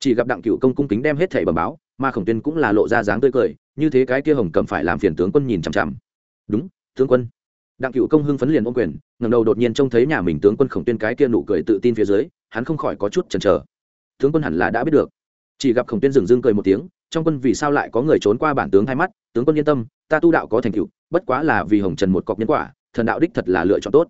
chỉ gặp đặng cựu công cung kính đem hết thẻ bẩm báo, mà khổng tuyên cũng là lộ ra dáng tươi cười, như thế cái kia hồng cầm phải làm phiền tướng quân nhìn chằm chằm. Đúng, tướng quân. Đặng cựu công hưng phấn liền ôm quyền ngầm đầu đột nhiên trông thấy nhà mình tướng quân khổng tuyên cái kia nụ cười tự tin phía dưới, hắn không khỏi có chút chần chờ. Tướng quân hẳn là đã biết được. Chỉ gặp khổng tuyên dừng dưng cười một tiếng, trong quân vì sao lại có người trốn qua bản tướng hai mắt? Tướng quân yên tâm, ta tu đạo có thành tựu, bất quá là vì hồng trần một cọc nhân quả, thần đạo đích thật là lựa chọn tốt.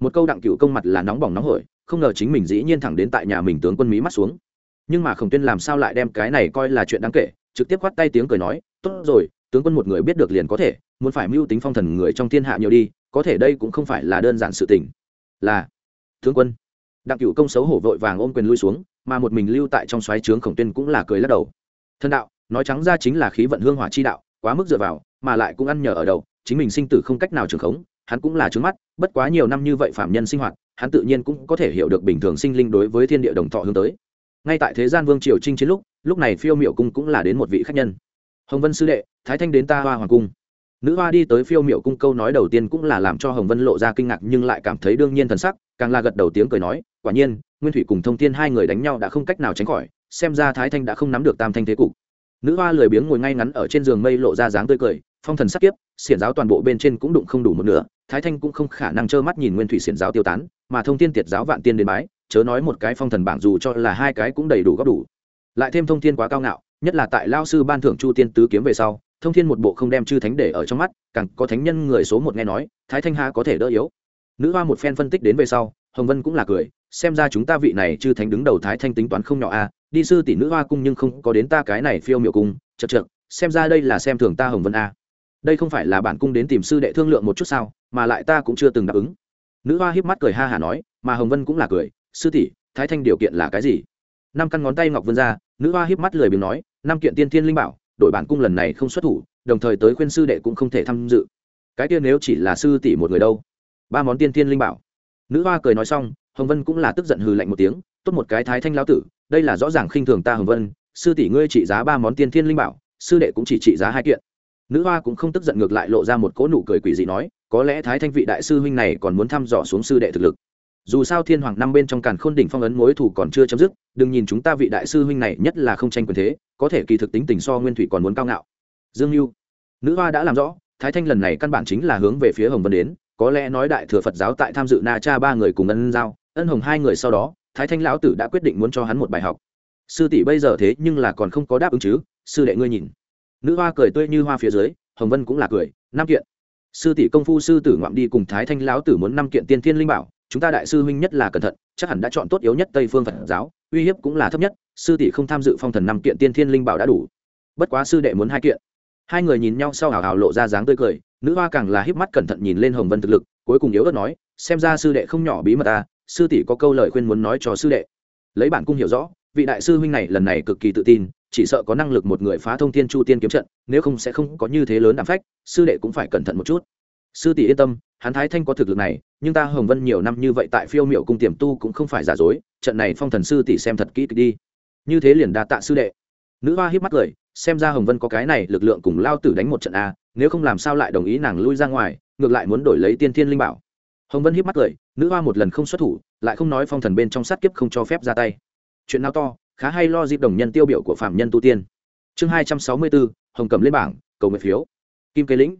Một câu đặng cựu công mặt là nóng bỏng nóng hổi, không ngờ chính mình dĩ nhiên thẳng đến tại nhà mình tướng quân mỹ mắt xuống nhưng mà khổng tuyên làm sao lại đem cái này coi là chuyện đáng kể, trực tiếp khoát tay tiếng cười nói, tốt rồi, tướng quân một người biết được liền có thể, muốn phải mưu tính phong thần người trong thiên hạ nhiều đi, có thể đây cũng không phải là đơn giản sự tình. Là, tướng quân. Đặng cựu công xấu hổ vội vàng ôm quyền lui xuống, mà một mình lưu tại trong xoáy trướng khổng tuyên cũng là cười lắc đầu. Thân đạo, nói trắng ra chính là khí vận hương hỏa chi đạo, quá mức dựa vào, mà lại cũng ăn nhờ ở đầu, chính mình sinh tử không cách nào trường khống, hắn cũng là trướng mắt, bất quá nhiều năm như vậy phạm nhân sinh hoạt, hắn tự nhiên cũng có thể hiểu được bình thường sinh linh đối với thiên địa đồng thọ hướng tới ngay tại thế gian vương triều trinh chiến lúc lúc này phiêu miệu cung cũng là đến một vị khách nhân. Hồng vân sư đệ thái thanh đến ta hoa hoàng cung. Nữ hoa đi tới phiêu miệu cung câu nói đầu tiên cũng là làm cho hồng vân lộ ra kinh ngạc nhưng lại cảm thấy đương nhiên thần sắc càng là gật đầu tiếng cười nói quả nhiên nguyên thủy cùng thông tiên hai người đánh nhau đã không cách nào tránh khỏi xem ra thái thanh đã không nắm được tam thanh thế cục. Nữ hoa lười biếng ngồi ngay ngắn ở trên giường mây lộ ra dáng tươi cười phong thần sắc tiếp, xiển giáo toàn bộ bên trên cũng đụng không đủ một nửa thái thanh cũng không khả năng trơ mắt nhìn nguyên thủy xiển giáo tiêu tán mà thông tiên tiệt giáo vạn tiên đến bái chớ nói một cái phong thần bảng dù cho là hai cái cũng đầy đủ góp đủ. Lại thêm thông thiên quá cao ngạo, nhất là tại lao sư ban thưởng chu tiên tứ kiếm về sau, thông thiên một bộ không đem chư thánh để ở trong mắt, càng có thánh nhân người số một nghe nói, thái thanh ha có thể đỡ yếu. Nữ hoa một phen phân tích đến về sau, hồng vân cũng là cười, xem ra chúng ta vị này chư thánh đứng đầu thái thanh tính toán không nhỏ a đi sư tỷ nữ hoa cung nhưng không có đến ta cái này phiêu miệu cung, chật chật xem ra đây là xem thường ta hồng vân a đây không phải là bản cung đến tìm sư đệ thương lượng một chút sao, mà lại ta cũng chưa từng đáp ứng. Nữ hoa hiếp mắt cười ha hả nói, mà hồng vân cũng là cười sư tỷ, thái thanh điều kiện là cái gì? Năm căn ngón tay ngọc Vươn ra, nữ hoa híp mắt lười biếng nói, năm kiện tiên thiên linh bảo đội bản cung lần này không xuất thủ, đồng thời tới khuyên sư đệ cũng không thể tham dự. Cái kia nếu chỉ là sư tỷ một người đâu? Ba món tiên thiên linh bảo. Nữ hoa cười nói xong, hồng vân cũng là tức giận hừ lạnh một tiếng, tốt một cái thái thanh lão tử, đây là rõ ràng khinh thường ta hồng vân, sư tỷ ngươi trị giá ba món tiên thiên linh bảo, sư đệ cũng chỉ trị giá hai kiện. Nữ hoa cũng không tức giận ngược lại lộ ra một cỗ nụ cười quỷ dị nói, có lẽ thái thanh vị đại sư huynh này còn muốn thăm dò xuống sư đệ thực lực dù sao thiên hoàng năm bên trong càn khôn đỉnh phong ấn mối thủ còn chưa chấm dứt đừng nhìn chúng ta vị đại sư huynh này nhất là không tranh quyền thế có thể kỳ thực tính tình so nguyên thủy còn muốn cao ngạo. Dương Lưu, nữ hoa đã làm rõ thái thanh lần này căn bản chính là hướng về phía hồng vân đến có lẽ nói đại thừa phật giáo tại tham dự na cha ba người cùng ân giao ân hồng hai người sau đó thái thanh lão tử đã quyết định muốn cho hắn một bài học. Sư tỷ bây giờ thế nhưng là còn không có đáp ứng chứ sư đệ ngươi nhìn. Nữ hoa cười tươi như hoa phía dưới hồng vân cũng là cười năm kiện. Sư tỷ công phu sư tử ngoạm đi cùng thái thanh lão tử muốn năm kiện tiên thiên linh bảo chúng ta đại sư huynh nhất là cẩn thận, chắc hẳn đã chọn tốt yếu nhất tây phương phật giáo, uy hiếp cũng là thấp nhất, sư tỷ không tham dự phong thần năm kiện tiên thiên linh bảo đã đủ. Bất quá sư đệ muốn hai kiện. Hai người nhìn nhau sau hào hào lộ ra dáng tươi cười, nữ hoa càng là híp mắt cẩn thận nhìn lên hồng vân thực lực, cuối cùng yếu ớt nói, xem ra sư đệ không nhỏ bí mật ta sư tỷ có câu lời khuyên muốn nói cho sư đệ. Lấy bản cung hiểu rõ, vị đại sư huynh này lần này cực kỳ tự tin, chỉ sợ có năng lực một người phá thông thiên chu tiên kiếm trận, nếu không sẽ không có như thế lớn đảm phách, sư đệ cũng phải cẩn thận một chút sư tỷ yên tâm, hắn thái thanh có thực lực này, nhưng ta hồng vân nhiều năm như vậy tại phiêu miệu cung tiềm tu cũng không phải giả dối, trận này phong thần sư tỷ xem thật kỹ đi. Như thế liền đa tạ sư đệ. Nữ hoa hiếp mắt cười, xem ra hồng vân có cái này lực lượng cùng lao tử đánh một trận a, nếu không làm sao lại đồng ý nàng lui ra ngoài, ngược lại muốn đổi lấy tiên thiên linh bảo. Hồng vân hiếp mắt cười, nữ hoa một lần không xuất thủ, lại không nói phong thần bên trong sát kiếp không cho phép ra tay. Chuyện nào to, khá hay lo dịp đồng nhân tiêu biểu của phạm nhân tu tiên. Chương hai trăm sáu mươi bốn, hồng cầm lên bảng, cầu nguyện phiếu. Kim kế lĩnh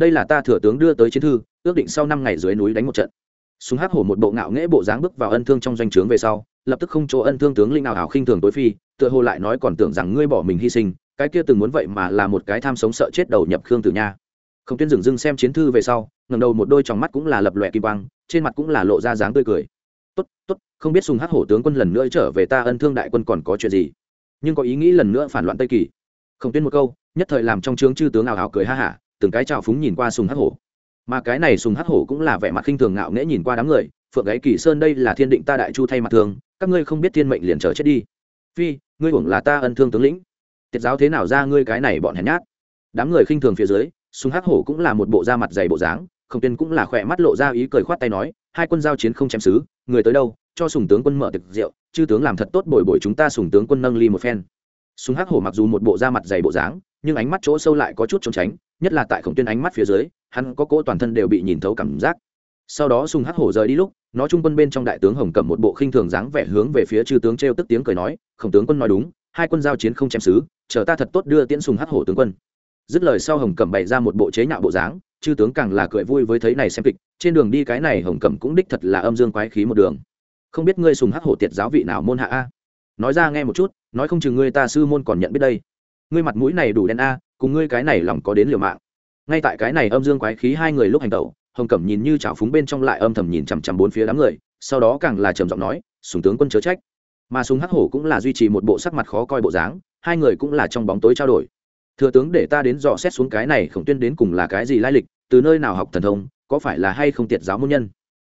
đây là ta thừa tướng đưa tới chiến thư, ước định sau năm ngày dưới núi đánh một trận. Súng hắc hổ một bộ ngạo nghễ bộ dáng bước vào ân thương trong doanh trướng về sau, lập tức không chỗ ân thương tướng linh nào hảo khinh thường tối phi, tựa hồ lại nói còn tưởng rằng ngươi bỏ mình hy sinh, cái kia từng muốn vậy mà là một cái tham sống sợ chết đầu nhập khương tử nha. Không tuyên dừng dưng xem chiến thư về sau ngầm đầu một đôi tròng mắt cũng là lập lòe kim quang, trên mặt cũng là lộ ra dáng tươi cười. Tốt tốt, không biết sùng hắc hổ tướng quân lần nữa trở về ta ân thương đại quân còn có chuyện gì? Nhưng có ý nghĩ lần nữa phản loạn tây kỳ. Không tuyên một câu, nhất thời làm trong trướng chư tướng ảo ảo cười ha hả từng cái trào phúng nhìn qua sùng hắc hổ. Mà cái này sùng hắc hổ cũng là vẻ mặt khinh thường ngạo nghễ nhìn qua đám người, phượng gáy kỳ sơn đây là thiên định ta đại chu thay mặt thường, các ngươi không biết thiên mệnh liền chờ chết đi. Phi, ngươi hưởng là ta ân thương tướng lĩnh. Tiết giáo thế nào ra ngươi cái này bọn hèn nhát? Đám người khinh thường phía dưới, sùng hắc hổ cũng là một bộ da mặt dày bộ dáng không tiên cũng là khỏe mắt lộ ra ý cười khoát tay nói, hai quân giao chiến không chém xứ người tới đâu, cho sùng tướng quân mở tiệc rượu, chư tướng làm thật tốt bồi bồi chúng ta sùng tướng quân nâng ly một phen. Sùng hắc hổ mặc dù một bộ da mặt dày bộ dáng, nhưng ánh mắt chỗ sâu lại có chút trốn tránh nhất là tại khổng tuyên ánh mắt phía dưới, hắn có cỗ toàn thân đều bị nhìn thấu cảm giác. Sau đó sùng hắc hổ rời đi lúc, nó trung quân bên trong đại tướng hồng cầm một bộ khinh thường dáng vẻ hướng về phía chư tướng t r e o tức tiếng cười nói, khổng tướng quân nói đúng, hai quân giao chiến không chém xứ, chờ ta thật tốt đưa tiễn sùng hắc hổ tướng quân. Dứt lời sau hồng cẩm bày ra một bộ chế nhạo bộ dáng, chư tướng càng là cười vui với thấy này xem kịch, trên đường đi cái này hồng cẩm cũng đích thật là âm dương quái khí một đường. Không biết ngươi sùng hắc hổ tiệt giáo vị nào môn hạ a? Nói ra nghe một chút, nói không chừng ngươi ta sư môn còn nhận biết đây. Ngươi mặt mũi này đủ đen a cùng ngươi cái này lòng có đến liều mạng. Ngay tại cái này âm dương quái khí hai người lúc hành tẩu, hồng cẩm nhìn như chảo phúng bên trong lại âm thầm nhìn chằm chằm bốn phía đám người, sau đó càng là trầm giọng nói, sùng tướng quân chớ trách. Mà súng hắc hổ cũng là duy trì một bộ sắc mặt khó coi bộ dáng, hai người cũng là trong bóng tối trao đổi. Thừa tướng, để ta đến dò xét xuống cái này khổng tuyên đến cùng là cái gì lai lịch, từ nơi nào học thần thông, có phải là hay không tiệt giáo môn nhân?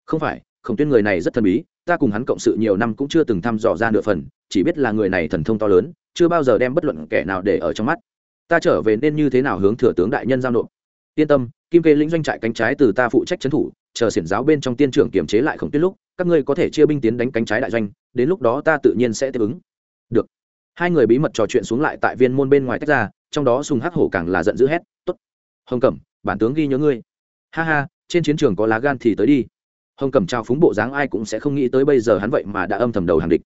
Không phải, khổng tuyên người này rất thần bí, ta cùng hắn cộng sự nhiều năm cũng chưa từng thăm dò ra nửa phần, chỉ biết là người này thần thông to lớn, chưa bao giờ đem bất luận kẻ nào để ở trong mắt ta trở về nên như thế nào hướng thừa tướng đại nhân giao nộp? Yên tâm, kim kê lĩnh doanh trại cánh trái từ ta phụ trách trấn thủ, chờ xiển giáo bên trong tiên trưởng kiềm chế lại khổng tuyết lúc, các ngươi có thể chia binh tiến đánh cánh trái đại doanh, đến lúc đó ta tự nhiên sẽ tiếp ứng. Được. Hai người bí mật trò chuyện xuống lại tại viên môn bên ngoài tách ra, trong đó sùng hắc hổ càng là giận dữ hét t ố t hồng cẩm, bản tướng ghi nhớ ngươi. Ha ha, trên chiến trường có lá gan thì tới đi. Hồng cẩm trao phúng bộ dáng ai cũng sẽ không nghĩ tới bây giờ hắn vậy mà đã âm thầm đầu hàng địch.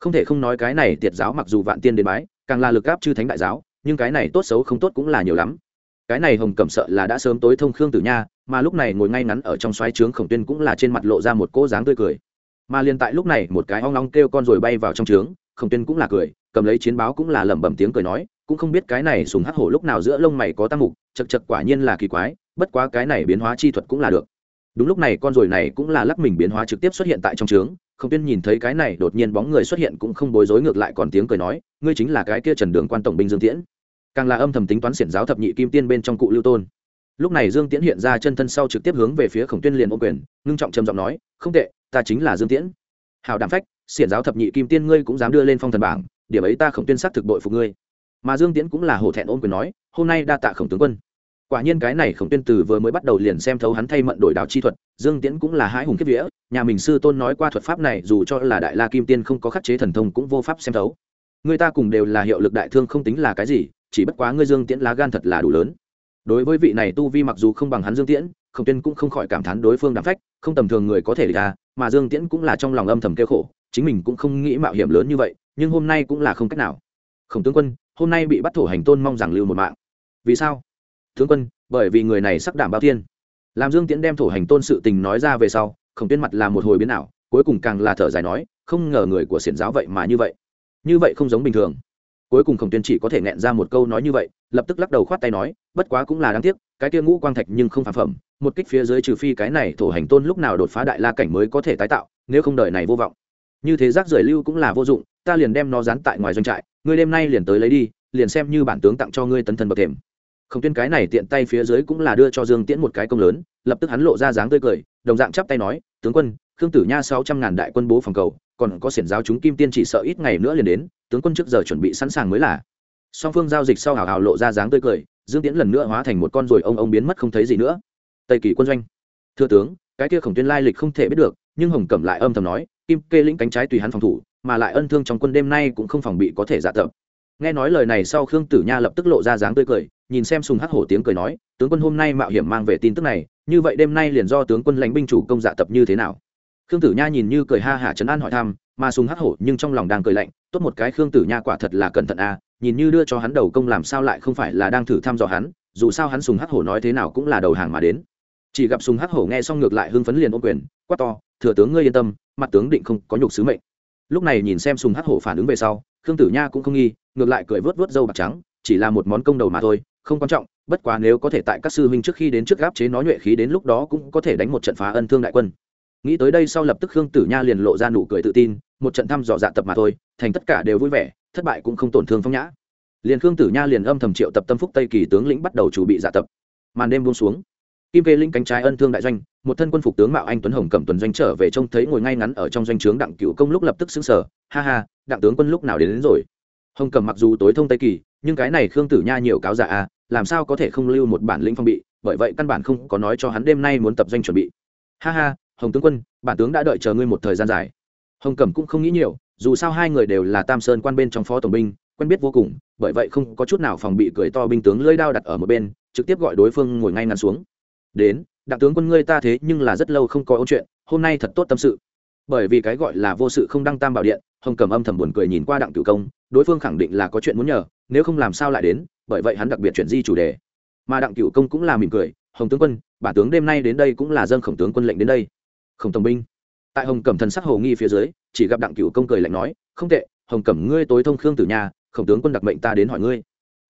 Không thể không nói cái này tiệt giáo mặc dù vạn tiên đến bái, càng là lực gáp chư thánh đại giáo nhưng cái này tốt xấu không tốt cũng là nhiều lắm. Cái này hồng cẩm sợ là đã sớm tối thông khương tử nha, mà lúc này ngồi ngay ngắn ở trong xoáy trướng khổng tuyên cũng là trên mặt lộ ra một cô dáng tươi cười. Mà liền tại lúc này, một cái ong long kêu con rồi bay vào trong trướng, khổng tuyên cũng là cười, cầm lấy chiến báo cũng là lẩm bẩm tiếng cười nói, cũng không biết cái này sùng hắc hổ lúc nào giữa lông mày có tăng mục, chật chật quả nhiên là kỳ quái, bất quá cái này biến hóa chi thuật cũng là được. Đúng lúc này con rồi này cũng là lắc mình biến hóa trực tiếp xuất hiện tại trong trướng không tiên nhìn thấy cái này đột nhiên bóng người xuất hiện cũng không bối rối ngược lại còn tiếng cười nói, ngươi chính là cái kia trần đường quan tổng binh dương tiễn càng là âm thầm tính toán xiển giáo thập nhị kim tiên bên trong cụ lưu tôn. Lúc này dương tiễn hiện ra chân thân sau trực tiếp hướng về phía khổng tuyên liền ô quyền, ngưng trọng trầm giọng nói, không tệ, ta chính là dương tiễn. Hào đảm phách, xiển giáo thập nhị kim tiên ngươi cũng dám đưa lên phong thần bảng, điểm ấy ta khổng tuyên xác thực đội phục ngươi. Mà dương tiễn cũng là hổ thẹn ôm quyền nói, hôm nay đa tạ khổng tướng quân. Quả nhiên cái này khổng tuyên từ vừa mới bắt đầu liền xem thấu hắn thay mận đổi đạo chi thuật, dương tiễn cũng là hãi hùng kiếp vĩa nhà mình sư tôn nói qua thuật pháp này dù cho là đại la kim tiên không có khắc chế thần thông cũng vô pháp xem thấu. Người ta cùng đều là hiệu lực đại thương không tính là cái gì chỉ bất quá ngươi dương tiễn lá gan thật là đủ lớn. Đối với vị này tu vi mặc dù không bằng hắn dương tiễn, khổng tuyên cũng không khỏi cảm thán đối phương đảm phách, không tầm thường người có thể ra à, mà dương tiễn cũng là trong lòng âm thầm kêu khổ, chính mình cũng không nghĩ mạo hiểm lớn như vậy, nhưng hôm nay cũng là không cách nào. Khổng tướng quân, hôm nay bị bắt thổ hành tôn mong rằng lưu một mạng. Vì sao? Tướng quân, bởi vì người này sắc đảm bao tiên làm dương tiễn đem thổ hành tôn sự tình nói ra về sau, khổng tuyên mặt là một hồi biến ảo, cuối cùng càng là thở dài nói, không ngờ người của xiển giáo vậy mà như vậy. Như vậy không giống bình thường cuối cùng khổng tuyên chỉ có thể nghẹn ra một câu nói như vậy, lập tức lắc đầu khoát tay nói, bất quá cũng là đáng tiếc, cái kia ngũ quang thạch nhưng không phản phẩm, một kích phía dưới trừ phi cái này thổ hành tôn lúc nào đột phá đại la cảnh mới có thể tái tạo, nếu không đợi này vô vọng. Như thế rác rưởi lưu cũng là vô dụng, ta liền đem nó dán tại ngoài doanh trại, ngươi đêm nay liền tới lấy đi, liền xem như bản tướng tặng cho ngươi tấn thần bậc thềm. Khổng tuyên cái này tiện tay phía dưới cũng là đưa cho dương tiễn một cái công lớn, lập tức hắn lộ ra dáng tươi cười, đồng dạng chắp tay nói, tướng quân, khương tử nha sáu trăm ngàn đại quân bố phòng cầu còn có xiển giáo chúng kim tiên chỉ sợ ít ngày nữa liền đến, tướng quân trước giờ chuẩn bị sẵn sàng mới là. Song phương giao dịch sau hào hào lộ ra dáng tươi cười, dương tiễn lần nữa hóa thành một con rồi ông ông biến mất không thấy gì nữa. Tây kỳ quân doanh. Thưa tướng, cái kia khổng tuyên lai lịch không thể biết được, nhưng hồng cẩm lại âm thầm nói, kim kê lĩnh cánh trái tùy hắn phòng thủ, mà lại ân thương trong quân đêm nay cũng không phòng bị có thể giả tập. Nghe nói lời này sau khương tử nha lập tức lộ ra dáng tươi cười, nhìn xem sùng hắc hổ tiếng cười nói, tướng quân hôm nay mạo hiểm mang về tin tức này, như vậy đêm nay liền do tướng quân lãnh binh chủ công dạ tập như thế nào? Khương tử nha nhìn như cười ha hả trấn an hỏi thăm, mà sùng hắc hổ nhưng trong lòng đang cười lạnh, tốt một cái khương tử nha quả thật là cẩn thận a nhìn như đưa cho hắn đầu công làm sao lại không phải là đang thử thăm dò hắn, dù sao hắn sùng hắc hổ nói thế nào cũng là đầu hàng mà đến. Chỉ gặp sùng hắc hổ nghe xong ngược lại hưng phấn liền ôm quyền, quát to, thừa tướng ngươi yên tâm, mặt tướng định không có nhục sứ mệnh. Lúc này nhìn xem sùng hắc hổ phản ứng về sau, khương tử nha cũng không nghi, ngược lại cười vớt vớt râu bạc trắng, chỉ là một món công đầu mà thôi, không quan trọng, bất quá nếu có thể tại các sư huynh trước khi đến trước gáp chế nó nhuệ khí đến lúc đó cũng có thể đánh một trận phá ân thương đại quân nghĩ tới đây sau lập tức khương tử nha liền lộ ra nụ cười tự tin một trận thăm dò dạ tập mà thôi thành tất cả đều vui vẻ thất bại cũng không tổn thương phong nhã. Liền khương tử nha liền âm thầm triệu tập tâm phúc tây kỳ tướng lĩnh bắt đầu chuẩn bị dạ tập. Màn đêm buông xuống. Kim kê linh cánh trái ân thương đại doanh một thân quân phục tướng mạo anh tuấn hồng cầm tuần doanh trở về trông thấy ngồi ngay ngắn ở trong doanh trướng đặng cựu công lúc lập tức xứng sở ha ha đặng tướng quân lúc nào đến, đến rồi? Hồng cầm mặc dù tối thông tây kỳ nhưng cái này khương tử nha nhiều cáo giả à, làm sao có thể không lưu một bản lĩnh phong bị bởi vậy căn bản không có nói cho hắn đêm nay muốn tập doanh chuẩn bị. Ha ha hồng tướng quân, bản tướng đã đợi chờ ngươi một thời gian dài. Hồng cẩm cũng không nghĩ nhiều, dù sao hai người đều là tam sơn quan bên trong phó tổng binh, quen biết vô cùng, bởi vậy không có chút nào phòng bị cười to binh tướng lưỡi đao đặt ở một bên, trực tiếp gọi đối phương ngồi ngay ngắn xuống. Đến, đặng tướng quân ngươi ta thế nhưng là rất lâu không có ôn chuyện, hôm nay thật tốt tâm sự. Bởi vì cái gọi là vô sự không đăng tam bảo điện, hồng cầm âm thầm buồn cười nhìn qua đặng cửu công, đối phương khẳng định là có chuyện muốn nhờ, nếu không làm sao lại đến, bởi vậy hắn đặc biệt chuyển di chủ đề. Mà đặng cửu công cũng là mỉm cười, hồng tướng quân, bản tướng đêm nay đến đây cũng là dân khổng tướng quân lệnh đến đây khổng tổng binh. Tại hồng cẩm thần sắc hồ nghi phía dưới, chỉ gặp đặng cửu công cười lạnh nói, không tệ, hồng cẩm ngươi tối thông khương tử nhà khổng tướng quân đặc mệnh ta đến hỏi ngươi.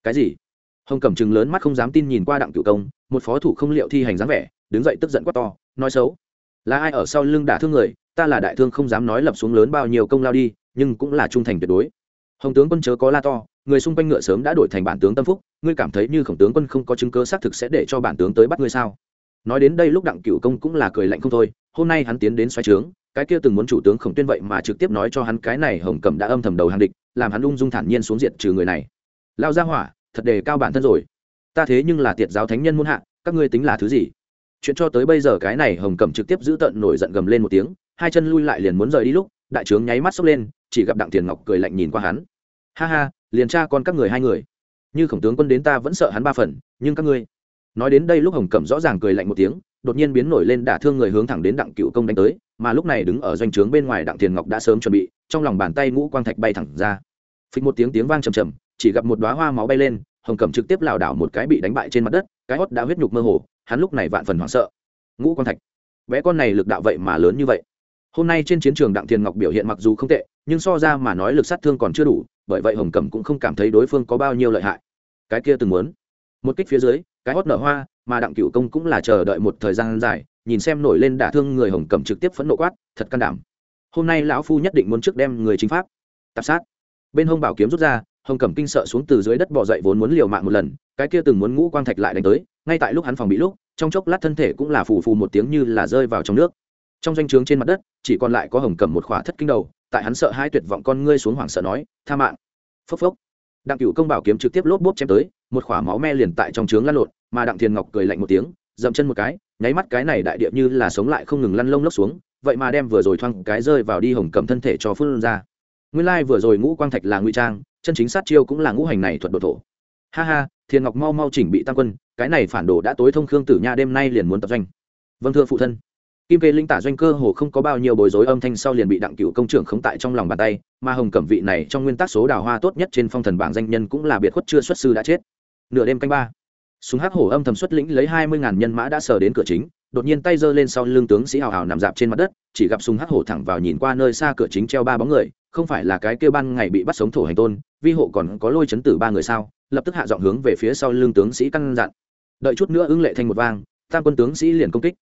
Cái gì? Hồng cẩm chừng lớn mắt không dám tin nhìn qua đặng cửu công, một phó thủ không liệu thi hành dáng vẻ, đứng dậy tức giận quát to, nói xấu. Là ai ở sau lưng đả thương người? Ta là đại thương không dám nói lập xuống lớn bao nhiêu công lao đi, nhưng cũng là trung thành tuyệt đối. Hồng tướng quân chớ có la to, người xung quanh ngựa sớm đã đổi thành bản tướng tâm phúc, ngươi cảm thấy như khổng tướng quân không có chứng cơ xác thực sẽ để cho bản tướng tới bắt ngươi sao? Nói đến đây lúc đặng cửu công cũng là cười lạnh không thôi, hôm nay hắn tiến đến xoáy trướng, cái kia từng muốn chủ tướng khổng tuyên vậy mà trực tiếp nói cho hắn cái này hồng cẩm đã âm thầm đầu hàng địch, làm hắn ung dung thản nhiên xuống diện trừ người này. Lao ra hỏa, thật đề cao bản thân rồi. Ta thế nhưng là tiệt giáo thánh nhân muôn hạ, các ngươi tính là thứ gì? Chuyện cho tới bây giờ cái này hồng cẩm trực tiếp giữ tận nổi giận gầm lên một tiếng, hai chân lui lại liền muốn rời đi lúc, đại trướng nháy mắt sốc lên, chỉ gặp đặng tiền ngọc cười lạnh nhìn qua hắn. Ha ha, liền cha con các người hai người. Như khổng tướng quân đến ta vẫn sợ hắn ba phần, nhưng các ngươi nói đến đây lúc hồng cẩm rõ ràng cười lạnh một tiếng, đột nhiên biến nổi lên đả thương người hướng thẳng đến đặng cựu công đánh tới, mà lúc này đứng ở doanh trướng bên ngoài đặng thiền ngọc đã sớm chuẩn bị, trong lòng bàn tay ngũ quang thạch bay thẳng ra. Phịch một tiếng tiếng vang trầm trầm, chỉ gặp một đoá hoa máu bay lên, hồng cẩm trực tiếp lảo đảo một cái bị đánh bại trên mặt đất, cái hót đã huyết nhục mơ hồ, hắn lúc này vạn phần hoảng sợ. Ngũ quang thạch. Bé con này lực đạo vậy mà lớn như vậy. Hôm nay trên chiến trường đặng thiền ngọc biểu hiện mặc dù không tệ, nhưng so ra mà nói lực sát thương còn chưa đủ, bởi vậy hồng cẩm cũng không cảm thấy đối phương có bao nhiêu lợi hại. Cái kia từng muốn một kích phía dưới, cái hót nở hoa, mà đặng cửu công cũng là chờ đợi một thời gian dài, nhìn xem nổi lên đả thương người hồng cẩm trực tiếp phẫn nộ quát, thật can đảm. Hôm nay lão phu nhất định muốn trước đem người chính pháp, tạp sát. Bên hông bảo kiếm rút ra, hồng cẩm kinh sợ xuống từ dưới đất bỏ dậy vốn muốn liều mạng một lần, cái kia từng muốn ngũ quang thạch lại đánh tới, ngay tại lúc hắn phòng bị lúc, trong chốc lát thân thể cũng là phù phù một tiếng như là rơi vào trong nước. Trong danh trướng trên mặt đất, chỉ còn lại có hồng cẩm một khỏa thất kinh đầu, tại hắn sợ hai tuyệt vọng con ngươi xuống hoảng sợ nói, tha mạng. Phốc phốc đặng cựu công bảo kiếm trực tiếp lốp bốp chém tới, một khỏa máu me liền tại trong trướng lăn lộn, mà đặng thiền ngọc cười lạnh một tiếng, dậm chân một cái, nháy mắt cái này đại điệp như là sống lại không ngừng lăn lông lốc xuống, vậy mà đem vừa rồi thoang cái rơi vào đi hồng cầm thân thể cho phương ra. Nguyên lai vừa rồi ngũ quang thạch là ngụy trang, chân chính sát chiêu cũng là ngũ hành này thuật độ thổ. Ha ha, thiền ngọc mau mau chỉnh bị tăng quân, cái này phản đồ đã tối thông khương tử nha đêm nay liền muốn tập doanh. Vâng thưa phụ thân kim kê linh tả doanh cơ hồ không có bao nhiêu bối rối âm thanh sau liền bị đặng cựu công trưởng khống tại trong lòng bàn tay, mà hồng cẩm vị này trong nguyên tắc số đào hoa tốt nhất trên phong thần bảng danh nhân cũng là biệt khuất chưa xuất sư đã chết. Nửa đêm canh ba, súng hắc hổ âm thầm xuất lĩnh lấy hai mươi ngàn nhân mã đã sờ đến cửa chính, đột nhiên tay giơ lên sau lưng tướng sĩ hào hào nằm dạp trên mặt đất, chỉ gặp súng hắc hổ thẳng vào nhìn qua nơi xa cửa chính treo ba bóng người, không phải là cái kêu ban ngày bị bắt sống thổ hành tôn, vi hộ còn có lôi chấn tử ba người sao? Lập tức hạ giọng hướng về phía sau lưng tướng sĩ căn dặn. Đợi chút nữa ứng lệ thanh một vang, tam quân tướng sĩ liền công kích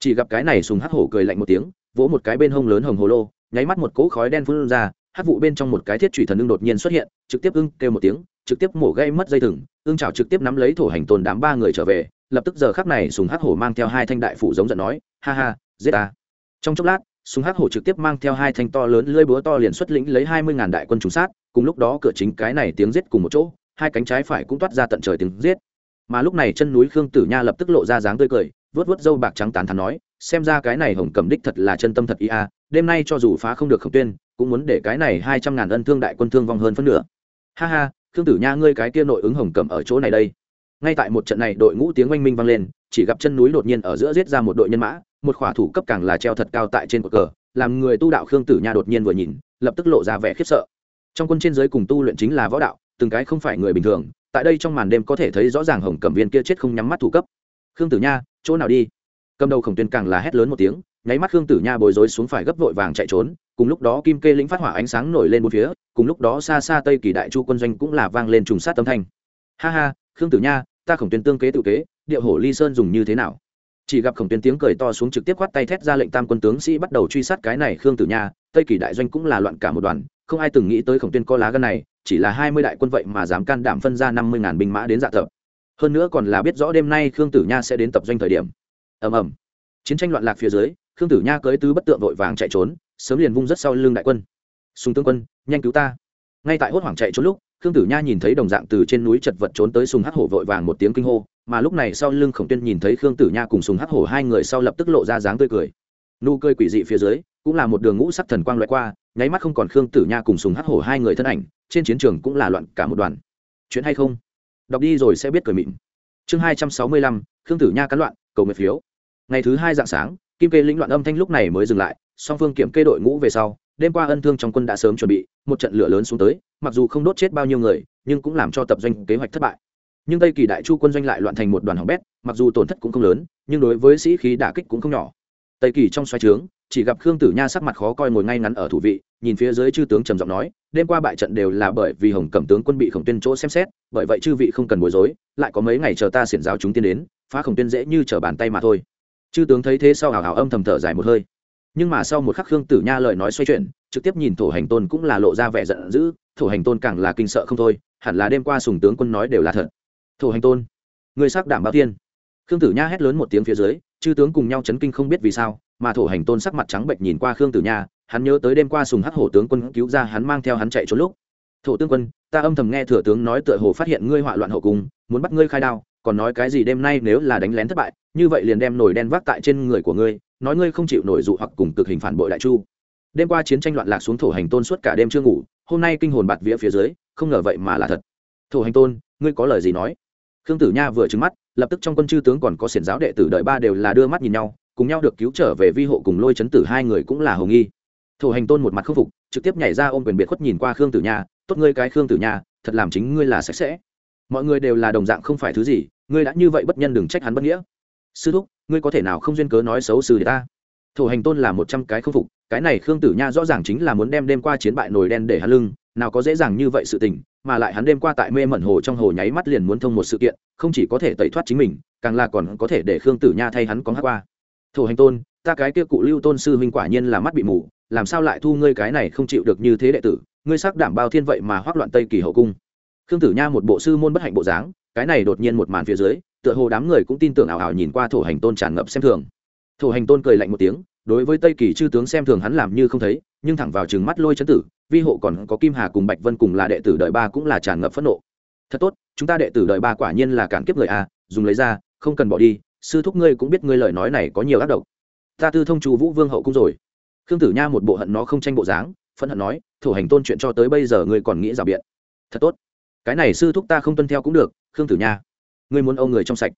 chỉ gặp cái này sùng hắc hổ cười lạnh một tiếng, vỗ một cái bên hông lớn hồng hồ lô, nháy mắt một cỗ khói đen phun ra, hắc vụ bên trong một cái thiết trụy thần ưng đột nhiên xuất hiện, trực tiếp ưng kêu một tiếng, trực tiếp mổ gây mất dây thừng ương chảo trực tiếp nắm lấy thổ hành tôn đám ba người trở về, lập tức giờ khắc này sùng hắc hổ mang theo hai thanh đại phủ giống giận nói, ha ha, giết ta. Trong chốc lát, sùng hắc hổ trực tiếp mang theo hai thanh to lớn lưỡi búa to liền xuất lĩnh lấy hai mươi ngàn đại quân trùng sát, cùng lúc đó cửa chính cái này tiếng giết cùng một chỗ, hai cánh trái phải cũng toát ra tận trời tiếng giết. Mà lúc này chân núi khương tử nha lập tức lộ ra dáng tươi cười vớt vớt dâu bạc trắng tán thắn nói, xem ra cái này hồng cầm đích thật là chân tâm thật ý a, đêm nay cho dù phá không được khổng tuyên, cũng muốn để cái này hai trăm ngàn ân thương đại quân thương vong hơn phân nửa. Ha ha, khương tử nha ngươi cái kia nội ứng hồng cầm ở chỗ này đây. Ngay tại một trận này đội ngũ tiếng oanh minh vang lên, chỉ gặp chân núi đột nhiên ở giữa giết ra một đội nhân mã, một khỏa thủ cấp càng là treo thật cao tại trên cột cờ, làm người tu đạo khương tử nha đột nhiên vừa nhìn, lập tức lộ ra vẻ khiếp sợ. Trong quân trên giới cùng tu luyện chính là võ đạo, từng cái không phải người bình thường, tại đây trong màn đêm có thể thấy rõ ràng hồng cầm viên kia chết không nhắm mắt thủ cấp khương tử nha, chỗ nào đi? Cầm đầu khổng tuyên càng là hét lớn một tiếng, nháy mắt khương tử nha bồi dối xuống phải gấp vội vàng chạy trốn, cùng lúc đó kim kê lĩnh phát hỏa ánh sáng nổi lên bốn phía, cùng lúc đó xa xa tây kỳ đại chu quân doanh cũng là vang lên trùng sát tâm thanh. Ha ha, khương tử nha, ta khổng tuyên tương kế tự kế điệu hổ ly sơn dùng như thế nào? Chỉ gặp khổng tuyên tiếng cười to xuống trực tiếp quát tay thét ra lệnh tam quân tướng sĩ bắt đầu truy sát cái này khương tử nha, tây kỳ đại doanh cũng là loạn cả một đoàn, không ai từng nghĩ tới khổng tuyên có lá gân này, chỉ là hai mươi đại quân vậy mà dám can đảm phân ra năm mươi ngàn binh mã đến dạ tập hơn nữa còn là biết rõ đêm nay khương tử nha sẽ đến tập doanh thời điểm. Ầm ầm. Chiến tranh loạn lạc phía dưới, khương tử nha cưới tứ bất tượng vội vàng chạy trốn, sớm liền vung rất sau lưng đại quân. Sùng tướng quân, nhanh cứu ta. Ngay tại hốt hoảng chạy trốn lúc, khương tử nha nhìn thấy đồng dạng từ trên núi chật vật trốn tới sùng hắc hổ vội vàng một tiếng kinh hô, mà lúc này sau lưng khổng tuyên nhìn thấy khương tử nha cùng sùng hắc hổ hai người sau lập tức lộ ra dáng tươi cười. Nụ cười quỷ dị phía dưới, cũng là một đường ngũ sắc thần quang loại qua, nháy mắt không còn khương tử nha cùng sùng hắc hổ hai người thân ảnh, trên chiến trường cũng là loạn cả một đoàn. Chuyện hay không? Đọc đi rồi sẽ biết cười mịn. Chương hai trăm sáu mươi lăm, khương tử nha cán loạn, cầu nguyện phiếu. Ngày thứ hai dạng sáng, kim kê lĩnh loạn âm thanh lúc này mới dừng lại, song phương kiểm kê đội ngũ về sau, đêm qua ân thương trong quân đã sớm chuẩn bị, một trận lửa lớn xuống tới, mặc dù không đốt chết bao nhiêu người, nhưng cũng làm cho tập doanh kế hoạch thất bại. Nhưng tây kỳ đại chu quân doanh lại loạn thành một đoàn hỏng bét, mặc dù tổn thất cũng không lớn, nhưng đối với sĩ khí đả kích cũng không nhỏ. Tây kỳ trong xoay trướng, chỉ gặp khương tử nha sắc mặt khó coi ngồi ngay ngắn ở thủ vị, nhìn phía dưới chư tướng trầm giọng nói đêm qua bại trận đều là bởi vì hồng cẩm tướng quân bị khổng tuyên chỗ xem xét, bởi vậy chư vị không cần bối rối, lại có mấy ngày chờ ta xiển giáo chúng tiên đến, phá khổng tuyên dễ như trở bàn tay mà thôi. Chư tướng thấy thế sau hào hào âm thầm thở dài một hơi. Nhưng mà sau một khắc khương tử nha lời nói xoay chuyển, trực tiếp nhìn thổ hành tôn cũng là lộ ra vẻ giận dữ, thổ hành tôn càng là kinh sợ không thôi, hẳn là đêm qua sùng tướng quân nói đều là thật. Thổ hành tôn người sắc đảm bao tiên. Khương tử nha hét lớn một tiếng phía dưới, chư tướng cùng nhau chấn kinh không biết vì sao, mà thổ hành tôn sắc mặt trắng bệnh nhìn qua khương tử nha hắn nhớ tới đêm qua sùng hắc hổ tướng quân cứu ra hắn mang theo hắn chạy trốn lúc. Thổ tướng quân, ta âm thầm nghe thừa tướng nói tựa hồ phát hiện ngươi họa loạn hậu cung, muốn bắt ngươi khai đao, còn nói cái gì đêm nay nếu là đánh lén thất bại, như vậy liền đem nổi đen vác tại trên người của ngươi, nói ngươi không chịu nổi dụ hoặc cùng cực hình phản bội đại chu. Đêm qua chiến tranh loạn lạc xuống thổ hành tôn suốt cả đêm chưa ngủ, hôm nay kinh hồn bạt vía phía dưới, không ngờ vậy mà là thật. Thổ hành tôn, ngươi có lời gì nói? Khương tử nha vừa trứng mắt, lập tức trong quân chư tướng còn có xiển giáo đệ tử đợi ba đều là đưa mắt nhìn nhau, cùng nhau được cứu trở về vi hộ cùng lôi chấn tử hai người cũng là hồng nghi thổ hành tôn một mặt k phục, trực tiếp nhảy ra ôm quyền biệt khuất nhìn qua khương tử nha, tốt ngươi cái khương tử nha, thật làm chính ngươi là sạch sẽ. Mọi người đều là đồng dạng không phải thứ gì, ngươi đã như vậy bất nhân đừng trách hắn bất nghĩa. Sư thúc, ngươi có thể nào không duyên cớ nói xấu sư để ta? Thổ hành tôn là một trăm cái không phục, cái này khương tử nha rõ ràng chính là muốn đem đêm qua chiến bại nồi đen để hắn lưng, nào có dễ dàng như vậy sự tình, mà lại hắn đêm qua tại mê mẩn hồ trong hồ nháy mắt liền muốn thông một sự kiện, không chỉ có thể tẩy thoát chính mình, càng là còn có thể để khương tử nha thay hắn có hát qua. Thổ hành tôn, ta cái kia cụ lưu tôn sư huynh quả nhiên là mắt bị mù làm sao lại thu ngươi cái này không chịu được như thế đệ tử, ngươi xác đảm bao thiên vậy mà hoác loạn tây kỳ hậu cung. Khương tử nha một bộ sư môn bất hạnh bộ dáng, cái này đột nhiên một màn phía dưới, tựa hồ đám người cũng tin tưởng ảo ảo nhìn qua thổ hành tôn tràn ngập xem thường. Thổ hành tôn cười lạnh một tiếng, đối với tây kỳ chư tướng xem thường hắn làm như không thấy, nhưng thẳng vào chừng mắt lôi chấn tử, vi hộ còn có kim hà cùng bạch vân cùng là đệ tử đời ba cũng là tràn ngập phẫn nộ. Thật tốt, chúng ta đệ tử đời ba quả nhiên là cản kiếp người a, dùng lấy ra, không cần bỏ đi, sư thúc ngươi cũng biết ngươi lời nói này có nhiều ác độc. Ta tư thông chủ vũ vương hậu cung rồi khương tử nha một bộ hận nó không tranh bộ dáng, phẫn hận nói thủ hành tôn chuyện cho tới bây giờ ngươi còn nghĩ rào biện. Thật tốt. Cái này sư thúc ta không tuân theo cũng được, khương tử nha. Ngươi muốn âu người trong sạch.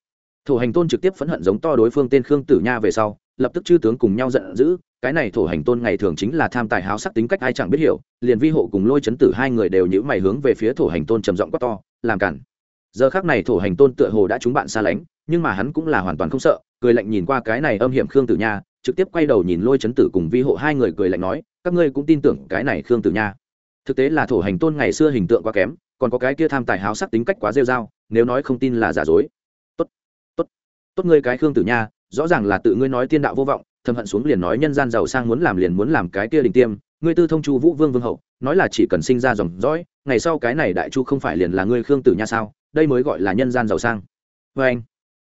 Thủ hành tôn trực tiếp phẫn hận giống to đối phương tên khương tử nha về sau, lập tức chư tướng cùng nhau giận dữ, cái này thổ hành tôn ngày thường chính là tham tài háo sắc tính cách ai chẳng biết hiểu, liền vi hộ cùng lôi chấn tử hai người đều nhữ mày hướng về phía thổ hành tôn trầm giọng quát to, làm cản. Giờ khác này thổ hành tôn tựa hồ đã trúng bạn xa lánh, nhưng mà hắn cũng là hoàn toàn không sợ, cười lạnh nhìn qua cái này âm hiểm khương tử nha trực tiếp quay đầu nhìn lôi chấn tử cùng vi hộ hai người cười lạnh nói, các ngươi cũng tin tưởng cái này khương tử nha. Thực tế là thổ hành tôn ngày xưa hình tượng quá kém, còn có cái kia tham tài háo sắc tính cách quá rêu r a o nếu nói không tin là giả dối. Tốt tốt tốt ngươi cái khương tử nha, rõ ràng là tự ngươi nói tiên đạo vô vọng, thầm hận xuống liền nói nhân gian giàu sang muốn làm liền muốn làm cái kia đình tiêm, ngươi tư thông chu vũ vương vương hậu, nói là chỉ cần sinh ra dòng dõi, ngày sau cái này đại chu không phải liền là ngươi khương tử nha sao, đây mới gọi là nhân gian giàu sang. Vê anh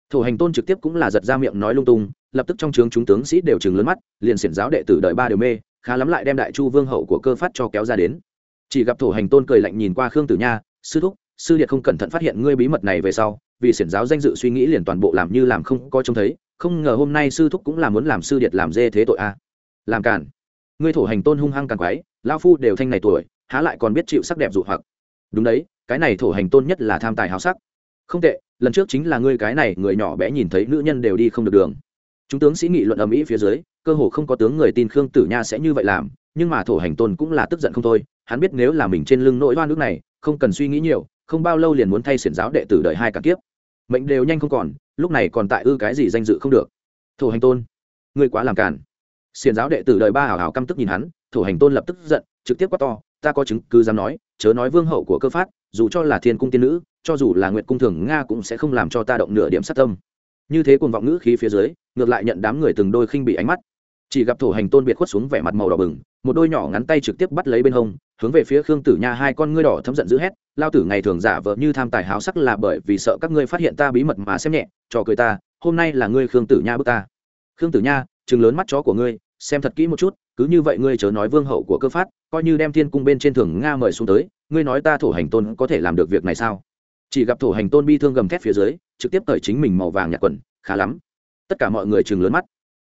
thổ hành tôn trực tiếp cũng là giật ra miệng nói lung tung, lập tức trong trướng chúng tướng sĩ đều chừng lớn mắt, liền xiển giáo đệ tử đợi ba đều mê, khá lắm lại đem đại chu vương hậu của cơ phát cho kéo ra đến. Chỉ gặp thổ hành tôn cười lạnh nhìn qua khương tử nha, sư thúc, sư liệt không cẩn thận phát hiện ngươi bí mật này về sau, vì xiển giáo danh dự suy nghĩ liền toàn bộ làm như làm không có trông thấy, không ngờ hôm nay sư thúc cũng là muốn làm sư điệt làm dê thế tội a. Làm cản ngươi thổ hành tôn hung hăng càng quái lao phu đều thanh này tuổi, há lại còn biết chịu sắc đẹp dụ hoặc. Đúng đấy, cái này thổ hành tôn nhất là tham tài háo sắc không tệ, lần trước chính là ngươi cái này, người nhỏ bé nhìn thấy nữ nhân đều đi không được đường. Chúng tướng sĩ nghị luận ầm ĩ phía dưới, cơ hồ không có tướng người tin khương tử nha sẽ như vậy làm, nhưng mà thổ hành tôn cũng là tức giận không thôi, hắn biết nếu là mình trên lưng nỗi oan nước này, không cần suy nghĩ nhiều, không bao lâu liền muốn thay xiển giáo đệ tử đợi hai cả kiếp. Mệnh đều nhanh không còn, lúc này còn tại ư cái gì danh dự không được. Thổ hành tôn, ngươi quá làm cản xiển giáo đệ tử đời ba hào hào căm tức nhìn hắn, thổ hành tôn lập tức giận, trực tiếp quát to ta có chứng cứ dám nói, chớ nói vương hậu của cơ phát, dù cho là thiên cung tiên nữ, cho dù là nguyện cung thường nga cũng sẽ không làm cho ta động nửa điểm sát tâm. Như thế cuồng vọng ngữ khí phía dưới, ngược lại nhận đám người từng đôi khinh bị ánh mắt. Chỉ gặp thổ hành tôn biệt khuất xuống vẻ mặt màu đỏ bừng, một đôi nhỏ ngắn tay trực tiếp bắt lấy bên hông, hướng về phía khương tử nha hai con ngươi đỏ thấm giận dữ hét, lao tử ngày thường giả vờ như tham tài háo sắc là bởi vì sợ các ngươi phát hiện ta bí mật mà xem nhẹ cho cười ta, hôm nay là ngươi khương tử nha bước ta. Khương tử nha, chừng lớn mắt chó của ngươi, xem thật kỹ một chút cứ như vậy ngươi chớ nói vương hậu của cơ phát, coi như đem thiên cung bên trên thường nga mời xuống tới, ngươi nói ta thổ hành tôn có thể làm được việc này sao? Chỉ gặp thổ hành tôn bi thương gầm thét phía dưới, trực tiếp cởi chính mình màu vàng nhạt quần, khá lắm. Tất cả mọi người chừng lớn mắt.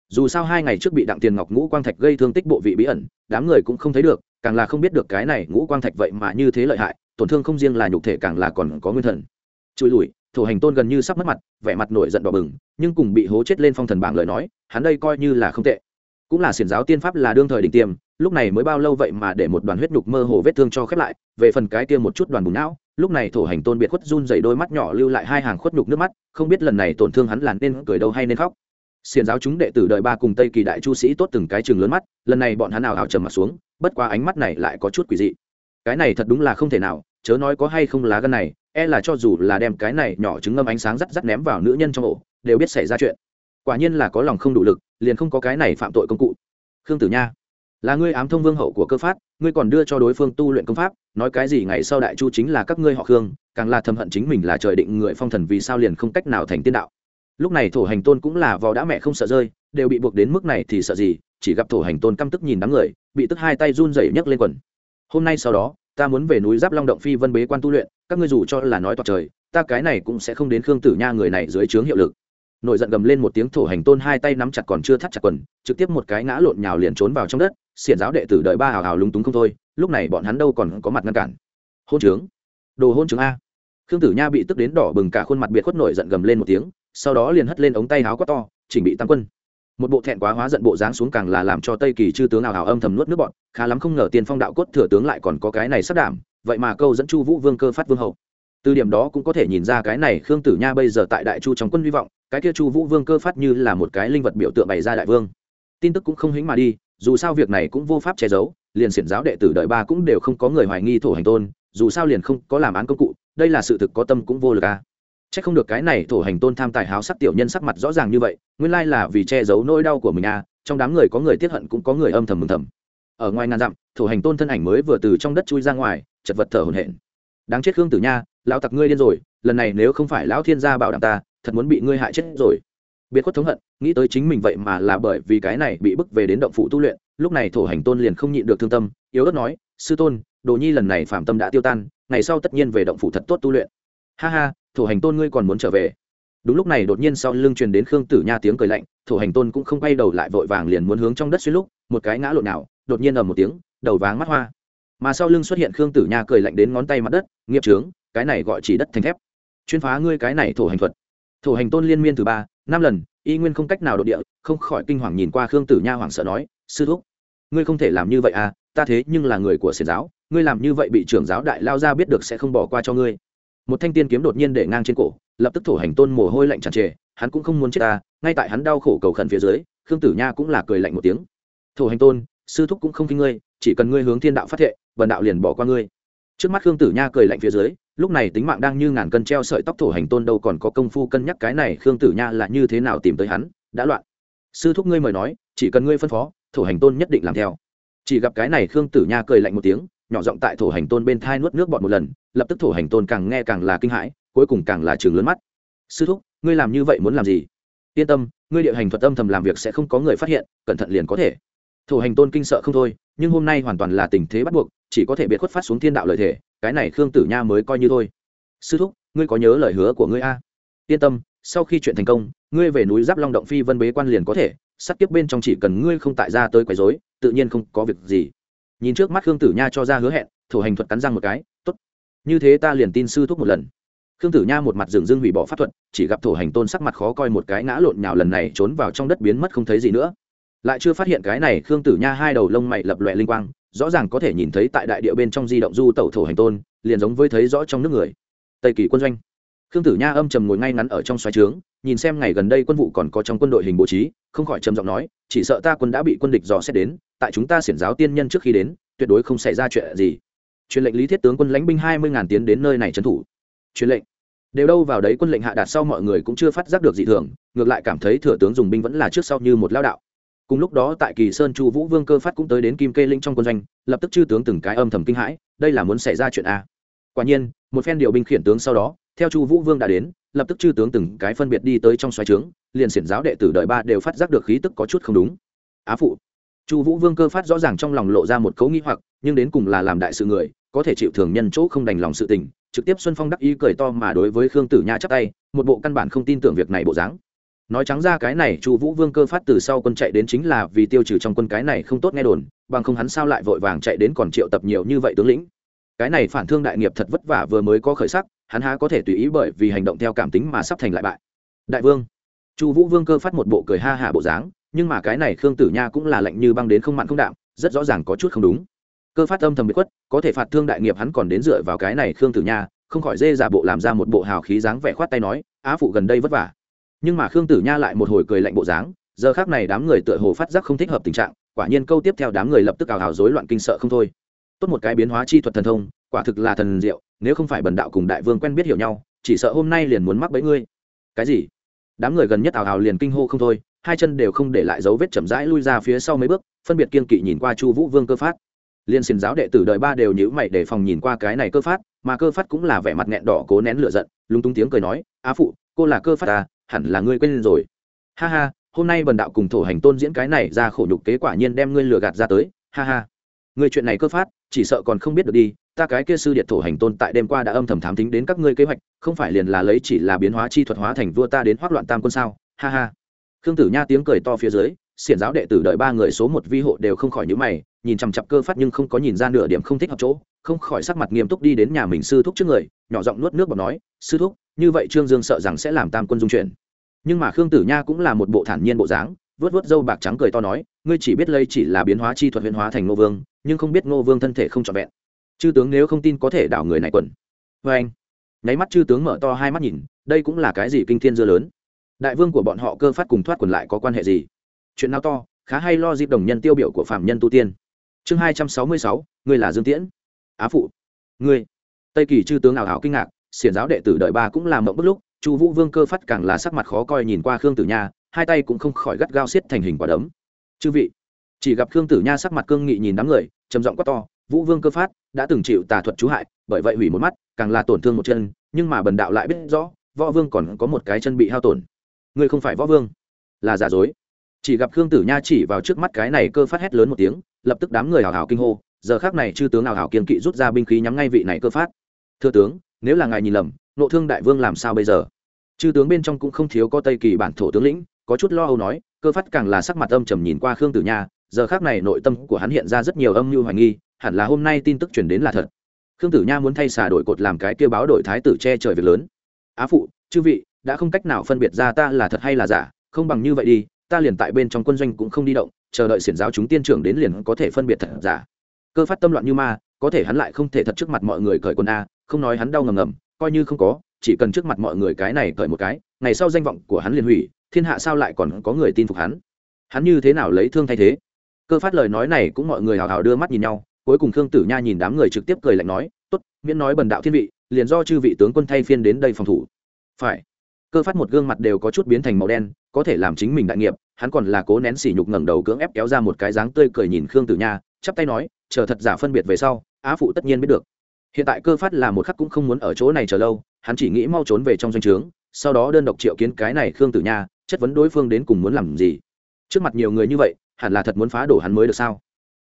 Dù sao hai ngày trước bị đặng tiền ngọc ngũ quang thạch gây thương tích bộ vị bí ẩn, đám người cũng không thấy được, càng là không biết được cái này ngũ quang thạch vậy mà như thế lợi hại, tổn thương không riêng là nhục thể càng là còn có nguyên thần. Chui lùi thổ hành tôn gần như sắp mất mặt, vẻ mặt nổi giận đỏ bừng, nhưng cùng bị hố chết lên phong thần bảng lời nói, hắn đây coi như là không tệ cũng là xiển giáo tiên pháp là đương thời đỉnh tiêm, lúc này mới bao lâu vậy mà để một đoàn huyết nhục mơ hồ vết thương cho khép lại, về phần cái kia một chút đoàn bùn não, lúc này thổ hành tôn biệt khuất run dày đôi mắt nhỏ lưu lại hai hàng khuất nhục nước mắt, không biết lần này tổn thương hắn là nên cười đâu hay nên khóc. Xiển giáo chúng đệ tử đời ba cùng tây kỳ đại chu sĩ tốt từng cái chừng lớn mắt, lần này bọn hắn nào hào trầm mặt xuống, bất qua ánh mắt này lại có chút quỷ dị. Cái này thật đúng là không thể nào, chớ nói có hay không lá gân này e là cho dù là đem cái này nhỏ trứng ngâm ánh sáng rắt rắt ném vào nữ nhân trong ổ, đều biết xảy ra chuyện. Quả nhiên là có lòng không đủ lực liền không có cái này phạm tội công cụ. Khương tử nha, là ngươi ám thông vương hậu của cơ pháp ngươi còn đưa cho đối phương tu luyện công pháp, nói cái gì ngày sau đại chu chính là các ngươi họ khương, càng là thầm hận chính mình là trời định người phong thần vì sao liền không cách nào thành tiên đạo. Lúc này thổ hành tôn cũng là vò đã mẹ không sợ rơi, đều bị buộc đến mức này thì sợ gì, chỉ gặp thổ hành tôn căm tức nhìn đám người, bị tức hai tay run rẩy nhấc lên quần. Hôm nay sau đó, ta muốn về núi giáp long động phi vân bế quan tu luyện, các ngươi dù cho là nói toạc trời, ta cái này cũng sẽ không đến khương tử nha người này dưới trướng hiệu lực nổi giận gầm lên một tiếng thổ hành tôn hai tay nắm chặt còn chưa thắt chặt quần, trực tiếp một cái ngã lộn nhào liền trốn vào trong đất, xiển giáo đệ tử đợi ba hào hào lúng túng không thôi, lúc này bọn hắn đâu còn có mặt ngăn cản. Hôn trướng. Đồ hôn trướng a. Khương tử nha bị tức đến đỏ bừng cả khuôn mặt biệt khuất nổi giận gầm lên một tiếng, sau đó liền hất lên ống tay áo quát to, chỉnh bị tăng quân. Một bộ thẹn quá hóa giận bộ dáng xuống càng là làm cho tây kỳ chư tướng ảo ảo âm thầm nuốt nước bọn, khá lắm không ngờ tiền phong đạo cốt thừa tướng lại còn có cái này sắp đảm, vậy mà câu dẫn chu vũ vương cơ phát vương hậu. Từ điểm đó cũng có thể nhìn ra cái này khương tử nha bây giờ tại đại chu trong quân hy vọng cái kia chu vũ vương cơ phát như là một cái linh vật biểu tượng bày ra đại vương tin tức cũng không hính mà đi dù sao việc này cũng vô pháp che giấu liền xiển giáo đệ tử đợi ba cũng đều không có người hoài nghi thổ hành tôn dù sao liền không có làm án công cụ đây là sự thực có tâm cũng vô lực à. Chắc không được cái này thổ hành tôn tham tài háo sắc tiểu nhân sắc mặt rõ ràng như vậy, nguyên lai là vì che giấu nỗi đau của mình à, trong đám người có người tiết hận cũng có người âm thầm mừng thầm. Ở ngoài ngàn dặm, thổ hành tôn thân ảnh mới vừa từ trong đất chui ra ngoài, chật vật thở hổn hển. Đáng chết Khương Tử Nha, lão tặc ngươi điên rồi, lần này nếu không phải lão thiên gia bảo đảm ta, thật muốn bị ngươi hại chết rồi. Biệt khuất thống hận, nghĩ tới chính mình vậy mà là bởi vì cái này bị bức về đến động phủ tu luyện, lúc này thổ hành tôn liền không nhịn được thương tâm, yếu ớt nói, sư tôn, đồ nhi lần này phạm tâm đã tiêu tan, ngày sau tất nhiên về động phủ thật tốt tu luyện. Ha ha, thổ hành tôn ngươi còn muốn trở về đúng lúc này đột nhiên sau lưng truyền đến khương tử nha tiếng cười lạnh thổ hành tôn cũng không quay đầu lại vội vàng liền muốn hướng trong đất xuyên lúc một cái ngã lộn nào đột nhiên ầm một tiếng đầu váng mắt hoa mà sau lưng xuất hiện khương tử nha cười lạnh đến ngón tay mặt đất nghiệp trướng cái này gọi chỉ đất thành thép chuyên phá ngươi cái này thổ hành thuật thổ hành tôn liên miên từ ba, năm lần, y nguyên không cách nào đột địa, không khỏi kinh hoàng nhìn qua khương tử nha hoảng sợ nói, sư thúc, ngươi không thể làm như vậy à ta thế nhưng là người của xiển giáo, ngươi làm như vậy bị trưởng giáo đại lao ra biết được sẽ không bỏ qua cho ngươi. Một thanh tiên kiếm đột nhiên để ngang trên cổ, lập tức thổ hành tôn mồ hôi lạnh tràn trề, hắn cũng không muốn chết ta, ngay tại hắn đau khổ cầu khẩn phía dưới, khương tử nha cũng là cười lạnh một tiếng. Thổ hành tôn, sư thúc cũng không kinh ngươi, chỉ cần ngươi hướng thiên đạo phát thệ, vần đạo liền bỏ qua ngươi. Trước mắt khương tử nha cười lạnh phía dưới lúc này tính mạng đang như ngàn cân treo sợi tóc thổ hành tôn đâu còn có công phu cân nhắc cái này khương tử nha là như thế nào tìm tới hắn, đã loạn. Sư thúc ngươi mời nói, chỉ cần ngươi phân phó, thổ hành tôn nhất định làm theo. Chỉ gặp cái này khương tử nha cười lạnh một tiếng, nhỏ giọng tại thổ hành tôn bên thai nuốt nước bọt một lần, lập tức thổ hành tôn càng nghe càng là kinh hãi, cuối cùng càng là trường lớn mắt. Sư thúc, ngươi làm như vậy muốn làm gì? Yên tâm, ngươi địa hành thuật âm thầm làm việc sẽ không có người phát hiện, cẩn thận liền có thể. Thổ hành tôn kinh sợ không thôi, nhưng hôm nay hoàn toàn là tình thế bắt buộc, chỉ có thể biệt khuất phát xuống thiên đạo lợi thể cái này khương tử nha mới coi như thôi. Sư thúc, ngươi có nhớ lời hứa của ngươi a? Yên tâm, sau khi chuyện thành công, ngươi về núi giáp long động phi vân bế quan liền có thể, sắt tiếp bên trong chỉ cần ngươi không tại ra tới quấy rối, tự nhiên không có việc gì. Nhìn trước mắt khương tử nha cho ra hứa hẹn thổ hành thuật cắn răng một cái, tốt, như thế ta liền tin sư thúc một lần. Khương tử nha một mặt dường dưng hủy bỏ pháp thuật, chỉ gặp thổ hành tôn sắc mặt khó coi một cái ngã lộn nhào lần này trốn vào trong đất biến mất không thấy gì nữa. Lại chưa phát hiện cái này khương tử nha hai đầu lông mày lập lòe linh quang rõ ràng có thể nhìn thấy tại đại địa bên trong di động du tẩu thổ hành tôn, liền giống với thấy rõ trong nước người. Tây kỳ quân doanh. Khương tử nha âm trầm ngồi ngay ngắn ở trong xoáy trướng, nhìn xem ngày gần đây quân vụ còn có trong quân đội hình bố trí, không khỏi trầm giọng nói, chỉ sợ ta quân đã bị quân địch dò xét đến, tại chúng ta xiển giáo tiên nhân trước khi đến, tuyệt đối không xảy ra chuyện gì. Truyền lệnh lý thiết tướng quân lãnh binh hai mươi ngàn tiến đến nơi này trấn thủ. Truyền lệnh. Đều đâu vào đấy quân lệnh hạ đạt sau mọi người cũng chưa phát giác được gì thường, ngược lại cảm thấy thừa tướng dùng binh vẫn là trước sau như một lao đạo cùng lúc đó tại kỳ sơn chu vũ vương cơ phát cũng tới đến kim kê linh trong quân doanh, lập tức chư tướng từng cái âm thầm kinh hãi, đây là muốn xảy ra chuyện a quả nhiên, một phen điều binh khiển tướng sau đó, theo chu vũ vương đã đến, lập tức chư tướng từng cái phân biệt đi tới trong xoáy trướng, liền xiển giáo đệ tử đợi ba đều phát giác được khí tức có chút không đúng. Á phụ. Chu vũ vương cơ phát rõ ràng trong lòng lộ ra một cấu nghĩ hoặc, nhưng đến cùng là làm đại sự người, có thể chịu thường nhân chỗ không đành lòng sự tình, trực tiếp xuân phong đắc ý cười to mà đối với khương tử nha chắc tay, một bộ căn bản không tin tưởng việc này bộ dáng nói trắng ra cái này chu vũ vương cơ phát từ sau quân chạy đến chính là vì tiêu trừ trong quân cái này không tốt nghe đồn, bằng không hắn sao lại vội vàng chạy đến còn triệu tập nhiều như vậy tướng lĩnh. Cái này phản thương đại nghiệp thật vất vả vừa mới có khởi sắc, hắn há có thể tùy ý bởi vì hành động theo cảm tính mà sắp thành lại bại. Đại vương, chu vũ vương cơ phát một bộ cười ha hả bộ dáng, nhưng mà cái này khương tử nha cũng là lạnh như băng đến không mặn không đạm, rất rõ ràng có chút không đúng. Cơ phát âm thầm bị quất có thể phạt thương đại nghiệp hắn còn đến dựa vào cái này khương tử nha, không khỏi dê giả bộ làm ra một bộ hào khí dáng vẻ khoát tay nói, á phụ gần đây vất vả nhưng mà khương tử nha lại một hồi cười lạnh bộ dáng, giờ khác này đám người tựa hồ phát giác không thích hợp tình trạng, quả nhiên câu tiếp theo đám người lập tức ào ào rối loạn kinh sợ không thôi. Tốt một cái biến hóa chi thuật thần thông, quả thực là thần diệu, nếu không phải bần đạo cùng đại vương quen biết hiểu nhau, chỉ sợ hôm nay liền muốn mắc bẫy ngươi. Cái gì? Đám người gần nhất ào ào liền kinh hô không thôi, hai chân đều không để lại dấu vết chậm rãi lui ra phía sau mấy bước, phân biệt kiên kỵ nhìn qua chu vũ vương cơ phát. Liên xin giáo đệ tử đời ba đều nhữ mày để phòng nhìn qua cái này cơ phát, mà cơ phát cũng là vẻ mặt nghẹn đỏ cố nén lửa giận, lúng túng tiếng cười nói, á phụ, cô là cơ phát à hẳn là ngươi quên rồi. Ha ha, hôm nay bần đạo cùng thổ hành tôn diễn cái này ra khổ nhục kế quả nhiên đem ngươi lừa gạt ra tới. Ha ha. Người chuyện này cơ phát, chỉ sợ còn không biết được đi, ta cái kia sư điện thổ hành tôn tại đêm qua đã âm thầm thám tính đến các ngươi kế hoạch, không phải liền là lấy chỉ là biến hóa chi thuật hóa thành vua ta đến hoác loạn tam quân sao? Ha ha. Khương tử nha tiếng cười to phía dưới, xiển giáo đệ tử đợi ba người số một vi hộ đều không khỏi nhữ mày nhìn chằm chặp cơ phát nhưng không có nhìn ra nửa điểm không thích hợp chỗ, không khỏi sắc mặt nghiêm túc đi đến nhà mình sư thúc trước người, nhỏ giọng nuốt nước bọt nói, sư thúc, như vậy trương dương sợ rằng sẽ làm tam quân dung chuyển. Nhưng mà khương tử nha cũng là một bộ thản nhiên bộ dáng vớt vớt dâu bạc trắng cười to nói, ngươi chỉ biết lây chỉ là biến hóa chi thuật huyền hóa thành ngô vương, nhưng không biết ngô vương thân thể không trọn vẹn. Chư tướng nếu không tin có thể đảo người này quần. Vê anh, nháy mắt chư tướng mở to hai mắt nhìn, đây cũng là cái gì kinh thiên dưa lớn? Đại vương của bọn họ cơ phát cùng thoát quần lại có quan hệ gì? Chuyện nào to, khá hay lo dịp đồng nhân tiêu biểu của phạm nhân tu tiên chương hai trăm sáu mươi sáu, ngươi là dương tiễn. Á phụ, ngươi. Tây kỳ chư tướng ảo hảo kinh ngạc, xiển giáo đệ tử đợi ba cũng làm mộng bất lúc, chu vũ vương cơ phát càng là sắc mặt khó coi nhìn qua khương tử nha, hai tay cũng không khỏi gắt gao xiết thành hình quả đấm. Chư vị, chỉ gặp khương tử nha sắc mặt cương nghị nhìn đám người, trầm giọng quát to, vũ vương cơ phát, đã từng chịu tà thuật chú hại, bởi vậy hủy một mắt, càng là tổn thương một chân, nhưng mà bần đạo lại biết rõ, võ vương còn có một cái chân bị hao tổn. Ngươi không phải võ vương, là giả dối chỉ gặp khương tử nha chỉ vào trước mắt cái này cơ phát hét lớn một tiếng, lập tức đám người hào hào kinh hô, giờ khác này chư tướng hào hào kiên kỵ rút ra binh khí nhắm ngay vị này cơ phát. Thưa tướng, nếu là ngài nhìn lầm, nộ thương đại vương làm sao bây giờ? Chư tướng bên trong cũng không thiếu có tây kỳ bản thổ tướng lĩnh, có chút lo âu nói, cơ phát càng là sắc mặt âm trầm nhìn qua khương tử nha, giờ khác này nội tâm của hắn hiện ra rất nhiều âm mưu hoài nghi, hẳn là hôm nay tin tức chuyển đến là thật. Khương tử nha muốn thay xà đổi cột làm cái kêu báo đổi thái tử che trời việc lớn. Á phụ, chư vị, đã không cách nào phân biệt ra ta là thật hay là giả, không bằng như vậy đi ta liền tại bên trong quân doanh cũng không đi động, chờ đợi xiển giáo chúng tiên trưởng đến liền có thể phân biệt thật giả. Cơ phát tâm loạn như ma, có thể hắn lại không thể thật trước mặt mọi người cởi quần a, không nói hắn đau ngầm ngầm, coi như không có, chỉ cần trước mặt mọi người cái này cởi một cái, ngày sau danh vọng của hắn liền hủy, thiên hạ sao lại còn có người tin phục hắn? Hắn như thế nào lấy thương thay thế? Cơ phát lời nói này cũng mọi người hào hào đưa mắt nhìn nhau, cuối cùng khương tử nha nhìn đám người trực tiếp cười lạnh nói, tốt, miễn nói bần đạo thiên vị, liền do chư vị tướng quân thay phiên đến đây phòng thủ. Phải. Cơ phát một gương mặt đều có chút biến thành màu đen có thể làm chính mình đại nghiệp, hắn còn là cố nén sỉ nhục ngẩng đầu cưỡng ép kéo ra một cái dáng tươi cười nhìn khương tử nha, chắp tay nói, chờ thật giả phân biệt về sau, á phụ tất nhiên biết được. Hiện tại cơ phát là một khắc cũng không muốn ở chỗ này chờ lâu, hắn chỉ nghĩ mau trốn về trong doanh trướng, sau đó đơn độc triệu kiến cái này khương tử nha, chất vấn đối phương đến cùng muốn làm gì. Trước mặt nhiều người như vậy, hẳn là thật muốn phá đổ hắn mới được sao?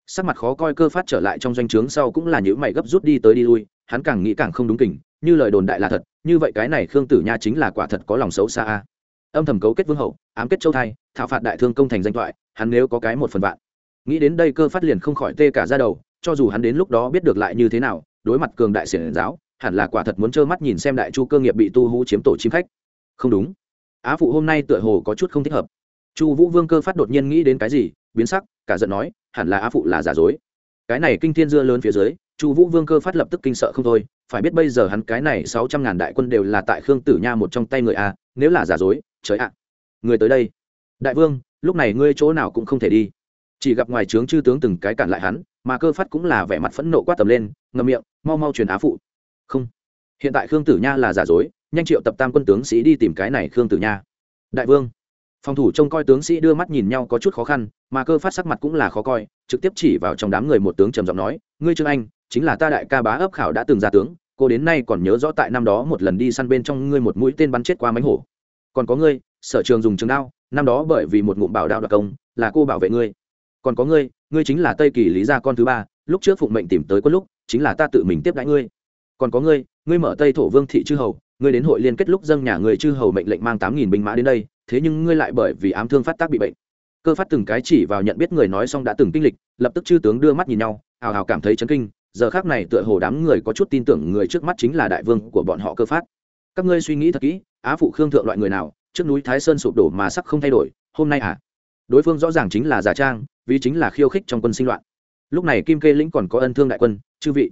Sắc mặt khó coi cơ phát trở lại trong doanh trướng sau cũng là những mày gấp rút đi tới đi lui, hắn càng nghĩ càng không đúng kình, như lời đồn đại là thật, như vậy cái này khương tử nha chính là quả thật có lòng xấu xa a âm thầm cấu kết vương hậu, ám kết châu thai, thảo phạt đại thương công thành danh thoại, hắn nếu có cái một phần vạn. Nghĩ đến đây cơ phát liền không khỏi tê cả ra đầu, cho dù hắn đến lúc đó biết được lại như thế nào, đối mặt cường đại xiển giáo, hẳn là quả thật muốn trơ mắt nhìn xem đại chu cơ nghiệp bị tu hú chiếm tổ chim khách. Không đúng. Á phụ hôm nay tựa hồ có chút không thích hợp. Chu vũ vương cơ phát đột nhiên nghĩ đến cái gì, biến sắc, cả giận nói, hẳn là á phụ là giả dối. Cái này kinh thiên dưa lớn phía dưới, chu vũ vương cơ phát lập tức kinh sợ không thôi, phải biết bây giờ hắn cái này sáu trăm ngàn đại quân đều là tại khương tử nha một trong tay người a nếu là giả dối, trời ạ. Người tới đây. Đại vương, lúc này ngươi chỗ nào cũng không thể đi. Chỉ gặp ngoài trướng chư tướng từng cái cản lại hắn, mà cơ phát cũng là vẻ mặt phẫn nộ quát tầm lên, ngậm miệng, mau mau truyền á phụ. Không. Hiện tại khương tử nha là giả dối, nhanh triệu tập tam quân tướng sĩ đi tìm cái này khương tử nha. Đại vương. Phòng thủ trông coi tướng sĩ đưa mắt nhìn nhau có chút khó khăn, mà cơ phát sắc mặt cũng là khó coi, trực tiếp chỉ vào trong đám người một tướng trầm giọng nói, ngươi trương anh, chính là ta đại ca bá ấp khảo đã từng ra tướng cô đến nay còn nhớ rõ tại năm đó một lần đi săn bên trong ngươi một mũi tên bắn chết qua mánh hổ. Còn có ngươi, sở trường dùng trường đao, năm đó bởi vì một ngụm bảo đạo đặc công, là cô bảo vệ ngươi. Còn có ngươi ngươi chính là tây kỳ lý gia con thứ ba, lúc trước phụng mệnh tìm tới quân lúc, chính là ta tự mình tiếp đãi ngươi. Còn có ngươi ngươi mở tây thổ vương thị chư hầu, ngươi đến hội liên kết lúc dâng nhà người chư hầu mệnh lệnh mang tám nghìn binh mã đến đây, thế nhưng ngươi lại bởi vì ám thương phát tác bị bệnh. Cơ phát từng cái chỉ vào nhận biết người nói xong đã từng kinh lịch, lập tức chư tướng đưa mắt nhìn nhau, hào hào cảm thấy chấn kinh giờ khác này tựa hồ đám người có chút tin tưởng người trước mắt chính là đại vương của bọn họ cơ phát. Các ngươi suy nghĩ thật kỹ, á phụ khương thượng loại người nào, trước núi thái sơn sụp đổ mà sắc không thay đổi, hôm nay à? Đối phương rõ ràng chính là giả trang, vì chính là khiêu khích trong quân sinh loạn. Lúc này kim kê lĩnh còn có ân thương đại quân, chư vị.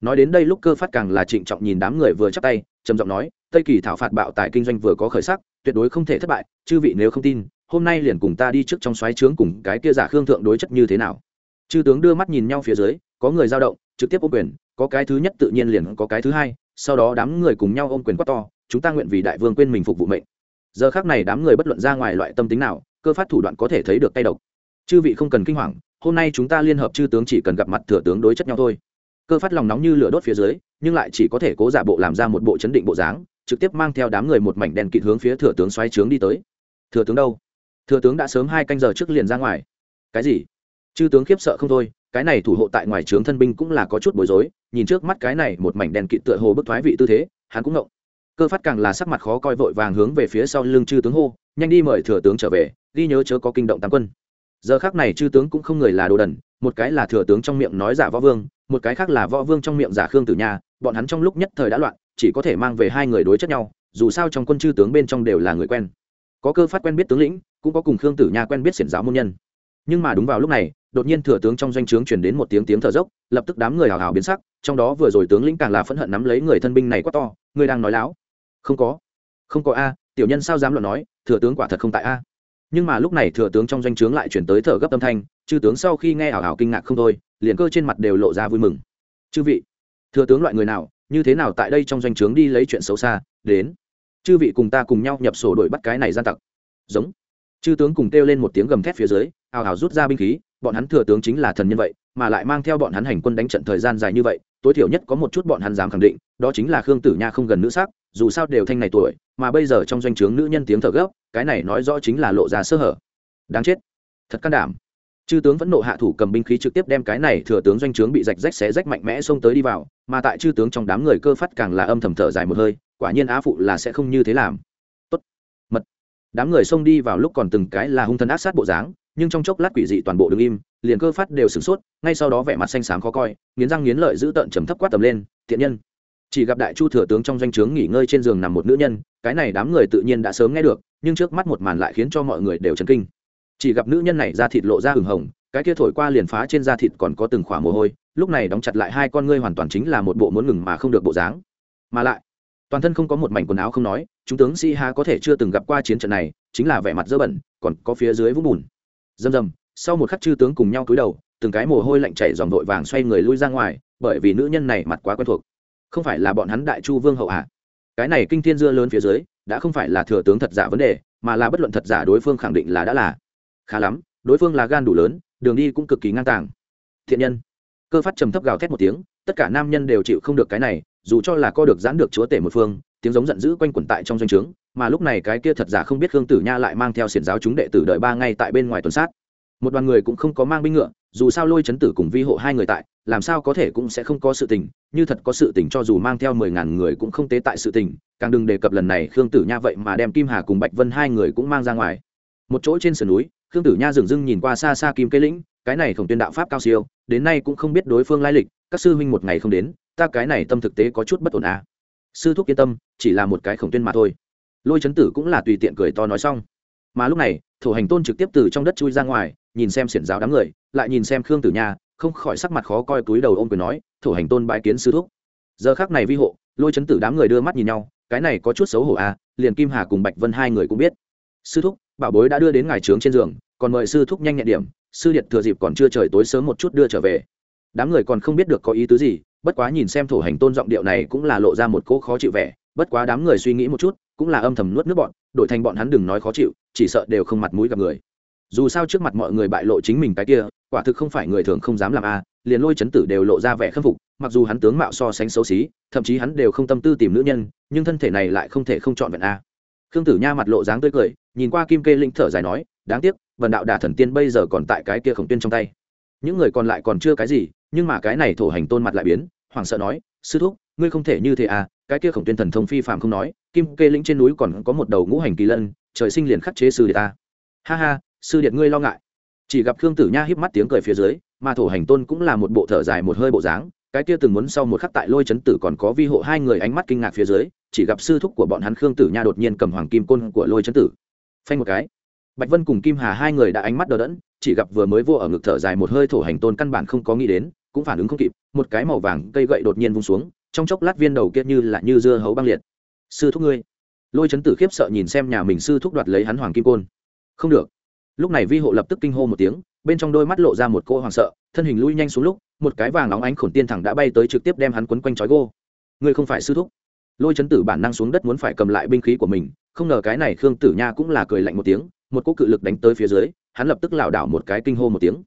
Nói đến đây lúc cơ phát càng là trịnh trọng nhìn đám người vừa chắp tay, trầm giọng nói, tây kỳ thảo phạt bạo tại kinh doanh vừa có khởi sắc, tuyệt đối không thể thất bại, chư vị nếu không tin, hôm nay liền cùng ta đi trước trong xoáy trướng cùng cái kia giả khương thượng đối chất như thế nào. Chư tướng đưa mắt nhìn nhau phía dưới, có người dao động trực tiếp ôm quyền, có cái thứ nhất tự nhiên liền có cái thứ hai, sau đó đám người cùng nhau ôm quyền quát to, chúng ta nguyện vì đại vương quên mình phục vụ mệnh. Giờ khác này đám người bất luận ra ngoài loại tâm tính nào, cơ phát thủ đoạn có thể thấy được tay độc. Chư vị không cần kinh hoàng, hôm nay chúng ta liên hợp chư tướng chỉ cần gặp mặt thừa tướng đối chất nhau thôi. Cơ phát lòng nóng như lửa đốt phía dưới, nhưng lại chỉ có thể cố giả bộ làm ra một bộ chấn định bộ dáng, trực tiếp mang theo đám người một mảnh đèn kịt hướng phía thừa tướng xoáy trướng đi tới. Thừa tướng đâu? Thừa tướng đã sớm hai canh giờ trước liền ra ngoài. Cái gì? Chư tướng khiếp sợ không thôi, cái này thủ hộ tại ngoài trướng thân binh cũng là có chút bối rối, nhìn trước mắt cái này một mảnh đèn kịt tựa hồ bức thoái vị tư thế, hắn cũng ngộng. Cơ phát càng là sắc mặt khó coi vội vàng hướng về phía sau lưng chư tướng hô, nhanh đi mời thừa tướng trở về, ghi nhớ chớ có kinh động tam quân. Giờ khác này chư tướng cũng không người là đồ đần, một cái là thừa tướng trong miệng nói giả võ vương, một cái khác là võ vương trong miệng giả khương tử nha, bọn hắn trong lúc nhất thời đã loạn, chỉ có thể mang về hai người đối chất nhau, dù sao trong quân chư tướng bên trong đều là người quen. Có cơ phát quen biết tướng lĩnh, cũng có cùng khương tử nha quen biết xiển giáo môn nhân. Nhưng mà đúng vào lúc này đột nhiên thừa tướng trong doanh trướng chuyển đến một tiếng tiếng thở dốc, lập tức đám người hào hào biến sắc, trong đó vừa rồi tướng lĩnh càng là phẫn hận nắm lấy người thân binh này quá to, người đang nói láo. Không có. Không có a, tiểu nhân sao dám luận nói, thừa tướng quả thật không tại a. Nhưng mà lúc này thừa tướng trong doanh trướng lại chuyển tới thở gấp âm thanh, chư tướng sau khi nghe hào hào kinh ngạc không thôi, liền cơ trên mặt đều lộ ra vui mừng. Chư vị, thừa tướng loại người nào, như thế nào tại đây trong doanh trướng đi lấy chuyện xấu xa, đến. Chư vị cùng ta cùng nhau nhập sổ đổi bắt cái này gian tặc. Giống. Chư tướng cùng kêu lên một tiếng gầm thét phía dưới, hào hào rút ra binh khí bọn hắn thừa tướng chính là thần nhân vậy, mà lại mang theo bọn hắn hành quân đánh trận thời gian dài như vậy, tối thiểu nhất có một chút bọn hắn dám khẳng định, đó chính là khương tử nha không gần nữ sắc, dù sao đều thanh này tuổi, mà bây giờ trong doanh trướng nữ nhân tiếng thở gấp, cái này nói rõ chính là lộ ra sơ hở. Đáng chết. Thật can đảm. Chư tướng vẫn nộ hạ thủ cầm binh khí trực tiếp đem cái này thừa tướng doanh trướng bị rạch rách xé rách mạnh mẽ xông tới đi vào, mà tại chư tướng trong đám người cơ phát càng là âm thầm thở dài một hơi, quả nhiên á phụ là sẽ không như thế làm. Tốt. Mật. Đám người xông đi vào lúc còn từng cái là hung thân ác sát bộ dáng nhưng trong chốc lát quỷ dị toàn bộ đứng im, liền cơ phát đều sửng sốt, ngay sau đó vẻ mặt xanh xám khó coi, nghiến răng nghiến lợi giữ tợn trầm thấp quát tầm lên, thiện nhân, chỉ gặp đại chu thừa tướng trong doanh trướng nghỉ ngơi trên giường nằm một nữ nhân, cái này đám người tự nhiên đã sớm nghe được, nhưng trước mắt một màn lại khiến cho mọi người đều chấn kinh. Chỉ gặp nữ nhân này da thịt lộ ra hừng hồng, cái kia thổi qua liền phá trên da thịt còn có từng khỏa mồ hôi, lúc này đóng chặt lại hai con ngươi hoàn toàn chính là một bộ muốn ngừng mà không được bộ dáng. Mà lại, toàn thân không có một mảnh quần áo không nói, chúng tướng sĩ ha có thể chưa từng gặp qua chiến trận này, chính là vẻ mặt dơ bẩn, còn có phía dưới vũng bùn dầm dầm, sau một khắc chư tướng cùng nhau cúi đầu, từng cái mồ hôi lạnh chảy dòng vội vàng xoay người lui ra ngoài, bởi vì nữ nhân này mặt quá quen thuộc. Không phải là bọn hắn đại chu vương hậu hạ cái này kinh thiên dưa lớn phía dưới, đã không phải là thừa tướng thật giả vấn đề, mà là bất luận thật giả đối phương khẳng định là đã là. Khá lắm, đối phương là gan đủ lớn, đường đi cũng cực kỳ ngang tàng. Thiện nhân. Cơ phát trầm thấp gào thét một tiếng, tất cả nam nhân đều chịu không được cái này, dù cho là co được giãn được chúa tể một phương tiếng giống giận dữ quanh quẩn tại trong doanh trướng, mà lúc này cái kia thật giả không biết khương tử nha lại mang theo xiển giáo chúng đệ tử đợi ba ngay tại bên ngoài tuần sát một đoàn người cũng không có mang binh ngựa, dù sao lôi chấn tử cùng vi hộ hai người tại, làm sao có thể cũng sẽ không có sự tình, như thật có sự tình cho dù mang theo mười ngàn người cũng không tế tại sự tình, càng đừng đề cập lần này khương tử nha vậy mà đem kim hà cùng bạch vân hai người cũng mang ra ngoài một chỗ trên sườn núi, khương tử nha dừng dưng nhìn qua xa xa kim cây lĩnh, cái này khổng tuyên đạo pháp cao siêu, đến nay cũng không biết đối phương lai lịch, các sư huynh một ngày không đến, ta cái này tâm thực tế có chút bất ổn à sư thúc yên tâm, chỉ là một cái khổng tuyên mà thôi. Lôi chấn tử cũng là tùy tiện cười to nói xong. Mà lúc này thủ hành tôn trực tiếp từ trong đất chui ra ngoài, nhìn xem xiển giáo đám người, lại nhìn xem khương tử nha, không khỏi sắc mặt khó coi túi đầu ôm quyền nói thủ hành tôn bãi kiến sư thúc. Giờ khác này vi hộ, lôi chấn tử đám người đưa mắt nhìn nhau, cái này có chút xấu hổ à liền kim hà cùng bạch vân hai người cũng biết. Sư thúc, bảo bối đã đưa đến ngài trướng trên giường, còn mời sư thúc nhanh nhẹn điểm, sư điện thừa dịp còn chưa trời tối sớm một chút đưa trở về. Đám người còn không biết được có ý tứ gì bất quá nhìn xem thổ hành tôn giọng điệu này cũng là lộ ra một cỗ khó chịu vẻ, bất quá đám người suy nghĩ một chút, cũng là âm thầm nuốt nước bọn, đổi thành bọn hắn đừng nói khó chịu, chỉ sợ đều không mặt mũi gặp người. Dù sao trước mặt mọi người bại lộ chính mình cái kia, quả thực không phải người thường không dám làm a, liền lôi chấn tử đều lộ ra vẻ khâm phục, mặc dù hắn tướng mạo so sánh xấu xí, thậm chí hắn đều không tâm tư tìm nữ nhân, nhưng thân thể này lại không thể không chọn vẹn a. Khương tử nha mặt lộ dáng tươi cười, nhìn qua kim kê linh thở dài nói, đáng tiếc vần đạo đà thần tiên bây giờ còn tại cái kia khổng tuyên trong tay. Những người còn lại còn chưa cái gì nhưng mà cái này thổ hành tôn mặt lại biến, hoảng sợ nói, sư thúc, ngươi không thể như thế à cái kia khổng tuyên thần thông phi phạm không nói, kim kê lĩnh trên núi còn có một đầu ngũ hành kỳ lân, trời sinh liền khắc chế sư điện ta. Ha ha, sư điện ngươi lo ngại. Chỉ gặp khương tử nha híp mắt tiếng cười phía dưới, mà thổ hành tôn cũng là một bộ thở dài một hơi bộ dáng, cái kia từng muốn sau một khắc tại lôi chấn tử còn có vi hộ hai người ánh mắt kinh ngạc phía dưới, chỉ gặp sư thúc của bọn hắn khương tử nha đột nhiên cầm hoàng kim côn của lôi chấn tử. Phanh một cái bạch vân cùng kim hà hai người đã ánh mắt đờ đẫn, chỉ gặp vừa mới vô ở ngực thở dài một hơi thổ hành tôn căn bản không có nghĩ đến, cũng phản ứng không kịp, một cái màu vàng cây gậy đột nhiên vung xuống, trong chốc lát viên đầu kia như là như dưa hấu băng liệt. Sư thúc ngươi. Lôi chấn tử khiếp sợ nhìn xem nhà mình sư thúc đoạt lấy hắn hoàng kim côn. Không được. Lúc này vi hộ lập tức kinh hô một tiếng, bên trong đôi mắt lộ ra một cô hoàng sợ, thân hình lui nhanh xuống lúc, một cái vàng óng ánh khổn tiên thẳng đã bay tới trực tiếp đem hắn quấn quanh trói gô. Ngươi không phải sư thúc. Lôi chấn tử bản năng xuống đất muốn phải cầm lại binh khí của mình, không ngờ cái này khương tử nha cũng là cười lạnh một tiếng một cỗ cự lực đánh tới phía dưới, hắn lập tức lảo đảo một cái kinh hô một tiếng.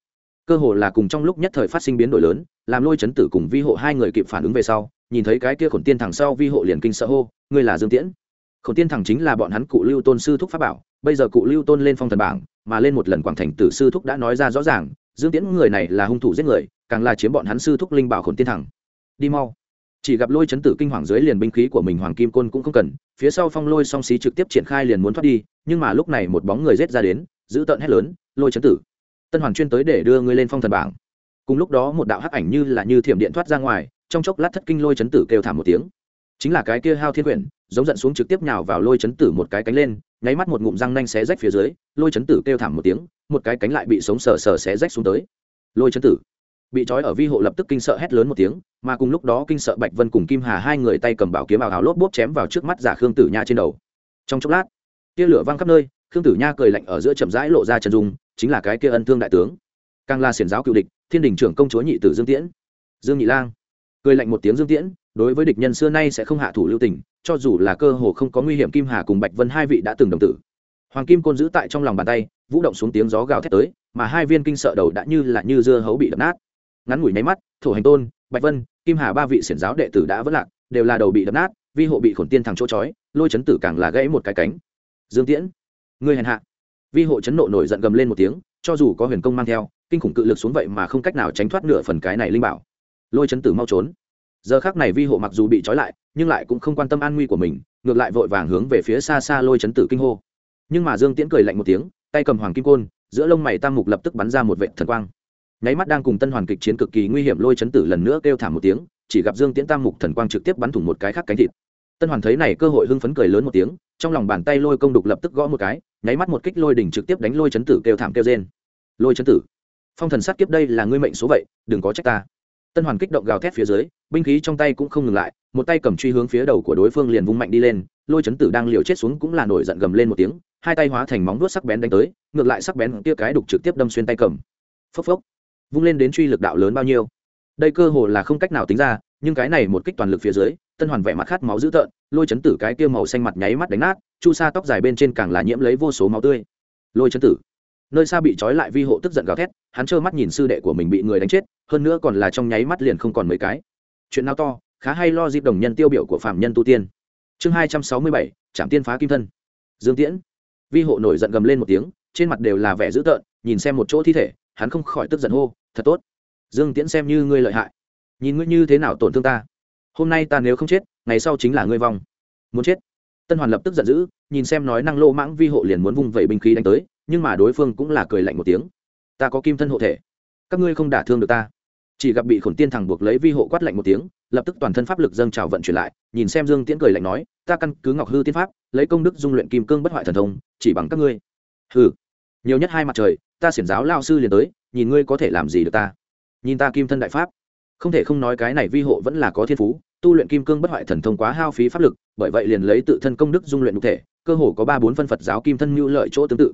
Cơ hồ là cùng trong lúc nhất thời phát sinh biến đổi lớn, làm lôi chấn tử cùng vi hộ hai người kịp phản ứng về sau, nhìn thấy cái kia khổn tiên thẳng sau vi hộ liền kinh sợ hô, ngươi là dương tiễn. Khổn tiên thẳng chính là bọn hắn cụ lưu tôn sư thúc pháp bảo, bây giờ cụ lưu tôn lên phong thần bảng, mà lên một lần quảng thành tử sư thúc đã nói ra rõ ràng, dương tiễn người này là hung thủ giết người, càng là chiếm bọn hắn sư thúc linh bảo khổn tiên thẳng. Đi mau chỉ gặp lôi chấn tử kinh hoàng dưới liền binh khí của mình hoàng kim côn cũng không cần, phía sau phong lôi song xí trực tiếp triển khai liền muốn thoát đi, nhưng mà lúc này một bóng người rết ra đến giữ tợn hét lớn, lôi chấn tử, tân hoàn chuyên tới để đưa ngươi lên phong thần bảng. Cùng lúc đó một đạo hắc ảnh như là như thiểm điện thoát ra ngoài, trong chốc lát thất kinh lôi chấn tử kêu thảm một tiếng. Chính là cái kia hao thiên quyển, giống giận xuống trực tiếp nhào vào lôi chấn tử một cái cánh lên, nháy mắt một ngụm răng nanh xé rách phía dưới, lôi chấn tử kêu thảm một tiếng, một cái cánh lại bị sống sờ sờ xé rách xuống tới. Lôi chấn tử bị trói ở vi hộ lập tức kinh sợ hét lớn một tiếng, mà cùng lúc đó kinh sợ bạch vân cùng kim hà hai người tay cầm bảo kiếm ảo áo lốp bốp chém vào trước mắt giả khương tử nha trên đầu. Trong chốc lát, tia lửa văng khắp nơi, khương tử nha cười lạnh ở giữa chậm rãi lộ ra chân dung, chính là cái kia ân thương đại tướng. Càng la xiển giáo cựu địch, thiên đình trưởng công chúa nhị tử dương tiễn. Dương nhị lang cười lạnh một tiếng dương tiễn, đối với địch nhân xưa nay sẽ không hạ thủ lưu tình, cho dù là cơ hồ không có nguy hiểm kim hà cùng bạch vân hai vị đã từng đồng tử. Hoàng kim côn giữ tại trong lòng bàn tay, vũ động xuống tiếng gió gào thét tới, mà hai viên kinh sợ đầu đã như là như dưa hấu bị đập nát ngắn ngủi nháy mắt, thổ hành tôn, bạch vân, kim hà ba vị xiển giáo đệ tử đã vất lạc, đều là đầu bị đập nát, vi hộ bị khổn tiên thằng chỗ chói, lôi chấn tử càng là gãy một cái cánh. Dương tiễn, ngươi hèn hạ. Vi hộ chấn nộ nổi giận gầm lên một tiếng, cho dù có huyền công mang theo, kinh khủng cự lực xuống vậy mà không cách nào tránh thoát nửa phần cái này linh bảo. Lôi chấn tử mau trốn. Giờ khác này vi hộ mặc dù bị trói lại, nhưng lại cũng không quan tâm an nguy của mình, ngược lại vội vàng hướng về phía xa xa lôi chấn tử kinh hô. Nhưng mà dương tiễn cười lạnh một tiếng, tay cầm hoàng kim côn, giữa lông mày tam mục lập tức bắn ra một vệ thần quang nháy mắt đang cùng tân hoàn kịch chiến cực kỳ nguy hiểm lôi chấn tử lần nữa kêu thảm một tiếng, chỉ gặp dương tiễn tam mục thần quang trực tiếp bắn thủng một cái khác cánh thịt. Tân hoàn thấy này cơ hội hưng phấn cười lớn một tiếng, trong lòng bàn tay lôi công đục lập tức gõ một cái, nháy mắt một kích lôi đỉnh trực tiếp đánh lôi chấn tử kêu thảm kêu rên. Lôi chấn tử, phong thần sát kiếp đây là ngươi mệnh số vậy, đừng có trách ta. Tân hoàn kích động gào thét phía dưới, binh khí trong tay cũng không ngừng lại, một tay cầm truy hướng phía đầu của đối phương liền vung mạnh đi lên, lôi chấn tử đang liều chết xuống cũng là nổi giận gầm lên một tiếng, hai tay hóa thành móng vuốt sắc bén đánh tới, ngược lại sắc bén kia cái đục trực tiếp đâm xuyên tay cầm. Phốc phốc vung lên đến truy lực đạo lớn bao nhiêu. Đây cơ hồ là không cách nào tính ra, nhưng cái này một kích toàn lực phía dưới, tân hoàn vẻ mặt khát máu dữ tợn, lôi chấn tử cái kia màu xanh mặt nháy mắt đánh nát, chu sa tóc dài bên trên càng là nhiễm lấy vô số máu tươi. Lôi chấn tử. Nơi xa bị trói lại vi hộ tức giận gào thét, hắn trơ mắt nhìn sư đệ của mình bị người đánh chết, hơn nữa còn là trong nháy mắt liền không còn mấy cái. Chuyện nào to, khá hay lo dịp đồng nhân tiêu biểu của phạm nhân tu tiên. Chương hai trăm sáu mươi bảy trạm tiên phá kim thân. Dương tiễn. Vi hộ nổi giận gầm lên một tiếng, trên mặt đều là vẻ dữ tợn, nhìn xem một chỗ thi thể, hắn không khỏi tức giận hô thật tốt. Dương tiễn xem như ngươi lợi hại. Nhìn ngươi như thế nào tổn thương ta? Hôm nay ta nếu không chết, ngày sau chính là ngươi vong. Muốn chết? Tân hoàn lập tức giận dữ, nhìn xem nói năng lô mãng vi hộ liền muốn vung vẩy binh khí đánh tới, nhưng mà đối phương cũng là cười lạnh một tiếng. Ta có kim thân hộ thể. Các ngươi không đả thương được ta. Chỉ gặp bị khổn tiên thẳng buộc lấy vi hộ quát lạnh một tiếng, lập tức toàn thân pháp lực dâng trào vận chuyển lại, nhìn xem dương tiễn cười lạnh nói, ta căn cứ ngọc hư tiên pháp, lấy công đức dung luyện kim cương bất hoại thần thông, chỉ bằng các ngươi. Hừ. Nhiều nhất hai mặt trời, ta xiển giáo lao sư liền tới nhìn ngươi có thể làm gì được ta. Nhìn ta kim thân đại pháp. Không thể không nói cái này vi hộ vẫn là có thiên phú, tu luyện kim cương bất hoại thần thông quá hao phí pháp lực, bởi vậy liền lấy tự thân công đức dung luyện cụ thể, cơ hồ có ba bốn phân phật giáo kim thân mưu lợi chỗ tương tự.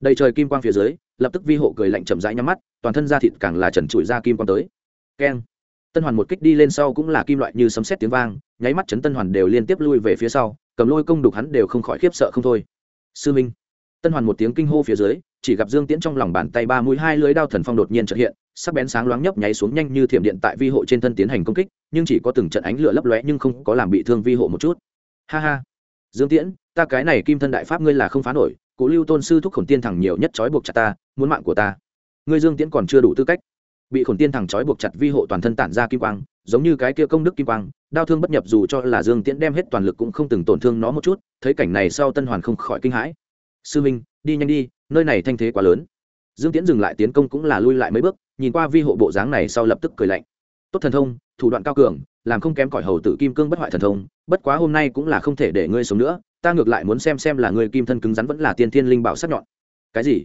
Đầy trời kim quang phía dưới, lập tức vi hộ cười lạnh chậm rãi nhắm mắt, toàn thân da thịt càng là trần trụi ra kim quang tới. Keng. Tân hoàn một kích đi lên sau cũng là kim loại như sấm sét tiếng vang, nháy mắt chấn tân hoàn đều liên tiếp lui về phía sau, cầm lôi công đục hắn đều không khỏi khiếp sợ không thôi. Sư minh tân hoàn một tiếng kinh hô phía dưới, chỉ gặp dương tiễn trong lòng bàn tay ba mũi hai lưới đao thần phong đột nhiên trợ hiện, sắc bén sáng loáng nhấp nháy xuống nhanh như thiểm điện tại vi hộ trên thân tiến hành công kích, nhưng chỉ có từng trận ánh lửa lấp lóe nhưng không có làm bị thương vi hộ một chút. Ha ha. Dương tiễn, ta cái này kim thân đại pháp ngươi là không phá nổi cụ lưu tôn sư thúc khổn tiên thẳng nhiều nhất trói buộc chặt ta, muốn mạng của ta. Ngươi dương tiễn còn chưa đủ tư cách. Bị khổn tiên thẳng trói buộc chặt vi hộ toàn thân tản ra kim quang, giống như cái kia công đức kim quang, đao thương bất nhập dù cho là dương tiễn đem hết toàn lực cũng không từng tổn thương nó một chút, thấy cảnh này sau tân hoàn không khỏi kinh hãi sư minh, đi nhanh đi, nơi này thanh thế quá lớn. Dương tiễn dừng lại tiến công cũng là lui lại mấy bước, nhìn qua vi hộ bộ dáng này sau lập tức cười lạnh. Tốt thần thông, thủ đoạn cao cường, làm không kém cỏi hầu tử kim cương bất hoại thần thông, bất quá hôm nay cũng là không thể để ngươi sống nữa, ta ngược lại muốn xem xem là ngươi kim thân cứng rắn vẫn là tiên thiên linh bảo sắc nhọn. Cái gì?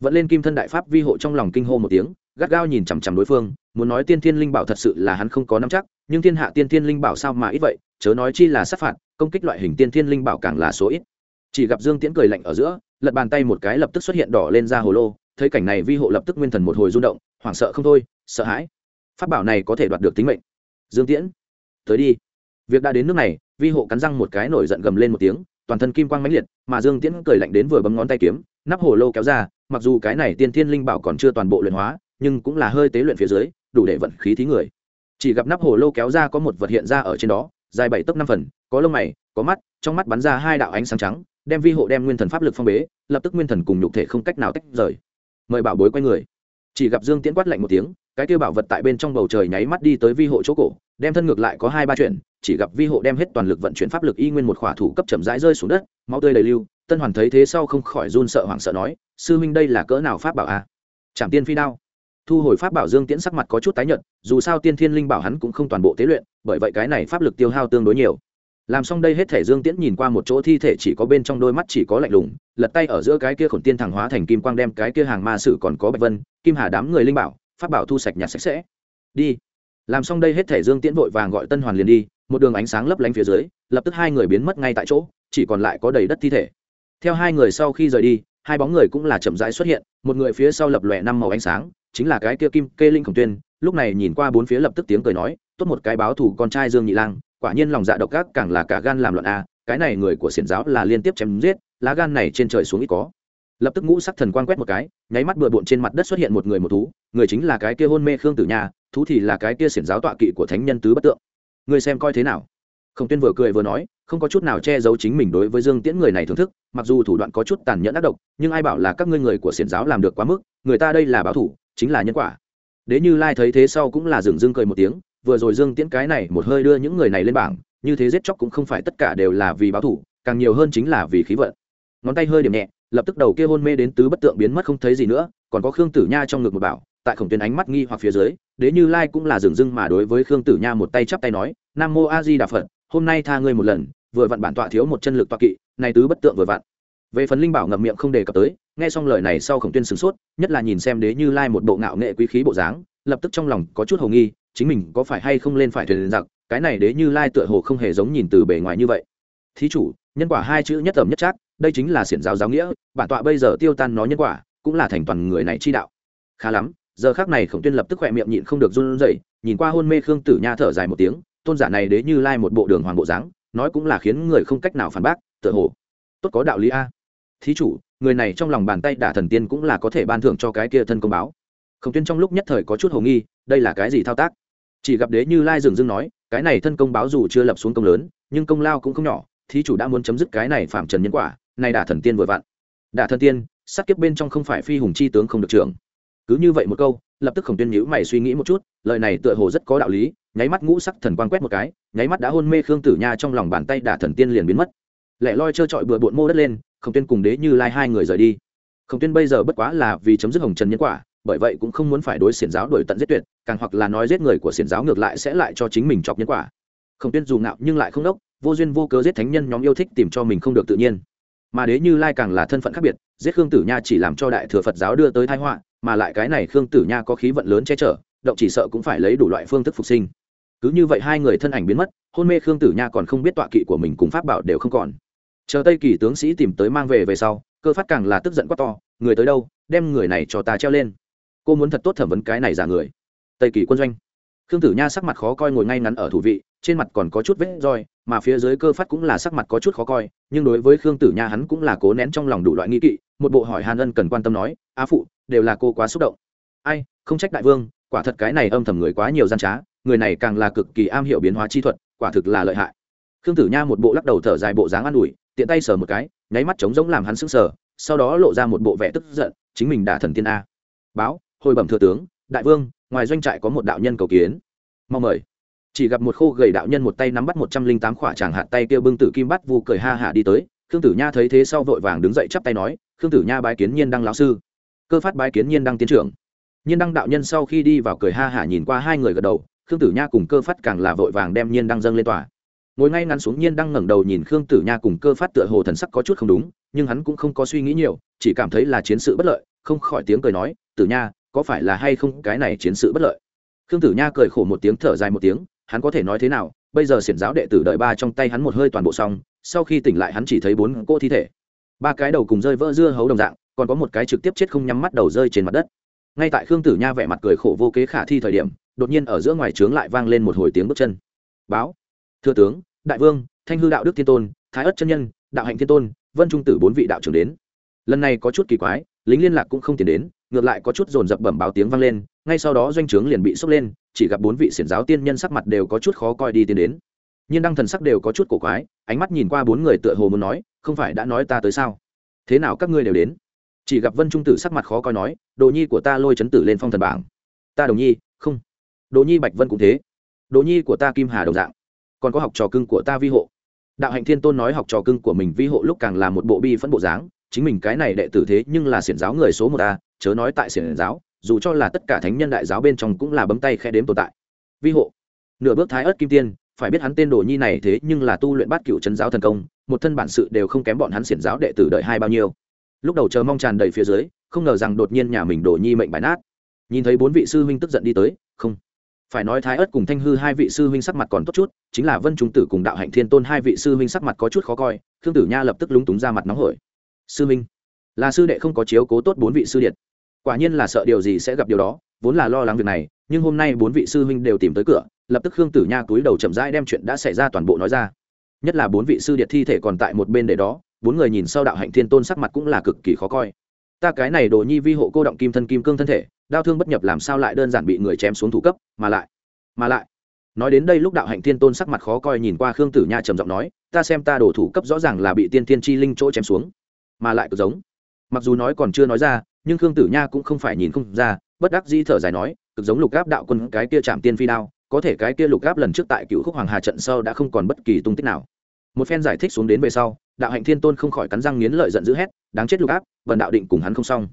Vẫn lên kim thân đại pháp vi hộ trong lòng kinh hô một tiếng, gắt gao nhìn chằm chằm đối phương, muốn nói tiên thiên linh bảo thật sự là hắn không có nắm chắc, nhưng thiên hạ tiên thiên linh bảo sao mà ít vậy, chớ nói chi là sát phạt, công kích loại hình tiên thiên linh bảo càng là số ít chỉ gặp dương tiễn cười lạnh ở giữa, lật bàn tay một cái lập tức xuất hiện đỏ lên ra hồ lô, thấy cảnh này vi hộ lập tức nguyên thần một hồi rung động, hoảng sợ không thôi, sợ hãi. Phát bảo này có thể đoạt được tính mệnh. Dương tiễn, tới đi. Việc đã đến nước này, vi hộ cắn răng một cái nổi giận gầm lên một tiếng, toàn thân kim quang mãnh liệt, mà dương tiễn cười lạnh đến vừa bấm ngón tay kiếm, nắp hồ lô kéo ra, mặc dù cái này tiên thiên linh bảo còn chưa toàn bộ luyện hóa, nhưng cũng là hơi tế luyện phía dưới, đủ để vận khí thí người. Chỉ gặp nắp hồ lô kéo ra có một vật hiện ra ở trên đó, dài bảy tấc năm phần, có lông mày, có mắt, trong mắt bắn ra hai đạo ánh sáng trắng đem vi hộ đem nguyên thần pháp lực phong bế, lập tức nguyên thần cùng nhục thể không cách nào tách rời. Mời bảo bối quay người. Chỉ gặp dương tiễn quát lạnh một tiếng, cái tiêu bảo vật tại bên trong bầu trời nháy mắt đi tới vi hộ chỗ cổ, đem thân ngược lại có hai ba chuyện, chỉ gặp vi hộ đem hết toàn lực vận chuyển pháp lực y nguyên một khỏa thủ cấp chậm rãi rơi xuống đất, máu tươi đầy lưu, tân hoàn thấy thế sau không khỏi run sợ hoảng sợ nói, sư minh đây là cỡ nào pháp bảo a à? trảm tiên phi đao. Thu hồi pháp bảo dương tiễn sắc mặt có chút tái nhợt, dù sao tiên thiên linh bảo hắn cũng không toàn bộ tế luyện, bởi vậy cái này pháp lực tiêu hao tương đối nhiều làm xong đây hết thể dương tiễn nhìn qua một chỗ thi thể chỉ có bên trong đôi mắt chỉ có lạnh lùng, lật tay ở giữa cái kia khổn tiên thẳng hóa thành kim quang đem cái kia hàng ma sử còn có bạch vân, kim hà đám người linh bảo, pháp bảo thu sạch nhặt sạch sẽ. Đi. Làm xong đây hết thể dương tiễn vội vàng gọi tân hoàn liền đi, một đường ánh sáng lấp lánh phía dưới, lập tức hai người biến mất ngay tại chỗ, chỉ còn lại có đầy đất thi thể. Theo hai người sau khi rời đi, hai bóng người cũng là chậm rãi xuất hiện, một người phía sau lập lòe năm màu ánh sáng, chính là cái kia kim kê linh khổng tuyên, lúc này nhìn qua bốn phía lập tức tiếng cười nói, tốt một cái báo thủ con trai dương nhị lang quả nhiên lòng dạ độc ác càng là cả gan làm loạn a cái này người của xiển giáo là liên tiếp chém giết lá gan này trên trời xuống ít có. Lập tức ngũ sắc thần quan quét một cái nháy mắt bừa bộn trên mặt đất xuất hiện một người một thú người chính là cái kia hôn mê khương tử nhà, thú thì là cái kia xiển giáo tọa kỵ của thánh nhân tứ bất tượng. Người xem coi thế nào? Khổng tuyên vừa cười vừa nói không có chút nào che giấu chính mình đối với dương tiễn người này thưởng thức mặc dù thủ đoạn có chút tàn nhẫn ác độc nhưng ai bảo là các ngươi người của xiển giáo làm được quá mức người ta đây là báo thủ chính là nhân quả. Đế như lai thấy thế sau cũng là dừng dưng cười một tiếng vừa rồi dương tiễn cái này một hơi đưa những người này lên bảng, như thế giết chóc cũng không phải tất cả đều là vì báo thủ, càng nhiều hơn chính là vì khí vận. Ngón tay hơi điểm nhẹ, lập tức đầu kia hôn mê đến tứ bất tượng biến mất không thấy gì nữa, còn có khương tử nha trong ngực một bảo, tại khổng tuyến ánh mắt nghi hoặc phía dưới, đế như lai cũng là dừng dưng mà đối với khương tử nha một tay chắp tay nói, nam mô a di đà phật, hôm nay tha ngươi một lần, vừa vặn bản tọa thiếu một chân lực tọa kỵ này tứ bất tượng vừa vặn. Về phần linh bảo ngậm miệng không đề cập tới, nghe xong lời này sau khổng tuyên sửng sốt, nhất là nhìn xem đế như lai một bộ ngạo nghệ quý khí bộ dáng, lập tức trong lòng có chút hầu nghi chính mình có phải hay không lên phải thuyền giặc, cái này đế như lai tựa hồ không hề giống nhìn từ bề ngoài như vậy. Thí chủ, nhân quả hai chữ nhất tầm nhất chắc đây chính là xiển giáo giáo nghĩa, bản tọa bây giờ tiêu tan nó nhân quả, cũng là thành toàn người này chi đạo. Khá lắm, giờ khác này khổng tuyên lập tức khỏe miệng nhịn không được run rẩy, nhìn qua hôn mê khương tử nha thở dài một tiếng, tôn giả này đế như lai một bộ đường hoàng bộ dáng, nói cũng là khiến người không cách nào phản bác, tựa hồ tốt có đạo lý a. Thí chủ, người này trong lòng bàn tay đả thần tiên cũng là có thể ban thưởng cho cái kia thân công báo khổng tuyên trong lúc nhất thời có chút hồ nghi, đây là cái gì thao tác? Chỉ gặp đế như lai dừng dưng nói, cái này thân công báo dù chưa lập xuống công lớn, nhưng công lao cũng không nhỏ, thí chủ đã muốn chấm dứt cái này phạm trần nhân quả, nay đả thần tiên vội vặn. Đả thần tiên, sát kiếp bên trong không phải phi hùng chi tướng không được trưởng. Cứ như vậy một câu, lập tức khổng tuyên nhữ mày suy nghĩ một chút, lời này tựa hồ rất có đạo lý, nháy mắt ngũ sắc thần quang quét một cái, nháy mắt đã hôn mê khương tử nha trong lòng bàn tay đả thần tiên liền biến mất. Lẻ loi trơ trọi bừa bộn mô đất lên, khổng tuyên cùng đế như lai hai người rời đi. Khổng tuyên bây giờ bất quá là vì chấm dứt hồng trần nhân quả bởi vậy cũng không muốn phải đối xiển giáo đổi tận giết tuyệt, càng hoặc là nói giết người của xiển giáo ngược lại sẽ lại cho chính mình chọc nhân quả. Khổng tuyên dù ngạo nhưng lại không đốc, vô duyên vô cớ giết thánh nhân nhóm yêu thích tìm cho mình không được tự nhiên. Mà đế như lai càng là thân phận khác biệt, giết khương tử nha chỉ làm cho đại thừa phật giáo đưa tới thái họa, mà lại cái này khương tử nha có khí vận lớn che chở, động chỉ sợ cũng phải lấy đủ loại phương thức phục sinh. Cứ như vậy hai người thân ảnh biến mất, hôn mê khương tử nha còn không biết tọa kỵ của mình cùng pháp bảo đều không còn. Chờ tây kỳ tướng sĩ tìm tới mang về về sau, cơ phát càng là tức giận quá to, người tới đâu? Đem người này cho ta treo lên cô muốn thật tốt thẩm vấn cái này giả người. Tây kỳ quân doanh. Khương tử nha sắc mặt khó coi ngồi ngay ngắn ở thủ vị, trên mặt còn có chút vết roi, mà phía dưới cơ phát cũng là sắc mặt có chút khó coi, nhưng đối với khương tử nha hắn cũng là cố nén trong lòng đủ loại nghi kỵ, một bộ hỏi hàn ân cần quan tâm nói, á phụ, đều là cô quá xúc động. Ai, không trách đại vương, quả thật cái này âm thầm người quá nhiều gian trá, người này càng là cực kỳ am hiểu biến hóa chi thuật, quả thực là lợi hại. Khương tử nha một bộ lắc đầu thở dài bộ dáng an ủi, tiện tay sờ một cái, nháy mắt trống rỗng làm hắn sững sờ, sau đó lộ ra một bộ vẻ tức giận, chính mình đả thần tiên a. Báo hồi bẩm thừa tướng, đại vương, ngoài doanh trại có một đạo nhân cầu kiến. Mong mời. Chỉ gặp một khô gầy đạo nhân một tay nắm bắt một trăm linh tám khỏa tràng hạt tay kêu bưng tử kim bắt vu cười ha hả đi tới. Khương tử nha thấy thế sau vội vàng đứng dậy chắp tay nói, khương tử nha bái kiến nhiên đăng lão sư. Cơ phát bái kiến nhiên đăng tiến trưởng. Nhiên đăng đạo nhân sau khi đi vào cười ha hả nhìn qua hai người gật đầu, khương tử nha cùng cơ phát càng là vội vàng đem nhiên đăng dâng lên tòa. Ngồi ngay ngắn xuống, nhiên đăng ngẩng đầu nhìn khương tử nha cùng cơ phát tựa hồ thần sắc có chút không đúng, nhưng hắn cũng không có suy nghĩ nhiều, chỉ cảm thấy là chiến sự bất lợi, không khỏi tiếng cười nói, tử nha có phải là hay không cái này chiến sự bất lợi? Khương tử nha cười khổ một tiếng, thở dài một tiếng, hắn có thể nói thế nào? Bây giờ xiển giáo đệ tử đợi ba trong tay hắn một hơi toàn bộ xong, sau khi tỉnh lại hắn chỉ thấy bốn cô thi thể. Ba cái đầu cùng rơi vỡ dưa hấu đồng dạng, còn có một cái trực tiếp chết không nhắm mắt đầu rơi trên mặt đất. Ngay tại khương tử nha vẻ mặt cười khổ vô kế khả thi thời điểm, đột nhiên ở giữa ngoài trướng lại vang lên một hồi tiếng bước chân. Báo, thưa tướng, đại vương, thanh hư đạo đức thiên tôn, thái ất chân nhân, đạo hạnh thiên tôn, vân trung tử bốn vị đạo trưởng đến. Lần này có chút kỳ quái lính liên lạc cũng không tiến đến, ngược lại có chút dồn dập bẩm báo tiếng vang lên, ngay sau đó doanh trướng liền bị sốc lên, chỉ gặp bốn vị xiển giáo tiên nhân sắc mặt đều có chút khó coi đi tiến đến. Nhiên đăng thần sắc đều có chút cổ quái, ánh mắt nhìn qua bốn người tựa hồ muốn nói, không phải đã nói ta tới sao? Thế nào các ngươi đều đến? Chỉ gặp vân trung tử sắc mặt khó coi nói, đồ nhi của ta lôi chấn tử lên phong thần bảng. Ta đồng nhi, không. Đồ nhi bạch vân cũng thế. Đồ nhi của ta kim hà đồng dạng. Còn có học trò cưng của ta vi hộ. Đạo hạnh thiên tôn nói học trò cưng của mình vi hộ lúc càng là một bộ bi phẫn bộ dáng chính mình cái này đệ tử thế nhưng là xiển giáo người số một a, chớ nói tại xiển giáo, dù cho là tất cả thánh nhân đại giáo bên trong cũng là bấm tay khe đếm tồn tại. Vi hộ. Nửa bước thái ớt kim tiên, phải biết hắn tên đồ nhi này thế nhưng là tu luyện bát cựu chân giáo thần công, một thân bản sự đều không kém bọn hắn xiển giáo đệ tử đợi hai bao nhiêu. Lúc đầu chờ mong tràn đầy phía dưới, không ngờ rằng đột nhiên nhà mình đồ nhi mệnh bài nát. Nhìn thấy bốn vị sư huynh tức giận đi tới, không. Phải nói thái ớt cùng thanh hư hai vị sư huynh sắc mặt còn tốt chút, chính là vân trung tử cùng đạo hạnh thiên tôn hai vị sư huynh sắc mặt có chút khó coi, khương tử nha lập tức lúng túng ra mặt nóng hổi sư Minh. Là sư đệ không có chiếu cố tốt bốn vị sư điện quả nhiên là sợ điều gì sẽ gặp điều đó, vốn là lo lắng việc này, nhưng hôm nay bốn vị sư huynh đều tìm tới cửa, lập tức khương tử nha túi đầu chậm rãi đem chuyện đã xảy ra toàn bộ nói ra. Nhất là bốn vị sư điện thi thể còn tại một bên để đó, bốn người nhìn sau đạo hạnh thiên tôn sắc mặt cũng là cực kỳ khó coi. Ta cái này đồ nhi vi hộ cô động kim thân kim cương thân thể, đau thương bất nhập làm sao lại đơn giản bị người chém xuống thủ cấp, mà lại mà lại. Nói đến đây lúc đạo hạnh thiên tôn sắc mặt khó coi nhìn qua khương tử nha trầm giọng nói, ta xem ta đổ thủ cấp rõ ràng là bị tiên Thiên chi linh chỗ chém xuống mà lại cực giống. Mặc dù nói còn chưa nói ra, nhưng khương tử nha cũng không phải nhìn không ra, bất đắc di thở dài nói, cực giống lục gáp đạo quân cái kia chạm tiên phi đao, có thể cái kia lục gáp lần trước tại cựu khúc hoàng hà trận sau đã không còn bất kỳ tung tích nào. Một phen giải thích xuống đến về sau, đạo hạnh thiên tôn không khỏi cắn răng nghiến lợi giận dữ hét, đáng chết lục áp vần đạo định cùng hắn không xong.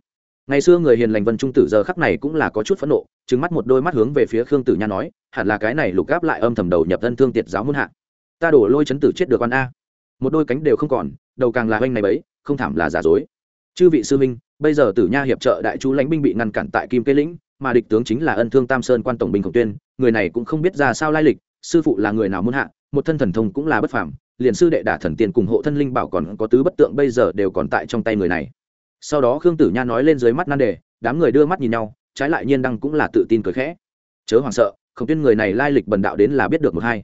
Ngày xưa người hiền lành vân trung tử giờ khắc này cũng là có chút phẫn nộ trứng mắt một đôi mắt hướng về phía khương tử nha nói, hẳn là cái này lục gáp lại âm thầm đầu nhập thân thương tiệt giáo muôn hạ. Ta đổ lôi chấn tử chết được con a. Một đôi cánh đều không còn, đầu càng là oanh này bấy không thảm là giả dối. Chư vị sư minh bây giờ tử nha hiệp trợ đại chú lãnh binh bị ngăn cản tại kim cây lĩnh, mà địch tướng chính là ân thương tam sơn quan tổng binh khổng tuyên, người này cũng không biết ra sao lai lịch, sư phụ là người nào muốn hạ, một thân thần thông cũng là bất phàm, liền sư đệ đả thần tiền cùng hộ thân linh bảo còn có tứ bất tượng bây giờ đều còn tại trong tay người này. Sau đó khương tử nha nói lên dưới mắt nan đề, đám người đưa mắt nhìn nhau, trái lại nhiên đăng cũng là tự tin cười khẽ. Chớ hoảng sợ không tuyên người này lai lịch bần đạo đến là biết được một hai.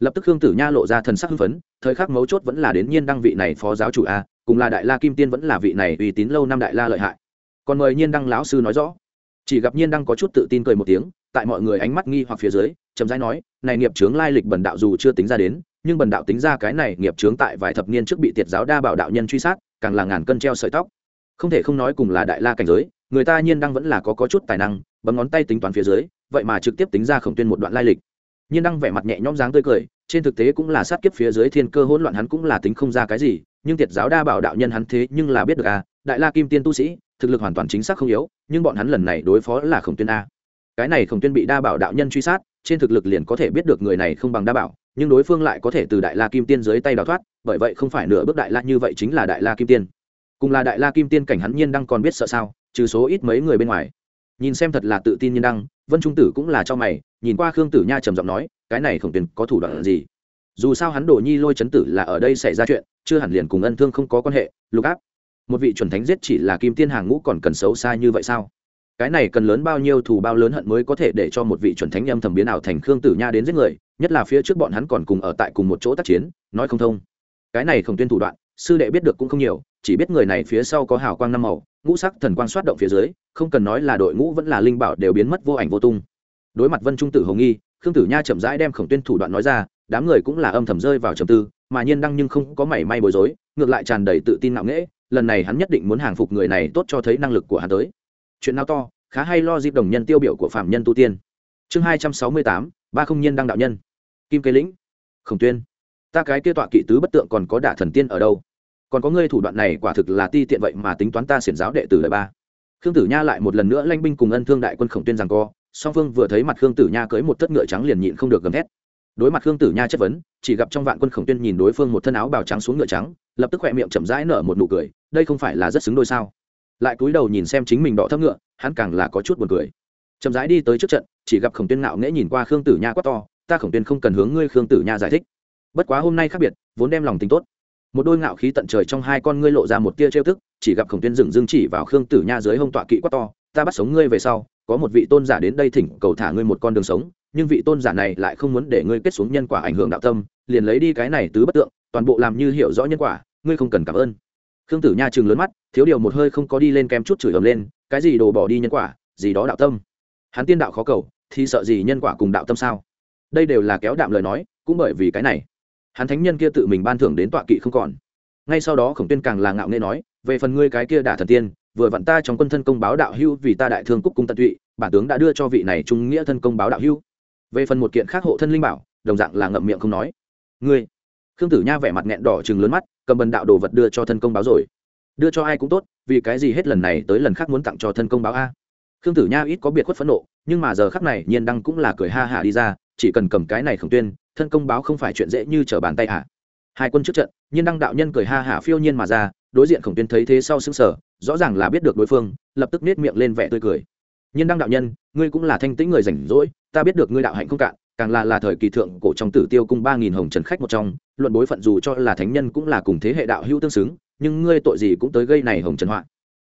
Lập tức khương tử nha lộ ra thần sắc hưng phấn, thời khắc mấu chốt vẫn là đến nhiên đăng vị này phó giáo chủ a cùng là đại la kim tiên vẫn là vị này uy tín lâu năm đại la lợi hại. Còn mời nhiên đăng lão sư nói rõ. Chỉ gặp nhiên đăng có chút tự tin cười một tiếng, tại mọi người ánh mắt nghi hoặc phía dưới, chậm rãi nói, này nghiệp chướng lai lịch bần đạo dù chưa tính ra đến, nhưng bần đạo tính ra cái này nghiệp chướng tại vài thập niên trước bị tiệt giáo đa bảo đạo nhân truy sát, càng là ngàn cân treo sợi tóc. Không thể không nói cùng là đại la cảnh giới, người ta nhiên đăng vẫn là có có chút tài năng, bấm ngón tay tính toán phía dưới, vậy mà trực tiếp tính ra khổng tuyên một đoạn lai lịch. Nhiên đăng vẻ mặt nhẹ nhõm dáng tươi cười, trên thực tế cũng là sát kiếp phía dưới thiên cơ hỗn loạn hắn cũng là tính không ra cái gì nhưng tiệt giáo đa bảo đạo nhân hắn thế nhưng là biết được à đại la kim tiên tu sĩ, thực lực hoàn toàn chính xác không yếu, nhưng bọn hắn lần này đối phó là khổng tuyên a. Cái này khổng tuyên bị đa bảo đạo nhân truy sát, trên thực lực liền có thể biết được người này không bằng đa bảo, nhưng đối phương lại có thể từ đại la kim tiên dưới tay đào thoát, bởi vậy không phải nửa bước đại la như vậy chính là đại la kim tiên. Cùng là đại la kim tiên cảnh hắn nhiên đang còn biết sợ sao, trừ số ít mấy người bên ngoài. Nhìn xem thật là tự tin nhiên đăng, vân trung tử cũng là cho mày, nhìn qua khương tử nha trầm giọng nói, cái này khổng tuyên có thủ đoạn gì? Dù sao hắn đổ nhi lôi chấn tử là ở đây xảy ra chuyện, chưa hẳn liền cùng ân thương không có quan hệ, lục áp. Một vị chuẩn thánh giết chỉ là kim tiên hàng ngũ còn cần xấu xa như vậy sao? Cái này cần lớn bao nhiêu thù bao lớn hận mới có thể để cho một vị chuẩn thánh âm thầm biến ảo thành khương tử nha đến giết người, nhất là phía trước bọn hắn còn cùng ở tại cùng một chỗ tác chiến, nói không thông. Cái này không tuyên thủ đoạn, sư đệ biết được cũng không nhiều, chỉ biết người này phía sau có hào quang năm màu, ngũ sắc thần quang xoát động phía dưới, không cần nói là đội ngũ vẫn là linh bảo đều biến mất vô ảnh vô tung. Đối mặt vân trung tử hồng nghi khương tử nha chậm rãi đem khổng tuyên thủ đoạn nói ra, đám người cũng là âm thầm rơi vào trầm tư, mà nhiên đăng nhưng không có mảy may bối rối, ngược lại tràn đầy tự tin ngạo nghễ, lần này hắn nhất định muốn hàng phục người này tốt cho thấy năng lực của hắn tới. Chuyện nào to, khá hay lo dịp đồng nhân tiêu biểu của phạm nhân tu tiên. Chương hai trăm sáu mươi tám, ba không nhiên đăng đạo nhân. Kim kế lĩnh. Khổng tuyên. Ta cái kia tọa kỵ tứ bất tượng còn có đả thần tiên ở đâu? Còn có ngươi thủ đoạn này quả thực là ti tiện vậy mà tính toán ta xiển giáo đệ tử đời ba. Khương tử nha lại một lần nữa lanh binh cùng ân thương đại quân khổng tuyên rằng co song phương vừa thấy mặt khương tử nha cưới một tất ngựa trắng liền nhịn không được gầm thét. Đối mặt khương tử nha chất vấn, chỉ gặp trong vạn quân khổng tuyên nhìn đối phương một thân áo bào trắng xuống ngựa trắng, lập tức khỏe miệng chậm rãi nở một nụ cười, đây không phải là rất xứng đôi sao? Lại cúi đầu nhìn xem chính mình đỏ thấp ngựa, hắn càng là có chút buồn cười. Chậm rãi đi tới trước trận, chỉ gặp khổng tuyên ngạo nghễ nhìn qua khương tử nha quát to, ta khổng tuyên không cần hướng ngươi khương tử nha giải thích. Bất quá hôm nay khác biệt, vốn đem lòng tính tốt. Một đôi ngạo khí tận trời trong hai con ngươi lộ ra một tia trêu thức chỉ gặp khổng tuyên dừng dưng chỉ vào khương tử nha dưới hông tọa kỵ quát to, ta bắt sống ngươi về sau có một vị tôn giả đến đây thỉnh cầu thả ngươi một con đường sống, nhưng vị tôn giả này lại không muốn để ngươi kết xuống nhân quả ảnh hưởng đạo tâm, liền lấy đi cái này tứ bất tượng, toàn bộ làm như hiểu rõ nhân quả, ngươi không cần cảm ơn. Khương tử nha chừng lớn mắt, thiếu điều một hơi không có đi lên kém chút chửi ầm lên, cái gì đồ bỏ đi nhân quả, gì đó đạo tâm. Hắn tiên đạo khó cầu, thì sợ gì nhân quả cùng đạo tâm sao? Đây đều là kéo đạm lời nói, cũng bởi vì cái này. Hắn thánh nhân kia tự mình ban thưởng đến tọa kỵ không còn. Ngay sau đó khổng tuyên càng là ngạo nghê nói, về phần ngươi cái kia đả thần tiên vừa vặn ta trong quân thân công báo đạo hưu vì ta đại thương cúc cung tận tụy, bản tướng đã đưa cho vị này trung nghĩa thân công báo đạo hưu về phần một kiện khác hộ thân linh bảo, đồng dạng là ngậm miệng không nói. Ngươi, khương tử nha vẻ mặt nghẹn đỏ chừng lớn mắt, cầm bần đạo đồ vật đưa cho thân công báo rồi. Đưa cho ai cũng tốt, vì cái gì hết lần này tới lần khác muốn tặng cho thân công báo a? Khương tử nha ít có biệt khuất phẫn nộ, nhưng mà giờ khắc này, nhiên đăng cũng là cười ha hả đi ra, chỉ cần cầm cái này khổng tuyên, thân công báo không phải chuyện dễ như trở bàn tay hả? Hai quân trước trận, nhiên đăng đạo nhân cười ha hả phiêu nhiên mà ra đối diện khổng tuyên thấy thế sau xứng sở rõ ràng là biết được đối phương, lập tức nết miệng lên vẻ tươi cười. Nhiên đăng đạo nhân, ngươi cũng là thanh tĩnh người rảnh rỗi, ta biết được ngươi đạo hạnh không cạn, càng là là thời kỳ thượng cổ trong tử tiêu cung ba nghìn hồng trần khách một trong, luận bối phận dù cho là thánh nhân cũng là cùng thế hệ đạo hữu tương xứng, nhưng ngươi tội gì cũng tới gây này hồng trần họa.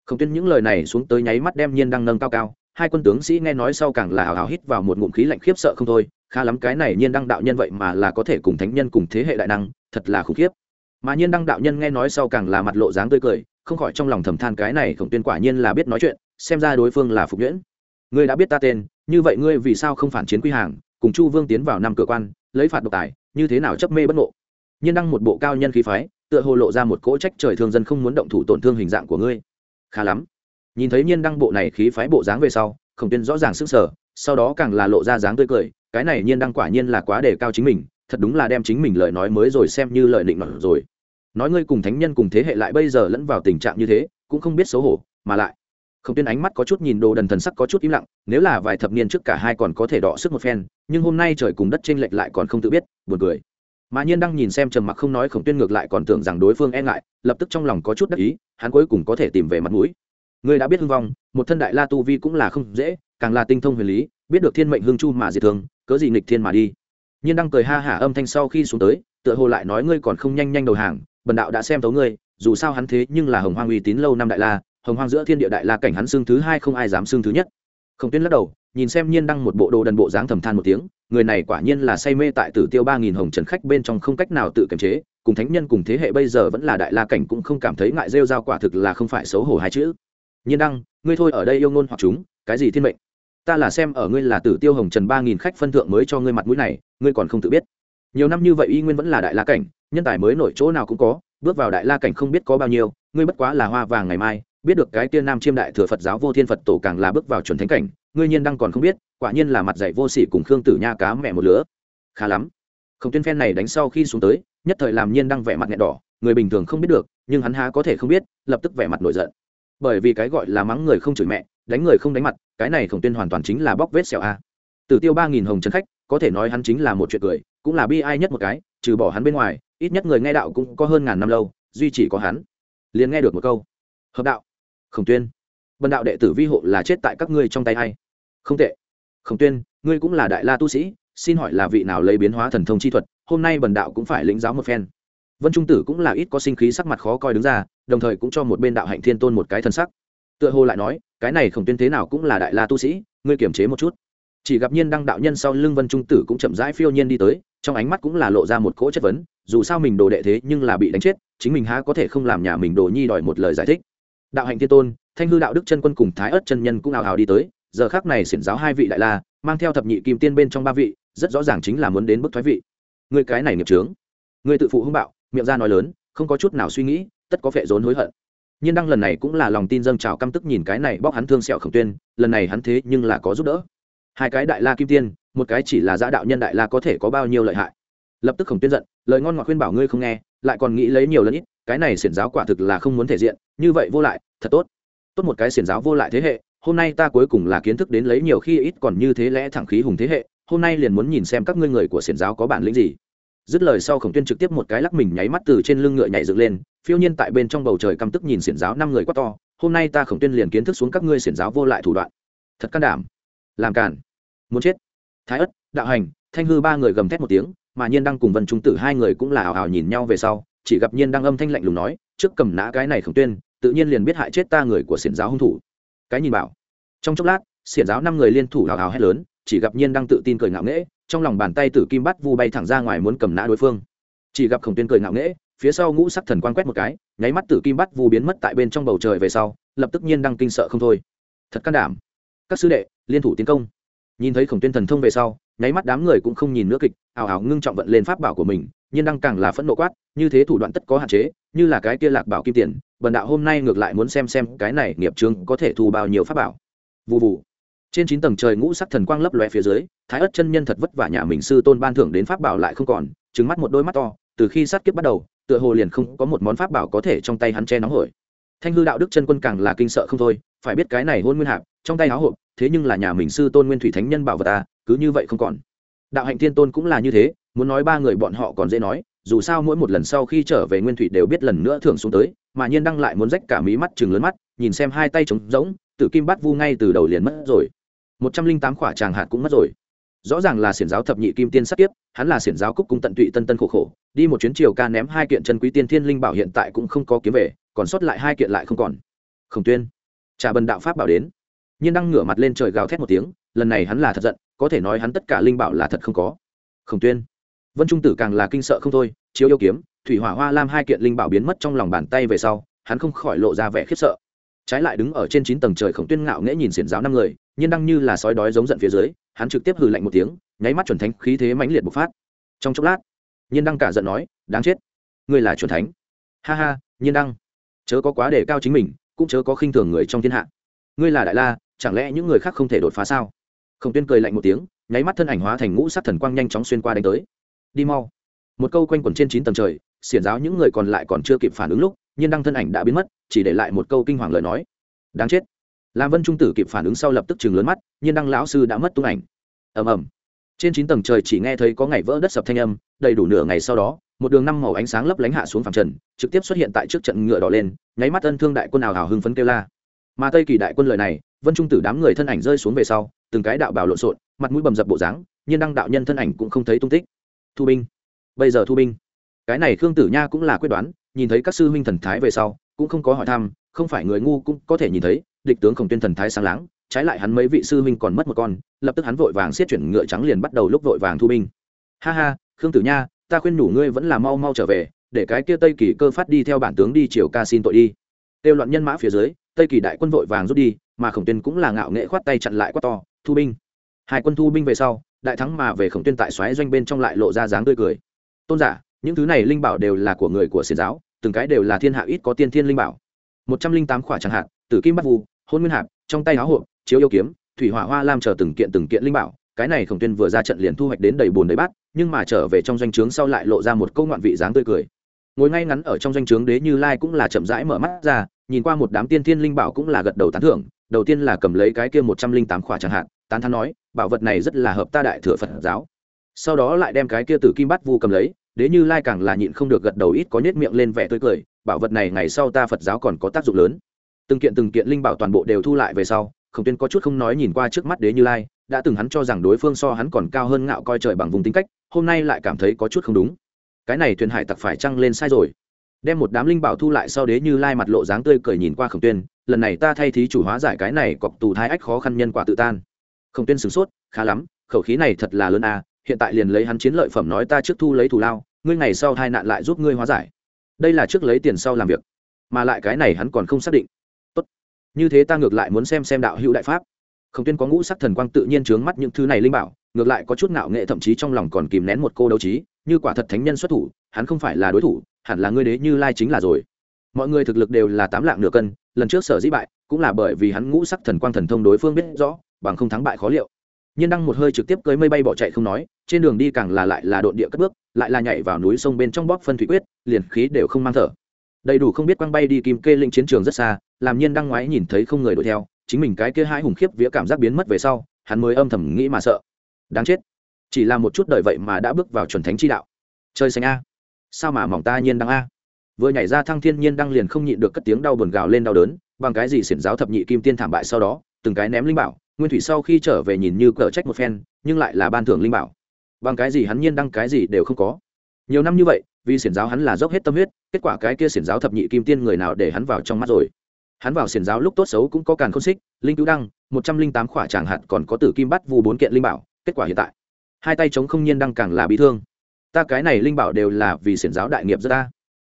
Khổng tuyên những lời này xuống tới nháy mắt đem nhiên đăng nâng cao cao, hai quân tướng sĩ nghe nói sau càng là hào hào hít vào một ngụm khí lạnh khiếp sợ không thôi, khá lắm cái này nhiên đăng đạo nhân vậy mà là có thể cùng thánh nhân cùng thế hệ đại năng, thật là khủng khiếp mà nhiên đăng đạo nhân nghe nói sau càng là mặt lộ dáng tươi cười, không khỏi trong lòng thầm than cái này khổng tuyên quả nhiên là biết nói chuyện, xem ra đối phương là phục nhuyễn. Ngươi đã biết ta tên, như vậy ngươi vì sao không phản chiến quy hàng, cùng chu vương tiến vào năm cửa quan, lấy phạt độc tài, như thế nào chấp mê bất ngộ? Nhiên đăng một bộ cao nhân khí phái, tựa hồ lộ ra một cỗ trách trời thương dân không muốn động thủ tổn thương hình dạng của ngươi. Khá lắm. Nhìn thấy nhiên đăng bộ này khí phái bộ dáng về sau, khổng tuyên rõ ràng sức sở sau đó càng là lộ ra dáng tươi cười, cái này nhiên đăng quả nhiên là quá đề cao chính mình thật đúng là đem chính mình lời nói mới rồi xem như lời định nọ rồi. Nói ngươi cùng thánh nhân cùng thế hệ lại bây giờ lẫn vào tình trạng như thế, cũng không biết xấu hổ, mà lại. Không tiên ánh mắt có chút nhìn đồ đần thần sắc có chút im lặng, nếu là vài thập niên trước cả hai còn có thể đọ sức một phen, nhưng hôm nay trời cùng đất t r ê n lệch lại còn không tự biết, buồn cười. Mà nhiên đang nhìn xem trầm mặc không nói khổng tuyên ngược lại còn tưởng rằng đối phương e ngại, lập tức trong lòng có chút đắc ý, hắn cuối cùng có thể tìm về mặt mũi. Ngươi đã biết hưng vong, một thân đại la tu vi cũng là không dễ, càng là tinh thông huyền lý, biết được thiên mệnh hương chu mà diệt thường cớ gì nghịch thiên mà đi nhiên đang cười ha hả âm thanh sau khi xuống tới, tựa hồ lại nói ngươi còn không nhanh nhanh đầu hàng, bần đạo đã xem tấu ngươi, dù sao hắn thế nhưng là hồng hoang uy tín lâu năm đại la, hồng hoang giữa thiên địa đại la cảnh hắn xương thứ hai không ai dám xương thứ nhất. Không tuyên lắc đầu, nhìn xem nhiên đăng một bộ đồ đần bộ dáng thầm than một tiếng, người này quả nhiên là say mê tại tử tiêu ba nghìn hồng trần khách bên trong không cách nào tự kiềm chế, cùng thánh nhân cùng thế hệ bây giờ vẫn là đại la cảnh cũng không cảm thấy ngại rêu giao quả thực là không phải xấu hổ hai chữ. Nhiên đăng, ngươi thôi ở đây yêu ngôn hoặc chúng, cái gì thiên mệnh? Ta là xem ở ngươi là tử tiêu hồng trần ba nghìn khách phân thượng mới cho ngươi mặt mũi này, ngươi còn không tự biết. Nhiều năm như vậy y nguyên vẫn là đại la cảnh, nhân tài mới nổi chỗ nào cũng có, bước vào đại la cảnh không biết có bao nhiêu, ngươi bất quá là hoa vàng ngày mai, biết được cái tiên nam chiêm đại thừa phật giáo vô thiên phật tổ càng là bước vào chuẩn thánh cảnh, ngươi nhiên đang còn không biết, quả nhiên là mặt dạy vô sỉ cùng khương tử nha cá mẹ một lứa. Khá lắm. Không tiên phen này đánh sau khi xuống tới, nhất thời làm nhiên đang vẻ mặt nghẹn đỏ, người bình thường không biết được, nhưng hắn há có thể không biết, lập tức vẻ mặt nổi giận. Bởi vì cái gọi là mắng người không chửi mẹ đánh người không đánh mặt, cái này khổng Tuyên hoàn toàn chính là bóc vết sẹo a. Tử tiêu ba nghìn hồng trần khách, có thể nói hắn chính là một chuyện cười, cũng là bi ai nhất một cái, trừ bỏ hắn bên ngoài, ít nhất người nghe đạo cũng có hơn ngàn năm lâu, duy chỉ có hắn. Liền nghe được một câu. Hợp đạo. Khổng tuyên. Bần đạo đệ tử vi hộ là chết tại các ngươi trong tay hay không tệ. Khổng tuyên, ngươi cũng là đại la tu sĩ, xin hỏi là vị nào lấy biến hóa thần thông chi thuật, hôm nay bần đạo cũng phải lĩnh giáo một phen. Vân trung tử cũng là ít có sinh khí sắc mặt khó coi đứng ra, đồng thời cũng cho một bên đạo hạnh thiên tôn một cái thân sắc tựa hồ lại nói, cái này khổng tuyên thế nào cũng là đại la tu sĩ, ngươi kiềm chế một chút. Chỉ gặp nhiên đăng đạo nhân sau lưng vân trung tử cũng chậm rãi phiêu nhiên đi tới, trong ánh mắt cũng là lộ ra một cỗ chất vấn, dù sao mình đồ đệ thế nhưng là bị đánh chết, chính mình há có thể không làm nhà mình đồ nhi đòi một lời giải thích. Đạo hạnh thiên tôn, thanh hư đạo đức chân quân cùng thái ớt chân nhân cũng ào ào đi tới, giờ khác này xiển giáo hai vị đại la, mang theo thập nhị kim tiên bên trong ba vị, rất rõ ràng chính là muốn đến bức thoái vị. Người cái này nghiệp trướng người tự phụ hung bạo, miệng ra nói lớn, không có chút nào suy nghĩ, tất có vẻ rốn hối hận nhiên đăng lần này cũng là lòng tin dâng trào căm tức nhìn cái này bóc hắn thương sẹo khổng tuyên, lần này hắn thế nhưng là có giúp đỡ. Hai cái đại la kim tiên, một cái chỉ là giã đạo nhân đại la có thể có bao nhiêu lợi hại. Lập tức khổng tuyên giận, lời ngon ngọt khuyên bảo ngươi không nghe, lại còn nghĩ lấy nhiều lần ít, cái này xiển giáo quả thực là không muốn thể diện, như vậy vô lại, thật tốt. Tốt một cái xiển giáo vô lại thế hệ, hôm nay ta cuối cùng là kiến thức đến lấy nhiều khi ít còn như thế lẽ thẳng khí hùng thế hệ, hôm nay liền muốn nhìn xem các ngươi người của xiển giáo có bản lĩnh gì dứt lời sau khổng tuyên trực tiếp một cái lắc mình nháy mắt từ trên lưng ngựa nhảy dựng lên, phiêu nhiên tại bên trong bầu trời căm tức nhìn xiển giáo năm người quá to, hôm nay ta khổng tuyên liền kiến thức xuống các ngươi xiển giáo vô lại thủ đoạn. Thật can đảm. Làm cản muốn chết. Thái ất, đạo hành. Thanh hư ba người gầm thét một tiếng, mà nhiên đang cùng vân trung tử hai người cũng là hào hào nhìn nhau về sau, chỉ gặp nhiên đang âm thanh lạnh lùng nói, trước cầm nã cái này khổng tuyên, tự nhiên liền biết hại chết ta người của xiển giáo hung thủ. Cái nhìn bảo. Trong chốc lát, xiển giáo năm người liên thủ hào hào hét lớn, chỉ gặp nhiên đang tự tin cười ngạo nghễ trong lòng bàn tay tử kim bắt vu bay thẳng ra ngoài muốn cầm nã đối phương. Chỉ gặp khổng tuyên cười ngạo nghễ, phía sau ngũ sắc thần quan quét một cái, nháy mắt tử kim bắt vu biến mất tại bên trong bầu trời về sau, lập tức nhiên đang kinh sợ không thôi. Thật can đảm. Các sư đệ, liên thủ tiến công. Nhìn thấy khổng tuyên thần thông về sau, nháy mắt đám người cũng không nhìn nữa kịch ảo ảo ngưng trọng vận lên pháp bảo của mình, nhiên đang càng là phẫn nộ quát, như thế thủ đoạn tất có hạn chế, như là cái kia lạc bảo kim tiền, bần đạo hôm nay ngược lại muốn xem xem cái này nghiệp trướng có thể thu bao nhiêu pháp bảo. Vụ vụ trên chín tầng trời ngũ sắc thần quang lấp lóe phía dưới, thái ất chân nhân thật vất vả nhà mình sư tôn ban thưởng đến pháp bảo lại không còn trứng mắt một đôi mắt to, từ khi sát kiếp bắt đầu, tựa hồ liền không có một món pháp bảo có thể trong tay hắn che nóng hổi. Thanh hư đạo đức chân quân càng là kinh sợ không thôi, phải biết cái này hôn nguyên hạp, trong tay áo hộp, thế nhưng là nhà mình sư tôn nguyên thủy thánh nhân bảo vật ta cứ như vậy không còn. Đạo hạnh thiên tôn cũng là như thế, muốn nói ba người bọn họ còn dễ nói, dù sao mỗi một lần sau khi trở về nguyên thủy đều biết lần nữa thưởng xuống tới, mà nhiên đăng lại muốn rách cả mí mắt chừng lớn mắt, nhìn xem hai tay trống rỗng, tử kim bắt vu ngay từ đầu liền mất rồi một trăm linh tám khỏa tràng hạt cũng mất rồi. Rõ ràng là xiển giáo thập nhị kim tiên sắp tiếp hắn là xiển giáo cúc cung tận tụy tân tân khổ khổ, đi một chuyến chiều ca ném hai kiện chân quý tiên thiên linh bảo hiện tại cũng không có kiếm về, còn sót lại hai kiện lại không còn. Khổng tuyên, trà bần đạo pháp bảo đến. Nhiên đang ngửa mặt lên trời gào thét một tiếng, lần này hắn là thật giận, có thể nói hắn tất cả linh bảo là thật không có. Khổng tuyên, vân trung tử càng là kinh sợ không thôi, chiếu yêu kiếm, thủy hỏa hoa lam hai kiện linh bảo biến mất trong lòng bàn tay về sau, hắn không khỏi lộ ra vẻ khiếp sợ. Trái lại đứng ở trên chín tầng trời khổng tuyên ngạo nghễ nhìn xiển giáo năm người nhiên đăng như là sói đói giống giận phía dưới, hắn trực tiếp hừ lạnh một tiếng, nháy mắt chuẩn thánh khí thế mãnh liệt bộc phát. Trong chốc lát, nhiên đăng cả giận nói, đáng chết, ngươi là chuẩn thánh. Ha ha, nhiên đăng, chớ có quá đề cao chính mình, cũng chớ có khinh thường người trong thiên hạ. Ngươi là đại la, chẳng lẽ những người khác không thể đột phá sao? Khổng tuyên cười lạnh một tiếng, nháy mắt thân ảnh hóa thành ngũ sát thần quang nhanh chóng xuyên qua đánh tới. Đi mau. Một câu quanh quẩn trên chín tầng trời, xiển giáo những người còn lại còn chưa kịp phản ứng lúc, nhiên đăng thân ảnh đã biến mất, chỉ để lại một câu kinh hoàng lời nói. Đáng chết làm vân trung tử kịp phản ứng sau lập tức chừng lớn mắt, nhiên đăng lão sư đã mất tung ảnh. Ầm ầm. Trên chín tầng trời chỉ nghe thấy có ngày vỡ đất sập thanh âm, đầy đủ nửa ngày sau đó, một đường năm màu ánh sáng lấp lánh hạ xuống phẳng trần, trực tiếp xuất hiện tại trước trận ngựa đỏ lên, nháy mắt ân thương đại quân nào hào hưng phấn kêu la. Mà tây kỳ đại quân lời này, vân trung tử đám người thân ảnh rơi xuống về sau, từng cái đạo bào lộn xộn, mặt mũi bầm dập bộ dáng, nhiên đăng đạo nhân thân ảnh cũng không thấy tung tích. Thu binh. Bây giờ thu binh. Cái này khương tử nha cũng là quyết đoán, nhìn thấy các sư huynh thần thái về sau cũng không có hỏi thăm, không phải người ngu cũng có thể nhìn thấy, địch tướng khổng tuyên thần thái sáng láng, trái lại hắn mấy vị sư huynh còn mất một con, lập tức hắn vội vàng xiết chuyển ngựa trắng liền bắt đầu lúc vội vàng thu binh. Ha ha, khương tử nha, ta khuyên nhủ ngươi vẫn là mau mau trở về, để cái kia tây kỳ cơ phát đi theo bản tướng đi chiều ca xin tội đi. Tiêu loạn nhân mã phía dưới, tây kỳ đại quân vội vàng rút đi, mà khổng tuyên cũng là ngạo nghệ khoát tay chặn lại quát to, thu binh. Hai quân thu binh về sau, đại thắng mà về khổng tuyên tại xoáy doanh bên trong lại lộ ra dáng tươi cười. Tôn giả, những thứ này linh bảo đều là của người của xiển giáo từng cái đều là thiên hạ ít có tiên thiên linh bảo. Một trăm linh tám khỏa chẳng hạn, tử kim bắt vu, hôn nguyên hạp, trong tay áo hộp, chiếu yêu kiếm, thủy hỏa hoa lam chờ từng kiện từng kiện linh bảo. Cái này khổng tuyên vừa ra trận liền thu hoạch đến đầy bồn đầy bát, nhưng mà trở về trong doanh trướng sau lại lộ ra một câu ngoạn vị dáng tươi cười. Ngồi ngay ngắn ở trong doanh trướng đế như lai cũng là chậm rãi mở mắt ra, nhìn qua một đám tiên thiên linh bảo cũng là gật đầu tán thưởng. Đầu tiên là cầm lấy cái kia một trăm linh tám khỏa chẳng hạn, tán thán nói, bảo vật này rất là hợp ta đại thừa phật giáo. Sau đó lại đem cái kia tử kim bát vu cầm lấy đế như lai càng là nhịn không được gật đầu ít có nhét miệng lên vẻ tươi cười, bảo vật này ngày sau ta phật giáo còn có tác dụng lớn. Từng kiện từng kiện linh bảo toàn bộ đều thu lại về sau, khổng tuyên có chút không nói nhìn qua trước mắt đế như lai, đã từng hắn cho rằng đối phương so hắn còn cao hơn ngạo coi trời bằng vùng tính cách, hôm nay lại cảm thấy có chút không đúng. Cái này thuyền hải tặc phải trăng lên sai rồi? Đem một đám linh bảo thu lại sau đế như lai mặt lộ dáng tươi cười nhìn qua khổng tuyên, lần này ta thay thí chủ hóa giải cái này cọc tù thái ách khó khăn nhân quả tự tan. Khổng tuyên sửng sốt, khá lắm, khẩu khí này thật là lớn à hiện tại liền lấy hắn chiến lợi phẩm nói ta trước thu lấy thù lao, ngươi ngày sau hai nạn lại giúp ngươi hóa giải. Đây là trước lấy tiền sau làm việc, mà lại cái này hắn còn không xác định. Tốt. Như thế ta ngược lại muốn xem xem đạo hữu đại pháp. Không tuyên có ngũ sắc thần quang tự nhiên trướng mắt những thứ này linh bảo, ngược lại có chút ngạo nghệ thậm chí trong lòng còn kìm nén một cô đấu trí, như quả thật thánh nhân xuất thủ, hắn không phải là đối thủ, hẳn là ngươi đế như lai chính là rồi. Mọi người thực lực đều là tám lạng nửa cân, lần trước sở dĩ bại, cũng là bởi vì hắn ngũ sắc thần quang thần thông đối phương biết rõ, bằng không thắng bại khó liệu. Nhiên đăng một hơi trực tiếp cưới mây bay bỏ chạy không nói trên đường đi càng là lại là độn địa cất bước, lại là nhảy vào núi sông bên trong bóp phân thủy quyết, liền khí đều không mang thở. Đầy đủ không biết quăng bay đi kim kê linh chiến trường rất xa, làm nhiên đăng ngoái nhìn thấy không người đuổi theo, chính mình cái kia hai hùng khiếp vía cảm giác biến mất về sau, hắn mới âm thầm nghĩ mà sợ. Đáng chết. Chỉ là một chút đời vậy mà đã bước vào chuẩn thánh chi đạo. Chơi xanh a. Sao mà mỏng ta nhiên đăng a? Vừa nhảy ra thăng thiên nhiên đăng liền không nhịn được cất tiếng đau buồn gào lên đau đớn, bằng cái gì xiển giáo thập nhị kim tiên thảm bại sau đó, từng cái ném linh bảo, nguyên thủy sau khi trở về nhìn như cờ trách một phen, nhưng lại là ban thưởng linh bảo bằng cái gì hắn nhiên đăng cái gì đều không có. Nhiều năm như vậy, vì xiển giáo hắn là dốc hết tâm huyết, kết quả cái kia xiển giáo thập nhị kim tiên người nào để hắn vào trong mắt rồi? Hắn vào xiển giáo lúc tốt xấu cũng có càn khôn xích, linh cứu đăng, một trăm linh tám khỏa tràng hạt còn có tử kim bắt vu bốn kiện linh bảo, kết quả hiện tại, hai tay chống không nhiên đăng càng là bị thương. Ta cái này linh bảo đều là vì xiển giáo đại nghiệp ra ta.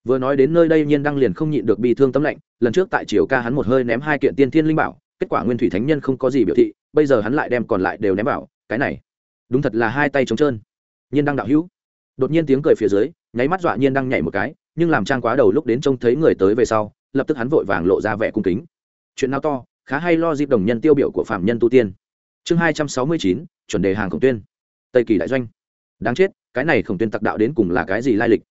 Vừa nói đến nơi đây nhiên đăng liền không nhịn được bị thương tấm lạnh, lần trước tại triều ca hắn một hơi ném hai kiện tiên thiên linh bảo, kết quả nguyên thủy thánh nhân không có gì biểu thị, bây giờ hắn lại đem còn lại đều ném bảo cái này đúng thật là hai tay trống trơn. Nhiên đăng đạo hữu. Đột nhiên tiếng cười phía dưới, nháy mắt dọa nhiên đăng nhảy một cái, nhưng làm trang quá đầu lúc đến trông thấy người tới về sau, lập tức hắn vội vàng lộ ra vẻ cung kính. Chuyện nào to, khá hay lo dịp đồng nhân tiêu biểu của phạm nhân tu tiên. Chương hai trăm sáu mươi chín, chuẩn đề hàng khổng tuyên. Tây kỳ đại doanh. Đáng chết, cái này khổng tuyên tặc đạo đến cùng là cái gì lai lịch?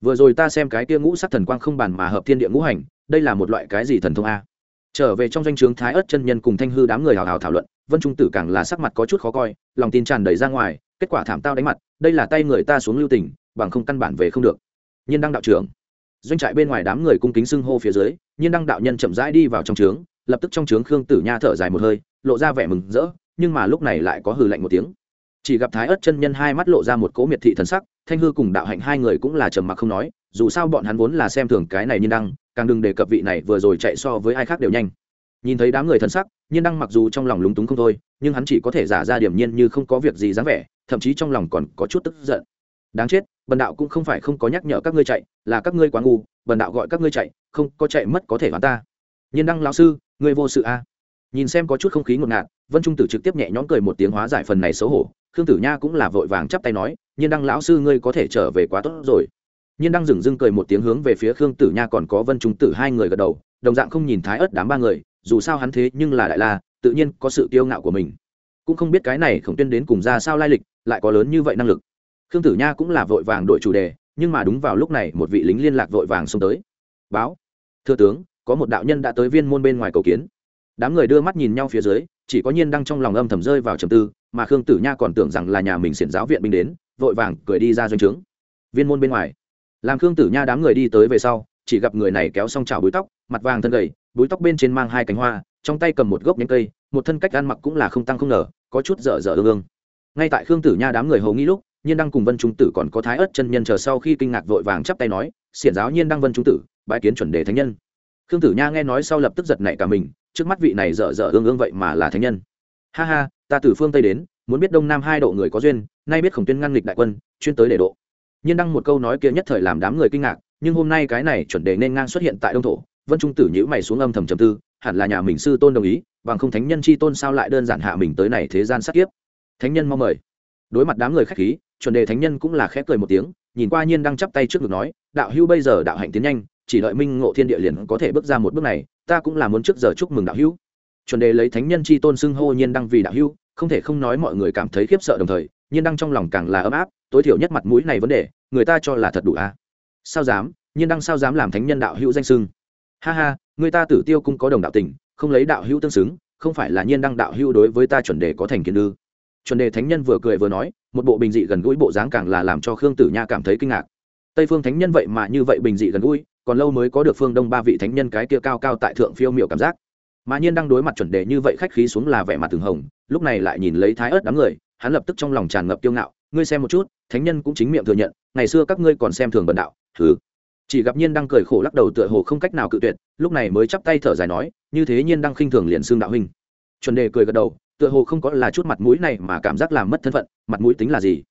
Vừa rồi ta xem cái kia ngũ sắc thần quang không bàn mà hợp thiên địa ngũ hành, đây là một loại cái gì thần thông a? Trở về trong doanh trướng thái ớt chân nhân cùng thanh hư đám người hào hào thảo luận, vân trung tử càng là sắc mặt có chút khó coi, lòng tin tràn đầy ra ngoài, kết quả thảm tao đánh mặt, đây là tay người ta xuống lưu tình, bằng không căn bản về không được. Nhiên đăng đạo trưởng. Doanh trại bên ngoài đám người cung kính xưng hô phía dưới, nhiên đăng đạo nhân chậm rãi đi vào trong trướng, lập tức trong trướng khương tử nha thở dài một hơi, lộ ra vẻ mừng rỡ, nhưng mà lúc này lại có hừ lạnh một tiếng. Chỉ gặp thái ớt chân nhân hai mắt lộ ra một cỗ miệt thị thần sắc, thanh hư cùng đạo hạnh hai người cũng là trầm mặc không nói, dù sao bọn hắn vốn là xem thường cái này nhiên đăng càng đừng đề cập vị này vừa rồi chạy so với ai khác đều nhanh. Nhìn thấy đám người thần sắc, nhiên đăng mặc dù trong lòng lúng túng không thôi, nhưng hắn chỉ có thể giả ra điểm nhiên như không có việc gì dáng vẻ, thậm chí trong lòng còn có chút tức giận. Đáng chết, bần đạo cũng không phải không có nhắc nhở các ngươi chạy, là các ngươi quá ngu, bần đạo gọi các ngươi chạy, không có chạy mất có thể đoán ta. Nhiên đăng lão sư, ngươi vô sự a à. nhìn xem có chút không khí ngột ngạt, vân trung tử trực tiếp nhẹ nhõm cười một tiếng hóa giải phần này xấu hổ, khương tử nha cũng là vội vàng chắp tay nói, nhiên đăng lão sư, ngươi có thể trở về quá tốt rồi nhiên đăng dừng dưng cười một tiếng hướng về phía khương tử nha còn có vân trung tử hai người gật đầu, đồng dạng không nhìn thái ớt đám ba người, dù sao hắn thế nhưng là đại la, tự nhiên có sự kiêu ngạo của mình. Cũng không biết cái này khổng tuyên đến cùng ra sao lai lịch, lại có lớn như vậy năng lực. Khương tử nha cũng là vội vàng đổi chủ đề, nhưng mà đúng vào lúc này một vị lính liên lạc vội vàng xông tới. Báo, thưa tướng, có một đạo nhân đã tới viên môn bên ngoài cầu kiến. Đám người đưa mắt nhìn nhau phía dưới, chỉ có nhiên đang trong lòng âm thầm rơi vào trầm tư, mà khương tử nha còn tưởng rằng là nhà mình xiển giáo viện binh đến, vội vàng cười đi ra doanh trướng. Viên môn bên ngoài làm khương tử nha đám người đi tới về sau, chỉ gặp người này kéo xong trào búi tóc, mặt vàng thân gầy, búi tóc bên trên mang hai cánh hoa, trong tay cầm một gốc nhánh cây, một thân cách ăn mặc cũng là không tăng không nở có chút dở dở ương ương. Ngay tại khương tử nha đám người hầu nghĩ lúc, nhiên đăng cùng vân trung tử còn có thái ớt chân nhân chờ sau khi kinh ngạc vội vàng chắp tay nói, xiển giáo nhiên đăng vân trung tử bãi kiến chuẩn đề thánh nhân. Khương tử nha nghe nói sau lập tức giật nảy cả mình, trước mắt vị này dở dở ương ương vậy mà là thánh nhân. Ha ha, ta từ phương tây đến, muốn biết đông nam hai độ người có duyên, nay biết khổng tuyên ngăn lịch đại quân, chuyên tới để độ nhiên đăng một câu nói kia nhất thời làm đám người kinh ngạc, nhưng hôm nay cái này chuẩn đề nên ngang xuất hiện tại đông thổ. Vân trung tử nhữ mày xuống âm thầm trầm tư, hẳn là nhà mình sư tôn đồng ý, bằng không thánh nhân chi tôn sao lại đơn giản hạ mình tới này thế gian sát kiếp. Thánh nhân mong mời. Đối mặt đám người khách khí, chuẩn đề thánh nhân cũng là khép cười một tiếng, nhìn qua nhiên đang chắp tay trước ngực nói, đạo hữu bây giờ đạo hạnh tiến nhanh, chỉ đợi minh ngộ thiên địa liền có thể bước ra một bước này, ta cũng là muốn trước giờ chúc mừng đạo hữu. Chuẩn đề lấy thánh nhân chi tôn xưng hô nhiên đăng vì đạo hữu, không thể không nói mọi người cảm thấy khiếp sợ đồng thời, nhiên đăng trong lòng càng là ấm áp tối thiểu nhất mặt mũi này vấn đề, người ta cho là thật đủ à? Sao dám? Nhiên đăng sao dám làm thánh nhân đạo hữu danh sưng ha ha, người ta tử tiêu cũng có đồng đạo tình, không lấy đạo hữu tương xứng, không phải là nhiên đăng đạo hữu đối với ta chuẩn đề có thành kiến ư? Chuẩn đề thánh nhân vừa cười vừa nói, một bộ bình dị gần gũi bộ dáng càng là làm cho khương tử nha cảm thấy kinh ngạc. Tây phương thánh nhân vậy mà như vậy bình dị gần gũi, còn lâu mới có được phương đông ba vị thánh nhân cái kia cao cao tại thượng phiêu miểu cảm giác. Mà nhiên đang đối mặt chuẩn đề như vậy khách khí xuống là vẻ mặt từng hồng, lúc này lại nhìn lấy thái ớt đám người, hắn lập tức trong lòng tràn ngập kiêu ngạo, ngươi xem một chút thánh nhân cũng chính miệng thừa nhận, ngày xưa các ngươi còn xem thường bần đạo thử chỉ gặp nhiên đang cười khổ lắc đầu tựa hồ không cách nào cự tuyệt, lúc này mới chắp tay thở dài nói, như thế nhiên đang khinh thường liền xương đạo huynh. Chuẩn đề cười gật đầu, tựa hồ không có là chút mặt mũi này mà cảm giác làm mất thân phận, mặt mũi tính là gì?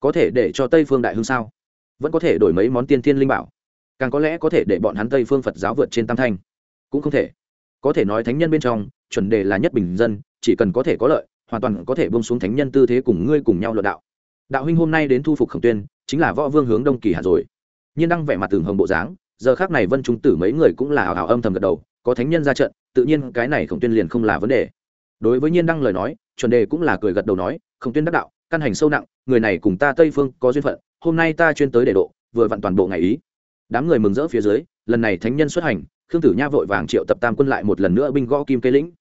Có thể để cho tây phương đại hương sao? Vẫn có thể đổi mấy món tiên thiên linh bảo. Càng có lẽ có thể để bọn hắn tây phương phật giáo vượt trên tam thanh. Cũng không thể. Có thể nói thánh nhân bên trong, chuẩn đề là nhất bình dân, chỉ cần có thể có lợi, hoàn toàn có thể bông xuống thánh nhân tư thế cùng ngươi cùng nhau luận đạo đạo huynh hôm nay đến thu phục khổng tuyên, chính là võ vương hướng đông kỳ hạ rồi. Nhiên đăng vẻ mặt tường hồng bộ dáng, giờ khác này vân trung tử mấy người cũng là hào hào âm thầm gật đầu, có thánh nhân ra trận, tự nhiên cái này khổng tuyên liền không là vấn đề. Đối với nhiên đăng lời nói, chuẩn đề cũng là cười gật đầu nói, khổng tuyên đắc đạo, căn hành sâu nặng, người này cùng ta tây phương có duyên phận, hôm nay ta chuyên tới để độ, vừa vặn toàn bộ ngày ý. Đám người mừng rỡ phía dưới, lần này thánh nhân xuất hành, khương tử nha vội vàng triệu tập tam quân lại một lần nữa binh gõ kim kê lĩnh.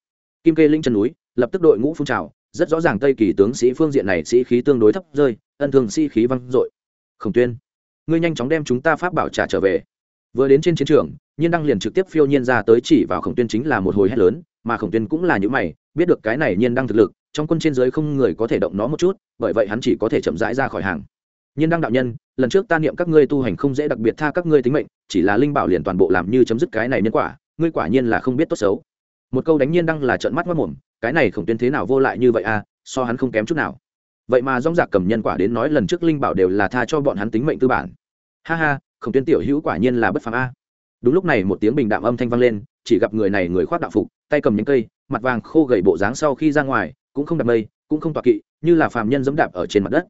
Kim kê lĩnh chân núi, lập tức đội ngũ phun trào rất rõ ràng tây kỳ tướng sĩ phương diện này sĩ khí tương đối thấp rơi, ân thường sĩ khí văng dội. Khổng tuyên, ngươi nhanh chóng đem chúng ta pháp bảo trả trở về. Vừa đến trên chiến trường, nhiên đăng liền trực tiếp phiêu nhiên ra tới chỉ vào khổng tuyên chính là một hồi hét lớn, mà khổng tuyên cũng là những mày, biết được cái này nhiên đăng thực lực, trong quân trên giới không người có thể động nó một chút, bởi vậy hắn chỉ có thể chậm rãi ra khỏi hàng. Nhiên đăng đạo nhân, lần trước ta niệm các ngươi tu hành không dễ đặc biệt tha các ngươi tính mệnh, chỉ là linh bảo liền toàn bộ làm như chấm dứt cái này nhân quả, ngươi quả nhiên là không biết tốt xấu. Một câu đánh nhiên đăng là trợn mắt mất mồm cái này khổng tuyên thế nào vô lại như vậy à so hắn không kém chút nào. Vậy mà dong dạc cầm nhân quả đến nói lần trước linh bảo đều là tha cho bọn hắn tính mệnh tư bản. Ha ha, khổng tuyên tiểu hữu quả nhiên là bất phàm a. Đúng lúc này một tiếng bình đạm âm thanh vang lên, chỉ gặp người này người khoác đạo phục, tay cầm nhánh cây, mặt vàng khô gầy bộ dáng sau khi ra ngoài, cũng không đạp mây, cũng không tọa kỵ, như là phàm nhân dẫm đạp ở trên mặt đất.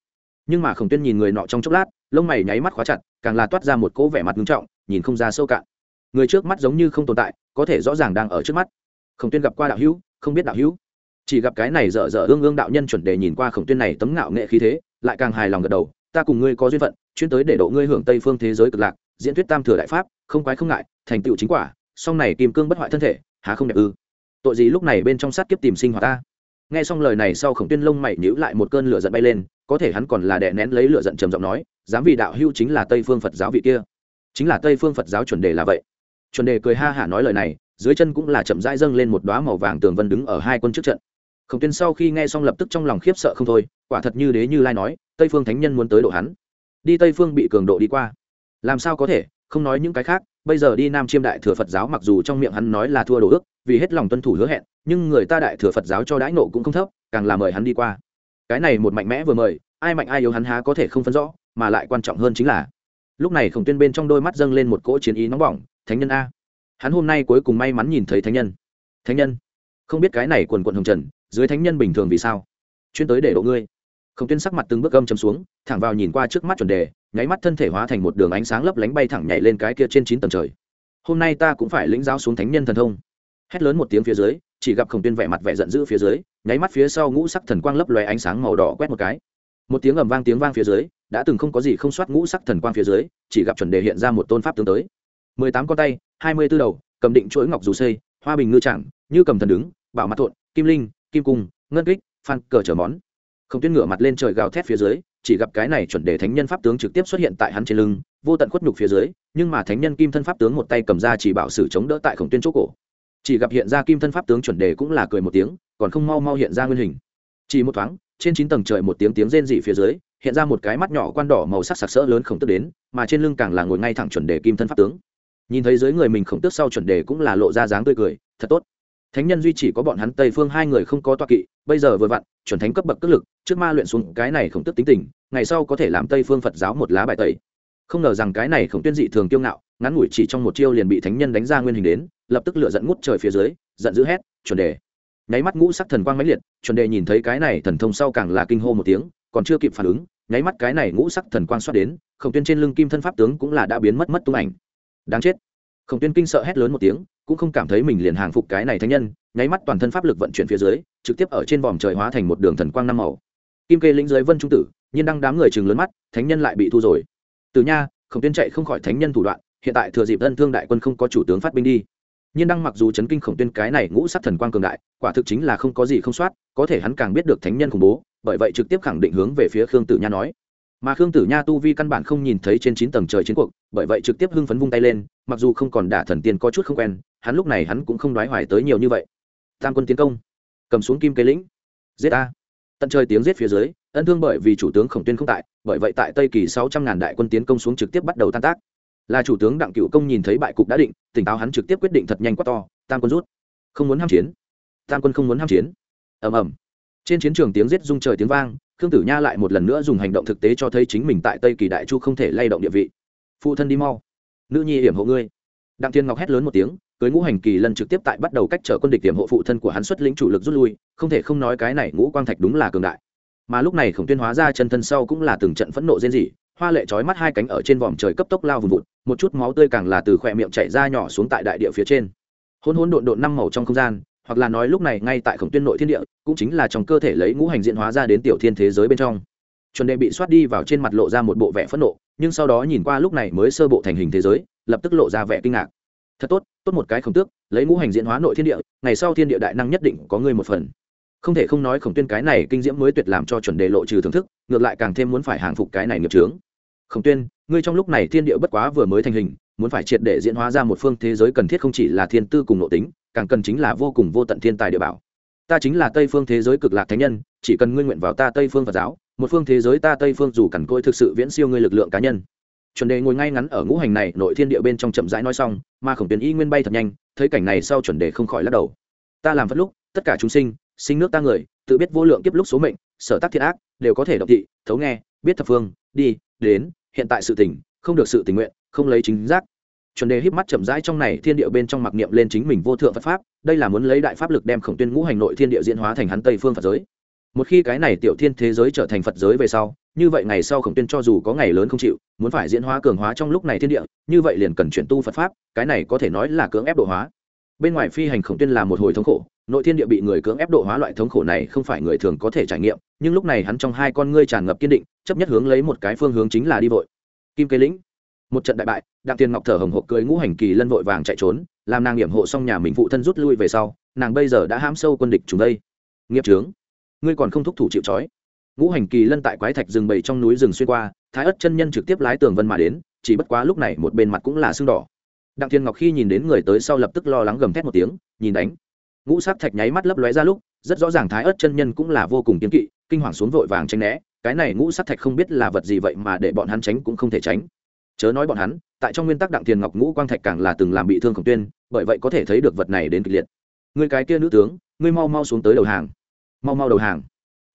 Nhưng mà khổng tuyên nhìn người nọ trong chốc lát, lông mày nháy mắt khóa chặt, càng là toát ra một cỗ vẻ mặt nghiêm trọng, nhìn không ra sâu cạn. Người trước mắt giống như không tồn tại, có thể rõ ràng đang ở trước mắt. Khổng tuyên gặp qua đạo hữu không biết đạo hữu. Chỉ gặp cái này dở dở ương ương đạo nhân chuẩn đề nhìn qua khổng tuyên này tấm ngạo nghệ khí thế, lại càng hài lòng gật đầu, ta cùng ngươi có duyên phận, chuyên tới để độ ngươi hưởng tây phương thế giới cực lạc, diễn thuyết tam thừa đại pháp, không quái không ngại, thành tựu chính quả, song này kim cương bất hoại thân thể, há không đẹp ư? Tội gì lúc này bên trong sát kiếp tìm sinh hoạt ta? Nghe xong lời này sau khổng tuyên lông mày nhíu lại một cơn lửa giận bay lên, có thể hắn còn là đè nén lấy lửa giận trầm giọng nói, dám vì đạo hưu chính là tây phương phật giáo vị kia. Chính là tây phương phật giáo chuẩn đề là vậy. Chuẩn đề cười ha hả nói lời này dưới chân cũng là chậm rãi dâng lên một đóa màu vàng tường vân đứng ở hai quân trước trận. Khổng tuyên sau khi nghe xong lập tức trong lòng khiếp sợ không thôi, quả thật như đế như lai nói, tây phương thánh nhân muốn tới độ hắn. Đi tây phương bị cường độ đi qua. Làm sao có thể, không nói những cái khác, bây giờ đi nam chiêm đại thừa phật giáo mặc dù trong miệng hắn nói là thua đồ ước, vì hết lòng tuân thủ hứa hẹn, nhưng người ta đại thừa phật giáo cho đãi nộ cũng không thấp, càng là mời hắn đi qua. Cái này một mạnh mẽ vừa mời, ai mạnh ai yếu hắn há có thể không phân rõ, mà lại quan trọng hơn chính là. Lúc này khổng tuyên bên trong đôi mắt dâng lên một cỗ chiến ý nóng bỏng, thánh nhân a hắn hôm nay cuối cùng may mắn nhìn thấy thánh nhân. Thánh nhân? Không biết cái này quần quận hồng trần, dưới thánh nhân bình thường vì sao? Chuyên tới để độ ngươi. Khổng tuyên sắc mặt từng bước gâm chấm xuống, thẳng vào nhìn qua trước mắt chuẩn đề, nháy mắt thân thể hóa thành một đường ánh sáng lấp lánh bay thẳng nhảy lên cái kia trên chín tầng trời. Hôm nay ta cũng phải lĩnh giáo xuống thánh nhân thần thông. Hét lớn một tiếng phía dưới, chỉ gặp khổng tuyên vẻ mặt vẻ giận dữ phía dưới, nháy mắt phía sau ngũ sắc thần quang lấp loé ánh sáng màu đỏ quét một cái. Một tiếng ầm vang tiếng vang phía dưới, đã từng không có gì không soát ngũ sắc thần quang phía dưới, chỉ gặp chuẩn đề hiện ra một tôn pháp tướng tới. Mười tám con tay hai mươi tư đầu, cầm định chuỗi ngọc dù xây, hoa bình ngư trạng như cầm thần đứng, bảo mặt thuận kim linh, kim cung, ngân kích, phan cờ trở món. Không tuyết ngửa mặt lên trời gào thét phía dưới, chỉ gặp cái này chuẩn đề thánh nhân pháp tướng trực tiếp xuất hiện tại hắn trên lưng, vô tận khuất nhục phía dưới, nhưng mà thánh nhân kim thân pháp tướng một tay cầm ra chỉ bảo sử chống đỡ tại khổng tuyên chỗ cổ. Chỉ gặp hiện ra kim thân pháp tướng chuẩn đề cũng là cười một tiếng, còn không mau mau hiện ra nguyên hình. Chỉ một thoáng, trên chín tầng trời một tiếng tiếng rên dị phía dưới, hiện ra một cái mắt nhỏ quan đỏ màu sắc sặc sỡ lớn khổng tức đến, mà trên lưng càng là ngồi ngay thẳng chuẩn đề kim thân pháp tướng nhìn thấy dưới người mình khổng tước sau chuẩn đề cũng là lộ ra dáng tươi cười, thật tốt. Thánh nhân duy chỉ có bọn hắn tây phương hai người không có toa kỵ, bây giờ vừa vặn, chuẩn thánh cấp bậc cất lực, trước ma luyện xuống cái này khổng tước tính tình, ngày sau có thể làm tây phương phật giáo một lá bài tẩy. Không ngờ rằng cái này khổng tuyên dị thường kiêu ngạo, ngắn ngủi chỉ trong một chiêu liền bị thánh nhân đánh ra nguyên hình đến, lập tức lựa dẫn ngút trời phía dưới, giận dữ hét, chuẩn đề. Nháy mắt ngũ sắc thần quang mãnh liệt, chuẩn đề nhìn thấy cái này thần thông sau càng là kinh hô một tiếng, còn chưa kịp phản ứng, nháy mắt cái này ngũ sắc thần quang xoát đến, khổng tuyên trên lưng kim thân pháp tướng cũng là đã biến mất mất tung ảnh đáng chết. Khổng tuyên kinh sợ hét lớn một tiếng, cũng không cảm thấy mình liền hàng phục cái này thánh nhân, nháy mắt toàn thân pháp lực vận chuyển phía dưới, trực tiếp ở trên vòm trời hóa thành một đường thần quang năm màu. Kim kê lĩnh dưới vân trung tử, nhiên đang đám người chừng lớn mắt, thánh nhân lại bị thu rồi. Từ nha, khổng tuyên chạy không khỏi thánh nhân thủ đoạn, hiện tại thừa dịp thân thương đại quân không có chủ tướng phát binh đi. Nhiên đăng mặc dù chấn kinh khổng tuyên cái này ngũ sắc thần quang cường đại, quả thực chính là không có gì không soát, có thể hắn càng biết được thánh nhân khủng bố, bởi vậy trực tiếp khẳng định hướng về phía khương tử nha nói mà khương tử nha tu vi căn bản không nhìn thấy trên chín tầng trời chiến cuộc, bởi vậy trực tiếp hưng phấn vung tay lên, mặc dù không còn đả thần tiên có chút không quen, hắn lúc này hắn cũng không đoái hoài tới nhiều như vậy. Tam quân tiến công. Cầm xuống kim kế lĩnh. Giết a tận trời tiếng giết phía dưới, ân thương bởi vì chủ tướng khổng tuyên không tại, bởi vậy tại tây kỳ sáu trăm ngàn đại quân tiến công xuống trực tiếp bắt đầu tan tác. Là chủ tướng đặng cựu công nhìn thấy bại cục đã định, tỉnh táo hắn trực tiếp quyết định thật nhanh quá to, tam quân rút. Không muốn ham chiến. Tam quân không muốn ham chiến. Ầm ầm. Trên chiến trường tiếng giết rung trời tiếng vang khương tử nha lại một lần nữa dùng hành động thực tế cho thấy chính mình tại tây kỳ đại chu không thể lay động địa vị. Phụ thân đi mau. Nữ nhi hiểm hộ ngươi. Đặng thiên ngọc hét lớn một tiếng, cưới ngũ hành kỳ lần trực tiếp tại bắt đầu cách trở quân địch hiểm hộ phụ thân của hắn xuất lĩnh chủ lực rút lui, không thể không nói cái này ngũ quang thạch đúng là cường đại. Mà lúc này khổng tuyên hóa ra chân thân sau cũng là từng trận phẫn nộ rên rỉ, hoa lệ trói mắt hai cánh ở trên vòm trời cấp tốc lao vùng vụt, một chút máu tươi càng là từ khỏe miệng chảy ra nhỏ xuống tại đại địa phía trên. Hôn hôn độn độn năm màu trong không gian hoặc là nói lúc này ngay tại khổng tuyên nội thiên địa, cũng chính là trong cơ thể lấy ngũ hành diễn hóa ra đến tiểu thiên thế giới bên trong. Chuẩn đệ bị xoát đi vào trên mặt lộ ra một bộ vẻ phẫn nộ, nhưng sau đó nhìn qua lúc này mới sơ bộ thành hình thế giới, lập tức lộ ra vẻ kinh ngạc. Thật tốt tốt một cái khổng tước, lấy ngũ hành diễn hóa nội thiên địa, ngày sau thiên địa đại năng nhất định có ngươi một phần. Không thể không nói khổng tuyên cái này kinh diễm mới tuyệt làm cho chuẩn đề lộ trừ thưởng thức, ngược lại càng thêm muốn phải hàng phục cái này nghiệp trướng khổng tuyên, ngươi trong lúc này thiên địa bất quá vừa mới thành hình, muốn phải triệt để diễn hóa ra một phương thế giới cần thiết không chỉ là thiên tư cùng nội tính càng cần chính là vô cùng vô tận thiên tài địa bảo. Ta chính là tây phương thế giới cực lạc thánh nhân, chỉ cần ngươi nguyện vào ta tây phương phật giáo, một phương thế giới ta tây phương dù cằn côi thực sự viễn siêu ngươi lực lượng cá nhân. Chuẩn đề ngồi ngay ngắn ở ngũ hành này nội thiên địa bên trong chậm rãi nói xong, mà khổng tuyến y nguyên bay thật nhanh, thấy cảnh này sau chuẩn đề không khỏi lắc đầu. Ta làm phật lúc, tất cả chúng sinh sinh nước ta người, tự biết vô lượng kiếp lúc số mệnh, sở tác thiệt ác, đều có thể động thị, thấu nghe, biết thập phương, đi, đến, hiện tại sự tỉnh, không được sự tình nguyện, không lấy chính giác chuẩn đề híp mắt chậm rãi trong này thiên địa bên trong mặc niệm lên chính mình vô thượng phật pháp, đây là muốn lấy đại pháp lực đem khổng tuyên ngũ hành nội thiên địa diễn hóa thành hắn tây phương phật giới. Một khi cái này tiểu thiên thế giới trở thành phật giới về sau, như vậy ngày sau khổng tuyên cho dù có ngày lớn không chịu, muốn phải diễn hóa cường hóa trong lúc này thiên địa, như vậy liền cần chuyển tu phật pháp, cái này có thể nói là cưỡng ép độ hóa. Bên ngoài phi hành khổng tuyên là một hồi thống khổ, nội thiên địa bị người cưỡng ép độ hóa loại thống khổ này không phải người thường có thể trải nghiệm, nhưng lúc này hắn trong hai con ngươi tràn ngập kiên định, chấp nhất hướng lấy một cái phương hướng chính là đi vội. Kim cây lĩnh một trận đại bại, đặng tiền ngọc thở hồng hộc cưới ngũ hành kỳ lân vội vàng chạy trốn, làm nàng nghiệm hộ xong nhà mình phụ thân rút lui về sau, nàng bây giờ đã hãm sâu quân địch chúng đây. Nghiệp trướng ngươi còn không thúc thủ chịu trói. Ngũ hành kỳ lân tại quái thạch rừng bầy trong núi rừng xuyên qua, thái ất chân nhân trực tiếp lái tường vân mà đến, chỉ bất quá lúc này một bên mặt cũng là sưng đỏ. Đặng thiên ngọc khi nhìn đến người tới sau lập tức lo lắng gầm thét một tiếng, nhìn đánh. Ngũ sắc thạch nháy mắt lấp lóe ra lúc, rất rõ ràng thái ớt chân nhân cũng là vô cùng kiếm kỵ, kinh hoàng xuống vội vàng tranh né, cái này ngũ sắc thạch không biết là vật gì vậy mà để bọn hắn tránh cũng không thể tránh chớ nói bọn hắn, tại trong nguyên tắc đặng thiền ngọc ngũ quang thạch càng là từng làm bị thương khổng tuyên, bởi vậy có thể thấy được vật này đến kịch liệt. Người cái kia nữ tướng, ngươi mau mau xuống tới đầu hàng. Mau mau đầu hàng.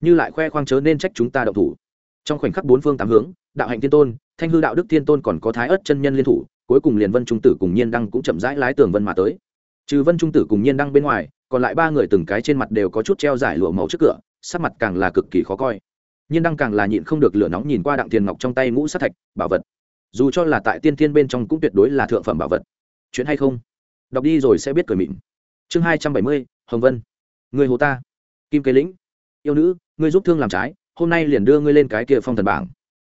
Như lại khoe khoang chớ nên trách chúng ta đậu thủ. Trong khoảnh khắc bốn phương tám hướng, đạo hạnh thiên tôn, thanh hư đạo đức thiên tôn còn có thái ớt chân nhân liên thủ, cuối cùng liền vân trung tử cùng nhiên đăng cũng chậm rãi lái tường vân mà tới. Trừ vân trung tử cùng nhiên đăng bên ngoài, còn lại ba người từng cái trên mặt đều có chút treo giải lụa màu trước cửa, sắc mặt càng là cực kỳ khó coi. Nhiên đăng càng là nhịn không được lửa nóng nhìn qua đặng tiền ngọc trong tay ngũ sát thạch, bảo vật dù cho là tại tiên thiên bên trong cũng tuyệt đối là thượng phẩm bảo vật. Chuyện hay không? Đọc đi rồi sẽ biết cười mịn. Chương hai trăm bảy mươi, hồng vân. Người hồ ta. Kim kế lĩnh. Yêu nữ, ngươi giúp thương làm trái, hôm nay liền đưa ngươi lên cái kia phong thần bảng.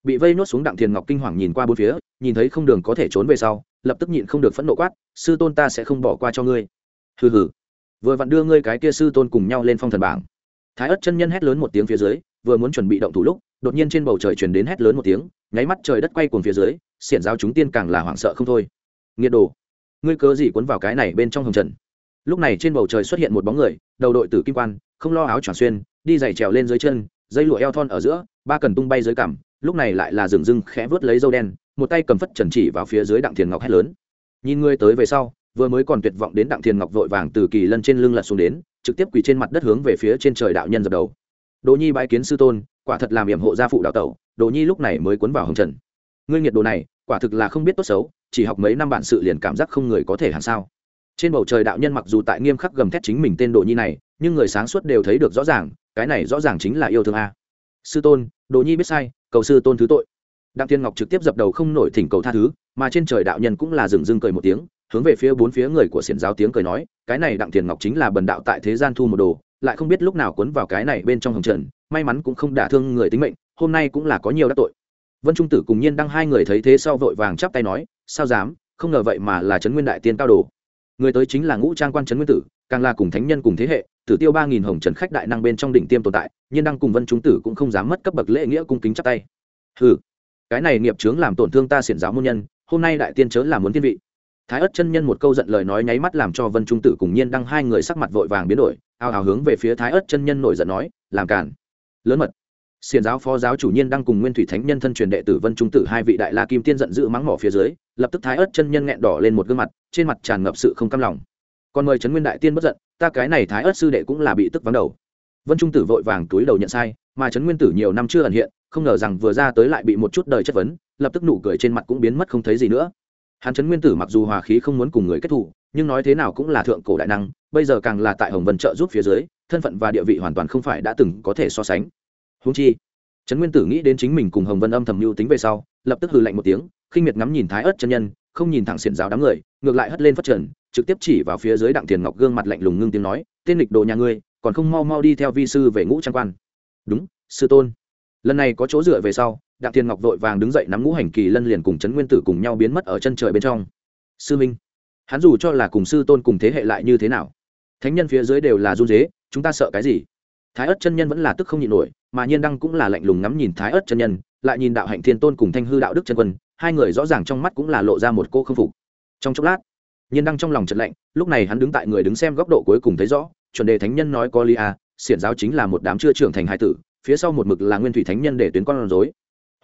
Bị vây nuốt xuống đặng thiền ngọc kinh hoàng nhìn qua bốn phía, nhìn thấy không đường có thể trốn về sau, lập tức nhịn không được phẫn nộ quát, sư tôn ta sẽ không bỏ qua cho ngươi. Hừ hừ. Vừa vặn đưa ngươi cái kia sư tôn cùng nhau lên phong thần bảng. Thái ất chân nhân hét lớn một tiếng phía dưới, vừa muốn chuẩn bị động thủ lúc, đột nhiên trên bầu trời chuyển đến hét lớn một tiếng nháy mắt trời đất quay cuồng phía dưới, xiển giáo chúng tiên càng là hoảng sợ không thôi. Nghiệt đồ, ngươi cớ gì cuốn vào cái này bên trong hồng trần? Lúc này trên bầu trời xuất hiện một bóng người, đầu đội tử kim quan, không lo áo tròn xuyên, đi giày trèo lên dưới chân, dây lụa eo thon ở giữa, ba cần tung bay dưới cằm, lúc này lại là rừng rưng khẽ vớt lấy dâu đen, một tay cầm phất trần chỉ vào phía dưới đặng thiền ngọc hét lớn. Nhìn ngươi tới về sau, vừa mới còn tuyệt vọng đến đặng thiền ngọc vội vàng từ kỳ lân trên lưng lật xuống đến, trực tiếp quỳ trên mặt đất hướng về phía trên trời đạo nhân dập đầu đỗ nhi bái kiến sư tôn, quả thật làm hiểm hộ gia phụ đạo tẩu, đỗ nhi lúc này mới cuốn vào hồng trần. Ngươi nghiệt đồ này, quả thực là không biết tốt xấu, chỉ học mấy năm bản sự liền cảm giác không người có thể hẳn sao. Trên bầu trời đạo nhân mặc dù tại nghiêm khắc gầm thét chính mình tên đồ nhi này, nhưng người sáng suốt đều thấy được rõ ràng, cái này rõ ràng chính là yêu thương a. Sư tôn đồ nhi biết sai, cầu sư tôn thứ tội. Đặng thiên ngọc trực tiếp dập đầu không nổi thỉnh cầu tha thứ, mà trên trời đạo nhân cũng là dừng dưng cười một tiếng, hướng về phía bốn phía người của xiển giáo tiếng cười nói, cái này đặng thiên ngọc chính là bần đạo tại thế gian thu một đồ lại không biết lúc nào cuốn vào cái này bên trong hồng trần, may mắn cũng không đả thương người tính mệnh, hôm nay cũng là có nhiều đắc tội. Vân trung tử cùng nhiên đăng hai người thấy thế sau vội vàng chắp tay nói, sao dám? Không ngờ vậy mà là trấn nguyên đại tiên cao đồ. Người tới chính là ngũ trang quan trấn nguyên tử, càng là cùng thánh nhân cùng thế hệ, tử tiêu ba nghìn hồng trần khách đại năng bên trong đỉnh tiêm tồn tại, nhiên đăng cùng vân trung tử cũng không dám mất cấp bậc lễ nghĩa cung kính chắp tay. Ừ cái này nghiệp chướng làm tổn thương ta xiển giáo môn nhân, hôm nay đại tiên chớ là muốn tiên vị thái ất chân nhân một câu giận lời nói nháy mắt làm cho vân trung tử cùng nhiên đăng hai người sắc mặt vội vàng biến đổi, ao ào hướng về phía thái ất chân nhân nổi giận nói, làm cản lớn mật. Xiền giáo phó giáo chủ nhiên đang cùng nguyên thủy thánh nhân thân truyền đệ tử vân trung tử hai vị đại la kim tiên giận dữ mắng mỏ phía dưới, lập tức thái ớt chân nhân nghẹn đỏ lên một gương mặt, trên mặt tràn ngập sự không cam lòng. Còn mời trấn nguyên đại tiên bất giận, ta cái này thái ớt sư đệ cũng là bị tức vắng đầu. Vân trung tử vội vàng túi đầu nhận sai, mà trấn nguyên tử nhiều năm chưa ẩn hiện, không ngờ rằng vừa ra tới lại bị một chút đời chất vấn, lập tức nụ cười trên mặt cũng biến mất không thấy gì nữa hắn trấn nguyên tử mặc dù hòa khí không muốn cùng người kết thù, nhưng nói thế nào cũng là thượng cổ đại năng, bây giờ càng là tại hồng vân trợ giúp phía dưới, thân phận và địa vị hoàn toàn không phải đã từng có thể so sánh. Húng chi trấn nguyên tử nghĩ đến chính mình cùng hồng vân âm thầm mưu tính về sau, lập tức hừ lạnh một tiếng, khinh miệt ngắm nhìn thái ớt chân nhân, không nhìn thẳng xiển giáo đám người, ngược lại hất lên phát trần, trực tiếp chỉ vào phía dưới đặng tiền ngọc gương mặt lạnh lùng ngưng tiếng nói, tên lịch đồ nhà ngươi, còn không mau mau đi theo vi sư về ngũ trang quan. Đúng, sư tôn. Lần này có chỗ dựa về sau đặng thiên ngọc vội vàng đứng dậy nắm ngũ hành kỳ lân liền cùng trấn nguyên tử cùng nhau biến mất ở chân trời bên trong. Sư minh, hắn dù cho là cùng sư tôn cùng thế hệ lại như thế nào, thánh nhân phía dưới đều là run dế chúng ta sợ cái gì? Thái ất chân nhân vẫn là tức không nhịn nổi, mà nhiên đăng cũng là lạnh lùng ngắm nhìn thái ất chân nhân, lại nhìn đạo hạnh thiên tôn cùng thanh hư đạo đức chân quân, hai người rõ ràng trong mắt cũng là lộ ra một cô không phục. Trong chốc lát, nhiên đăng trong lòng trận lạnh, lúc này hắn đứng tại người đứng xem góc độ cuối cùng thấy rõ, chuẩn đề thánh nhân nói có lia a à, xiển giáo chính là một đám chưa trưởng thành hải tử, phía sau một mực là nguyên thủy thánh nhân để tuyến con rối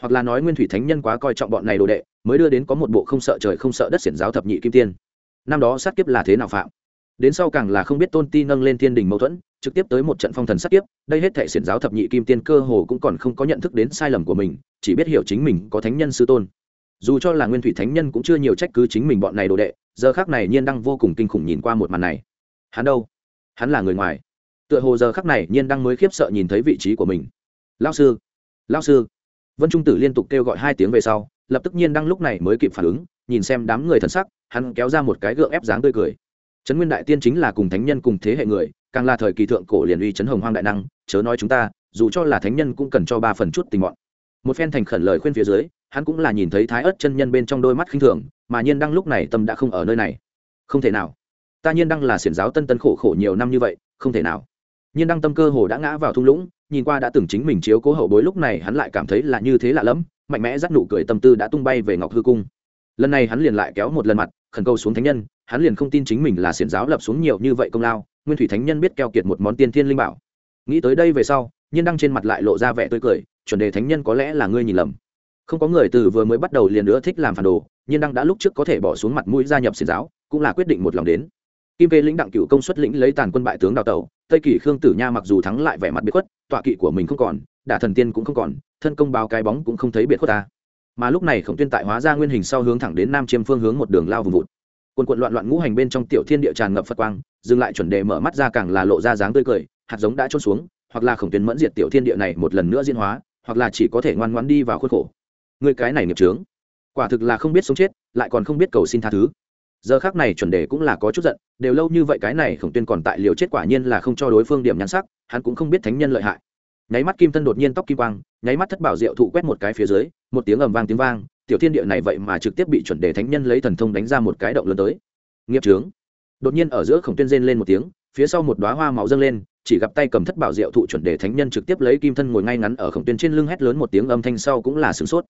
hoặc là nói nguyên thủy thánh nhân quá coi trọng bọn này đồ đệ, mới đưa đến có một bộ không sợ trời không sợ đất xiển giáo thập nhị kim tiên. Năm đó sát kiếp là thế nào phạm? Đến sau càng là không biết tôn ti nâng lên thiên đình mâu thuẫn, trực tiếp tới một trận phong thần sát kiếp, đây hết thể xiển giáo thập nhị kim tiên cơ hồ cũng còn không có nhận thức đến sai lầm của mình, chỉ biết hiểu chính mình có thánh nhân sư tôn. Dù cho là nguyên thủy thánh nhân cũng chưa nhiều trách cứ chính mình bọn này đồ đệ, giờ khác này nhiên đang vô cùng kinh khủng nhìn qua một màn này. Hắn đâu? Hắn là người ngoài. Tựa hồ giờ khắc này nhiên đang mới khiếp sợ nhìn thấy vị trí của mình. Lao sư! Lao sư! Vân trung tử liên tục kêu gọi hai tiếng về sau, lập tức nhiên đang lúc này mới kịp phản ứng, nhìn xem đám người thần sắc, hắn kéo ra một cái gượng ép dáng tươi cười. Trấn nguyên đại tiên chính là cùng thánh nhân cùng thế hệ người, càng là thời kỳ thượng cổ liền uy trấn hồng hoang đại năng, chớ nói chúng ta, dù cho là thánh nhân cũng cần cho ba phần chút tình mọn. Một phen thành khẩn lời khuyên phía dưới, hắn cũng là nhìn thấy thái ớt chân nhân bên trong đôi mắt khinh thường, mà nhiên đăng lúc này tâm đã không ở nơi này. Không thể nào. Ta nhiên đăng là xiển giáo tân tân khổ khổ nhiều năm như vậy, không thể nào nhiên đăng tâm cơ hồ đã ngã vào thung lũng, nhìn qua đã từng chính mình chiếu cố hậu bối lúc này hắn lại cảm thấy là như thế lạ lẫm, mạnh mẽ dắt nụ cười tâm tư đã tung bay về ngọc hư cung. Lần này hắn liền lại kéo một lần mặt, khẩn cầu xuống thánh nhân, hắn liền không tin chính mình là xiển giáo lập xuống nhiều như vậy công lao, nguyên thủy thánh nhân biết keo kiệt một món tiên thiên linh bảo. Nghĩ tới đây về sau, nhiên đăng trên mặt lại lộ ra vẻ tươi cười, chuẩn đề thánh nhân có lẽ là ngươi nhìn lầm. Không có người từ vừa mới bắt đầu liền nữa thích làm phản đồ, nhiên đăng đã lúc trước có thể bỏ xuống mặt mũi gia nhập xiển giáo, cũng là quyết định một lòng đến kim kê lĩnh đặng cựu công suất lĩnh lấy tàn quân bại tướng đào tẩu, tây kỳ khương tử nha mặc dù thắng lại vẻ mặt biệt khuất, tọa kỵ của mình không còn, đả thần tiên cũng không còn, thân công báo cái bóng cũng không thấy biệt khuất ta. Mà lúc này khổng tuyên tại hóa ra nguyên hình sau hướng thẳng đến nam chiêm phương hướng một đường lao vùng vụt. Quần quận loạn loạn ngũ hành bên trong tiểu thiên địa tràn ngập phật quang, dừng lại chuẩn đề mở mắt ra càng là lộ ra dáng tươi cười, hạt giống đã trôn xuống, hoặc là khổng tuyên mẫn diệt tiểu thiên địa này một lần nữa diễn hóa, hoặc là chỉ có thể ngoan ngoãn đi vào khuất khổ. Người cái này nghiệp trướng quả thực là không biết sống chết, lại còn không biết cầu xin tha thứ giờ khác này chuẩn đề cũng là có chút giận, đều lâu như vậy cái này khổng tuyên còn tại liều chết quả nhiên là không cho đối phương điểm nhắn sắc, hắn cũng không biết thánh nhân lợi hại. Nháy mắt kim thân đột nhiên tóc kim quang, nháy mắt thất bảo diệu thụ quét một cái phía dưới, một tiếng ầm vang tiếng vang, tiểu thiên địa này vậy mà trực tiếp bị chuẩn đề thánh nhân lấy thần thông đánh ra một cái động lớn tới. Nghiệp trướng đột nhiên ở giữa khổng tuyên rên lên một tiếng, phía sau một đoá hoa máu dâng lên, chỉ gặp tay cầm thất bảo diệu thụ chuẩn đề thánh nhân trực tiếp lấy kim thân ngồi ngay ngắn ở khổng tuyên trên lưng hét lớn một tiếng âm thanh sau cũng là sửng sốt.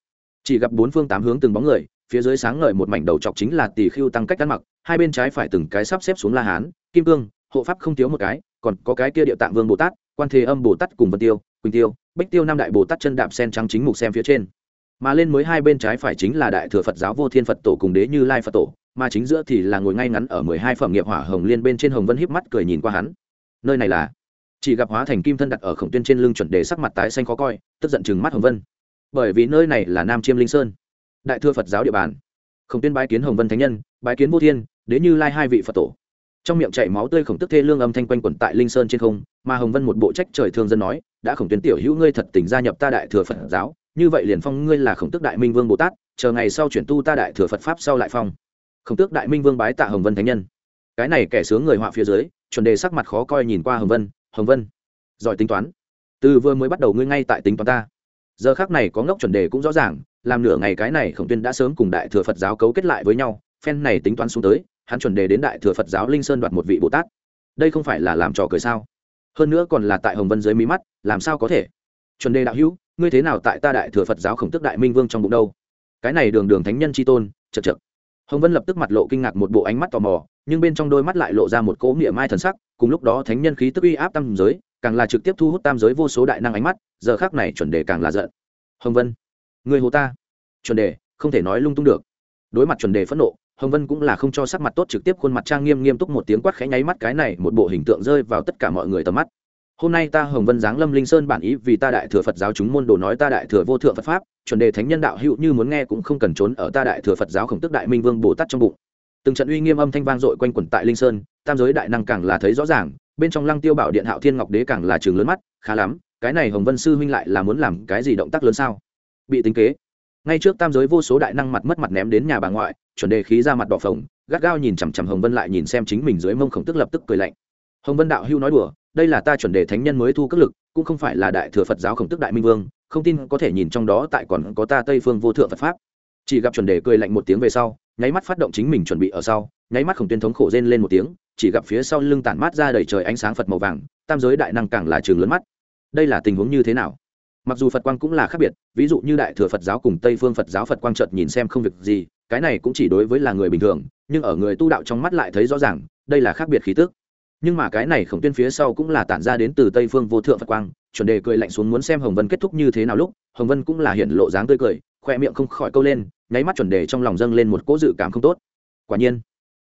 Chỉ gặp bốn phương tám hướng từng bóng người phía dưới sáng ngời một mảnh đầu chọc chính là tỷ khưu tăng cách ăn mặc, hai bên trái phải từng cái sắp xếp xuống la hán, kim cương, hộ pháp không thiếu một cái, còn có cái kia địa tạng vương bồ tát, quan thế âm bồ tát cùng vân tiêu, quỳnh tiêu bách tiêu năm đại bồ tát chân đạp sen trắng chính mục xem phía trên. Mà lên mới hai bên trái phải chính là đại thừa phật giáo vô thiên phật tổ cùng đế như lai phật tổ, mà chính giữa thì là ngồi ngay ngắn ở mười hai phẩm nghiệp hỏa hồng liên bên trên hồng vân híp mắt cười nhìn qua hắn. Nơi này là chỉ gặp hóa thành kim thân đặt ở khổng tuyên trên lưng chuẩn đề sắc mặt tái xanh khó coi, tức giận chừng mắt hồng vân. Bởi vì nơi này là nam chiêm linh sơn đại thừa phật giáo địa bàn. Khổng tuyên bái kiến hồng vân thánh nhân, bái kiến vô thiên, đế như lai hai vị phật tổ. Trong miệng chảy máu tươi khổng tức thê lương âm thanh quanh quẩn tại linh sơn trên không, mà hồng vân một bộ trách trời thương dân nói, đã khổng tuyên tiểu hữu ngươi thật tình gia nhập ta đại thừa phật giáo, như vậy liền phong ngươi là khổng tức đại minh vương bồ tát, chờ ngày sau chuyển tu ta đại thừa phật pháp sau lại phong. Khổng tước đại minh vương bái tạ hồng vân thánh nhân. Cái này kẻ sướng người họa phía dưới, chuẩn đề sắc mặt khó coi nhìn qua hồng vân hồng vân, giỏi tính toán. Từ vừa mới bắt đầu ngươi ngay tại tính toán ta giờ khác này có ngốc chuẩn đề cũng rõ ràng, làm nửa ngày cái này khổng tuyên đã sớm cùng đại thừa phật giáo cấu kết lại với nhau, phen này tính toán xuống tới, hắn chuẩn đề đến đại thừa phật giáo linh sơn đoạt một vị bồ tát. Đây không phải là làm trò cười sao? Hơn nữa còn là tại hồng vân dưới mí mắt, làm sao có thể? Chuẩn đề đạo hữu, ngươi thế nào tại ta đại thừa phật giáo khổng tức đại minh vương trong bụng đâu? Cái này đường đường thánh nhân tri tôn, chật chật. Hồng vân lập tức mặt lộ kinh ngạc một bộ ánh mắt tò mò, nhưng bên trong đôi mắt lại lộ ra một cỗ nghĩa mai thần sắc, cùng lúc đó thánh nhân khí tức uy áp tâm giới càng là trực tiếp thu hút tam giới vô số đại năng ánh mắt, giờ khác này chuẩn đề càng là giận. Hồng vân, người hồ ta. Chuẩn đề, không thể nói lung tung được. Đối mặt chuẩn đề phẫn nộ, hồng vân cũng là không cho sắc mặt tốt trực tiếp khuôn mặt trang nghiêm nghiêm túc một tiếng quát khẽ nháy mắt cái này một bộ hình tượng rơi vào tất cả mọi người tầm mắt. Hôm nay ta hồng vân giáng lâm linh sơn bản ý vì ta đại thừa phật giáo chúng môn đồ nói ta đại thừa vô thượng phật pháp, chuẩn đề thánh nhân đạo hữu như muốn nghe cũng không cần trốn ở ta đại thừa phật giáo khổng tức đại minh vương bồ tát trong bụng từng trận uy nghiêm âm thanh vang dội quanh quẩn tại linh sơn, tam giới đại năng càng là thấy rõ ràng, bên trong lăng tiêu bảo điện hạo thiên ngọc đế càng là trường lớn mắt, khá lắm, cái này hồng vân sư huynh lại là muốn làm cái gì động tác lớn sao? Bị tính kế. Ngay trước tam giới vô số đại năng mặt mất mặt ném đến nhà bà ngoại, chuẩn đề khí ra mặt đỏ phồng, gắt gao nhìn chằm chằm hồng vân lại nhìn xem chính mình dưới mông khổng tức lập tức cười lạnh. Hồng vân đạo hưu nói đùa, đây là ta chuẩn đề thánh nhân mới thu cất lực, cũng không phải là đại thừa phật giáo khổng tức đại minh vương, không tin có thể nhìn trong đó tại còn có ta tây phương vô thượng phật pháp chỉ gặp chuẩn đề cười lạnh một tiếng về sau, nháy mắt phát động chính mình chuẩn bị ở sau, nháy mắt khổng tuyên thống khổ rên lên một tiếng, chỉ gặp phía sau lưng tản mát ra đầy trời ánh sáng phật màu vàng, tam giới đại năng càng là trường lớn mắt. Đây là tình huống như thế nào? Mặc dù phật quang cũng là khác biệt, ví dụ như đại thừa phật giáo cùng tây phương phật giáo phật quang chợt nhìn xem không việc gì, cái này cũng chỉ đối với là người bình thường, nhưng ở người tu đạo trong mắt lại thấy rõ ràng, đây là khác biệt khí tức. Nhưng mà cái này khổng tuyên phía sau cũng là tản ra đến từ tây phương vô thượng phật quang, chuẩn đề cười lạnh xuống muốn xem hồng vân kết thúc như thế nào lúc, hồng vân cũng là hiện lộ dáng tươi cười khoe miệng không khỏi câu lên, nháy mắt chuẩn đề trong lòng dâng lên một cỗ dự cảm không tốt. Quả nhiên,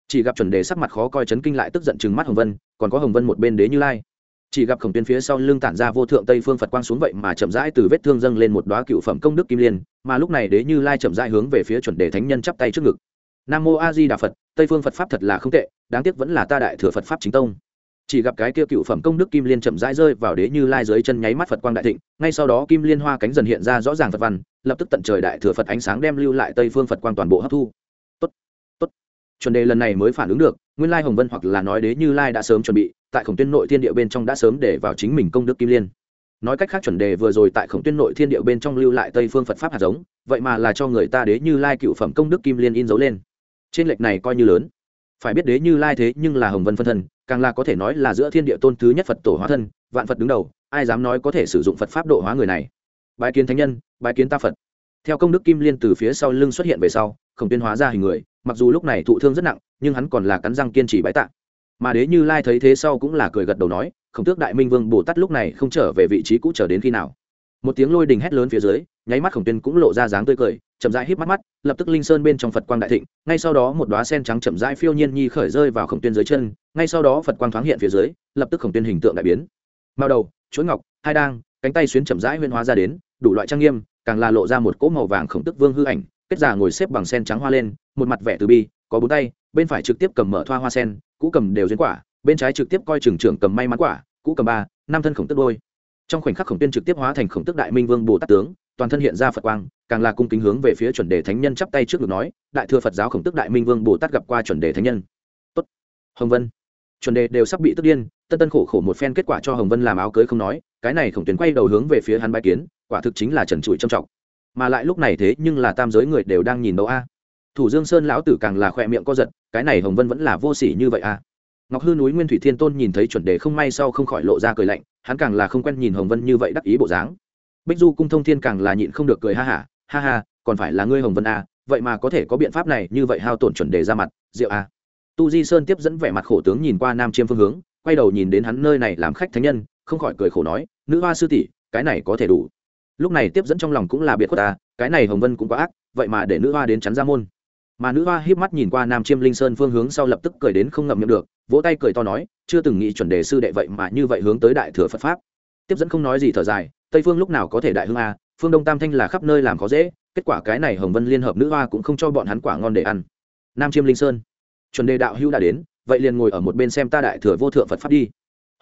chỉ gặp chuẩn đề sắc mặt khó coi chấn kinh lại tức giận chừng mắt hồng vân, còn có hồng vân một bên đế như lai. Chỉ gặp khổng tuyến phía sau lưng tản ra vô thượng tây phương phật quang xuống vậy mà chậm rãi từ vết thương dâng lên một đoá cựu phẩm công đức kim liên, mà lúc này đế như lai chậm rãi hướng về phía chuẩn đề thánh nhân chắp tay trước ngực. Nam mô a di đà phật, tây phương phật pháp thật là không tệ, đáng tiếc vẫn là ta đại thừa phật pháp chính tông chỉ gặp cái kia cựu phẩm công đức kim liên chậm rãi rơi vào đế như lai dưới chân nháy mắt phật quang đại thịnh, ngay sau đó kim liên hoa cánh dần hiện ra rõ ràng phật văn, lập tức tận trời đại thừa phật ánh sáng đem lưu lại tây phương phật quang toàn bộ hấp thu. Tốt tốt. Chuẩn đề lần này mới phản ứng được, nguyên lai hồng vân hoặc là nói đế như lai đã sớm chuẩn bị, tại khổng tuyên nội thiên địa bên trong đã sớm để vào chính mình công đức kim liên. Nói cách khác chuẩn đề vừa rồi tại khổng tuyên nội thiên địa bên trong lưu lại tây phương phật pháp hạt giống, vậy mà là cho người ta đế như lai cựu phẩm công đức kim liên in dấu lên. Trên lệch này coi như lớn phải biết đế như lai thế nhưng là hồng vân phân thân, càng là có thể nói là giữa thiên địa tôn thứ nhất phật tổ hóa thân, vạn phật đứng đầu, ai dám nói có thể sử dụng phật pháp độ hóa người này? Bài kiến thánh nhân bài kiến ta phật. Theo công đức kim liên từ phía sau lưng xuất hiện về sau, khổng tuyên hóa ra hình người, mặc dù lúc này thụ thương rất nặng, nhưng hắn còn là cắn răng kiên trì bái tạ. Mà đế như lai thấy thế sau cũng là cười gật đầu nói, khổng tước đại minh vương bồ tát lúc này không trở về vị trí cũ trở đến khi nào? Một tiếng lôi đình hét lớn phía dưới, nháy mắt khổng tuyên cũng lộ ra dáng tươi cười, chậm rãi híp mắt mắt, lập tức linh sơn bên trong phật quang đại thịnh, ngay sau đó một đoá sen trắng chậm rãi phiêu nhiên nhi khởi rơi vào khổng tuyên dưới chân, ngay sau đó phật quang thoáng hiện phía dưới, lập tức khổng tuyên hình tượng đại biến. Mao đầu, chuỗi ngọc, hai đang, cánh tay xuyến chậm rãi huyên hóa ra đến, đủ loại trang nghiêm, càng là lộ ra một cỗ màu vàng khổng tức vương hư ảnh, kết giả ngồi xếp bằng sen trắng hoa lên, một mặt vẻ từ bi, có bốn tay, bên phải trực tiếp cầm mở thoa hoa sen, cũ cầm đều duyên quả, bên trái trực tiếp coi trường trưởng cầm may mắn quả, cũ cầm ba, năm thân khổng tức đôi trong khoảnh khắc khổng tiên trực tiếp hóa thành khổng tức đại minh vương bồ tát tướng, toàn thân hiện ra phật quang, càng là cung kính hướng về phía chuẩn đề thánh nhân chắp tay trước ngực nói, đại thừa phật giáo khổng tức đại minh vương bồ tát gặp qua chuẩn đề thánh nhân. Tốt. Hồng vân. Chuẩn đề đều sắp bị tức điên, tân tân khổ khổ một phen kết quả cho hồng vân làm áo cưới không nói, cái này khổng tuyến quay đầu hướng về phía hắn bãi kiến, quả thực chính là trần trụi trầm trọng. Mà lại lúc này thế nhưng là tam giới người đều đang nhìn đâu a. Thủ dương sơn lão tử càng là khỏe miệng co giật, cái này hồng vân vẫn là vô sỉ như vậy a ngọc hư núi nguyên thủy thiên tôn nhìn thấy chuẩn đề không may sau không khỏi lộ ra cười lạnh hắn càng là không quen nhìn hồng vân như vậy đắc ý bộ dáng bích du cung thông thiên càng là nhịn không được cười ha hả ha, ha ha còn phải là ngươi hồng vân à? vậy mà có thể có biện pháp này như vậy hao tổn chuẩn đề ra mặt rượu à? tu di sơn tiếp dẫn vẻ mặt khổ tướng nhìn qua nam chiêm phương hướng quay đầu nhìn đến hắn nơi này làm khách thánh nhân không khỏi cười khổ nói nữ hoa sư tỷ cái này có thể đủ lúc này tiếp dẫn trong lòng cũng là biệt khuất ta cái này hồng vân cũng quá ác vậy mà để nữ hoa đến chắn ra môn mà nữ hoa híp mắt nhìn qua nam chiêm linh sơn phương hướng sau lập tức cười đến không ngậm miệng được vỗ tay cười to nói, chưa từng nghĩ chuẩn đề sư đệ vậy mà như vậy hướng tới đại thừa phật pháp. Tiếp dẫn không nói gì thở dài, tây phương lúc nào có thể đại hương a, phương đông tam thanh là khắp nơi làm khó dễ, kết quả cái này hồng vân liên hợp nữ hoa cũng không cho bọn hắn quả ngon để ăn. Nam chiêm linh sơn, chuẩn đề đạo hữu đã đến, vậy liền ngồi ở một bên xem ta đại thừa vô thượng phật pháp đi.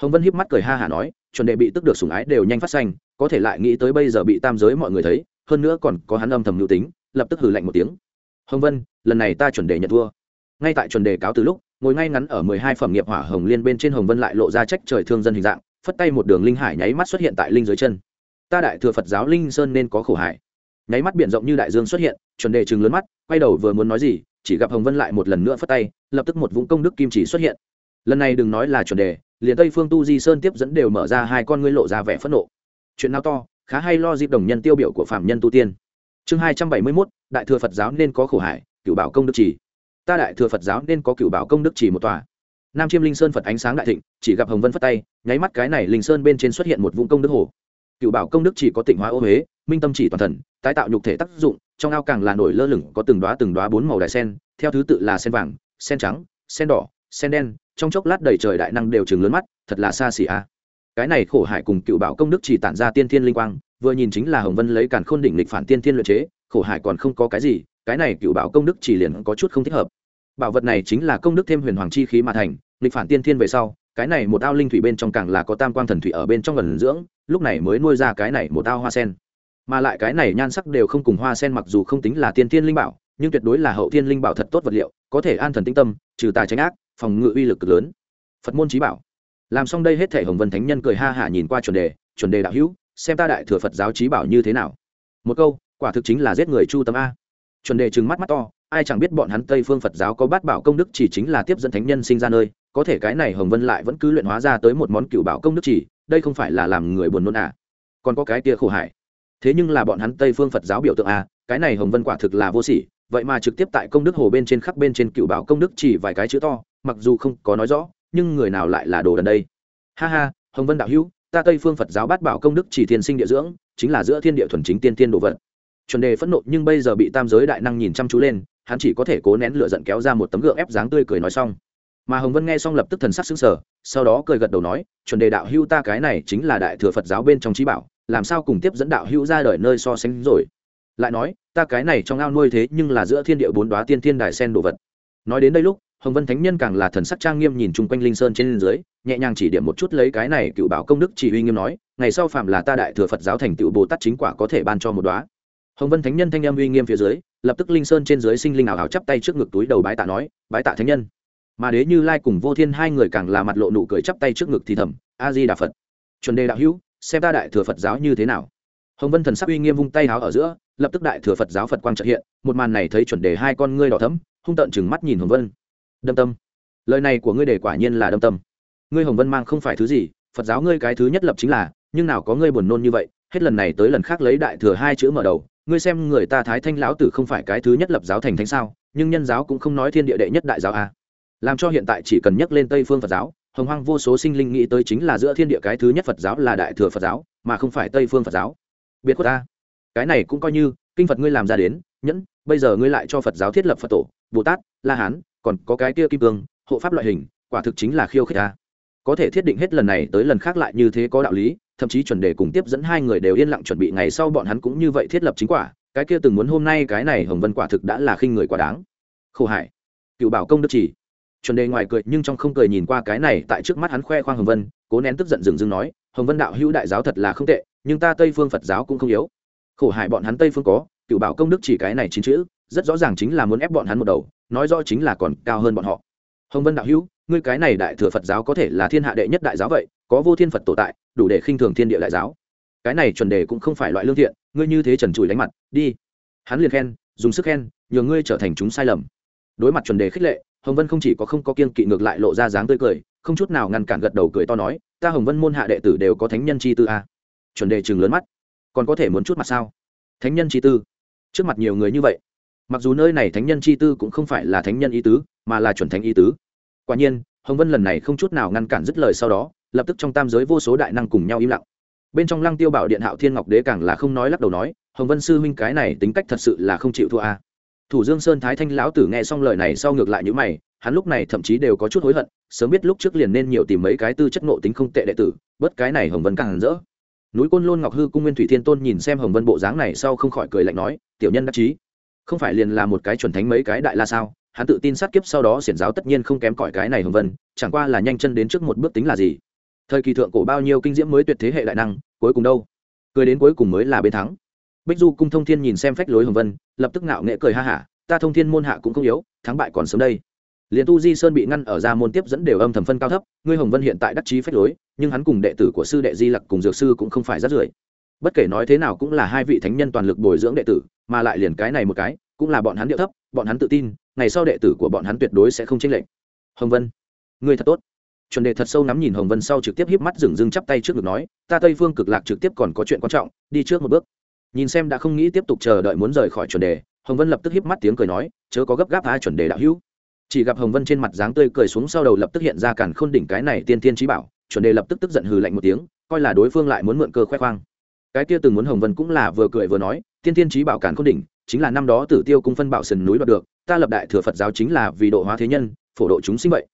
Hồng vân hiếp mắt cười ha hả nói, chuẩn đề bị tức được sủng ái đều nhanh phát xanh có thể lại nghĩ tới bây giờ bị tam giới mọi người thấy, hơn nữa còn có hắn âm thầm lưu tính, lập tức hử lạnh một tiếng. Hồng vân, lần này ta chuẩn đề nhận thua. Ngay tại chuẩn đề cáo từ lúc ngồi ngay ngắn ở mười hai phẩm nghiệp hỏa hồng liên bên trên hồng vân lại lộ ra trách trời thương dân hình dạng, phất tay một đường linh hải nháy mắt xuất hiện tại linh dưới chân. Ta đại thừa phật giáo linh sơn nên có khổ hải nháy mắt biển rộng như đại dương xuất hiện, chuẩn đề chừng lớn mắt, quay đầu vừa muốn nói gì, chỉ gặp hồng vân lại một lần nữa phất tay, lập tức một vũng công đức kim chỉ xuất hiện. Lần này đừng nói là chuẩn đề, liền tây phương tu di sơn tiếp dẫn đều mở ra hai con ngươi lộ ra vẻ phẫn nộ. Chuyện nào to, khá hay lo dịp đồng nhân tiêu biểu của phạm nhân tu tiên. Chương hai trăm bảy mươi mốt, đại thừa phật giáo nên có khổ hải cựu bảo công đức chỉ ta đại thừa phật giáo nên có cựu bảo công đức chỉ một tòa. Nam chiêm linh sơn phật ánh sáng đại thịnh, chỉ gặp hồng vân phất tay, nháy mắt cái này linh sơn bên trên xuất hiện một vũng công đức hồ. Cựu bảo công đức chỉ có tịnh hóa ô huế, minh tâm chỉ toàn thần, tái tạo nhục thể tác dụng, trong ao càng là nổi lơ lửng, có từng đoá từng đoá bốn màu đại sen, theo thứ tự là sen vàng, sen trắng, sen đỏ, sen đen, trong chốc lát đầy trời đại năng đều chừng lớn mắt, thật là xa xỉ a. Cái này khổ hải cùng cựu bảo công đức chỉ tản ra tiên thiên linh quang, vừa nhìn chính là hồng vân lấy càn khôn đỉnh lịch phản tiên thiên luyện chế, khổ hải còn không có cái gì cái này cựu bảo công đức chỉ liền có chút không thích hợp. Bảo vật này chính là công đức thêm huyền hoàng chi khí mà thành lịch phản tiên thiên về sau, cái này một ao linh thủy bên trong càng là có tam quang thần thủy ở bên trong gần dưỡng, lúc này mới nuôi ra cái này một ao hoa sen. Mà lại cái này nhan sắc đều không cùng hoa sen mặc dù không tính là tiên thiên linh bảo, nhưng tuyệt đối là hậu thiên linh bảo thật tốt vật liệu, có thể an thần tĩnh tâm, trừ tài tránh ác, phòng ngự uy lực cực lớn. Phật môn trí bảo. Làm xong đây hết thể hồng vân thánh nhân cười ha hả nhìn qua chuẩn đề chuẩn đề đạo hữu, xem ta đại thừa phật giáo trí bảo như thế nào. Một câu, quả thực chính là giết người chu tâm a chuẩn đề trừng mắt mắt to, ai chẳng biết bọn hắn tây phương phật giáo có bát bảo công đức chỉ chính là tiếp dẫn thánh nhân sinh ra nơi, có thể cái này hồng vân lại vẫn cứ luyện hóa ra tới một món cựu bảo công đức chỉ, đây không phải là làm người buồn nôn à? Còn có cái tia khổ hải. Thế nhưng là bọn hắn tây phương phật giáo biểu tượng à cái này hồng vân quả thực là vô sỉ, vậy mà trực tiếp tại công đức hồ bên trên khắc bên trên cựu bảo công đức chỉ vài cái chữ to, mặc dù không có nói rõ, nhưng người nào lại là đồ đần đây? Ha ha, hồng vân đạo hữu, ta tây phương phật giáo bát bảo công đức chỉ thiên sinh địa dưỡng, chính là giữa thiên địa thuần chính tiên tiên đồ vật chuẩn đề phẫn nộ nhưng bây giờ bị tam giới đại năng nhìn chăm chú lên, hắn chỉ có thể cố nén lửa giận kéo ra một tấm gượng ép dáng tươi cười nói xong. Mà hồng vân nghe xong lập tức thần sắc xứng sở sau đó cười gật đầu nói, chuẩn đề đạo hưu ta cái này chính là đại thừa phật giáo bên trong trí bảo, làm sao cùng tiếp dẫn đạo hưu ra đời nơi so sánh rồi? Lại nói, ta cái này trong ao nuôi thế nhưng là giữa thiên địa bốn đoá tiên thiên đài sen đồ vật. Nói đến đây lúc, hồng vân thánh nhân càng là thần sắc trang nghiêm nhìn chung quanh linh sơn trên dưới, nhẹ nhàng chỉ điểm một chút lấy cái này cựu bảo công đức chỉ huy nghiêm nói, ngày sau phạm là ta đại thừa phật giáo thành tựu bồ tát chính quả có thể ban cho một đoá hồng vân thánh nhân thanh em uy nghiêm phía dưới, lập tức linh sơn trên dưới sinh linh ảo ảo chắp tay trước ngực túi đầu bái tạ nói, bái tạ thánh nhân. Mà đế như lai cùng vô thiên hai người càng là mặt lộ nụ cười chắp tay trước ngực thì thầm, a di đà phật, chuẩn đề đạo hữu, xem ta đại thừa phật giáo như thế nào? Hồng vân thần sắc uy nghiêm vung tay háo ở giữa, lập tức đại thừa phật giáo phật quang trợ hiện, một màn này thấy chuẩn đề hai con ngươi đỏ thấm hung tợn chừng mắt nhìn hồng vân. Đâm tâm. Lời này của ngươi đề quả nhiên là đâm tâm. Ngươi hồng vân mang không phải thứ gì, phật giáo ngươi cái thứ nhất lập chính là, nhưng nào có ngươi buồn nôn như vậy, hết lần này tới lần khác lấy đại thừa hai chữ mở đầu ngươi xem người ta thái thanh lão tử không phải cái thứ nhất lập giáo thành thánh sao, nhưng nhân giáo cũng không nói thiên địa đệ nhất đại giáo a à. làm cho hiện tại chỉ cần nhắc lên tây phương phật giáo, hồng hoang vô số sinh linh nghĩ tới chính là giữa thiên địa cái thứ nhất phật giáo là đại thừa phật giáo, mà không phải tây phương phật giáo. Biệt khuất ta. Cái này cũng coi như, kinh phật ngươi làm ra đến, nhẫn, bây giờ ngươi lại cho phật giáo thiết lập phật tổ, bồ tát, la hán, còn có cái kia kim cương, hộ pháp loại hình, quả thực chính là khiêu khích ta có thể thiết định hết lần này tới lần khác lại như thế có đạo lý, thậm chí chuẩn đề cùng tiếp dẫn hai người đều yên lặng chuẩn bị ngày sau bọn hắn cũng như vậy thiết lập chính quả, cái kia từng muốn hôm nay cái này hồng vân quả thực đã là khinh người quá đáng. Khổ hải cựu bảo công đức chỉ. Chuẩn đề ngoài cười nhưng trong không cười nhìn qua cái này, tại trước mắt hắn khoe khoang hồng vân, cố nén tức giận dừng dừng nói, hồng vân đạo hữu đại giáo thật là không tệ, nhưng ta tây phương phật giáo cũng không yếu. Khổ hại bọn hắn tây phương có, cựu bảo công đức chỉ cái này chín chữ, rất rõ ràng chính là muốn ép bọn hắn một đầu, nói rõ chính là còn cao hơn bọn họ. Hồng vân đạo hữu ngươi cái này đại thừa phật giáo có thể là thiên hạ đệ nhất đại giáo vậy, có vô thiên phật tổ tại, đủ để khinh thường thiên địa đại giáo. Cái này chuẩn đề cũng không phải loại lương thiện, ngươi như thế trần trụi đánh mặt, đi. Hắn liền khen, dùng sức khen nhờ ngươi trở thành chúng sai lầm. Đối mặt chuẩn đề khích lệ, hồng vân không chỉ có không có kiên kỵ ngược lại lộ ra dáng tươi cười, không chút nào ngăn cản gật đầu cười to nói, ta hồng vân môn hạ đệ tử đều có thánh nhân chi tư a. Chuẩn đề chừng lớn mắt. Còn có thể muốn chút mặt sao? Thánh nhân chi tư? Trước mặt nhiều người như vậy. Mặc dù nơi này thánh nhân chi tư cũng không phải là thánh nhân ý tứ, mà là chuẩn thánh ý tứ quả nhiên, hồng vân lần này không chút nào ngăn cản dứt lời sau đó, lập tức trong tam giới vô số đại năng cùng nhau im lặng. Bên trong lăng tiêu bảo điện hạo thiên ngọc đế càng là không nói lắc đầu nói, hồng vân sư huynh cái này tính cách thật sự là không chịu thua a. Thủ dương sơn thái thanh lão tử nghe xong lời này sau ngược lại những mày, hắn lúc này thậm chí đều có chút hối hận, sớm biết lúc trước liền nên nhiều tìm mấy cái tư chất nộ tính không tệ đệ tử bất cái này hồng vân càng hẳn rỡ. Núi côn lôn ngọc hư cung nguyên thủy thiên tôn nhìn xem hồng vân bộ dáng này sau không khỏi cười lạnh nói, tiểu nhân đắc chí, không phải liền là một cái chuẩn thánh mấy cái đại la sao? Hắn tự tin sát kiếp sau đó xiển giáo tất nhiên không kém cỏi cái này hồng vân, chẳng qua là nhanh chân đến trước một bước tính là gì. Thời kỳ thượng cổ bao nhiêu kinh diễm mới tuyệt thế hệ đại năng, cuối cùng đâu? Cười đến cuối cùng mới là bên thắng. Bích du cung thông thiên nhìn xem phách lối hồng vân, lập tức ngạo nghệ cười ha hả, ta thông thiên môn hạ cũng không yếu, thắng bại còn sớm đây. Liền tu di sơn bị ngăn ở ra môn tiếp dẫn đều âm thầm phân cao thấp, ngươi hồng vân hiện tại đắc chí phách lối, nhưng hắn cùng đệ tử của sư đệ di lặc cùng dược sư cũng không phải rất rưởi bất kể nói thế nào cũng là hai vị thánh nhân toàn lực bồi dưỡng đệ tử, mà lại liền cái này một cái cũng là bọn hắn điệu thấp, bọn hắn tự tin, ngày sau đệ tử của bọn hắn tuyệt đối sẽ không chênh lệch. Hồng vân, ngươi thật tốt. Chuẩn đề thật sâu nắm nhìn hồng vân sau trực tiếp híp mắt dừng dưng chắp tay trước ngực nói, ta tây phương cực lạc trực tiếp còn có chuyện quan trọng, đi trước một bước. Nhìn xem đã không nghĩ tiếp tục chờ đợi muốn rời khỏi chuẩn đề, hồng vân lập tức híp mắt tiếng cười nói, chớ có gấp gáp ai chuẩn đề đạo hữu. Chỉ gặp hồng vân trên mặt dáng tươi cười xuống sau đầu lập tức hiện ra cản khôn đỉnh cái này tiên tiên trí bảo, chuẩn đề lập tức tức giận hừ lạnh một tiếng, coi là đối phương lại muốn mượn cơ khoe khoang. Cái kia từng muốn hồng vân cũng là vừa cười vừa nói, tiên tiên trí bảo cản khôn đỉnh chính là năm đó tử tiêu cung phân bảo sườn núi đoạt được, ta lập đại thừa phật giáo chính là vì độ hóa thế nhân, phổ độ chúng sinh vậy.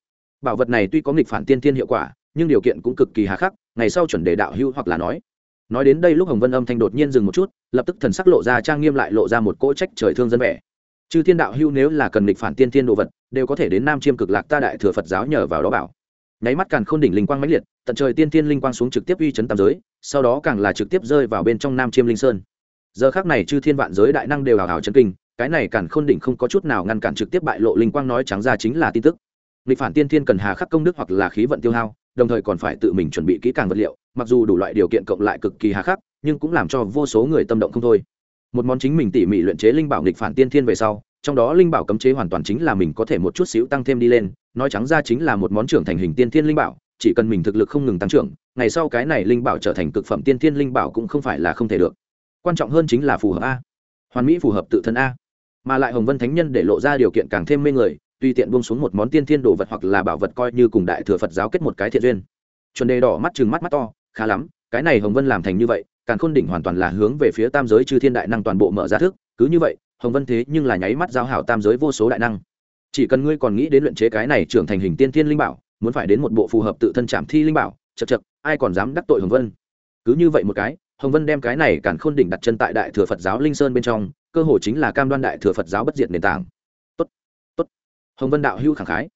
Bảo vật này tuy có nghịch phản tiên tiên hiệu quả, nhưng điều kiện cũng cực kỳ hà khắc, ngày sau chuẩn đề đạo hưu hoặc là nói. Nói đến đây lúc hồng vân âm thanh đột nhiên dừng một chút, lập tức thần sắc lộ ra trang nghiêm lại lộ ra một cỗ trách trời thương dân vẻ. Chư thiên đạo hưu nếu là cần nghịch phản tiên tiên đồ vật, đều có thể đến nam chiêm cực lạc ta đại thừa phật giáo nhờ vào đó bảo. Nháy mắt càn khôn đỉnh linh quang mãnh liệt, tận trời tiên tiên linh quang xuống trực tiếp uy chấn tam giới, sau đó càng là trực tiếp rơi vào bên trong nam chiêm linh sơn giờ khác này chư thiên vạn giới đại năng đều hào hào chân kinh, cái này càn khôn đỉnh không có chút nào ngăn cản trực tiếp bại lộ linh quang nói trắng ra chính là tin tức. Nghịch phản tiên thiên cần hà khắc công đức hoặc là khí vận tiêu hao, đồng thời còn phải tự mình chuẩn bị kỹ càng vật liệu, mặc dù đủ loại điều kiện cộng lại cực kỳ hà khắc, nhưng cũng làm cho vô số người tâm động không thôi. Một món chính mình tỉ mỉ luyện chế linh bảo nghịch phản tiên thiên về sau, trong đó linh bảo cấm chế hoàn toàn chính là mình có thể một chút xíu tăng thêm đi lên, nói trắng ra chính là một món trưởng thành hình tiên thiên linh bảo, chỉ cần mình thực lực không ngừng tăng trưởng, ngày sau cái này linh bảo trở thành cực phẩm tiên thiên linh bảo cũng không phải là không thể được quan trọng hơn chính là phù hợp a. Hoàn mỹ phù hợp tự thân a. Mà lại hồng vân thánh nhân để lộ ra điều kiện càng thêm mê người, tùy tiện buông xuống một món tiên thiên đồ vật hoặc là bảo vật coi như cùng đại thừa phật giáo kết một cái thiện duyên. Chuẩn đề đỏ mắt chừng mắt mắt to, khá lắm, cái này hồng vân làm thành như vậy, càng khôn đỉnh hoàn toàn là hướng về phía tam giới chư thiên đại năng toàn bộ mở ra thức, cứ như vậy, hồng vân thế nhưng là nháy mắt giao hảo tam giới vô số đại năng. Chỉ cần ngươi còn nghĩ đến luyện chế cái này trưởng thành hình tiên thiên linh bảo, muốn phải đến một bộ phù hợp tự thân trảm thi linh bảo, chật chật, ai còn dám đắc tội hồng vân? Cứ như vậy một cái hồng vân đem cái này càn khôn đỉnh đặt chân tại đại thừa phật giáo linh sơn bên trong, cơ hội chính là cam đoan đại thừa phật giáo bất diệt nền tảng. Tốt tốt. Hồng vân đạo hưu khẳng khái.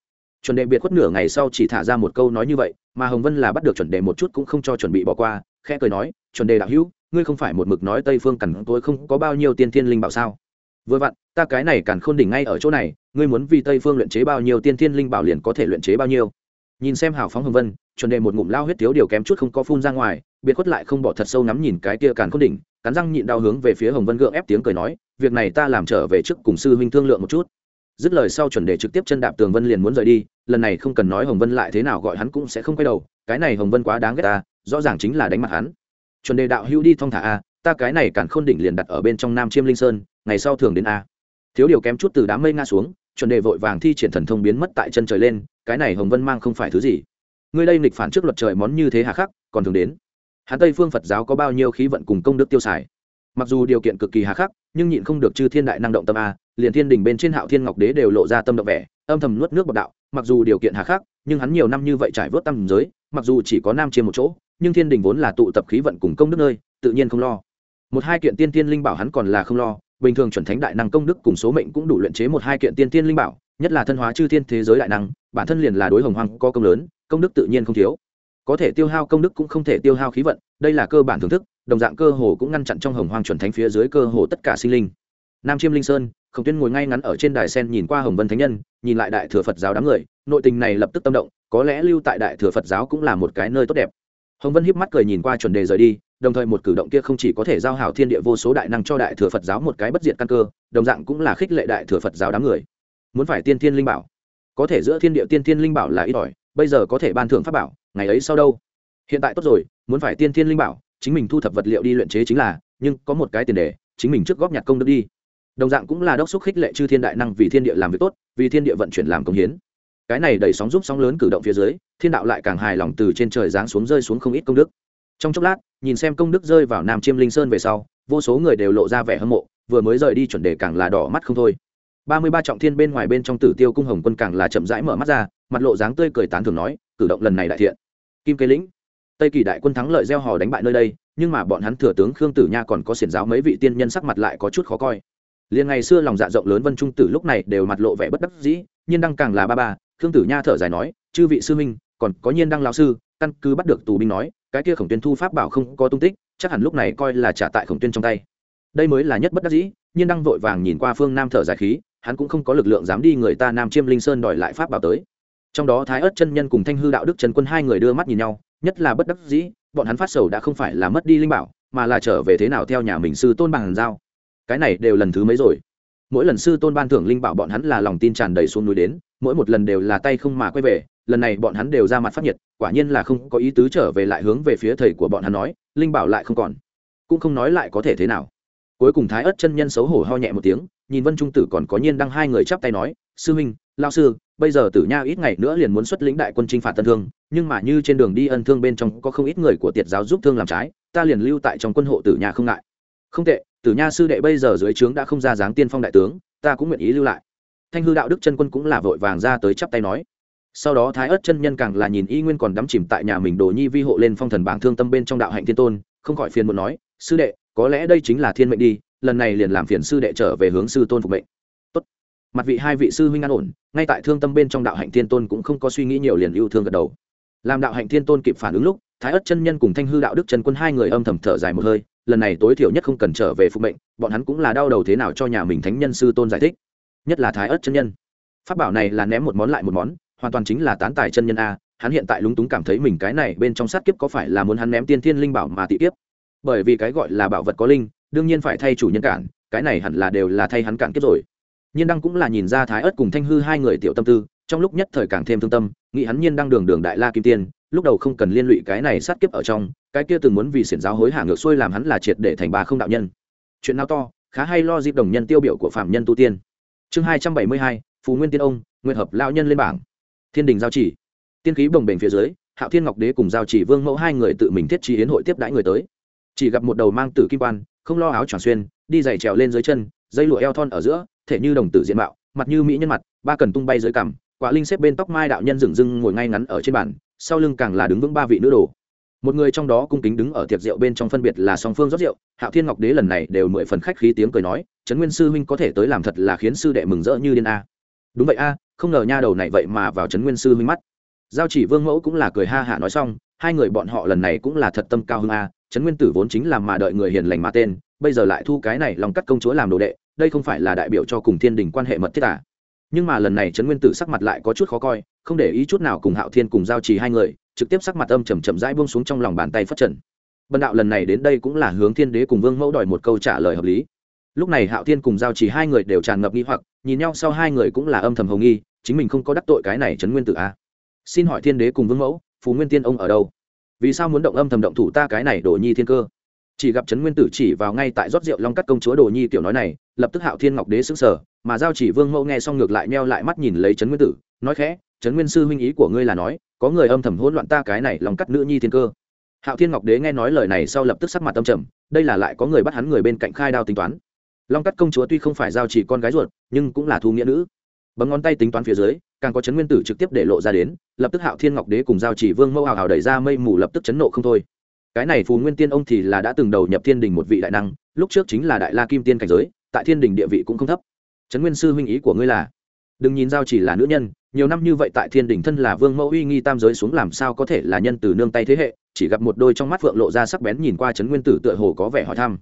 Chuẩn đệ biệt khuất nửa ngày sau chỉ thả ra một câu nói như vậy, mà hồng vân là bắt được chuẩn đề một chút cũng không cho chuẩn bị bỏ qua, khẽ cười nói, chuẩn đề đạo hưu, ngươi không phải một mực nói tây phương cằn tôi không có bao nhiêu tiên thiên linh bảo sao? Vừa vặn, ta cái này càn khôn đỉnh ngay ở chỗ này, ngươi muốn vì tây phương luyện chế bao nhiêu tiên thiên linh bảo liền có thể luyện chế bao nhiêu? Nhìn xem hào phóng hồng vân, chuẩn đề một ngụm lao huyết thiếu điều kém chút không có phun ra ngoài biệt khuất lại không bỏ thật sâu ngắm nhìn cái kia càn khôn đỉnh, cắn răng nhịn đau hướng về phía hồng vân gượng ép tiếng cười nói, việc này ta làm trở về trước cùng sư huynh thương lượng một chút. Dứt lời sau chuẩn đề trực tiếp chân đạp tường vân liền muốn rời đi, lần này không cần nói hồng vân lại thế nào gọi hắn cũng sẽ không quay đầu, cái này hồng vân quá đáng ghét ta, rõ ràng chính là đánh mặt hắn. Chuẩn đề đạo hữu đi thong thả a, ta cái này càn khôn đỉnh liền đặt ở bên trong nam chiêm linh sơn, ngày sau thường đến a. Thiếu điều kém chút từ đám mây nga xuống, chuẩn đề vội vàng thi triển thần thông biến mất tại chân trời lên, cái này hồng vân mang không phải thứ gì. Ngươi đây nghịch phản trước luật trời món như thế hà khắc, còn thường đến hắn tây phương phật giáo có bao nhiêu khí vận cùng công đức tiêu xài? Mặc dù điều kiện cực kỳ hà khắc, nhưng nhịn không được chư thiên đại năng động tâm a, liền thiên đình bên trên hạo thiên ngọc đế đều lộ ra tâm động vẻ, âm thầm nuốt nước bọc đạo. Mặc dù điều kiện hà khắc, nhưng hắn nhiều năm như vậy trải vớt tâm giới, mặc dù chỉ có nam chiêm một chỗ, nhưng thiên đình vốn là tụ tập khí vận cùng công đức nơi, tự nhiên không lo. Một hai kiện tiên tiên linh bảo hắn còn là không lo, bình thường chuẩn thánh đại năng công đức cùng số mệnh cũng đủ luyện chế một hai kiện tiên tiên linh bảo, nhất là thân hóa chư thiên thế giới đại năng, bản thân liền là đối hồng hoang có công lớn, công đức tự nhiên không thiếu có thể tiêu hao công đức cũng không thể tiêu hao khí vận, đây là cơ bản thưởng thức, đồng dạng cơ hồ cũng ngăn chặn trong hồng hoang chuẩn thánh phía dưới cơ hồ tất cả sinh linh. Nam chiêm linh sơn, khổng tuyên ngồi ngay ngắn ở trên đài sen nhìn qua hồng vân thánh nhân, nhìn lại đại thừa phật giáo đám người, nội tình này lập tức tâm động, có lẽ lưu tại đại thừa phật giáo cũng là một cái nơi tốt đẹp. Hồng vân hiếp mắt cười nhìn qua chuẩn đề rời đi, đồng thời một cử động kia không chỉ có thể giao hảo thiên địa vô số đại năng cho đại thừa phật giáo một cái bất diệt căn cơ, đồng dạng cũng là khích lệ đại thừa phật giáo đám người. Muốn phải tiên thiên linh bảo. Có thể giữa thiên địa tiên thiên linh bảo là ít ỏi, bây giờ có thể ban thưởng pháp bảo ngày ấy sau đâu? Hiện tại tốt rồi, muốn phải tiên thiên linh bảo, chính mình thu thập vật liệu đi luyện chế chính là, nhưng có một cái tiền đề, chính mình trước góp nhặt công đức đi. Đồng dạng cũng là đốc xúc khích lệ chư thiên đại năng vì thiên địa làm việc tốt, vì thiên địa vận chuyển làm công hiến. Cái này đẩy sóng giúp sóng lớn cử động phía dưới, thiên đạo lại càng hài lòng từ trên trời giáng xuống rơi xuống không ít công đức. Trong chốc lát, nhìn xem công đức rơi vào nam chiêm linh sơn về sau, vô số người đều lộ ra vẻ hâm mộ, vừa mới rời đi chuẩn đề càng là đỏ mắt không thôi. Ba mươi ba trọng thiên bên ngoài bên trong tử tiêu cung hồng quân càng là chậm rãi mở mắt ra, mặt lộ dáng tươi cười tán thường nói, cử động lần này đại thiện kim kế lĩnh. Tây kỳ đại quân thắng lợi gieo hò đánh bại nơi đây, nhưng mà bọn hắn thừa tướng khương tử nha còn có xiển giáo mấy vị tiên nhân sắc mặt lại có chút khó coi. Liền ngày xưa lòng dạ rộng lớn vân trung tử lúc này đều mặt lộ vẻ bất đắc dĩ, nhiên đăng càng là ba ba, khương tử nha thở dài nói, chư vị sư minh, còn có nhiên đăng lao sư, căn cứ bắt được tù binh nói, cái kia khổng tuyên thu pháp bảo không có tung tích, chắc hẳn lúc này coi là trả tại khổng tuyên trong tay. Đây mới là nhất bất đắc dĩ, nhiên đăng vội vàng nhìn qua phương nam thở dài khí, hắn cũng không có lực lượng dám đi người ta nam chiêm linh sơn đòi lại pháp bảo tới trong đó thái ớt chân nhân cùng thanh hư đạo đức trần quân hai người đưa mắt nhìn nhau, nhất là bất đắc dĩ, bọn hắn phát sầu đã không phải là mất đi linh bảo, mà là trở về thế nào theo nhà mình sư tôn bằng giao. Cái này đều lần thứ mấy rồi? Mỗi lần sư tôn ban thưởng linh bảo bọn hắn là lòng tin tràn đầy xuống núi đến, mỗi một lần đều là tay không mà quay về, lần này bọn hắn đều ra mặt phát nhiệt, quả nhiên là không có ý tứ trở về lại hướng về phía thầy của bọn hắn nói, linh bảo lại không còn. Cũng không nói lại có thể thế nào. Cuối cùng thái ớt chân nhân xấu hổ ho nhẹ một tiếng, nhìn vân trung tử còn có nhiên đăng hai người chắp tay nói, sư huynh lao sư bây giờ tử nha ít ngày nữa liền muốn xuất lĩnh đại quân chinh phạt tân thương, nhưng mà như trên đường đi ân thương bên trong có không ít người của tiệt giáo giúp thương làm trái, ta liền lưu tại trong quân hộ tử nha không ngại. Không tệ, tử nha sư đệ bây giờ dưới trướng đã không ra dáng tiên phong đại tướng, ta cũng nguyện ý lưu lại. Thanh hư đạo đức chân quân cũng là vội vàng ra tới chắp tay nói. Sau đó thái ớt chân nhân càng là nhìn y nguyên còn đắm chìm tại nhà mình đồ nhi vi hộ lên phong thần bảng thương tâm bên trong đạo hạnh thiên tôn, không khỏi phiền muốn nói, sư đệ, có lẽ đây chính là thiên mệnh đi, lần này liền làm phiền sư đệ trở về hướng sư tôn phục mệnh mặt vị hai vị sư huynh an ổn, ngay tại thương tâm bên trong đạo hạnh thiên tôn cũng không có suy nghĩ nhiều liền yêu thương gật đầu. Làm đạo hạnh thiên tôn kịp phản ứng lúc, thái ất chân nhân cùng thanh hư đạo đức trần quân hai người âm thầm thở dài một hơi, lần này tối thiểu nhất không cần trở về phục mệnh, bọn hắn cũng là đau đầu thế nào cho nhà mình thánh nhân sư tôn giải thích. Nhất là thái ất chân nhân. Pháp bảo này là ném một món lại một món, hoàn toàn chính là tán tài chân nhân a, hắn hiện tại lúng túng cảm thấy mình cái này bên trong sát kiếp có phải là muốn hắn ném tiên thiên linh bảo mà tị kiếp. Bởi vì cái gọi là bảo vật có linh, đương nhiên phải thay chủ nhân cản, cái này hẳn là đều là thay hắn cản kiếp rồi nhiên đăng cũng là nhìn ra thái ớt cùng thanh hư hai người tiểu tâm tư, trong lúc nhất thời càng thêm thương tâm, nghĩ hắn nhiên Đăng đường đường đại la kim tiên, lúc đầu không cần liên lụy cái này sát kiếp ở trong, cái kia từng muốn vì xiển giáo hối hả ngược xuôi làm hắn là triệt để thành bà không đạo nhân. Chuyện nào to, khá hay lo dịp đồng nhân tiêu biểu của phạm nhân tu tiên. Chương hai trăm bảy mươi hai, phù nguyên tiên ông nguyện hợp lao nhân lên bảng. Thiên đình giao chỉ. Tiên khí bồng bềnh phía dưới, hạo thiên ngọc đế cùng giao chỉ vương mẫu hai người tự mình thiết trí hiến hội tiếp đãi người tới. Chỉ gặp một đầu mang tử kim quan, không lo áo tròn xuyên, đi giày trèo lên dưới chân dây lụa eo thon ở giữa, thể như đồng tử diện mạo, mặt như mỹ nhân mặt, ba cần tung bay dưới cằm, quả linh xếp bên tóc mai đạo nhân dừng dưng ngồi ngay ngắn ở trên bàn, sau lưng càng là đứng vững ba vị nữ đồ. Một người trong đó cung kính đứng ở tiệc rượu bên trong phân biệt là song phương rót rượu, hạo thiên ngọc đế lần này đều mười phần khách khí tiếng cười nói, trấn nguyên sư huynh có thể tới làm thật là khiến sư đệ mừng rỡ như điên a. Đúng vậy a, không ngờ nha đầu này vậy mà vào trấn nguyên sư huynh mắt. Giao chỉ vương mẫu cũng là cười ha hả nói xong, hai người bọn họ lần này cũng là thật tâm cao hơn a, trấn nguyên tử vốn chính là mà đợi người hiền lành mà tên, bây giờ lại thu cái này lòng cắt công chúa làm đồ đệ đây không phải là đại biểu cho cùng thiên đình quan hệ mật thiết à? Nhưng mà lần này trấn nguyên tử sắc mặt lại có chút khó coi, không để ý chút nào cùng hạo thiên cùng giao trì hai người, trực tiếp sắc mặt âm chầm chậm rãi buông xuống trong lòng bàn tay phất trần. Bần đạo lần này đến đây cũng là hướng thiên đế cùng vương mẫu đòi một câu trả lời hợp lý. Lúc này hạo thiên cùng giao trì hai người đều tràn ngập nghi hoặc, nhìn nhau sau hai người cũng là âm thầm hồng nghi, chính mình không có đắc tội cái này trấn nguyên tử a à. xin hỏi thiên đế cùng vương mẫu phú nguyên tiên ông ở đâu? Vì sao muốn động âm thầm động thủ ta cái này đổ nhi thiên cơ? Chỉ gặp trấn nguyên tử chỉ vào ngay tại rót rượu long cắt công chúa đồ nhi tiểu nói này, lập tức hạo thiên ngọc đế xứng sở mà giao chỉ vương mẫu nghe xong ngược lại meo lại mắt nhìn lấy trấn nguyên tử, nói khẽ, trấn nguyên sư huynh ý của ngươi là nói, có người âm thầm hỗn loạn ta cái này lòng cắt nữ nhi thiên cơ. Hạo thiên ngọc đế nghe nói lời này sau lập tức sắc mặt tâm trầm, đây là lại có người bắt hắn người bên cạnh khai đao tính toán. Long cắt công chúa tuy không phải giao chỉ con gái ruột, nhưng cũng là thu nghĩa nữ. Bấm ngón tay tính toán phía dưới, càng có chấn nguyên tử trực tiếp để lộ ra đến, lập tức hạo thiên ngọc đế cùng giao chỉ vương mẫu hào hào đẩy ra mây mù lập tức chấn nộ không thôi cái này phù nguyên tiên ông thì là đã từng đầu nhập thiên đình một vị đại năng, lúc trước chính là đại la kim tiên cảnh giới, tại thiên đình địa vị cũng không thấp. Trấn nguyên sư huynh ý của ngươi là? Đừng nhìn giao chỉ là nữ nhân, nhiều năm như vậy tại thiên đình thân là vương mẫu uy nghi tam giới xuống làm sao có thể là nhân từ nương tay thế hệ, chỉ gặp một đôi trong mắt phượng lộ ra sắc bén nhìn qua trấn nguyên tử tựa hồ có vẻ hỏi thăm.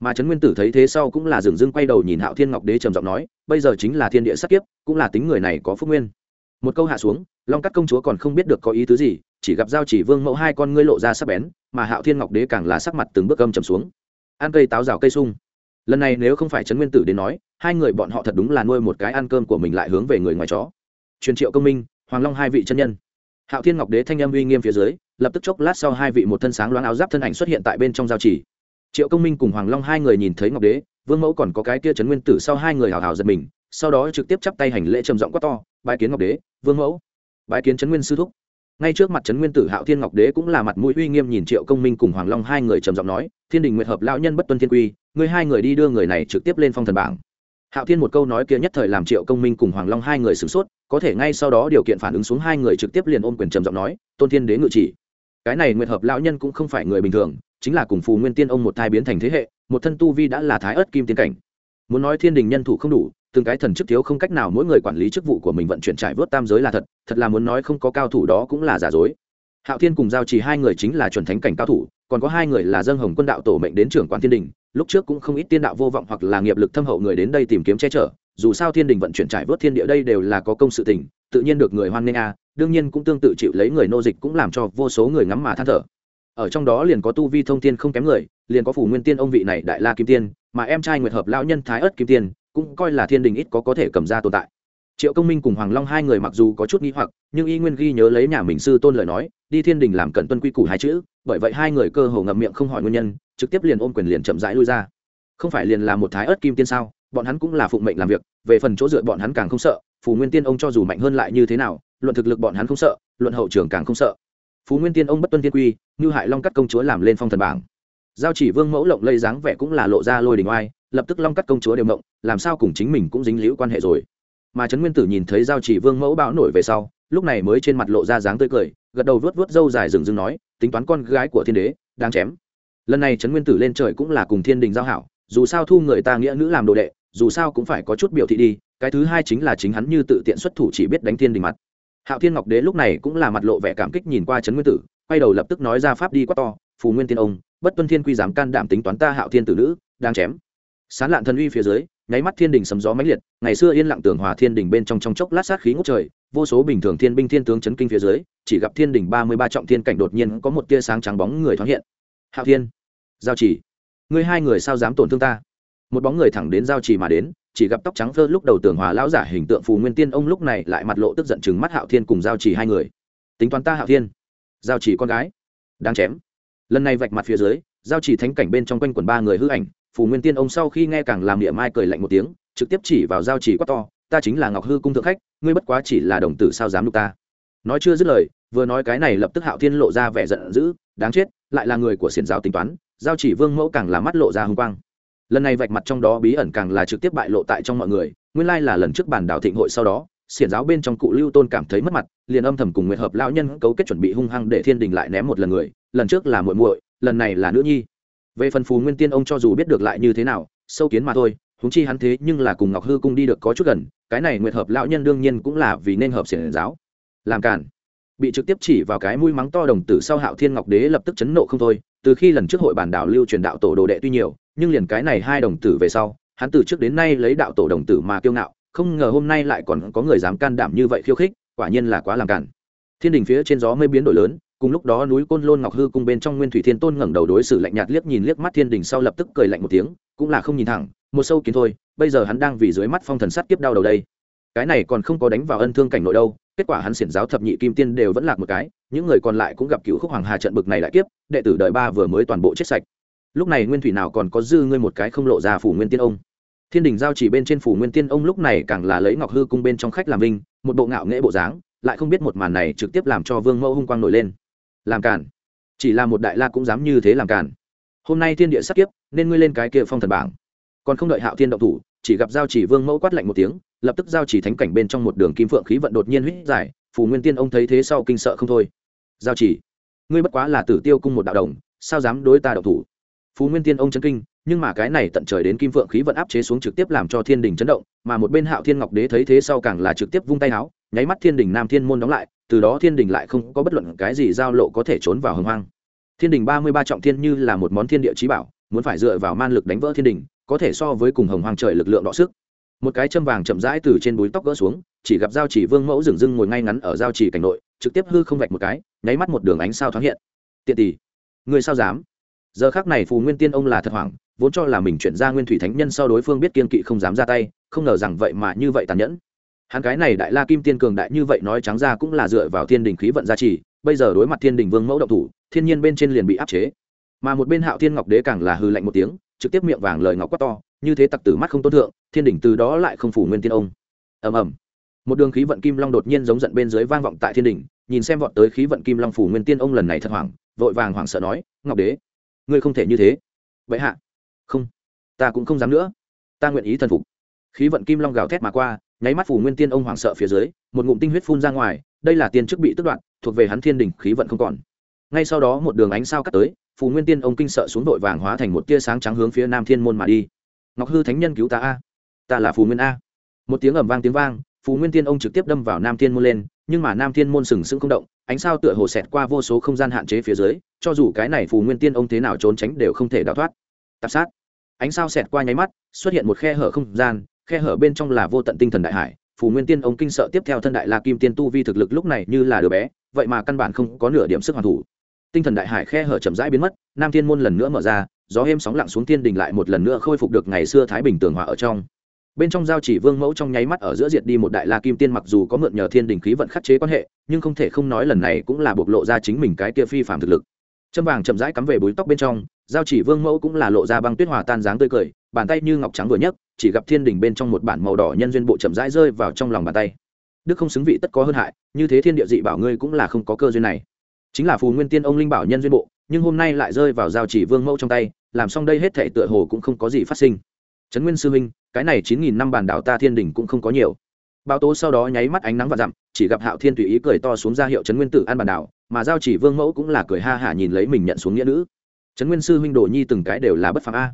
Mà trấn nguyên tử thấy thế sau cũng là dừng dưng quay đầu nhìn hạo thiên ngọc đế trầm giọng nói, bây giờ chính là thiên địa sắc kiếp, cũng là tính người này có phúc nguyên. Một câu hạ xuống, long cắt công chúa còn không biết được có ý tứ gì, chỉ gặp giao chỉ vương mẫu hai con ngươi lộ ra sắc bén mà hạo thiên ngọc đế càng là sắc mặt từng bước âm trầm xuống. Ăn cây táo rào cây sung. Lần này nếu không phải trấn nguyên tử đến nói, hai người bọn họ thật đúng là nuôi một cái ăn cơm của mình lại hướng về người ngoài chó. Truyền triệu công minh, hoàng long hai vị chân nhân. Hạo thiên ngọc đế thanh âm uy nghiêm phía dưới, lập tức chốc lát sau hai vị một thân sáng loáng áo giáp thân ảnh xuất hiện tại bên trong giao chỉ triệu công minh cùng hoàng long hai người nhìn thấy ngọc đế, vương mẫu còn có cái kia trấn nguyên tử sau hai người hào hào giật mình, sau đó trực tiếp chắp tay hành lễ trầm giọng quát to, bái kiến ngọc đế, vương mẫu. Bái kiến trấn nguyên sư thúc ngay trước mặt trấn nguyên tử hạo thiên ngọc đế cũng là mặt mũi uy nghiêm nhìn triệu công minh cùng hoàng long hai người trầm giọng nói, thiên đình nguyệt hợp lão nhân bất tuân thiên quy ngươi hai người đi đưa người này trực tiếp lên phong thần bảng. Hạo thiên một câu nói kia nhất thời làm triệu công minh cùng hoàng long hai người sửng sốt, có thể ngay sau đó điều kiện phản ứng xuống hai người trực tiếp liền ôm quyền trầm giọng nói, tôn thiên đế ngự chỉ. Cái này nguyệt hợp lão nhân cũng không phải người bình thường, chính là cùng phù nguyên tiên ông một thai biến thành thế hệ, một thân tu vi đã là thái ớt kim tiên cảnh. Muốn nói thiên đình nhân thủ không đủ từng cái thần chức thiếu không cách nào mỗi người quản lý chức vụ của mình vận chuyển trải vớt tam giới là thật thật là muốn nói không có cao thủ đó cũng là giả dối. Hạo thiên cùng giao trì hai người chính là chuẩn thánh cảnh cao thủ, còn có hai người là dân hồng quân đạo tổ mệnh đến trưởng quản thiên đình, lúc trước cũng không ít tiên đạo vô vọng hoặc là nghiệp lực thâm hậu người đến đây tìm kiếm che chở, dù sao thiên đình vận chuyển trải vớt thiên địa đây đều là có công sự tình, tự nhiên được người hoan nghênh a, đương nhiên cũng tương tự chịu lấy người nô dịch cũng làm cho vô số người ngắm mà than thở. Ở trong đó liền có tu vi thông tiên không kém người, liền có phủ nguyên tiên ông vị này đại la kim tiên, mà em trai nguyệt hợp lão nhân thái ất kim tiên cũng coi là thiên đình ít có có thể cầm ra tồn tại. Triệu công minh cùng hoàng long hai người mặc dù có chút nghi hoặc, nhưng y nguyên ghi nhớ lấy nhà mình sư tôn lời nói, đi thiên đình làm cận tuân quy củ hai chữ, bởi vậy hai người cơ hồ ngậm miệng không hỏi nguyên nhân, trực tiếp liền ôm quyền liền chậm rãi lui ra. Không phải liền là một thái ớt kim tiên sao, bọn hắn cũng là phụng mệnh làm việc, về phần chỗ dựa bọn hắn càng không sợ, phù nguyên tiên ông cho dù mạnh hơn lại như thế nào, luận thực lực bọn hắn không sợ, luận hậu trường càng không sợ. Phú nguyên tiên ông bất tuân tiên quy, như hại long cắt công chúa làm lên phong thần bảng. Giao chỉ vương mẫu lộng lây dáng vẻ cũng là lộ ra lôi đình oai lập tức long cắt công chúa đều mộng, làm sao cùng chính mình cũng dính liễu quan hệ rồi. Mà trấn nguyên tử nhìn thấy giao chỉ vương mẫu bão nổi về sau, lúc này mới trên mặt lộ ra dáng tươi cười, gật đầu vớt vớt râu dài rừng rừng nói, tính toán con gái của thiên đế đang chém. Lần này trấn nguyên tử lên trời cũng là cùng thiên đình giao hảo, dù sao thu người ta nghĩa nữ làm đồ đệ, dù sao cũng phải có chút biểu thị đi, cái thứ hai chính là chính hắn như tự tiện xuất thủ chỉ biết đánh thiên đình mặt. Hạo thiên ngọc đế lúc này cũng là mặt lộ vẻ cảm kích nhìn qua trấn nguyên tử, quay đầu lập tức nói ra pháp đi quát to, phù nguyên tiên ông, bất tuân thiên quy dám can đảm tính toán ta hạo thiên tử nữ đang chém sán lạn thần uy phía dưới, nháy mắt thiên đình sấm gió mãnh liệt, ngày xưa yên lặng tưởng hòa thiên đình bên trong trong chốc lát sát khí ngút trời, vô số bình thường thiên binh thiên tướng chấn kinh phía dưới, chỉ gặp thiên đình ba mươi ba trọng thiên cảnh đột nhiên có một tia sáng trắng bóng người thoáng hiện. Hạo thiên, giao chỉ. Ngươi hai người sao dám tổn thương ta? Một bóng người thẳng đến giao trì mà đến, chỉ gặp tóc trắng phơ lúc đầu tưởng hòa lão giả hình tượng phù nguyên tiên ông lúc này lại mặt lộ tức giận chừng mắt hạo thiên cùng giao trì hai người. Tính toán ta hạo thiên. Giao trì con gái. Đáng chém. Lần này vạch mặt phía dưới, giao trì thánh cảnh bên trong quanh quần ba người hư ảnh phù nguyên tiên ông sau khi nghe càng làm niệm mai cười lạnh một tiếng, trực tiếp chỉ vào giao Chỉ quát to, ta chính là ngọc hư cung thượng khách, ngươi bất quá chỉ là đồng tử sao dám đục ta? Nói chưa dứt lời, vừa nói cái này lập tức hạo thiên lộ ra vẻ giận dữ, đáng chết, lại là người của xiển giáo tính toán, giao chỉ vương mẫu càng là mắt lộ ra hung quang. Lần này vạch mặt trong đó bí ẩn càng là trực tiếp bại lộ tại trong mọi người, nguyên lai là lần trước bản đảo thịnh hội sau đó, xiển giáo bên trong cụ lưu tôn cảm thấy mất mặt, liền âm thầm cùng nguyệt hợp lão nhân cấu kết chuẩn bị hung hăng để thiên đình lại ném một lần người, lần trước là muội muội, lần này là nữ nhi về phần phù nguyên tiên ông cho dù biết được lại như thế nào, sâu kiến mà thôi húng chi hắn thế nhưng là cùng ngọc hư cung đi được có chút gần, cái này nguyệt hợp lão nhân đương nhiên cũng là vì nên hợp xiển giáo. Làm cản bị trực tiếp chỉ vào cái mũi mắng to đồng tử sau hạo thiên ngọc đế lập tức chấn nộ không thôi, từ khi lần trước hội bản đảo lưu truyền đạo tổ đồ đệ tuy nhiều, nhưng liền cái này hai đồng tử về sau, hắn từ trước đến nay lấy đạo tổ đồng tử mà kiêu ngạo, không ngờ hôm nay lại còn có người dám can đảm như vậy khiêu khích, quả nhiên là quá làm cản thiên đình phía trên gió mây biến đổi lớn cùng lúc đó núi côn lôn ngọc hư cung bên trong nguyên thủy thiên tôn ngẩng đầu đối xử lạnh nhạt liếc nhìn liếc mắt thiên đình sau lập tức cười lạnh một tiếng, cũng là không nhìn thẳng, một sâu kiến thôi, bây giờ hắn đang vì dưới mắt phong thần sắt kiếp đau đầu đây. Cái này còn không có đánh vào ân thương cảnh nội đâu, kết quả hắn xiển giáo thập nhị kim tiên đều vẫn lạc một cái, những người còn lại cũng gặp cựu khúc hoàng hà trận bực này lại kiếp, đệ tử đời ba vừa mới toàn bộ chết sạch. Lúc này nguyên thủy nào còn có dư ngươi một cái không lộ ra phủ nguyên tiên ông. Thiên đình giao chỉ bên trên phủ nguyên tiên ông lúc này càng là lấy ngọc hư cung bên trong khách làm vinh, một bộ ngạo nghễ bộ dáng, lại không biết một màn này trực tiếp làm cho vương mẫu hung quang nổi lên làm cản chỉ là một đại la cũng dám như thế làm cản hôm nay thiên địa sắp kiếp, nên ngươi lên cái kia phong thần bảng. Còn không đợi hạo thiên động thủ, chỉ gặp giao chỉ vương mẫu quát lạnh một tiếng, lập tức giao chỉ thánh cảnh bên trong một đường kim phượng khí vận đột nhiên huyết giải, phù nguyên tiên ông thấy thế sau kinh sợ không thôi. Giao chỉ, ngươi bất quá là tử tiêu cung một đạo đồng, sao dám đối ta động thủ? Phú nguyên tiên ông chấn kinh nhưng mà cái này tận trời đến kim phượng khí vận áp chế xuống trực tiếp làm cho thiên đình chấn động mà một bên hạo thiên ngọc đế thấy thế sau càng là trực tiếp vung tay áo nháy mắt thiên đình nam thiên môn đóng lại từ đó thiên đình lại không có bất luận cái gì giao lộ có thể trốn vào hồng hoang thiên đình ba mươi ba trọng thiên như là một món thiên địa trí bảo muốn phải dựa vào man lực đánh vỡ thiên đình có thể so với cùng hồng hoang trời lực lượng đọ sức một cái châm vàng chậm rãi từ trên búi tóc gỡ xuống chỉ gặp giao chỉ vương mẫu dừng dưng ngồi ngay ngắn ở giao chỉ cảnh nội trực tiếp hư không vạch một cái nháy mắt một đường ánh sao thoáng hiện tiện tỷ người sao dám giờ khác này phù nguyên tiên ông là thật hoảng, vốn cho là mình chuyển ra nguyên thủy thánh nhân sau đối phương biết kiên kỵ không dám ra tay, không ngờ rằng vậy mà như vậy tàn nhẫn. Hắn cái này đại la kim tiên cường đại như vậy nói trắng ra cũng là dựa vào thiên đình khí vận gia trì, bây giờ đối mặt thiên đình vương mẫu động thủ, thiên nhiên bên trên liền bị áp chế. Mà một bên hạo thiên ngọc đế càng là hư lạnh một tiếng, trực tiếp miệng vàng lời ngọc quát to, như thế tặc tử mắt không tôn thượng, thiên đỉnh từ đó lại không phủ nguyên tiên ông. Ầm ầm. Một đường khí vận kim long đột nhiên giống giận bên dưới vang vọng tại thiên đỉnh nhìn xem vọt tới khí vận kim long phủ nguyên tiên ông lần này thật hoảng, vội vàng hoảng sợ nói, ngọc đế ngươi không thể như thế. Vậy hạ. Không. Ta cũng không dám nữa. Ta nguyện ý thần phục. Khí vận kim long gào thét mà qua, nháy mắt phủ nguyên tiên ông hoảng sợ phía dưới, một ngụm tinh huyết phun ra ngoài, đây là tiên chức bị tức đoạn thuộc về hắn thiên đỉnh khí vận không còn. Ngay sau đó một đường ánh sao cắt tới phù nguyên tiên ông kinh sợ xuống đội vàng hóa thành một tia sáng trắng hướng phía nam thiên môn mà đi. Ngọc hư thánh nhân cứu ta a. Ta là phù nguyên a. Một tiếng ẩm vang tiếng vang phù nguyên tiên ông trực tiếp đâm vào nam thiên môn lên, nhưng mà nam thiên môn sừng sững không động ánh sao tựa hồ xẹt qua vô số không gian hạn chế phía dưới, cho dù cái này phù nguyên tiên ông thế nào trốn tránh đều không thể đào thoát. Tạp sát. Ánh sao xẹt qua nháy mắt, xuất hiện một khe hở không gian, khe hở bên trong là vô tận tinh thần đại hải, phù nguyên tiên ông kinh sợ tiếp theo thân đại la kim tiên tu vi thực lực lúc này như là đứa bé, vậy mà căn bản không có nửa điểm sức hoàn thủ. Tinh thần đại hải khe hở chậm rãi biến mất, nam thiên môn lần nữa mở ra, gió êm sóng lặng xuống thiên đình lại một lần nữa khôi phục được ngày xưa thái bình tường hòa ở trong bên trong giao chỉ vương mẫu trong nháy mắt ở giữa diệt đi một đại la kim tiên mặc dù có mượn nhờ thiên đình khí vận khắc chế quan hệ, nhưng không thể không nói lần này cũng là bộc lộ ra chính mình cái kia phi phạm thực lực. Châm vàng chậm rãi cắm về búi tóc bên trong, giao chỉ vương mẫu cũng là lộ ra băng tuyết hòa tan dáng tươi cười, bàn tay như ngọc trắng vừa nhấc, chỉ gặp thiên đình bên trong một bản màu đỏ nhân duyên bộ chậm rãi rơi vào trong lòng bàn tay. Đức không xứng vị tất có hơn hại, như thế thiên địa dị bảo ngươi cũng là không có cơ duyên này. Chính là phù nguyên tiên ông linh bảo nhân duyên bộ, nhưng hôm nay lại rơi vào giao chỉ vương mẫu trong tay, làm xong đây hết thể tựa hồ cũng không có gì phát sinh trấn nguyên sư huynh, cái này chín nghìn năm bản đảo ta thiên đình cũng không có nhiều. Báo tố sau đó nháy mắt ánh nắng và dặm, chỉ gặp hạo thiên tùy ý cười to xuống ra hiệu trấn nguyên tử an bản đảo, mà giao chỉ vương mẫu cũng là cười ha hả nhìn lấy mình nhận xuống nghĩa nữ. Trấn nguyên sư huynh đồ nhi từng cái đều là bất phạm a.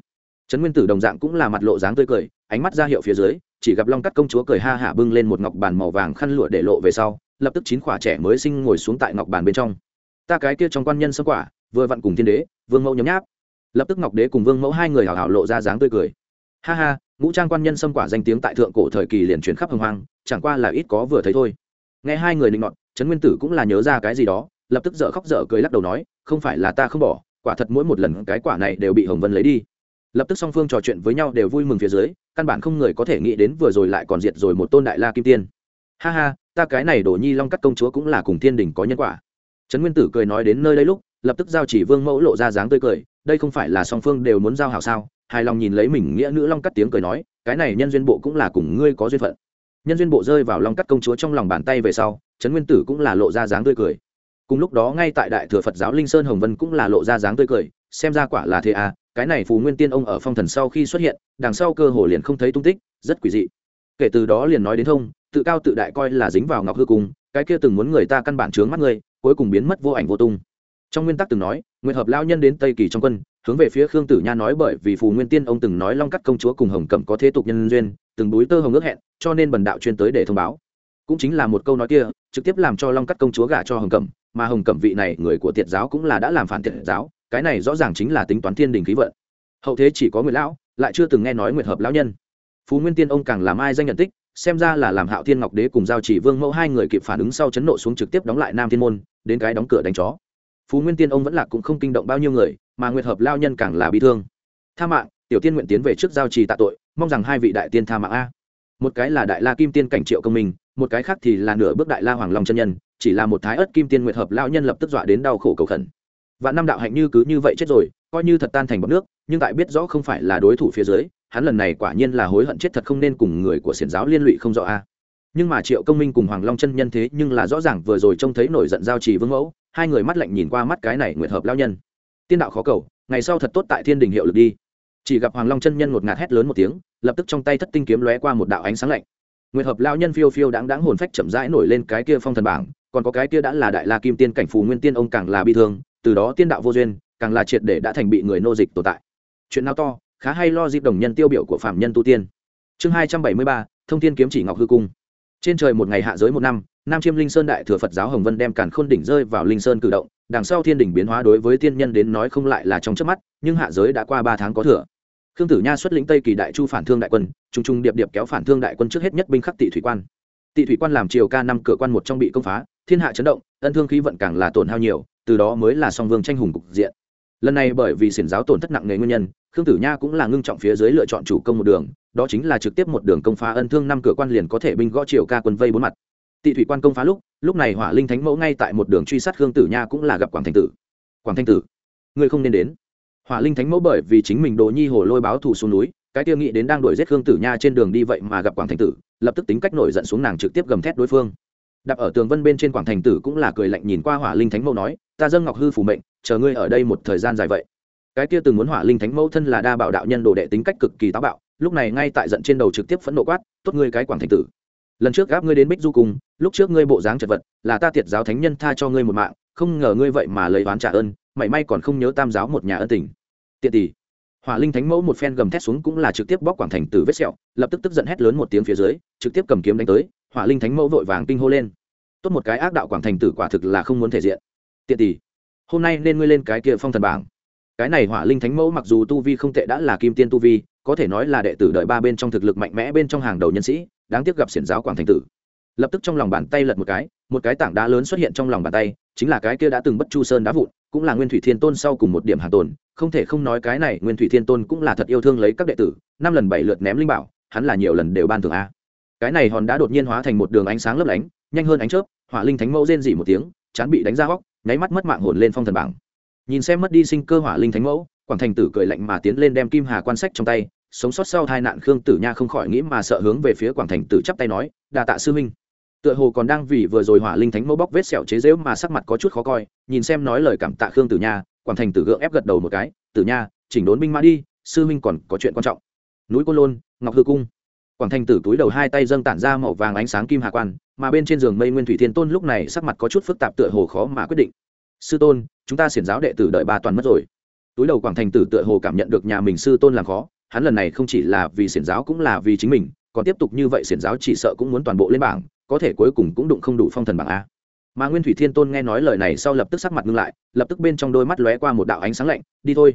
Trấn nguyên tử đồng dạng cũng là mặt lộ dáng tươi cười, ánh mắt ra hiệu phía dưới, chỉ gặp long cắt công chúa cười ha hả bưng lên một ngọc bàn màu vàng khăn lụa để lộ về sau, lập tức chín khỏa trẻ mới sinh ngồi xuống tại ngọc bàn bên trong. Ta cái kia trong quan nhân sơ quả, vừa vặn cùng thiên đế, vương mẫu nhấm nháp. Lập tức ngọc đế cùng vương mẫu hai người hào hào lộ ra dáng tươi cười ha ha, ngũ trang quan nhân xâm quả danh tiếng tại thượng cổ thời kỳ liền truyền khắp hồng hoang, chẳng qua là ít có vừa thấy thôi. Nghe hai người định ngọn trấn nguyên tử cũng là nhớ ra cái gì đó, lập tức dở khóc dở cười lắc đầu nói, không phải là ta không bỏ, quả thật mỗi một lần cái quả này đều bị hồng vân lấy đi. Lập tức song phương trò chuyện với nhau đều vui mừng phía dưới, căn bản không người có thể nghĩ đến vừa rồi lại còn diệt rồi một tôn đại la kim tiên. Ha ha, ta cái này đổ nhi long cắt công chúa cũng là cùng thiên đình có nhân quả. Trấn nguyên tử cười nói đến nơi đây lúc, lập tức giao chỉ vương mẫu lộ ra dáng tươi cười, đây không phải là song phương đều muốn giao hảo sao? Hài lòng nhìn lấy mình nghĩa nữ long cắt tiếng cười nói, cái này nhân duyên bộ cũng là cùng ngươi có duyên phận. Nhân duyên bộ rơi vào long cắt công chúa trong lòng bàn tay về sau, trấn nguyên tử cũng là lộ ra dáng tươi cười. Cùng lúc đó ngay tại đại thừa phật giáo linh sơn hồng vân cũng là lộ ra dáng tươi cười, xem ra quả là thế à cái này phù nguyên tiên ông ở phong thần sau khi xuất hiện, đằng sau cơ hồ liền không thấy tung tích, rất quỷ dị. Kể từ đó liền nói đến thông, tự cao tự đại coi là dính vào ngọc hư cung cái kia từng muốn người ta căn bản trướng mắt ngươi cuối cùng biến mất vô ảnh vô tung. Trong nguyên tắc từng nói nguyện hợp lao nhân đến tây kỳ trong quân hướng về phía khương tử nha nói bởi vì phù nguyên tiên ông từng nói long cắt công chúa cùng hồng cẩm có thế tục nhân duyên, từng búi tơ hồng ước hẹn, cho nên bần đạo chuyên tới để thông báo. Cũng chính là một câu nói kia, trực tiếp làm cho long cắt công chúa gả cho hồng cẩm, mà hồng cẩm vị này người của tiệt giáo cũng là đã làm phản tiệt giáo, cái này rõ ràng chính là tính toán thiên đình khí vận. Hậu thế chỉ có nguyệt lão, lại chưa từng nghe nói nguyệt hợp lão nhân. Phú nguyên tiên ông càng làm ai danh nhận tích, xem ra là làm hạo thiên ngọc đế cùng giao chỉ vương mẫu hai người kịp phản ứng sau chấn nộ xuống trực tiếp đóng lại nam thiên môn, đến cái đóng cửa đánh chó. Phú nguyên tiên ông vẫn là cũng không kinh động bao nhiêu người mà nguyệt hợp lao nhân càng là bị thương. Tha mạng, tiểu tiên nguyện tiến về trước giao trì tạ tội, mong rằng hai vị đại tiên tha mạng a. Một cái là đại la kim tiên cảnh triệu công minh, một cái khác thì là nửa bước đại la hoàng long chân nhân, chỉ là một thái ớt kim tiên nguyệt hợp lao nhân lập tức dọa đến đau khổ cầu khẩn. Và năm đạo hạnh như cứ như vậy chết rồi, coi như thật tan thành bọc nước, nhưng tại biết rõ không phải là đối thủ phía dưới, hắn lần này quả nhiên là hối hận chết thật không nên cùng người của xiển giáo liên lụy không rõ a. Nhưng mà triệu công minh cùng hoàng long chân nhân thế nhưng là rõ ràng vừa rồi trông thấy nổi giận giao trì vương mẫu, hai người mắt lạnh nhìn qua mắt cái này nguyệt hợp lao nhân tiên đạo khó cầu, ngày sau thật tốt tại thiên đình hiệu lực đi. Chỉ gặp hoàng long chân nhân ngột ngạt hét lớn một tiếng, lập tức trong tay thất tinh kiếm lóe qua một đạo ánh sáng lạnh. Nguyệt hợp lao nhân phiêu phiêu đáng đáng hồn phách chậm rãi nổi lên cái kia phong thần bảng, còn có cái kia đã là đại la kim tiên cảnh phù nguyên tiên ông càng là bi thương, từ đó tiên đạo vô duyên, càng là triệt để đã thành bị người nô dịch tồn tại. Chuyện nào to, khá hay lo dịp đồng nhân tiêu biểu của phạm nhân tu tiên. Chương hai trăm bảy mươi ba, thông thiên kiếm chỉ ngọc hư cung. Trên trời một ngày hạ giới một năm nam chiêm linh sơn đại thừa phật giáo hồng vân đem càn khôn đỉnh rơi vào linh sơn cử động, đằng sau thiên đỉnh biến hóa đối với tiên nhân đến nói không lại là trong trước mắt, nhưng hạ giới đã qua ba tháng có thừa. Khương tử nha xuất lĩnh tây kỳ đại chu phản thương đại quân t r u n g t r u n g điệp điệp kéo phản thương đại quân trước hết nhất binh khắc tị thủy quan. Tị thủy quan làm triều ca năm cửa quan một trong bị công phá, thiên hạ chấn động, ân thương khí vận càng là tổn hao nhiều, từ đó mới là song vương tranh hùng cục diện. Lần này bởi vì xiển giáo tổn thất nặng nề nguyên nhân, khương tử nha cũng là ngưng trọng phía dưới lựa chọn chủ công một đường, đó chính là trực tiếp một đường công phá ân thương năm cửa quan liền có thể binh gõ triều ca quân vây bốn mặt tị thủy quan công phá lúc lúc này hỏa linh thánh mẫu ngay tại một đường truy sát khương tử nha cũng là gặp quảng thanh tử. Quảng thanh tử, ngươi không nên đến. Hỏa linh thánh mẫu bởi vì chính mình đồ nhi hồ lôi báo thù xuống núi, cái tiêu nghĩ đến đang đuổi giết khương tử nha trên đường đi vậy mà gặp quảng thanh tử, lập tức tính cách nổi giận xuống nàng trực tiếp gầm thét đối phương. Đạp ở tường vân bên trên quảng thành tử cũng là cười lạnh nhìn qua hỏa linh thánh mẫu nói, ta dâng ngọc hư phủ mệnh, chờ ngươi ở đây một thời gian dài vậy. Cái kia từng muốn hỏa linh thánh mẫu thân là đa bạo đạo nhân đồ đệ tính cách cực kỳ táo bạo, lúc này ngay tại giận trên đầu trực tiếp phẫn nộ quát, tốt ngươi cái quảng thành tử lần trước gáp ngươi đến bích du cùng lúc trước ngươi bộ dáng chật vật, là ta tiệt giáo thánh nhân tha cho ngươi một mạng, không ngờ ngươi vậy mà lấy oán trả ơn, mảy may còn không nhớ tam giáo một nhà ân tình. Tiện tỷ. Hỏa linh thánh mẫu một phen gầm thét xuống cũng là trực tiếp bóc quảng thành tử vết sẹo, lập tức tức giận hét lớn một tiếng phía dưới, trực tiếp cầm kiếm đánh tới, hỏa linh thánh mẫu vội vàng kinh hô lên. Tốt một cái ác đạo quảng thành tử quả thực là không muốn thể diện. Tiện tỷ, hôm nay nên ngươi lên cái kia phong thần bảng. Cái này hỏa linh thánh mẫu mặc dù tu vi không tệ đã là kim tiên tu vi, có thể nói là đệ tử đợi ba bên trong thực lực mạnh mẽ bên trong hàng đầu nhân sĩ đáng tiếc gặp xiển giáo quảng thành tử. Lập tức trong lòng bàn tay lật một cái một cái tảng đá lớn xuất hiện trong lòng bàn tay, chính là cái kia đã từng bất chu sơn đá vụn, cũng là nguyên thủy thiên tôn sau cùng một điểm hàng tồn, không thể không nói cái này nguyên thủy thiên tôn cũng là thật yêu thương lấy các đệ tử, năm lần bảy lượt ném linh bảo, hắn là nhiều lần đều ban thường a. Cái này hòn đá đột nhiên hóa thành một đường ánh sáng lấp lánh, nhanh hơn ánh chớp, hỏa linh thánh mẫu rên dỉ một tiếng, chán bị đánh ra góc, nháy mắt mất mạng hồn lên phong thần bảng. Nhìn xem mất đi sinh cơ hỏa linh thánh mẫu, quảng thành tử cười lạnh mà tiến lên đem kim hà quan sách trong tay sống sót sau tai nạn khương tử nha không khỏi nghĩ mà sợ hướng về phía quảng thành tử chắp tay nói đà tạ sư minh tựa hồ còn đang vì vừa rồi hỏa linh thánh mẫu bóc vết sẹo chế dễu mà sắc mặt có chút khó coi, nhìn xem nói lời cảm tạ khương tử nha, quảng thành tử gượng ép gật đầu một cái, tử nha, chỉnh đốn binh mã đi, sư minh còn có chuyện quan trọng. Núi côn lôn, ngọc hư cung. Quảng thành tử túi đầu hai tay dâng tản ra màu vàng ánh sáng kim hà quan, mà bên trên giường mây nguyên thủy thiên tôn lúc này sắc mặt có chút phức tạp tựa hồ khó mà quyết định. Sư tôn, chúng ta xiển giáo đệ tử đợi ba toàn mất rồi. Túi đầu quảng thành tử tựa hồ cảm nhận được nhà mình sư tôn làm khó hắn lần này không chỉ là vì xiển giáo cũng là vì chính mình, còn tiếp tục như vậy xiển giáo chỉ sợ cũng muốn toàn bộ lên bảng, có thể cuối cùng cũng đụng không đủ phong thần bảng a. Mà nguyên thủy thiên tôn nghe nói lời này sau lập tức sắc mặt ngưng lại, lập tức bên trong đôi mắt lóe qua một đạo ánh sáng lạnh, đi thôi.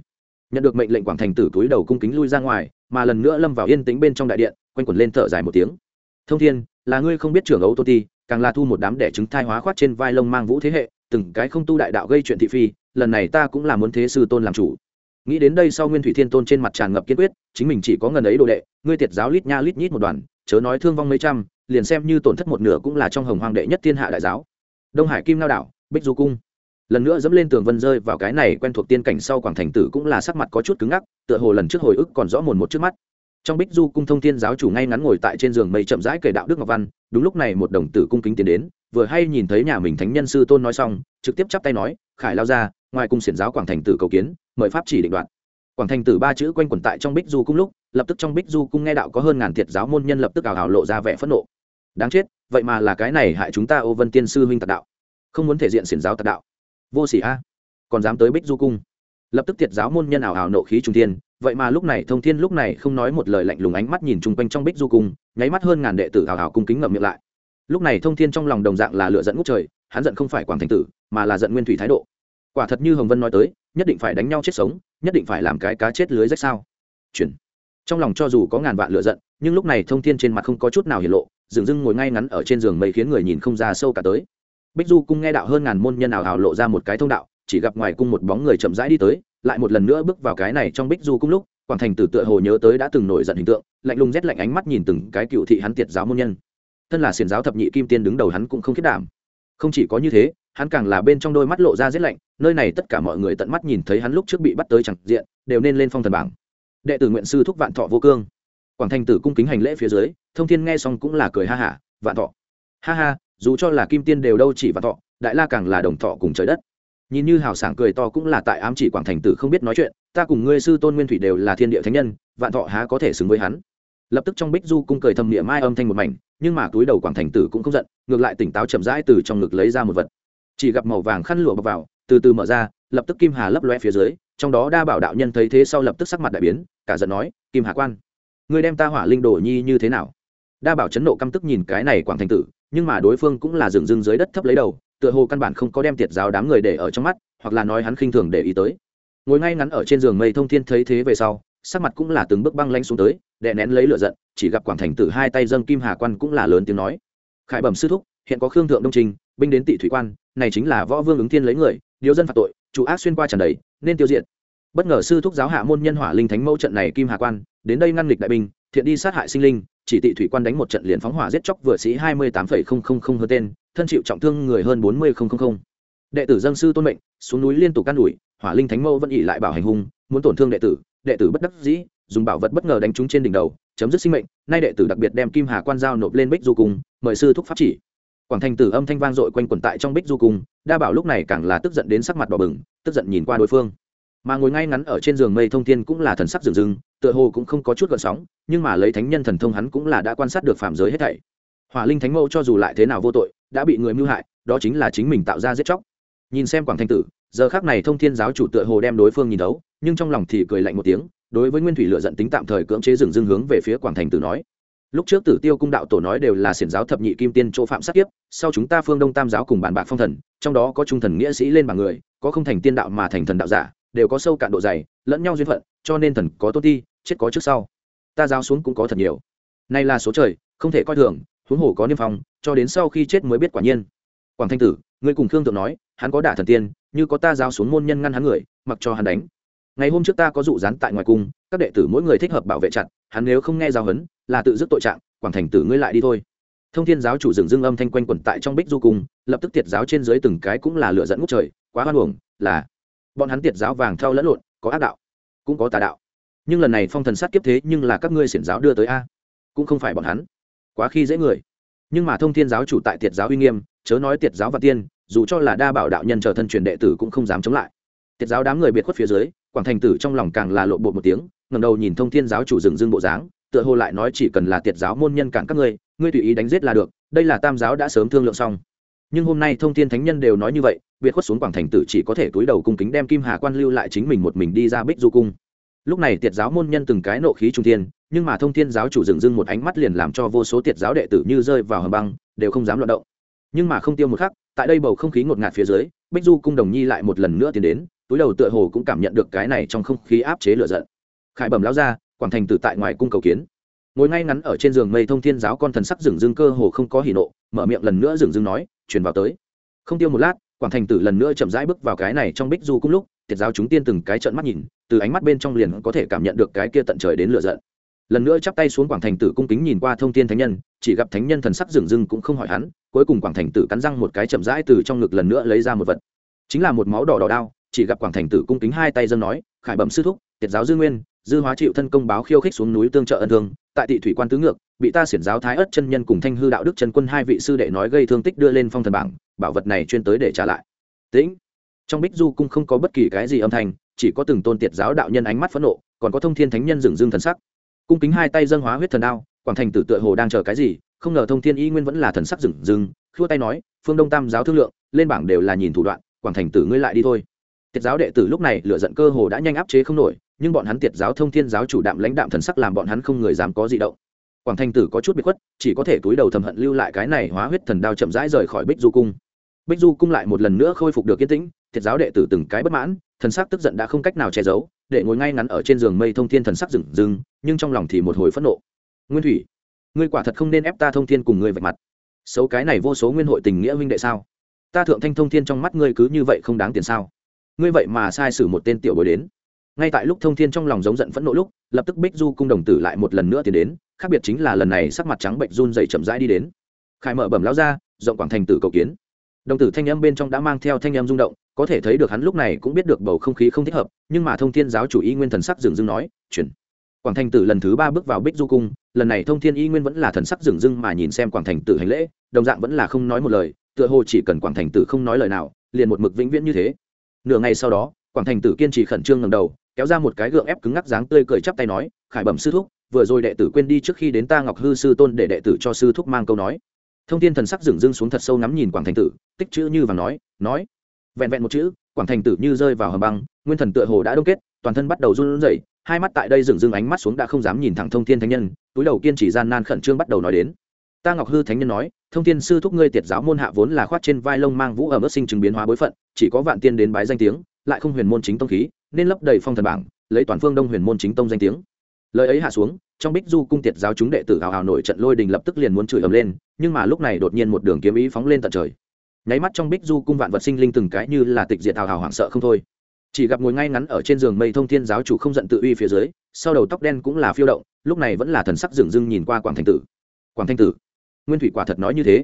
Nhận được mệnh lệnh quảng thành tử túi đầu cung kính lui ra ngoài, mà lần nữa lâm vào yên tĩnh bên trong đại điện, quanh quẩn lên thở dài một tiếng. Thông thiên, là ngươi không biết trưởng ấu tô ti, càng là thu một đám đẻ trứng thai hóa khoát trên vai lông mang vũ thế hệ, từng cái không tu đại đạo gây chuyện thị phi, lần này ta cũng là muốn thế sư tôn làm chủ nghĩ đến đây sau nguyên thủy thiên tôn trên mặt tràn ngập kiên quyết, chính mình chỉ có ngần ấy đồ đệ, ngươi tiệt giáo lít nha lít nhít một đoàn, chớ nói thương vong mấy trăm, liền xem như tổn thất một nửa cũng là trong hồng hoàng đệ nhất thiên hạ đại giáo. Đông hải kim lao đảo, bích du cung. Lần nữa dẫm lên tường vân rơi vào cái này quen thuộc tiên cảnh sau quảng thành tử cũng là sắc mặt có chút cứng ngắc, tựa hồ lần trước hồi ức còn rõ mồn một trước mắt. Trong bích du cung thông thiên giáo chủ ngay ngắn ngồi tại trên giường mây chậm rãi kể đạo đức ngọc văn, đúng lúc này một đồng tử cung kính tiến đến, vừa hay nhìn thấy nhà mình thánh nhân sư tôn nói xong, trực tiếp chắp tay nói, khải lao ra, ngoài cung xiển giáo quảng thành tử cầu kiến mời pháp chỉ định đoạn quảng thành tử ba chữ quanh quẩn tại trong bích du cung lúc, lập tức trong bích du cung nghe đạo có hơn ngàn thiệt giáo môn nhân lập tức ảo hảo lộ ra vẻ phẫn nộ. Đáng chết, vậy mà là cái này hại chúng ta ô vân tiên sư huynh tạc đạo. Không muốn thể diện xiển giáo tạc đạo. Vô sỉ a. Còn dám tới bích du cung. Lập tức thiệt giáo môn nhân ảo ảo nộ khí trung thiên, vậy mà lúc này thông thiên lúc này không nói một lời lạnh lùng ánh mắt nhìn chung quanh trong bích du cung, nháy mắt hơn ngàn đệ tử ảo ảo cung kính ngậm miệng lại. Lúc này thông thiên trong lòng đồng dạng là lựa dẫn ngút trời, hắn giận không phải quảng thành tử, mà là giận nguyên thủy thái độ quả thật như hồng vân nói tới, nhất định phải đánh nhau chết sống, nhất định phải làm cái cá chết lưới rách sao? Chuyển. Trong lòng cho dù có ngàn vạn lựa giận, nhưng lúc này thông thiên trên mặt không có chút nào hiển lộ, dừng dưng ngồi ngay ngắn ở trên giường mây khiến người nhìn không ra sâu cả tới. Bích du cung nghe đạo hơn ngàn môn nhân ảo hào lộ ra một cái thông đạo, chỉ gặp ngoài cung một bóng người chậm rãi đi tới, lại một lần nữa bước vào cái này trong bích du cung lúc, quảng thành tử tựa hồ nhớ tới đã từng nổi giận hình tượng, lạnh lùng rét lạnh ánh mắt nhìn từng cái cựu thị hắn tiệt giáo môn nhân. Thân là xiền giáo thập nhị kim tiên đứng đầu hắn cũng không khiết đảm không chỉ có như thế, hắn càng là bên trong đôi mắt lộ ra rét lạnh, nơi này tất cả mọi người tận mắt nhìn thấy hắn lúc trước bị bắt tới chẳng diện, đều nên lên phong thần bảng. Đệ tử nguyện sư thúc vạn thọ vô cương. Quảng thành tử cung kính hành lễ phía dưới, thông thiên nghe xong cũng là cười ha hả, vạn thọ. Ha ha, dù cho là kim tiên đều đâu chỉ vạn thọ, đại la càng là đồng thọ cùng trời đất. Nhìn như hào sảng cười to cũng là tại ám chỉ quảng thành tử không biết nói chuyện, ta cùng ngươi sư tôn nguyên thủy đều là thiên địa thánh nhân, vạn thọ há có thể xứng với hắn. Lập tức trong bích du cung cười thầm niệm mai âm thanh một mảnh nhưng mà túi đầu quảng thành tử cũng không giận, ngược lại tỉnh táo chậm rãi từ trong ngực lấy ra một vật. Chỉ gặp màu vàng khăn lụa bọc vào, từ từ mở ra, lập tức kim hà lấp loe phía dưới, trong đó đa bảo đạo nhân thấy thế sau lập tức sắc mặt đại biến, cả giận nói, kim hà quan, ngươi đem ta hỏa linh đồ nhi như thế nào? Đa bảo chấn nộ căm tức nhìn cái này quảng thành tử, nhưng mà đối phương cũng là dừng dưng dưới đất thấp lấy đầu, tựa hồ căn bản không có đem tiệt giáo đám người để ở trong mắt, hoặc là nói hắn khinh thường để ý tới. Ngồi ngay ngắn ở trên giường mây thông thiên thấy thế về sau, sắc mặt cũng là từng bước băng lanh xuống tới, đè nén lấy lửa giận chỉ gặp quảng thành tử hai tay dâng kim hà quan cũng là lớn tiếng nói. Khải bẩm sư thúc, hiện có khương thượng đông trình, binh đến tị thủy quan, này chính là võ vương ứng thiên lấy người, điều dân phạt tội, chủ ác xuyên qua trần đầy, nên tiêu diệt. Bất ngờ sư thúc giáo hạ môn nhân hỏa linh thánh mẫu trận này kim hà quan, đến đây ngăn nghịch đại binh, thiện đi sát hại sinh linh, chỉ tị thủy quan đánh một trận liền phóng hỏa giết chóc vừa sĩ hai mươi tám phẩy không không hơn tên, thân chịu trọng thương người hơn bốn mươi không không đệ tử dân sư tôn mệnh, xuống núi liên tục can đuổi hỏa linh thánh mẫu vẫn ỉ lại bảo hành hung, muốn tổn thương đệ tử đệ tử bất đắc dĩ, dùng bảo vật bất ngờ đánh trúng trên đỉnh đầu chấm dứt sinh mệnh, nay đệ tử đặc biệt đem kim hà quan giao nộp lên bích du cung, mời sư thúc pháp chỉ. Quảng thành tử âm thanh vang dội quanh quẩn tại trong bích du cung, đa bảo lúc này càng là tức giận đến sắc mặt đỏ bừng, tức giận nhìn qua đối phương. Mà ngồi ngay ngắn ở trên giường mây thông thiên cũng là thần sắc rừng rừng tựa hồ cũng không có chút gợn sóng, nhưng mà lấy thánh nhân thần thông hắn cũng là đã quan sát được phạm giới hết thảy. Hỏa linh thánh mẫu cho dù lại thế nào vô tội, đã bị người mưu hại, đó chính là chính mình tạo ra giết chóc. Nhìn xem quảng thanh tử giờ khác này thông thiên giáo chủ tựa hồ đem đối phương nhìn đấu nhưng trong lòng thì cười lạnh một tiếng, đối với nguyên thủy lựa dẫn tính tạm thời cưỡng chế dừng dưng hướng về phía quảng thành tử nói. Lúc trước tử tiêu cung đạo tổ nói đều là xiển giáo thập nhị kim tiên chỗ phạm sát kiếp, sau chúng ta phương đông tam giáo cùng bàn bạc phong thần, trong đó có trung thần nghĩa sĩ lên bằng người, có không thành tiên đạo mà thành thần đạo giả, đều có sâu cạn độ dày, lẫn nhau duyên phận, cho nên thần có tốt ti, chết có trước sau. Ta giao xuống cũng có thật nhiều. Nay là số trời, không thể coi thường, huống hồ có niêm phong, cho đến sau khi chết mới biết quả nhiên. Quảng thanh tử, ngươi cùng khương thượng nói, hắn có đả thần tiên như có ta giao xuống môn nhân ngăn hắn người, mặc cho hắn đánh. Ngày hôm trước ta có dụ dán tại ngoài cung, các đệ tử mỗi người thích hợp bảo vệ chặt, hắn nếu không nghe giao hấn là tự dứt tội trạng, quảng thành tử ngươi lại đi thôi. Thông thiên giáo chủ dừng dưng âm thanh quanh quẩn tại trong bích du cung, lập tức tiệt giáo trên dưới từng cái cũng là lựa dẫn ngút trời, quá hoan hồng là bọn hắn tiệt giáo vàng theo lẫn lộn, có ác đạo, cũng có tà đạo. Nhưng lần này phong thần sát kiếp thế nhưng là các ngươi xiển giáo đưa tới a, cũng không phải bọn hắn, quá khi dễ người. Nhưng mà thông thiên giáo chủ tại tiệt giáo uy nghiêm, chớ nói tiệt giáo và tiên dù cho là đa bảo đạo nhân chờ thân truyền đệ tử cũng không dám chống lại. Tiệt giáo đám người biệt khuất phía dưới, quảng thành tử trong lòng càng là lộ bộ một tiếng ngầm đầu nhìn thông thiên giáo chủ dừng dưng bộ dáng, tựa hồ lại nói chỉ cần là tiệt giáo môn nhân cản các ngươi ngươi tùy ý đánh giết là được, đây là tam giáo đã sớm thương lượng xong. Nhưng hôm nay thông thiên thánh nhân đều nói như vậy, biệt khuất xuống quảng thành tử chỉ có thể túi đầu cung kính đem kim hà quan lưu lại chính mình một mình đi ra bích du cung. Lúc này tiệt giáo môn nhân từng cái nộ khí trung thiên, nhưng mà thông thiên giáo chủ dừng dưng một ánh mắt liền làm cho vô số tiệt giáo đệ tử như rơi vào hầm băng, đều không dám loạt động. Nhưng mà không tiêu một khắc tại đây bầu không khí ngột ngạt phía dưới, bích du cung đồng nhi lại một lần nữa tiến đến, túi đầu tựa hồ cũng cảm nhận được cái này trong không khí áp chế lửa giận. Khải bẩm lao ra, quảng thành tử tại ngoài cung cầu kiến. Ngồi ngay ngắn ở trên giường mây thông thiên giáo con thần sắc dừng dưng cơ hồ không có hỉ nộ, mở miệng lần nữa dừng dưng nói, truyền vào tới. Không tiêu một lát, quảng thành tử lần nữa chậm rãi bước vào cái này trong bích du cung lúc thiệt giáo chúng tiên từng cái trợn mắt nhìn, từ ánh mắt bên trong liền có thể cảm nhận được cái kia tận trời đến lửa giận lần nữa chắp tay xuống quảng thành tử cung kính nhìn qua thông thiên thánh nhân, chỉ gặp thánh nhân thần sắc dừng dưng cũng không hỏi hắn, cuối cùng quảng thành tử cắn răng một cái chậm rãi từ trong ngực lần nữa lấy ra một vật. Chính là một máu đỏ đỏ đao, chỉ gặp quảng thành tử cung kính hai tay dân nói, khải bẩm sư thúc, tiệt giáo dư nguyên, dư hóa chịu thân công báo khiêu khích xuống núi tương trợ ân thương, tại tị thủy quan tứ ngược, bị ta xiển giáo thái ất chân nhân cùng thanh hư đạo đức chân quân hai vị sư đệ nói gây thương tích đưa lên phong thần bảng, bảo vật này chuyên tới để trả lại. Tĩnh. Trong bích du cung không có bất kỳ cái gì âm thanh, chỉ có từng tôn tiệt giáo đạo nhân ánh mắt phẫn nộ, còn có thông thiên thánh nhân dừng dưng thần sắc cung kính hai tay dâng hóa huyết thần đao, quảng thành tử tựa hồ đang chờ cái gì, không ngờ thông thiên y nguyên vẫn là thần sắc dừng dừng khua tay nói, phương đông tam giáo thương lượng, lên bảng đều là nhìn thủ đoạn, quảng thành tử ngươi lại đi thôi. Tiệt giáo đệ tử lúc này lựa giận cơ hồ đã nhanh áp chế không nổi, nhưng bọn hắn tiệt giáo thông thiên giáo chủ đạm lãnh đạm thần sắc làm bọn hắn không người dám có gì động. Quảng thành tử có chút bị khuất, chỉ có thể túi đầu thầm hận lưu lại cái này hóa huyết thần đao chậm rãi rời khỏi bích du cung. Bích du cung lại một lần nữa khôi phục được yên tĩnh thiệt giáo đệ tử từng cái bất mãn, thần sắc tức giận đã không cách nào che giấu để ngồi ngay ngắn ở trên giường mây thông thiên thần sắc rừng rừng, nhưng trong lòng thì một hồi phẫn nộ. Nguyên thủy, ngươi quả thật không nên ép ta thông thiên cùng ngươi vạch mặt. Xấu cái này vô số nguyên hội tình nghĩa huynh đệ sao? Ta thượng thanh thông thiên trong mắt ngươi cứ như vậy không đáng tiền sao? Ngươi vậy mà sai sử một tên tiểu bối đến. Ngay tại lúc thông thiên trong lòng giống giận phẫn nộ lúc, lập tức bích du cung đồng tử lại một lần nữa tiến đến, khác biệt chính là lần này sắc mặt trắng bệnh run dày chậm rãi đi đến. Khải mở bẩm lao ra rộng quảng thành tử cầu kiến. Đồng tử thanh âm bên trong đã mang theo thanh âm rung động, có thể thấy được hắn lúc này cũng biết được bầu không khí không thích hợp nhưng mà thông thiên giáo chủ y nguyên thần sắc dừng dưng nói, chuyển. Quảng thành tử lần thứ ba bước vào bích du cung, lần này thông thiên y nguyên vẫn là thần sắc dừng dưng mà nhìn xem quảng thành tử hành lễ, đồng dạng vẫn là không nói một lời, tựa hồ chỉ cần quảng thành tử không nói lời nào, liền một mực vĩnh viễn như thế. Nửa ngày sau đó, quảng thành tử kiên trì khẩn trương ngầm đầu, kéo ra một cái gượng ép cứng ngắc dáng tươi cười chắp tay nói, khải bẩm sư thúc, vừa rồi đệ tử quên đi trước khi đến ta ngọc hư sư tôn để đệ tử cho sư thúc mang câu nói. Thông tin thần sắc dửng dưng xuống thật sâu ngắm nhìn quảng thành tử, tích chữ như và nói nói. Vẹn vẹn một chữ quảng thành tử như rơi vào hầm băng, nguyên thần tựa hồ đã đông kết, toàn thân bắt đầu run rẩy, hai mắt tại đây dừng dưng ánh mắt xuống đã không dám nhìn thẳng thông thiên thánh nhân, túi đầu kiên chỉ gian nan khẩn trương bắt đầu nói đến. Ta ngọc hư thánh nhân nói, thông thiên sư thúc ngươi tiệt giáo môn hạ vốn là khoát trên vai lông mang vũ ở mức sinh chứng biến hóa bối phận, chỉ có vạn tiên đến bái danh tiếng, lại không huyền môn chính tông khí, nên lấp đầy phong thần bảng, lấy toàn phương đông huyền môn chính tông danh tiếng. Lời ấy hạ xuống, trong bích du cung tiệt giáo chúng đệ tử hào hào nổi trận lôi đình lập tức liền muốn chửi ầm lên, nhưng mà lúc này đột nhiên một đường kiếm ý phóng lên tận trời nháy mắt trong bích du cung vạn vật sinh linh từng cái như là tịch diệt hào hào hoảng sợ không thôi. Chỉ gặp ngồi ngay ngắn ở trên giường mây thông thiên giáo chủ không giận tự uy phía dưới, sau đầu tóc đen cũng là phiêu động, lúc này vẫn là thần sắc dường dưng nhìn qua quảng thanh tử. Quảng thanh tử, nguyên thủy quả thật nói như thế.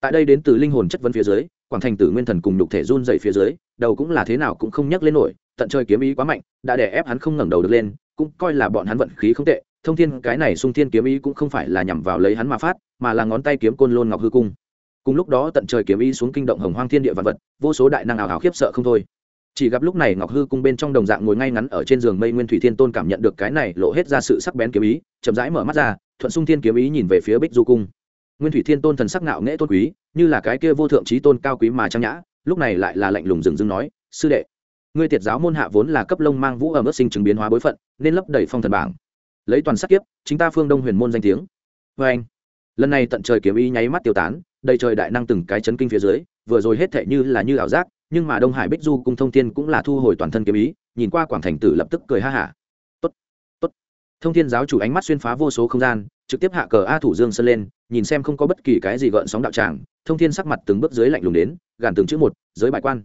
Tại đây đến từ linh hồn chất vấn phía dưới, quảng thành tử nguyên thần cùng nhục thể run dậy phía dưới, đầu cũng là thế nào cũng không nhắc lên nổi, tận trời kiếm ý quá mạnh, đã để ép hắn không ngẩng đầu được lên, cũng coi là bọn hắn vận khí không tệ, thông thiên cái này sung thiên kiếm ý cũng không phải là nhằm vào lấy hắn mà phát, mà là ngón tay kiếm côn lôn ngọc hư cung cùng lúc đó tận trời kiếm ý xuống kinh động hồng hoang thiên địa vật vật, vô số đại năng ảo hảo khiếp sợ không thôi. Chỉ gặp lúc này ngọc hư cung bên trong đồng dạng ngồi ngay ngắn ở trên giường mây nguyên thủy thiên tôn cảm nhận được cái này lộ hết ra sự sắc bén kiếm ý, chậm rãi mở mắt ra, thuận sung thiên kiếm ý nhìn về phía bích du cung. Nguyên thủy thiên tôn thần sắc ngạo nghễ tôn quý, như là cái kia vô thượng trí tôn cao quý mà trang nhã, lúc này lại là lạnh lùng dừng dưng nói, sư đệ, ngươi tiệt giáo môn hạ vốn là cấp lông mang vũ ở mức sinh chứng biến hóa bối phận, nên lấp đầy phong thần bảng. Lấy toàn sắc kiếp, chính ta phương đông huyền môn danh tiếng. Vê anh lần này tận trời kiếm ý nháy mắt tiêu tán, đầy trời đại năng từng cái chấn kinh phía dưới, vừa rồi hết thệ như là như ảo giác, nhưng mà đông hải bích du cung thông thiên cũng là thu hồi toàn thân kiếm ý, nhìn qua quảng thành tử lập tức cười ha hả. Tốt tốt. Thông thiên giáo chủ ánh mắt xuyên phá vô số không gian, trực tiếp hạ cờ a thủ dương sơn lên, nhìn xem không có bất kỳ cái gì gợn sóng đạo tràng, thông thiên sắc mặt từng bước dưới lạnh lùng đến, gàn từng chữ một, giới bại quan.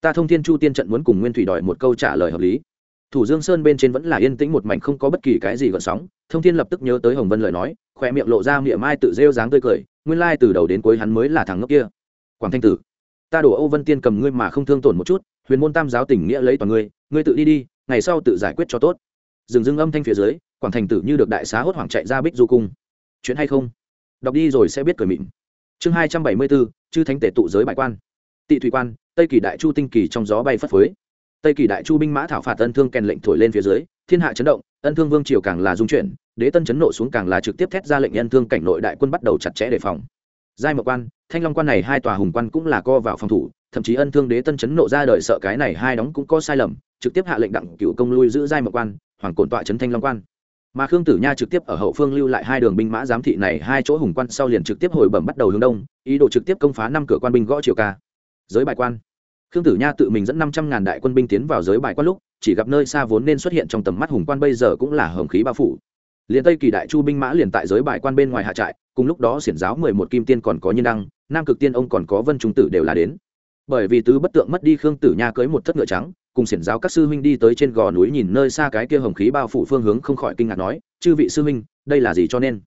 Ta thông thiên chu tiên trận muốn cùng nguyên thủy đòi một câu trả lời hợp lý thủ dương sơn bên trên vẫn là yên tĩnh một mảnh, không có bất kỳ cái gì gợn sóng. Thông thiên lập tức nhớ tới hồng vân lời nói khoe miệng lộ ra miệng mai tự rêu dáng tươi cười, nguyên lai từ đầu đến cuối hắn mới là thằng ngốc kia. Quảng thanh tử, ta đổ âu vân tiên cầm ngươi mà không thương tổn một chút, huyền môn tam giáo tỉnh nghĩa lấy toàn ngươi ngươi tự đi đi, ngày sau tự giải quyết cho tốt. Dừng dưng âm thanh phía dưới, quảng thành tử như được đại xá hốt hoảng chạy ra bích du cung. Chuyện hay không? Đọc đi rồi sẽ biết cười mịn. Chương hai trăm bảy mươi bốn, chư thánh tể tụ giới bại quan. Tị thủy quan, tây kỳ đại chu tinh kỳ trong gió bay phất phới tây kỳ đại chu binh mã thảo phạt ân thương kèn lệnh thổi lên phía dưới, thiên hạ chấn động, ân thương vương triều càng là dung chuyển, đế tân chấn nộ xuống càng là trực tiếp thét ra lệnh ân thương cảnh nội đại quân bắt đầu chặt chẽ đề phòng. Giai mộc quan, thanh long quan này hai tòa hùng quan cũng là co vào phòng thủ, thậm chí ân thương đế tân chấn nộ ra đời sợ cái này hai đóng cũng có sai lầm, trực tiếp hạ lệnh đặng cựu công lui giữ giai mộc quan, hoàng cổn tọa trấn thanh long quan. Mà khương tử nha trực tiếp ở hậu phương lưu lại hai đường binh mã giám thị này hai chỗ hùng quan sau liền trực tiếp hồi bẩm bắt đầu hướng đông, ý đồ trực tiếp công phá năm cửa quan binh gõ triều ca. Giới bài quan khương tử nha tự mình dẫn năm trăm ngàn đại quân binh tiến vào giới bài quan lúc, chỉ gặp nơi xa vốn nên xuất hiện trong tầm mắt hùng quan bây giờ cũng là hồng khí bao phủ. Liền tây kỳ đại chu binh mã liền tại giới bài quan bên ngoài hạ trại, cùng lúc đó xiển giáo mười một kim tiên còn có nhân đăng, nam cực tiên ông còn có vân trung tử đều là đến. Bởi vì tứ bất tượng mất đi khương tử nha cưới một thất ngựa trắng, cùng xiển giáo các sư huynh đi tới trên gò núi nhìn nơi xa cái kia hồng khí bao phủ phương hướng không khỏi kinh ngạc nói, chư vị sư huynh, đây là gì cho nên?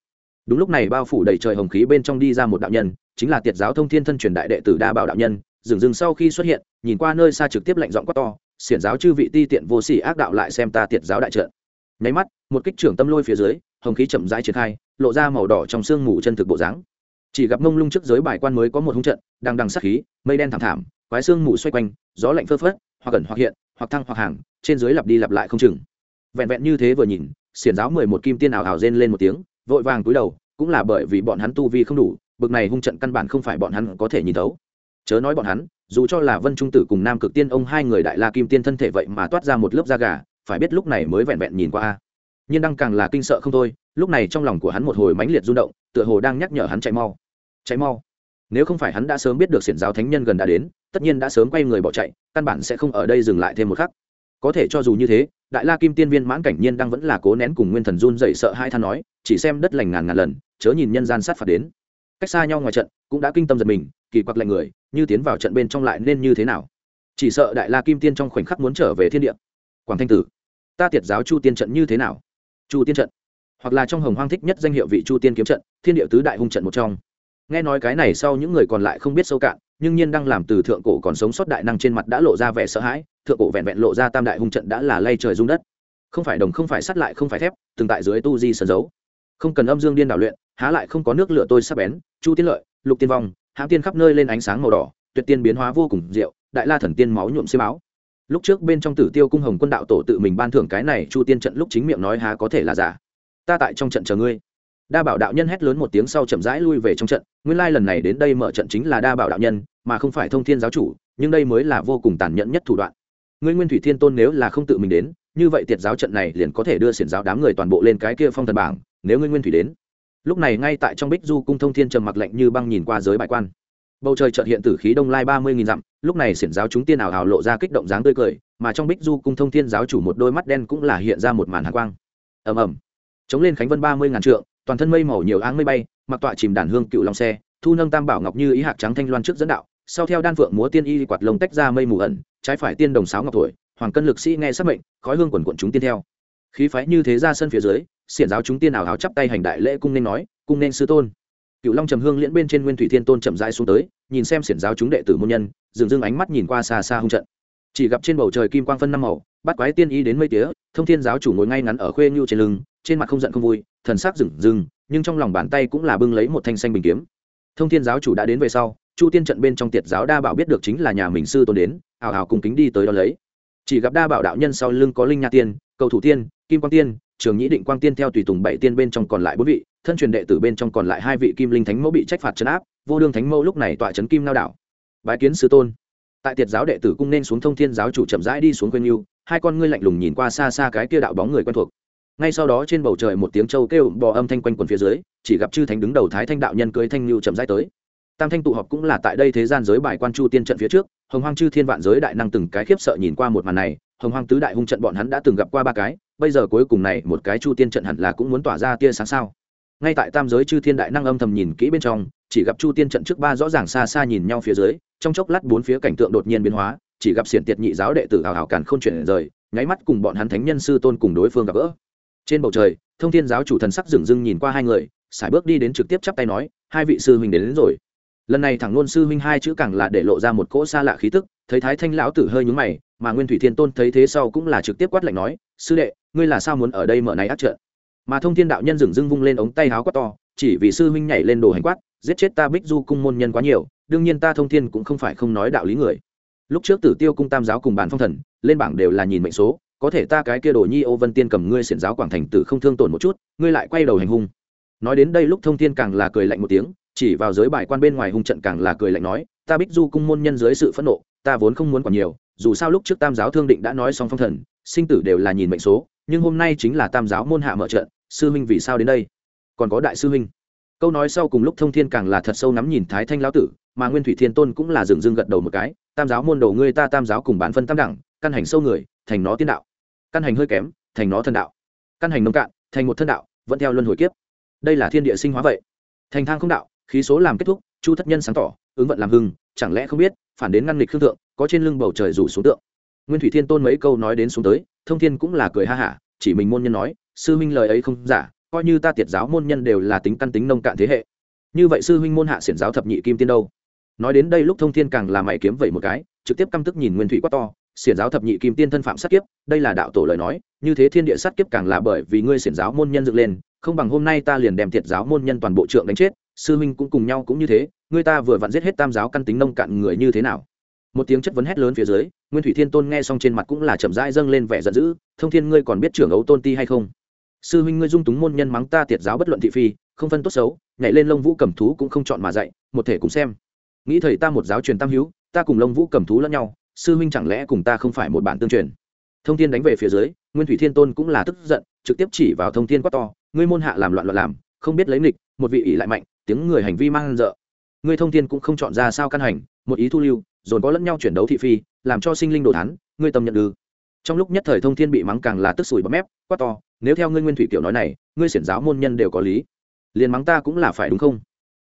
Đúng lúc này bao phủ đầy trời hồng khí bên trong đi ra một đạo nhân, chính là tiệt giáo thông thiên thân truyền đại đệ tử đa bảo đạo nhân dừng dừng sau khi xuất hiện, nhìn qua nơi xa trực tiếp lạnh giọng quát to, xiển giáo chư vị ti tiện vô sỉ ác đạo lại xem ta tiệt giáo đại trận. Nháy mắt, một kích trưởng tâm lôi phía dưới, hồng khí chậm rãi triển khai, lộ ra màu đỏ trong sương mù chân thực bộ dáng. Chỉ gặp mông lung trước giới bài quan mới có một hung trận, đang đằng sắc khí, mây đen thảm thảm, quái sương mù xoay quanh, gió lạnh phơ phất hoặc ẩn hoặc hiện, hoặc thăng hoặc hàng, trên dưới lặp đi lặp lại không chừng. Vẹn vẹn như thế vừa nhìn, xiển giáo mười một kim tiên ảo ảo rên lên một tiếng, vội vàng túi đầu, cũng là bởi vì bọn hắn tu vi không đủ, bực này hung trận căn bản không phải bọn hắn có thể nhìn thấu chớ nói bọn hắn, dù cho là vân trung tử cùng nam cực tiên ông hai người đại la kim tiên thân thể vậy mà toát ra một lớp da gà, phải biết lúc này mới vẹn vẹn nhìn qua. A nhưng đăng càng là kinh sợ không thôi, lúc này trong lòng của hắn một hồi mãnh liệt rung động, tựa hồ đang nhắc nhở hắn chạy mau. Chạy mau? Nếu không phải hắn đã sớm biết được xiển giáo thánh nhân gần đã đến, tất nhiên đã sớm quay người bỏ chạy, căn bản sẽ không ở đây dừng lại thêm một khắc. Có thể cho dù như thế, đại la kim tiên viên mãn cảnh nhiên đang vẫn là cố nén cùng nguyên thần run dậy sợ hai than nói, chỉ xem đất lành ngàn ngàn lần, chớ nhìn nhân gian sát phạt đến cách xa nhau ngoài trận, cũng đã kinh tâm giật mình, kỳ quặc lạnh người, như tiến vào trận bên trong lại nên như thế nào? Chỉ sợ đại la kim tiên trong khoảnh khắc muốn trở về thiên địa. Quảng thanh tử, ta tiệt giáo chu tiên trận như thế nào? Chu tiên trận, hoặc là trong hồng hoang thích nhất danh hiệu vị chu tiên kiếm trận, thiên địa tứ đại hung trận một trong. Nghe nói cái này sau những người còn lại không biết sâu cạn, nhưng nhiên đang làm từ thượng cổ còn sống sót đại năng trên mặt đã lộ ra vẻ sợ hãi, thượng cổ vẹn vẹn lộ ra tam đại hung trận đã là lay trời rung đất. Không phải đồng, không phải sắt lại, không phải thép, từng tại dưới tu di sân giấu không cần âm dương điên đảo luyện há lại không có nước lửa tôi sắp bén, chu tiên lợi, lục tiên vong, hãm tiên khắp nơi lên ánh sáng màu đỏ, tuyệt tiên biến hóa vô cùng diệu, đại la thần tiên máu nhuộm xiêm máu lúc trước bên trong tử tiêu cung hồng quân đạo tổ tự mình ban thưởng cái này, chu tiên trận lúc chính miệng nói há có thể là giả. Ta tại trong trận chờ ngươi. Đa bảo đạo nhân hét lớn một tiếng sau chậm rãi lui về trong trận, nguyên lai lần này đến đây mở trận chính là đa bảo đạo nhân, mà không phải thông thiên giáo chủ, nhưng đây mới là vô cùng tàn nhẫn nhất thủ đoạn. Ngươi nguyên thủy thiên tôn nếu là không tự mình đến, như vậy tiệt giáo trận này liền có thể đưa xiển giáo đám người toàn bộ lên cái kia phong thần bảng, nếu ngươi nguyên thủy đến lúc này ngay tại trong bích du cung thông thiên trầm mặc lạnh như băng nhìn qua giới bại quan. Bầu trời trợt hiện tử khí đông lai ba mươi nghìn dặm, lúc này xiển giáo chúng tiên ảo hào lộ ra kích động dáng tươi cười, mà trong bích du cung thông thiên giáo chủ một đôi mắt đen cũng là hiện ra một màn hạ quang. Ầm ầm. Chống lên khánh vân ba mươi ngàn trượng, toàn thân mây màu nhiều áng mây bay, mặc tọa chìm đàn hương cựu long xe, thu nâng tam bảo ngọc như ý hạc trắng thanh loan trước dẫn đạo, sau theo đan phượng múa tiên y quạt lồng tách ra mây mù ẩn, trái phải tiên đồng sáo ngọc thổi, hoàng cân lực sĩ nghe sắc mệnh, khói hương quần quận chúng tiên theo. Khí phái như thế ra sân phía dưới xiển giáo chúng tiên ảo háo chắp tay hành đại lễ cung nên nói, cung nên sư tôn. Cựu long trầm hương liễn bên trên nguyên thủy thiên tôn chậm rãi xuống tới, nhìn xem xiển giáo chúng đệ tử môn nhân, dừng dưng ánh mắt nhìn qua xa xa hung trận. Chỉ gặp trên bầu trời kim quang phân năm màu, bắt quái tiên y đến mây tía, thông thiên giáo chủ ngồi ngay ngắn ở khuê nhu trên lưng, trên mặt không giận không vui, thần sắc rừng rừng nhưng trong lòng bàn tay cũng là bưng lấy một thanh xanh bình kiếm. Thông thiên giáo chủ đã đến về sau, chu tiên trận bên trong tiệt giáo đa bảo biết được chính là nhà mình sư tôn đến ảo ảo cùng kính đi tới đó lấy. Chỉ gặp đa bảo đạo nhân sau lưng có linh nha tiên, cầu thủ tiên, kim quang tiên trường nhĩ định quang tiên theo tùy tùng bảy tiên bên trong còn lại bốn vị, thân truyền đệ tử bên trong còn lại hai vị kim linh thánh mẫu bị trách phạt chấn áp, vô đương thánh mẫu lúc này tọa chấn kim lao đảo. Bái kiến sư tôn. Tại tiệt giáo đệ tử cung nên xuống thông thiên giáo chủ chậm rãi đi xuống quên yêu hai con ngươi lạnh lùng nhìn qua xa xa cái kia đạo bóng người quen thuộc. Ngay sau đó trên bầu trời một tiếng trâu kêu bò âm thanh quanh quần phía dưới, chỉ gặp chư thánh đứng đầu thái thanh đạo nhân cưới thanh lưu chậm rãi tới. Tam thanh tụ họp cũng là tại đây thế gian giới bài quan chu tiên trận phía trước, hồng hoang chư thiên vạn giới đại năng từng cái khiếp sợ nhìn qua một màn này, hồng hoang tứ đại hung trận bọn hắn đã từng gặp qua ba cái bây giờ cuối cùng này một cái chu tiên trận hẳn là cũng muốn tỏa ra tia sáng sao? Ngay tại tam giới chư thiên đại năng âm thầm nhìn kỹ bên trong chỉ gặp chu tiên trận trước ba rõ ràng xa xa nhìn nhau phía dưới trong chốc lát bốn phía cảnh tượng đột nhiên biến hóa chỉ gặp xiển tiệt nhị giáo đệ tử hào hào càn không chuyển rời nháy mắt cùng bọn hắn thánh nhân sư tôn cùng đối phương gặp gỡ. Trên bầu trời thông thiên giáo chủ thần sắc dừng dưng nhìn qua hai người sải bước đi đến trực tiếp chắp tay nói hai vị sư huynh đến, đến rồi. Lần này thẳng luôn sư huynh hai chữ càng là để lộ ra một cỗ xa lạ khí tức thấy thái thanh lão tử hơi nhúng mày mà nguyên thủy thiên tôn thấy thế sau cũng là trực tiếp quát lạnh nói sư đệ ngươi là sao muốn ở đây mở này ác trận? Mà thông thiên đạo nhân dừng dưng vung lên ống tay háo quát to, chỉ vì sư huynh nhảy lên đồ hành quát, giết chết ta bích du cung môn nhân quá nhiều, đương nhiên ta thông thiên cũng không phải không nói đạo lý người. Lúc trước tử tiêu cung tam giáo cùng bàn phong thần, lên bảng đều là nhìn mệnh số, có thể ta cái kia đồ nhi ô vân tiên cầm ngươi xiển giáo quảng thành tử không thương tổn một chút, ngươi lại quay đầu hành hung. Nói đến đây lúc thông thiên càng là cười lạnh một tiếng, chỉ vào giới bài quan bên ngoài hung trận càng là cười lạnh nói, ta bích du cung môn nhân dưới sự phẫn nộ, ta vốn không muốn còn nhiều, dù sao lúc trước tam giáo thương định đã nói xong phong thần, sinh tử đều là nhìn mệnh số nhưng hôm nay chính là tam giáo môn hạ mở trận, sư huynh vì sao đến đây? Còn có đại sư huynh. Câu nói sau cùng lúc thông thiên càng là thật sâu nắm nhìn thái thanh lão tử, mà nguyên thủy thiên tôn cũng là dừng dưng gật đầu một cái, tam giáo môn đồ ngươi ta tam giáo cùng bán phân tam đẳng, căn hành sâu người, thành nó tiên đạo. Căn hành hơi kém, thành nó thân đạo. Căn hành nông cạn, thành một thân đạo, vẫn theo luân hồi kiếp. Đây là thiên địa sinh hóa vậy. Thành thang không đạo, khí số làm kết thúc, chu thất nhân sáng tỏ, ứng vận làm hưng, chẳng lẽ không biết, phản đến ngăn nghịch khương thượng, có trên lưng bầu trời rủ xuống tượng. Nguyên thủy thiên tôn mấy câu nói đến xuống tới thông thiên cũng là cười ha hả, chỉ mình môn nhân nói, sư huynh lời ấy không giả, coi như ta tiệt giáo môn nhân đều là tính căn tính nông cạn thế hệ. Như vậy sư huynh môn hạ xiển giáo thập nhị kim tiên đâu? Nói đến đây lúc thông thiên càng làm mày kiếm vậy một cái, trực tiếp căm tức nhìn nguyên thủy quát to, xiển giáo thập nhị kim tiên thân phạm sát kiếp, đây là đạo tổ lời nói, như thế thiên địa sát kiếp càng là bởi vì ngươi xiển giáo môn nhân dựng lên, không bằng hôm nay ta liền đem thiệt giáo môn nhân toàn bộ trượng đánh chết, sư huynh cũng cùng nhau cũng như thế, ngươi ta vừa vặn giết hết tam giáo căn tính nông cạn người như thế nào? Một tiếng chất vấn hét lớn phía dưới nguyên thủy thiên tôn nghe xong trên mặt cũng là chậm rãi dâng lên vẻ giận dữ, thông thiên, ngươi còn biết trưởng ấu tôn ti hay không? Sư huynh ngươi dung túng môn nhân mắng ta tiệt giáo bất luận thị phi, không phân tốt xấu, nhảy lên lông vũ cầm thú cũng không chọn mà dạy, một thể cùng xem. Nghĩ thầy ta một giáo truyền tam hữu, ta cùng lông vũ cầm thú lẫn nhau, sư huynh chẳng lẽ cùng ta không phải một bản tương truyền? Thông thiên đánh về phía dưới, nguyên thủy thiên tôn cũng là tức giận, trực tiếp chỉ vào thông thiên quát to, ngươi môn hạ làm loạn loạn làm, không biết lấy nghịch, một vị ỷ lại mạnh, tiếng người hành vi mang dợ. Ngươi thông thiên cũng không chọn ra sao căn hành, một ý thu lưu, dồn có lẫn nhau chuyển đấu thị phi làm cho sinh linh đồ thán, ngươi tâm nhận ư. Trong lúc nhất thời thông thiên bị mắng càng là tức sủi bấm mép, quát to, nếu theo ngươi nguyên thủy kiểu nói này, ngươi xiển giáo môn nhân đều có lý. Liền mắng ta cũng là phải đúng không?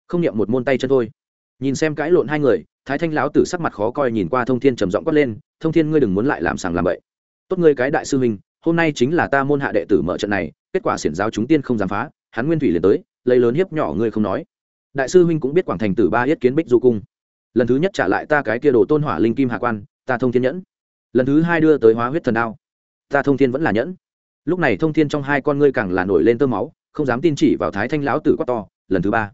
Không niệm một môn tay chân thôi. Nhìn xem cãi lộn hai người, thái thanh lão tử sắc mặt khó coi nhìn qua thông thiên trầm giọng quát lên, thông thiên ngươi đừng muốn lại làm sàng làm bậy. Tốt ngươi cái đại sư huynh, hôm nay chính là ta môn hạ đệ tử mở trận này, kết quả xiển giáo chúng tiên không dám phá, hắn nguyên thủy liền tới, lấy lớn hiếp nhỏ ngươi không nói. Đại sư huynh cũng biết quảng thành tử ba yết kiến bích du cung. Lần thứ nhất trả lại ta cái kia đồ tôn hỏa linh kim hạ quan ta thông thiên nhẫn. Lần thứ hai đưa tới hóa huyết thần đao. Ta thông thiên vẫn là nhẫn. Lúc này thông thiên trong hai con ngươi càng là nổi lên tơ máu, không dám tin chỉ vào thái thanh lão tử quát to, lần thứ ba.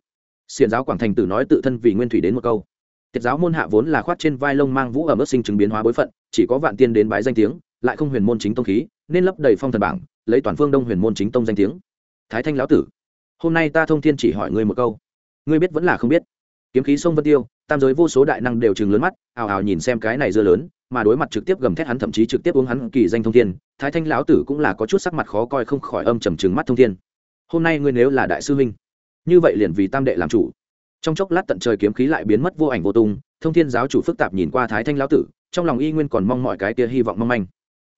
Xiền giáo quảng thành tử nói tự thân vì nguyên thủy đến một câu. Tiết giáo môn hạ vốn là khoát trên vai lông mang vũ ở mức sinh chứng biến hóa bối phận, chỉ có vạn tiên đến bái danh tiếng, lại không huyền môn chính tông khí, nên lấp đầy phong thần bảng, lấy toàn phương đông huyền môn chính tông danh tiếng. Thái thanh lão tử, hôm nay ta thông thiên chỉ hỏi ngươi một câu. Ngươi biết vẫn là không biết kiếm khí sông vân tiêu, tam giới vô số đại năng đều chừng lớn mắt, ào ào nhìn xem cái này dưa lớn, mà đối mặt trực tiếp gầm thét hắn, thậm chí trực tiếp uống hắn kỳ danh thông thiên, thái thanh lão tử cũng là có chút sắc mặt khó coi không khỏi âm trầm trừng mắt thông thiên. Hôm nay ngươi nếu là đại sư huynh, như vậy liền vì tam đệ làm chủ. Trong chốc lát tận trời kiếm khí lại biến mất vô ảnh vô tung, thông thiên giáo chủ phức tạp nhìn qua thái thanh lão tử, trong lòng y nguyên còn mong mọi cái kia hy vọng mong manh.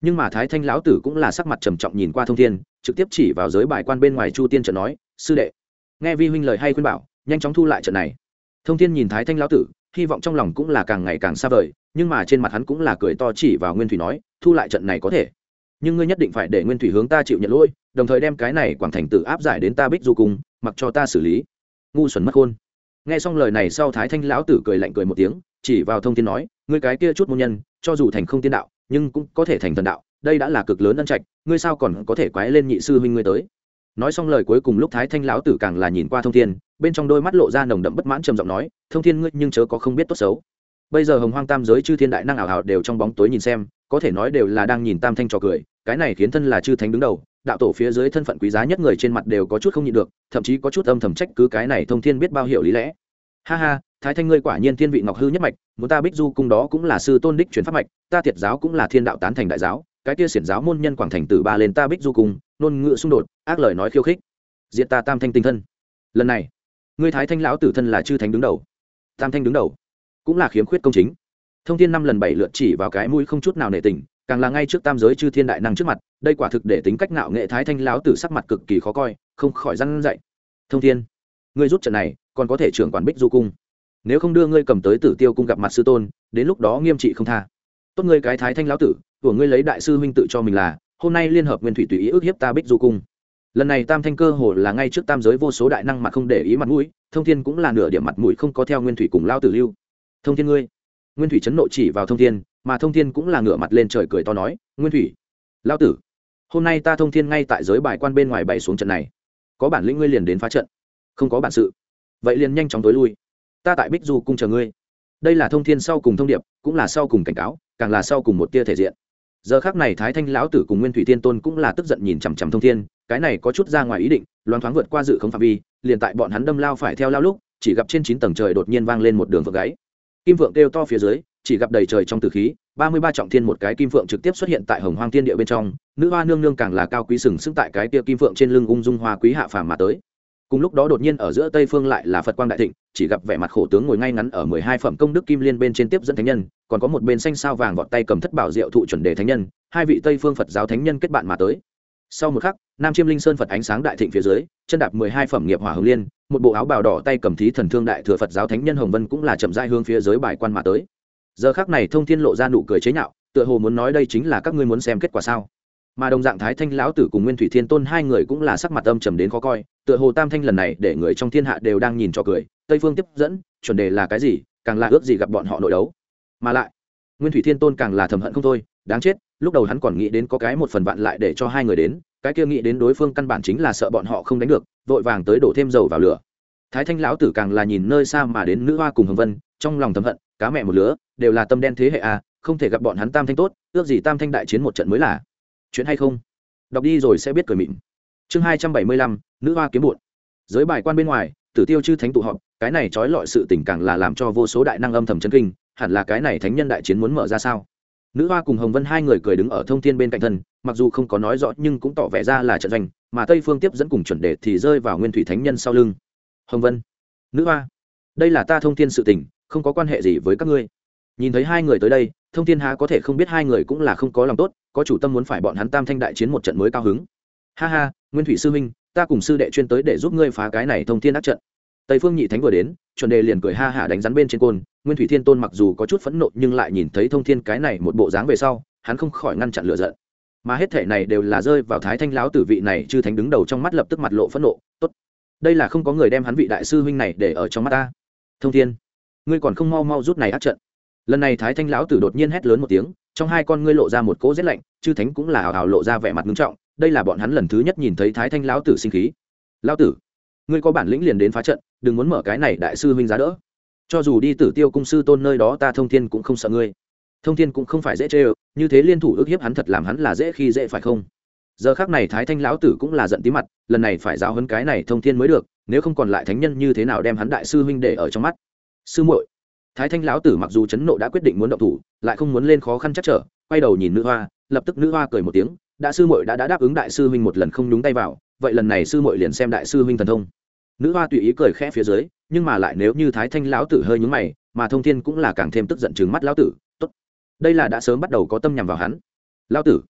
Nhưng mà thái thanh lão tử cũng là sắc mặt trầm trọng nhìn qua thông thiên, trực tiếp chỉ vào giới bài quan bên ngoài chu tiên trận nói, sư đệ, nghe vi huynh lời hay khuyên bảo, nhanh chóng thu lại trận này thông thiên nhìn thái thanh lão tử, hy vọng trong lòng cũng là càng ngày càng xa vời, nhưng mà trên mặt hắn cũng là cười to chỉ vào nguyên thủy nói, thu lại trận này có thể. Nhưng ngươi nhất định phải để nguyên thủy hướng ta chịu nhận lỗi, đồng thời đem cái này quảng thành tử áp giải đến ta bích du cùng mặc cho ta xử lý. Ngu xuẩn mất khôn. Nghe xong lời này sau thái thanh lão tử cười lạnh cười một tiếng, chỉ vào thông thiên nói, ngươi cái kia chút môn nhân, cho dù thành không tiên đạo, nhưng cũng có thể thành thần đạo, đây đã là cực lớn ân trạch, ngươi sao còn có thể quái lên nhị sư huynh ngươi tới? Nói xong lời cuối cùng lúc thái thanh lão tử càng là nhìn qua thông thiên, bên trong đôi mắt lộ ra nồng đậm bất mãn trầm giọng nói, thông thiên ngươi nhưng chớ có không biết tốt xấu. Bây giờ hồng hoang tam giới chư thiên đại năng ảo hảo đều trong bóng tối nhìn xem, có thể nói đều là đang nhìn tam thanh trò cười, cái này khiến thân là chư thánh đứng đầu, đạo tổ phía dưới thân phận quý giá nhất người trên mặt đều có chút không nhịn được, thậm chí có chút âm thầm trách cứ cái này thông thiên biết bao hiệu lý lẽ. Ha ha, thái thanh ngươi quả nhiên thiên vị ngọc hư nhất mạch, muốn ta bích du cung đó cũng là sư tôn đích truyền pháp mạch, ta thiệt giáo cũng là thiên đạo tán thành đại giáo, cái kia xiển giáo môn nhân quảng thành tử ba lên ta bích du cung ngôn ngựa xung đột, ác lời nói khiêu khích. Diện ta tam thanh tinh thân. Lần này, ngươi thái thanh lão tử thân là chư thánh đứng đầu. Tam thanh đứng đầu, cũng là khiếm khuyết công chính. Thông thiên năm lần bảy lượt chỉ vào cái mũi không chút nào nể tình, càng là ngay trước tam giới chư thiên đại năng trước mặt, đây quả thực để tính cách ngạo nghệ thái thanh lão tử sắc mặt cực kỳ khó coi, không khỏi răn dậy. Thông thiên, ngươi rút trận này, còn có thể trưởng quản bích du cung. Nếu không đưa ngươi cầm tới tử tiêu cung gặp mặt sư tôn, đến lúc đó nghiêm trị không tha. Tốt ngươi cái thái thanh lão tử, của ngươi lấy đại sư huynh tự cho mình là hôm nay liên hợp nguyên thủy tùy ý ước hiếp ta bích du cung. Lần này tam thanh cơ hồ là ngay trước tam giới vô số đại năng mà không để ý mặt mũi, thông thiên cũng là nửa điểm mặt mũi không có theo nguyên thủy cùng lao tử lưu. Thông thiên ngươi. Nguyên thủy chấn nộ chỉ vào thông thiên, mà thông thiên cũng là ngửa mặt lên trời cười to nói, nguyên thủy, lao tử, hôm nay ta thông thiên ngay tại giới bài quan bên ngoài bày xuống trận này. Có bản lĩnh ngươi liền đến phá trận. Không có bản sự. Vậy liền nhanh chóng tối lui. Ta tại bích du cung chờ ngươi. Đây là thông thiên sau cùng thông điệp, cũng là sau cùng cảnh cáo, càng là sau cùng một tia thể diện giờ khác này thái thanh lão tử cùng nguyên thủy thiên tôn cũng là tức giận nhìn chằm chằm thông thiên, cái này có chút ra ngoài ý định loan thoáng vượt qua dự không phạm vi, liền tại bọn hắn đâm lao phải theo lao lúc, chỉ gặp trên chín tầng trời đột nhiên vang lên một đường vượng gáy. Kim vượng kêu to phía dưới, chỉ gặp đầy trời trong tử khí, ba mươi ba trọng thiên một cái kim phượng trực tiếp xuất hiện tại hồng hoang thiên địa bên trong, nữ hoa nương nương càng là cao quý sừng sững tại cái kia kim phượng trên lưng ung dung hoa quý hạ phàm mà tới cùng lúc đó đột nhiên ở giữa tây phương lại là phật quang đại thịnh, chỉ gặp vẻ mặt khổ tướng ngồi ngay ngắn ở mười hai phẩm công đức kim liên bên trên tiếp dẫn thánh nhân, còn có một bên xanh sao vàng vọt tay cầm thất bảo diệu thụ chuẩn đề thánh nhân, hai vị tây phương phật giáo thánh nhân kết bạn mà tới. Sau một khắc, nam chiêm linh sơn phật ánh sáng đại thịnh phía dưới, chân đạp mười hai phẩm nghiệp hỏa hồng liên, một bộ áo bào đỏ tay cầm thí thần thương đại thừa phật giáo thánh nhân hồng vân cũng là chậm dai hương phía dưới bài quan mà tới. Giờ khác này thông thiên lộ ra nụ cười chế nhạo, tựa hồ muốn nói đây chính là các ngươi muốn xem kết quả sao. Mà đồng dạng thái thanh lão tử cùng nguyên thủy thiên tôn hai người cũng là sắc mặt âm trầm đến khó coi tựa hồ tam thanh lần này để người trong thiên hạ đều đang nhìn cho cười, tây phương tiếp dẫn, chuẩn đề là cái gì, càng là ước gì gặp bọn họ nội đấu. Mà lại, nguyên thủy thiên tôn càng là thầm hận không thôi, đáng chết, lúc đầu hắn còn nghĩ đến có cái một phần vạn lại để cho hai người đến, cái kia nghĩ đến đối phương căn bản chính là sợ bọn họ không đánh được, vội vàng tới đổ thêm dầu vào lửa. Thái thanh lão tử càng là nhìn nơi xa mà đến nữ hoa cùng hồng vân, trong lòng thầm hận, cá mẹ một lứa, đều là tâm đen thế hệ a không thể gặp bọn hắn tam thanh tốt, ước gì tam thanh đại chiến một trận mới là. Chuyện hay không? Đọc đi rồi sẽ biết cười mịn chương hai trăm bảy mươi lăm, nữ hoa kiếm bụn giới bài quan bên ngoài, tử tiêu chư thánh tụ họp, cái này trói lọi sự tình càng là làm cho vô số đại năng âm thầm chân kinh, hẳn là cái này thánh nhân đại chiến muốn mở ra sao? Nữ hoa cùng hồng vân hai người cười đứng ở thông thiên bên cạnh thân, mặc dù không có nói rõ nhưng cũng tỏ vẻ ra là trận doanh, mà tây phương tiếp dẫn cùng chuẩn đề thì rơi vào nguyên thủy thánh nhân sau lưng. Hồng vân, nữ hoa, đây là ta thông thiên sự tình, không có quan hệ gì với các ngươi. Nhìn thấy hai người tới đây, thông thiên há có thể không biết hai người cũng là không có lòng tốt, có chủ tâm muốn phải bọn hắn tam thanh đại chiến một trận mới cao hứng. Ha ha nguyên thủy sư minh ta cùng sư đệ chuyên tới để giúp ngươi phá cái này thông thiên ác trận. Tây phương nhị thánh vừa đến, chuẩn đề liền cười ha hả đánh rắn bên trên côn. Nguyên thủy thiên tôn mặc dù có chút phẫn nộ nhưng lại nhìn thấy thông thiên cái này một bộ dáng về sau, hắn không khỏi ngăn chặn lựa giận. Mà hết thể này đều là rơi vào thái thanh lão tử vị này chư thánh đứng đầu trong mắt lập tức mặt lộ phẫn nộ. Tốt, đây là không có người đem hắn vị đại sư huynh này để ở trong mắt ta. Thông thiên, ngươi còn không mau mau rút này ác trận. Lần này thái thanh lão tử đột nhiên hét lớn một tiếng, trong hai con ngươi lộ ra một cỗ rét lạnh, chư thánh cũng là hào hào lộ ra vẻ mặt ngưng trọng đây là bọn hắn lần thứ nhất nhìn thấy thái thanh lão tử sinh khí. Lão tử, ngươi có bản lĩnh liền đến phá trận, đừng muốn mở cái này đại sư huynh giá đỡ. Cho dù đi tử tiêu cung sư tôn nơi đó ta thông thiên cũng không sợ ngươi. Thông thiên cũng không phải dễ chê ơ, như thế liên thủ ước hiếp hắn thật làm hắn là dễ khi dễ phải không? Giờ khác này thái thanh lão tử cũng là giận tí mặt, lần này phải giáo hấn cái này thông thiên mới được, nếu không còn lại thánh nhân như thế nào đem hắn đại sư huynh để ở trong mắt? Sư muội, thái thanh lão tử mặc dù chấn nộ đã quyết định muốn động thủ, lại không muốn lên khó khăn chắc trở, quay đầu nhìn nữ hoa, lập tức nữ hoa cười một tiếng đã sư muội đã, đã đáp ứng đại sư huynh một lần không nhúng tay vào vậy lần này sư muội liền xem đại sư huynh thần thông. Nữ hoa tùy ý cười khẽ phía dưới nhưng mà lại nếu như thái thanh lão tử hơi nhúng mày mà thông thiên cũng là càng thêm tức giận chừng mắt lão tử tốt đây là đã sớm bắt đầu có tâm nhằm vào hắn. Lão tử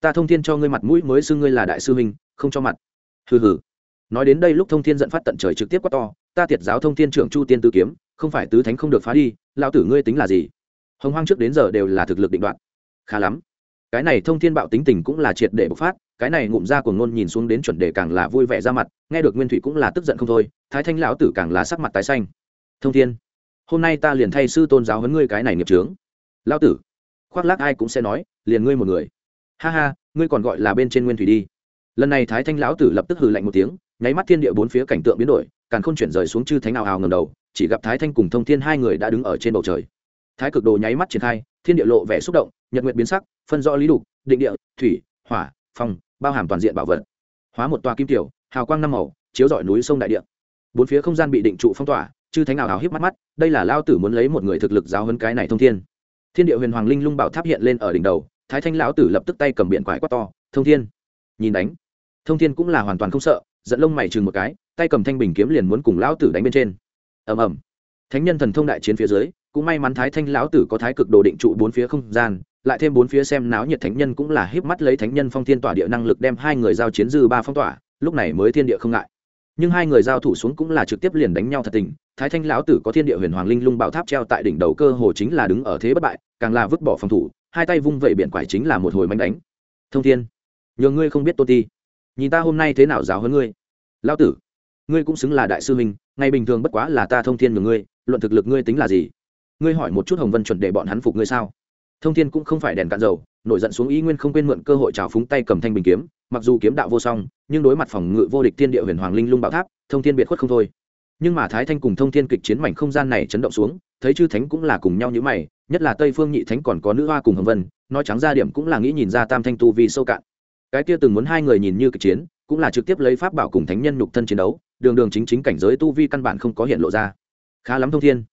ta thông thiên cho ngươi mặt mũi mới xưng ngươi là đại sư huynh không cho mặt. Hừ hừ. Nói đến đây lúc thông thiên giận phát tận trời trực tiếp quát to ta tiệt giáo thông thiên trưởng chu tiên tư kiếm không phải tứ thánh không được phá đi lão tử ngươi tính là gì? Hồng hoang trước đến giờ đều là thực lực định đoạn khá lắm cái này thông thiên bạo tính tình cũng là triệt để bộc phát, cái này ngụm ra của ngôn nhìn xuống đến chuẩn đề càng là vui vẻ ra mặt, nghe được nguyên thủy cũng là tức giận không thôi, thái thanh lão tử càng là sắc mặt tái xanh. Thông thiên, hôm nay ta liền thay sư tôn giáo huấn ngươi cái này nghiệp trướng lão tử, khoác lác ai cũng sẽ nói, liền ngươi một người. Ha ha, ngươi còn gọi là bên trên nguyên thủy đi. Lần này thái thanh lão tử lập tức hừ lạnh một tiếng, nháy mắt thiên địa bốn phía cảnh tượng biến đổi càng không chuyển rời xuống chư thánh ào ào ngầm đầu, chỉ gặp thái thanh cùng thông thiên hai người đã đứng ở trên bầu trời. Thái cực đồ nháy mắt triển khai, thiên địa lộ vẻ xúc động nhật nguyệt biến sắc, phân rõ lý đục định địa, thủy, hỏa, phong, bao hàm toàn diện bảo vật. Hóa một tòa kim tiểu, hào quang năm màu, chiếu rọi núi sông đại địa. Bốn phía không gian bị định trụ phong tỏa, chư thánh nào hào hiếp mắt mắt, đây là lao tử muốn lấy một người thực lực giáo hơn cái này thông thiên. Thiên địa huyền hoàng linh lung bảo tháp hiện lên ở đỉnh đầu, thái thanh lão tử lập tức tay cầm biển quải quát to, thông thiên! Nhìn đánh. Thông thiên cũng là hoàn toàn không sợ dẫn lông mày chừng một cái, tay cầm thanh bình kiếm liền muốn cùng lão tử đánh bên trên. Ầm ầm. Thánh nhân thần thông đại chiến phía dưới, cũng may mắn thái thanh lão tử có thái cực đồ định trụ bốn phía không gian lại thêm bốn phía xem náo nhiệt thánh nhân cũng là híp mắt lấy thánh nhân phong thiên tỏa địa năng lực đem hai người giao chiến dư ba phong tỏa, lúc này mới thiên địa không ngại. Nhưng hai người giao thủ xuống cũng là trực tiếp liền đánh nhau thật tình, thái thanh lão tử có thiên địa huyền hoàng linh lung bảo tháp treo tại đỉnh đầu cơ hồ chính là đứng ở thế bất bại, càng là vứt bỏ phòng thủ, hai tay vung vẩy biển quải chính là một hồi manh đánh. Thông thiên, nhờ ngươi không biết tô ti, nhìn ta hôm nay thế nào giáo hơn ngươi? Lão tử, ngươi cũng xứng là đại sư huynh, ngày bình thường bất quá là ta thông thiên nhường ngươi, luận thực lực ngươi tính là gì? Ngươi hỏi một chút hồng vân chuẩn để bọn hắn phục ngươi sao? Thông thiên cũng không phải đèn cạn dầu, nổi giận xuống ý nguyên không quên mượn cơ hội trào phúng tay cầm thanh bình kiếm, mặc dù kiếm đạo vô song, nhưng đối mặt phòng ngự vô địch thiên địa huyền hoàng linh lung bảo tháp, thông thiên biệt khuất không thôi. Nhưng mà thái thanh cùng thông thiên kịch chiến mảnh không gian này chấn động xuống, thấy chư thánh cũng là cùng nhau như mày, nhất là tây phương nhị thánh còn có nữ hoa cùng hồng vân, nói trắng ra điểm cũng là nghĩ nhìn ra tam thanh tu vì sâu cạn. Cái kia từng muốn hai người nhìn như kịch chiến, cũng là trực tiếp lấy pháp bảo cùng thánh nhân nhục thân chiến đấu, đường đường chính chính cảnh giới tu vi căn bản không có hiện lộ ra. Khá lắm thông thiên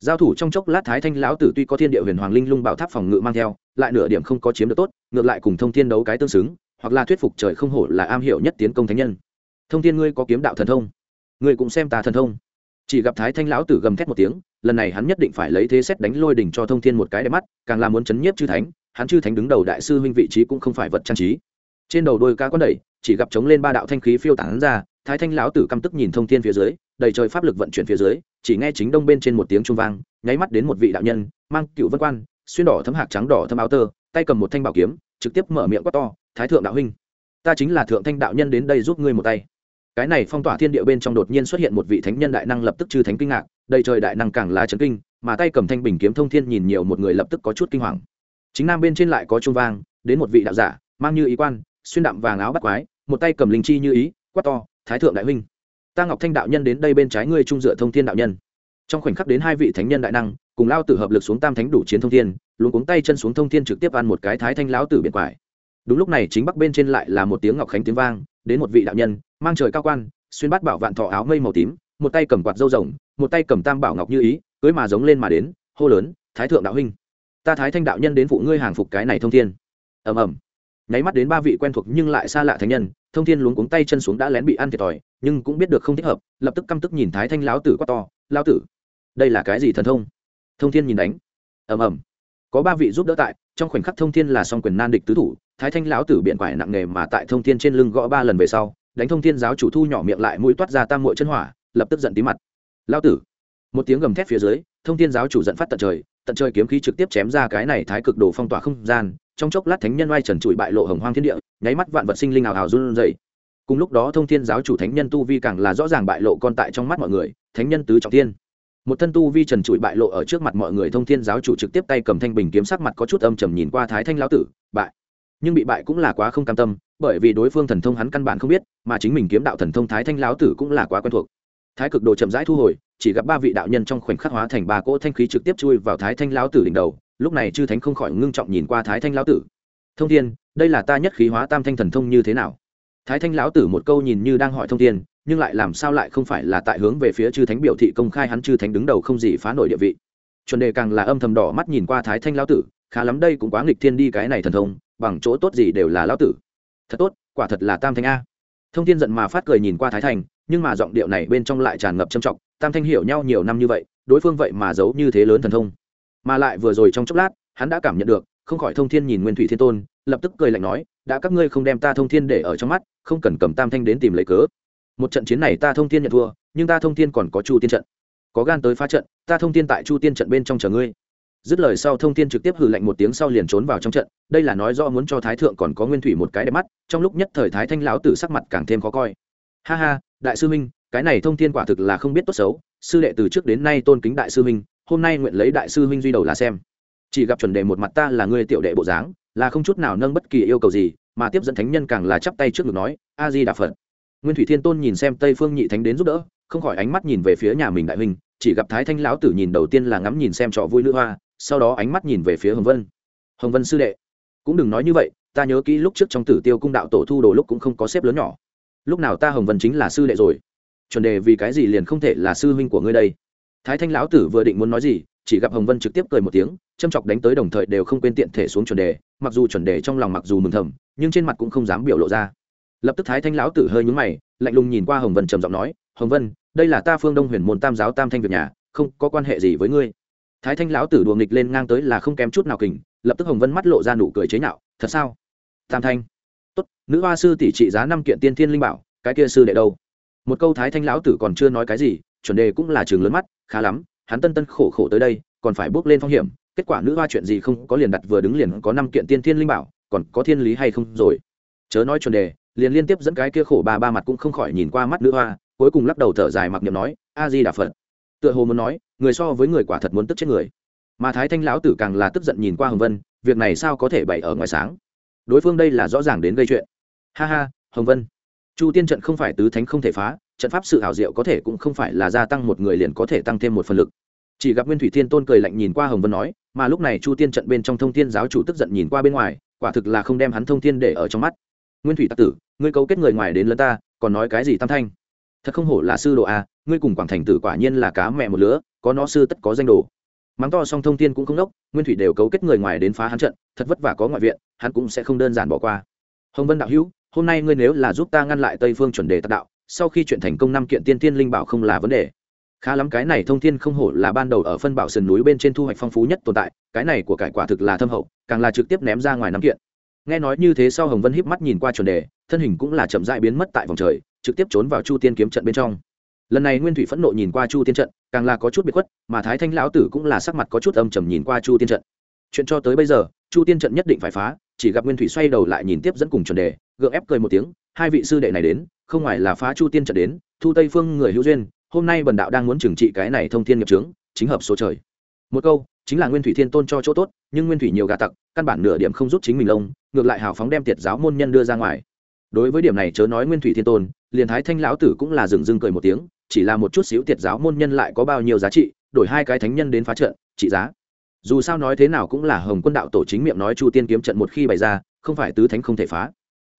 giao thủ trong chốc lát thái thanh lão tử tuy có thiên địa huyền hoàng linh lung bảo tháp phòng ngự mang theo, lại nửa điểm không có chiếm được tốt, ngược lại cùng thông thiên đấu cái tương xứng, hoặc là thuyết phục trời không hổ là am hiểu nhất tiến công thánh nhân. Thông thiên ngươi có kiếm đạo thần thông? Ngươi cũng xem ta thần thông. Chỉ gặp thái thanh lão tử gầm thét một tiếng, lần này hắn nhất định phải lấy thế xét đánh lôi đỉnh cho thông thiên một cái đẹp mắt, càng là muốn chấn nhiếp chư thánh, hắn chư thánh đứng đầu đại sư huynh vị trí cũng không phải vật trang trí. Trên đầu đôi ca con đẩy, chỉ gặp chống lên ba đạo thanh khí phiêu tán ra, thái thanh lão tử căm tức nhìn thông thiên phía dưới, đầy trời pháp lực vận chuyển phía dưới chỉ nghe chính đông bên trên một tiếng trung vang, nháy mắt đến một vị đạo nhân, mang cựu vân quan, xuyên đỏ thấm hạc trắng đỏ thấm áo tơ, tay cầm một thanh bảo kiếm, trực tiếp mở miệng quát to, thái thượng đạo huynh, ta chính là thượng thanh đạo nhân đến đây giúp ngươi một tay. Cái này phong tỏa thiên địa bên trong đột nhiên xuất hiện một vị thánh nhân đại năng lập tức chư thánh kinh ngạc, đầy trời đại năng càng lá chấn kinh, mà tay cầm thanh bình kiếm thông thiên nhìn nhiều một người lập tức có chút kinh hoàng. Chính nam bên trên lại có trung vang, đến một vị đạo giả, mang như ý quan, xuyên đạm vàng áo bắt quái, một tay cầm linh chi như ý, quát to, thái thượng đại huynh ta ngọc thanh đạo nhân đến đây bên trái ngươi trung dựa thông thiên đạo nhân. Trong khoảnh khắc đến hai vị thánh nhân đại năng, cùng lao tử hợp lực xuống tam thánh đủ chiến thông thiên luôn cuống tay chân xuống thông thiên trực tiếp ăn một cái thái thanh lão tử biển quải. Đúng lúc này chính bắc bên trên lại là một tiếng ngọc khánh tiếng vang, đến một vị đạo nhân, mang trời cao quan, xuyên bát bảo vạn thọ áo mây màu tím, một tay cầm quạt dâu rồng, một tay cầm tam bảo ngọc như ý, cưới mà giống lên mà đến, hô lớn, thái thượng đạo huynh, ta thái thanh đạo nhân đến phụ ngươi hàng phục cái này thông thiên. Ầm ầm nháy mắt đến ba vị quen thuộc nhưng lại xa lạ thánh nhân, thông thiên luống cuống tay chân xuống đã lén bị ăn thiệt thòi, nhưng cũng biết được không thích hợp, lập tức căm tức nhìn thái thanh lão tử quát to, lão tử, đây là cái gì thần thông? Thông thiên nhìn đánh. Ầm ầm. Có ba vị giúp đỡ tại, trong khoảnh khắc thông thiên là song quyền nan địch tứ thủ, thái thanh lão tử biện quải nặng nghề mà tại thông thiên trên lưng gõ ba lần về sau, đánh thông thiên giáo chủ thu nhỏ miệng lại mũi toát ra tam muội chân hỏa, lập tức giận tí mặt. Lão tử! Một tiếng gầm thét phía dưới, thông thiên giáo chủ giận phát tận trời tận trời kiếm khí trực tiếp chém ra cái này thái cực đồ phong tỏa không gian trong chốc lát thánh nhân oai trần trụi bại lộ hồng hoang thiên địa, nháy mắt vạn vật sinh linh ảo ảo run rẩy. Cùng lúc đó thông thiên giáo chủ thánh nhân tu vi càng là rõ ràng bại lộ con tại trong mắt mọi người, thánh nhân tứ trọng thiên. Một thân tu vi trần trụi bại lộ ở trước mặt mọi người thông thiên giáo chủ trực tiếp tay cầm thanh bình kiếm sắc mặt có chút âm trầm nhìn qua thái thanh lão tử, bại. Nhưng bị bại cũng là quá không cam tâm, bởi vì đối phương thần thông hắn căn bản không biết, mà chính mình kiếm đạo thần thông thái thanh lão tử cũng là quá quen thuộc. Thái cực đồ chậm rãi thu hồi, chỉ gặp ba vị đạo nhân trong khoảnh khắc hóa thành ba cỗ thanh khí trực tiếp chui vào thái thanh lão tử đỉnh đầu lúc này chư thánh không khỏi ngưng trọng nhìn qua thái thanh lão tử. Thông thiên, đây là ta nhất khí hóa tam thanh thần thông như thế nào? Thái thanh lão tử một câu nhìn như đang hỏi thông thiên, nhưng lại làm sao lại không phải là tại hướng về phía chư thánh biểu thị công khai hắn chư thánh đứng đầu không gì phá nổi địa vị. Chuẩn đề càng là âm thầm đỏ mắt nhìn qua thái thanh lão tử, khá lắm đây cũng quá nghịch thiên đi cái này thần thông, bằng chỗ tốt gì đều là lão tử. Thật tốt, quả thật là tam thanh a. Thông thiên giận mà phát cười nhìn qua thái thanh, nhưng mà giọng điệu này bên trong lại tràn ngập trầm trọng, tam thanh hiểu nhau nhiều năm như vậy, đối phương vậy mà giấu như thế lớn thần thông mà lại vừa rồi trong chốc lát, hắn đã cảm nhận được, không khỏi thông thiên nhìn nguyên thủy thiên tôn, lập tức cười lạnh nói, đã các ngươi không đem ta thông thiên để ở trong mắt, không cần cầm tam thanh đến tìm lấy cớ. Một trận chiến này ta thông thiên nhận thua, nhưng ta thông thiên còn có chu tiên trận. Có gan tới phá trận, ta thông thiên tại chu tiên trận bên trong chờ ngươi. Dứt lời sau thông thiên trực tiếp hừ lạnh một tiếng sau liền trốn vào trong trận, đây là nói do muốn cho thái thượng còn có nguyên thủy một cái đẹp mắt, trong lúc nhất thời thái thanh lão tử sắc mặt càng thêm khó coi. Ha ha, đại sư minh, cái này thông thiên quả thực là không biết tốt xấu, sư đệ từ trước đến nay tôn kính đại sư minh hôm nay nguyện lấy đại sư minh duy đầu là xem. Chỉ gặp chuẩn đề một mặt ta là người tiểu đệ bộ dáng, là không chút nào nâng bất kỳ yêu cầu gì, mà tiếp dẫn thánh nhân càng là chắp tay trước ngực nói, a di đà phật. Nguyên thủy thiên tôn nhìn xem tây phương nhị thánh đến giúp đỡ, không khỏi ánh mắt nhìn về phía nhà mình đại huynh, chỉ gặp thái thanh lão tử nhìn đầu tiên là ngắm nhìn xem trò vui nữ hoa, sau đó ánh mắt nhìn về phía hồng vân. Hồng vân sư đệ, cũng đừng nói như vậy, ta nhớ kỹ lúc trước trong tử tiêu cung đạo tổ thu đồ lúc cũng không có xếp lớn nhỏ. Lúc nào ta hồng vân chính là sư đệ rồi? Chuẩn đề vì cái gì liền không thể là sư huynh của ngươi đây? Thái thanh lão tử vừa định muốn nói gì, chỉ gặp hồng vân trực tiếp cười một tiếng, châm chọc đánh tới đồng thời đều không quên tiện thể xuống chuẩn đề, mặc dù chuẩn đề trong lòng mặc dù mừng thầm, nhưng trên mặt cũng không dám biểu lộ ra. Lập tức thái thanh lão tử hơi nhúng mày, lạnh lùng nhìn qua hồng vân trầm giọng nói, hồng vân, đây là ta phương đông huyền môn tam giáo tam thanh việc nhà, không có quan hệ gì với ngươi. Thái thanh lão tử đùa nghịch lên ngang tới là không kém chút nào kình, lập tức hồng vân mắt lộ ra nụ cười chế nhạo, thật sao? Tam thanh? Tốt, nữ hoa sư tỷ trị giá năm kiện tiên thiên linh bảo, cái kia sư đệ đâu? Một câu thái thanh lão tử còn chưa nói cái gì chuẩn đề cũng là trường lớn mắt, khá lắm, hắn tân tân khổ khổ tới đây, còn phải bước lên phong hiểm, kết quả nữ hoa chuyện gì không có liền đặt vừa đứng liền có năm kiện tiên thiên linh bảo, còn có thiên lý hay không rồi. Chớ nói chuẩn đề, liền liên tiếp dẫn cái kia khổ ba ba mặt cũng không khỏi nhìn qua mắt nữ hoa, cuối cùng lắc đầu thở dài mặc niệm nói a di đà phật. Tựa hồ muốn nói, người so với người quả thật muốn tức chết người. Mà thái thanh lão tử càng là tức giận nhìn qua hồng vân, việc này sao có thể bày ở ngoài sáng? Đối phương đây là rõ ràng đến gây chuyện. Ha ha, hồng vân. Chu tiên trận không phải tứ thánh không thể phá trận pháp sự hảo diệu có thể cũng không phải là gia tăng một người liền có thể tăng thêm một phần lực. Chỉ gặp nguyên thủy thiên tôn cười lạnh nhìn qua hồng vân nói, mà lúc này chu tiên trận bên trong thông thiên giáo chủ tức giận nhìn qua bên ngoài, quả thực là không đem hắn thông thiên để ở trong mắt. Nguyên thủy tặc tử, ngươi cấu kết người ngoài đến lớn ta, còn nói cái gì tam thanh? Thật không hổ là sư đồ a, ngươi cùng quảng thành tử quả nhiên là cá mẹ một lứa, có nó sư tất có danh đồ. Mắng to song thông thiên cũng không đốc, nguyên thủy đều cấu kết người ngoài đến phá hắn trận, thật vất vả có ngoại viện, hắn cũng sẽ không đơn giản bỏ qua. Hồng vân đạo hữu, hôm nay ngươi nếu là giúp ta ngăn lại tây phương chuẩn đề tạc đạo sau khi chuyện thành công năm kiện tiên tiên linh bảo không là vấn đề. Khá lắm cái này thông thiên không hổ là ban đầu ở phân bảo sườn núi bên trên thu hoạch phong phú nhất tồn tại, cái này của cải quả thực là thâm hậu, càng là trực tiếp ném ra ngoài năm kiện. Nghe nói như thế sau hồng vân híp mắt nhìn qua chuẩn đề, thân hình cũng là chậm dại biến mất tại vòng trời, trực tiếp trốn vào chu tiên kiếm trận bên trong. Lần này nguyên thủy phẫn nộ nhìn qua chu tiên trận, càng là có chút biệt khuất, mà thái thanh lão tử cũng là sắc mặt có chút âm trầm nhìn qua chu tiên trận. Chuyện cho tới bây giờ, chu tiên trận nhất định phải phá, chỉ gặp nguyên thủy xoay đầu lại nhìn tiếp dẫn cùng chuẩn đề, gượng ép cười một tiếng, hai vị sư đệ này đến không ngoài là phá chu tiên trận đến, thu tây phương người hữu duyên, hôm nay bần đạo đang muốn trừng trị cái này thông thiên nghiệp trướng chính hợp số trời. Một câu, chính là nguyên thủy thiên tôn cho chỗ tốt, nhưng nguyên thủy nhiều gà tặc, căn bản nửa điểm không giúp chính mình lông, ngược lại hào phóng đem tiệt giáo môn nhân đưa ra ngoài. Đối với điểm này chớ nói nguyên thủy thiên tôn, liền thái thanh lão tử cũng là dừng dưng cười một tiếng, chỉ là một chút xíu tiệt giáo môn nhân lại có bao nhiêu giá trị, đổi hai cái thánh nhân đến phá trận, trị giá. Dù sao nói thế nào cũng là hồng quân đạo tổ chính miệng nói chu tiên kiếm trận một khi bày ra, không phải tứ thánh không thể phá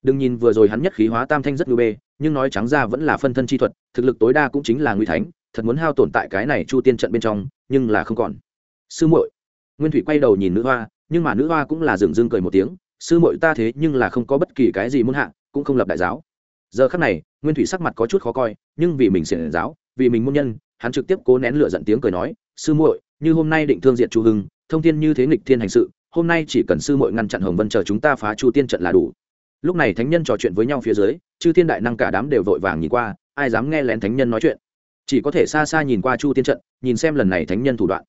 đừng nhìn vừa rồi hắn nhất khí hóa tam thanh rất ngư bê, nhưng nói trắng ra vẫn là phân thân chi thuật, thực lực tối đa cũng chính là nguy thánh, thật muốn hao tồn tại cái này chu tiên trận bên trong, nhưng là không còn. Sư muội. Nguyên thủy quay đầu nhìn nữ hoa, nhưng mà nữ hoa cũng là dừng dưng cười một tiếng, sư muội ta thế nhưng là không có bất kỳ cái gì muốn hạ, cũng không lập đại giáo. Giờ khắc này, nguyên thủy sắc mặt có chút khó coi, nhưng vì mình xiển giáo, vì mình môn nhân, hắn trực tiếp cố nén lửa giận tiếng cười nói, sư muội, như hôm nay định thương diện chu hưng, thông thiên như thế nghịch thiên hành sự, hôm nay chỉ cần sư muội ngăn chặn hồng vân chờ chúng ta phá chu tiên trận là đủ lúc này thánh nhân trò chuyện với nhau phía dưới, chư thiên đại năng cả đám đều vội vàng nhìn qua, ai dám nghe lén thánh nhân nói chuyện. Chỉ có thể xa xa nhìn qua chu tiên trận, nhìn xem lần này thánh nhân thủ đoạn.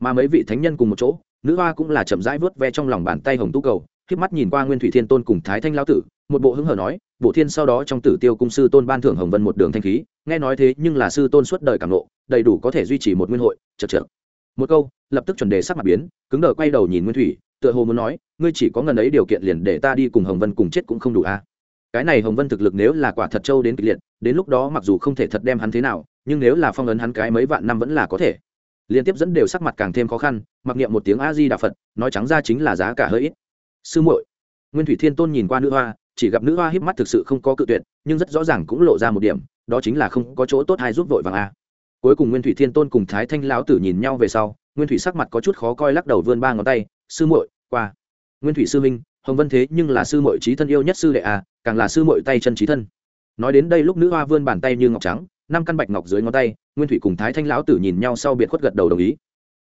Mà mấy vị thánh nhân cùng một chỗ, nữ hoa cũng là chậm rãi vớt ve trong lòng bàn tay hồng tú cầu khiếp mắt nhìn qua nguyên thủy thiên tôn cùng thái thanh lão tử, một bộ hứng hở nói bộ thiên sau đó trong tử tiêu cung sư tôn ban thưởng hồng vân một đường thanh khí, nghe nói thế nhưng là sư tôn suốt đời cảm nộ đầy đủ có thể duy trì một nguyên hội chật chật một câu, lập tức chuẩn đề sắc mặt biến, cứng đờ quay đầu nhìn nguyên thủy tựa hồ muốn nói, ngươi chỉ có ngần ấy điều kiện liền để ta đi cùng hồng vân cùng chết cũng không đủ a à. cái này hồng vân thực lực nếu là quả thật châu đến kịch liệt, đến lúc đó mặc dù không thể thật đem hắn thế nào, nhưng nếu là phong ấn hắn cái mấy vạn năm vẫn là có thể. Liên tiếp dẫn đều sắc mặt càng thêm khó khăn, mặc niệm một tiếng a di đà phật, nói trắng ra chính là giá cả hơi ít. Sư muội, nguyên thủy thiên tôn nhìn qua nữ hoa, chỉ gặp nữ hoa híp mắt thực sự không có cự tuyệt, nhưng rất rõ ràng cũng lộ ra một điểm, đó chính là không có chỗ tốt hay giúp vội vàng a cuối cùng nguyên thủy thiên tôn cùng thái thanh lão tử nhìn nhau về sau, nguyên thủy sắc mặt có chút khó coi lắc đầu vươn ba ngón tay sư muội qua. Nguyên thủy sư minh hồng vân thế nhưng là sư muội trí thân yêu nhất sư đệ à, càng là sư muội tay chân trí thân. Nói đến đây lúc nữ hoa vươn bàn tay như ngọc trắng năm căn bạch ngọc dưới ngón tay nguyên thủy cùng thái thanh lão tử nhìn nhau sau biệt khuất gật đầu đồng ý.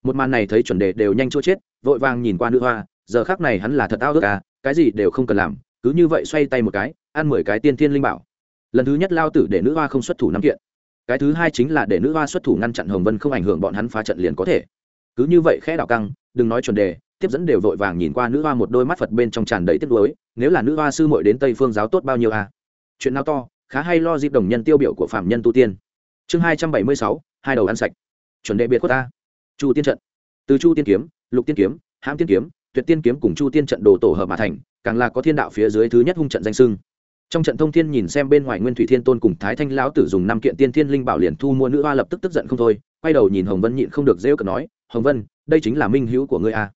Một màn này thấy chuẩn đề đều nhanh chỗ chết vội vàng nhìn qua nữ hoa giờ khác này hắn là thật ao ước à cái gì đều không cần làm cứ như vậy xoay tay một cái ăn mười cái tiên thiên linh bảo. Lần thứ nhất lao tử để nữ hoa không xuất thủ năm kiện. Cái thứ hai chính là để nữ hoa xuất thủ ngăn chặn hồng vân không ảnh hưởng bọn hắn phá trận liền có thể. Cứ như vậy khẽ đạo căng đừng nói chuẩn đề tiếp dẫn đều vội vàng nhìn qua nữ hoa một đôi mắt phật bên trong tràn đầy tiếc nuối, nếu là nữ hoa sư muội đến tây phương giáo tốt bao nhiêu à? Chuyện nào to, khá hay lo dịp đồng nhân tiêu biểu của phạm nhân tu tiên. Chương hai trăm bảy mươi sáu, hai đầu ăn sạch. Chuẩn đệ biệt của ta. Chu tiên trận. Từ chu tiên kiếm, lục tiên kiếm, hãm tiên kiếm, tuyệt tiên kiếm cùng chu tiên trận đồ tổ hợp mà thành, càng là có thiên đạo phía dưới thứ nhất hung trận danh sưng trong trận thông thiên nhìn xem bên ngoài nguyên thủy thiên tôn cùng thái thanh lão tử dùng năm kiện tiên thiên linh bảo liền thu mua nữ hoa lập tức tức giận không thôi, quay đầu nhìn hồng vân nhịn không được rêu cờ nói, hồng vân, đây chính là minh hữu của ngươi a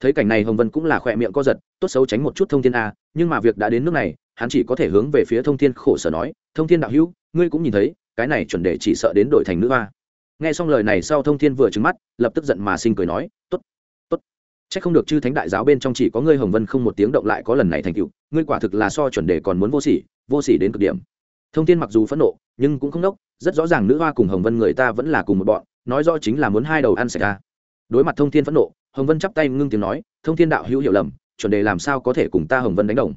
thấy cảnh này hồng vân cũng là khỏe miệng co giật, tốt xấu tránh một chút thông thiên a, nhưng mà việc đã đến nước này, hắn chỉ có thể hướng về phía thông thiên khổ sở nói, thông thiên đạo hữu, ngươi cũng nhìn thấy, cái này chuẩn để chỉ sợ đến đổi thành nữ hoa. Nghe xong lời này sau thông thiên vừa trứng mắt, lập tức giận mà sinh cười nói t ố t t ố t c h ắ c không được chư thánh đại giáo bên trong chỉ có ngươi hồng vân không một tiếng động lại có lần này thành cựu ngươi quả thực là so chuẩn đề còn muốn vô sỉ vô sỉ đến cực điểm. Thông thiên mặc dù phẫn nộ, nhưng cũng không đốc, rất rõ ràng nữ hoa cùng hồng vân người ta vẫn là cùng một bọn, nói rõ chính là muốn hai đầu ăn xảy ra đối mặt thông thiên phẫn nộ hồng vân chắp tay ngưng tiếng nói, thông thiên đạo hữu hiểu lầm, chuẩn đề làm sao có thể cùng ta hồng vân đánh đồng?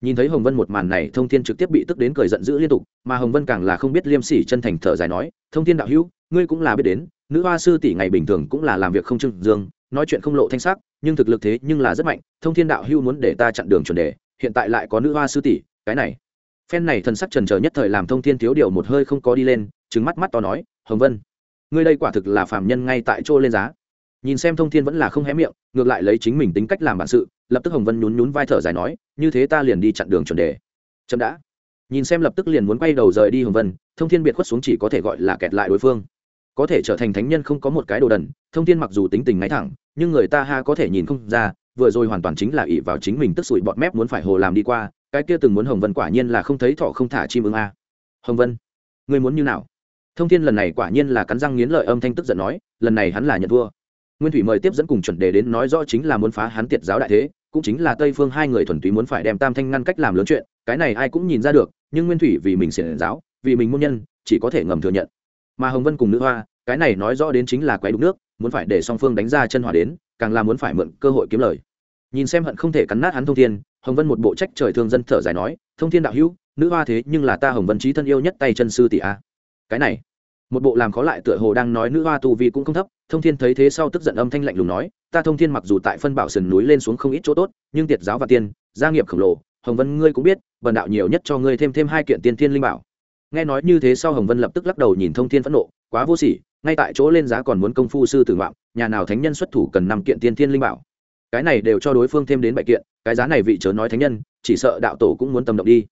Nhìn thấy hồng vân một màn này, thông thiên trực tiếp bị tức đến cười giận dữ liên tục, mà hồng vân càng là không biết liêm sỉ chân thành thở dài nói, thông thiên đạo hữu, ngươi cũng là biết đến, nữ hoa sư tỷ ngày bình thường cũng là làm việc không trưng dương, nói chuyện không lộ thanh sắc, nhưng thực lực thế nhưng là rất mạnh, thông thiên đạo hữu muốn để ta chặn đường chuẩn đề, hiện tại lại có nữ hoa sư tỷ, cái này. Phen này thần sắc trần trờ nhất thời làm thông thiên thiếu điều một hơi không có đi lên trứng mắt mắt to nói, hồng vân, ngươi đây quả thực là phàm nhân ngay tại chỗ lên giá nhìn xem thông thiên vẫn là không hé miệng, ngược lại lấy chính mình tính cách làm bản sự, lập tức hồng vân nhún nhún vai thở dài nói, như thế ta liền đi chặn đường chuẩn đề. Chậm đã. Nhìn xem lập tức liền muốn quay đầu rời đi hồng vân, thông thiên biệt khuất xuống chỉ có thể gọi là kẹt lại đối phương. Có thể trở thành thánh nhân không có một cái đồ đần, thông thiên mặc dù tính tình ngay thẳng, nhưng người ta ha có thể nhìn không ra, vừa rồi hoàn toàn chính là ỷ vào chính mình tức sụi bọt mép muốn phải hồ làm đi qua, cái kia từng muốn hồng vân quả nhiên là không thấy thọ không thả chim ưng a. Hồng vân, ngươi muốn như nào? Thông thiên lần này quả nhiên là cắn răng nghiến lợi âm thanh tức giận nói, lần này hắn là nhận thua nguyên thủy mời tiếp dẫn cùng chuẩn đề đến nói rõ chính là muốn phá hắn tiệt giáo đại thế, cũng chính là tây phương hai người thuần túy muốn phải đem tam thanh ngăn cách làm lớn chuyện, cái này ai cũng nhìn ra được, nhưng nguyên thủy vì mình xiển giáo, vì mình môn nhân, chỉ có thể ngầm thừa nhận. Mà hồng vân cùng nữ hoa, cái này nói rõ đến chính là quái đục nước, muốn phải để song phương đánh ra chân hỏa đến, càng là muốn phải mượn cơ hội kiếm lời. Nhìn xem hận không thể cắn nát hắn thông thiên, hồng vân một bộ trách trời thương dân thở dài nói, thông thiên đạo hữu, nữ hoa thế nhưng là ta hồng vân trí thân yêu nhất tay chân sư tỷ a. Cái này một bộ làm khó lại tựa hồ đang nói nữ hoa tu vi cũng không thấp, thông thiên thấy thế sau tức giận âm thanh lạnh lùng nói, ta thông thiên mặc dù tại phân bảo sườn núi lên xuống không ít chỗ tốt, nhưng tiệt giáo và tiên, gia nghiệp khổng lồ, hồng vân ngươi cũng biết, bần đạo nhiều nhất cho ngươi thêm thêm hai kiện tiên thiên linh bảo. Nghe nói như thế sau hồng vân lập tức lắc đầu nhìn thông thiên phẫn nộ, quá vô sỉ, ngay tại chỗ lên giá còn muốn công phu sư tử ngoạm nhà nào thánh nhân xuất thủ cần năm kiện tiên thiên linh bảo. Cái này đều cho đối phương thêm đến bảy kiện, cái giá này vị chớ nói thánh nhân, chỉ sợ đạo tổ cũng muốn tâm động đi.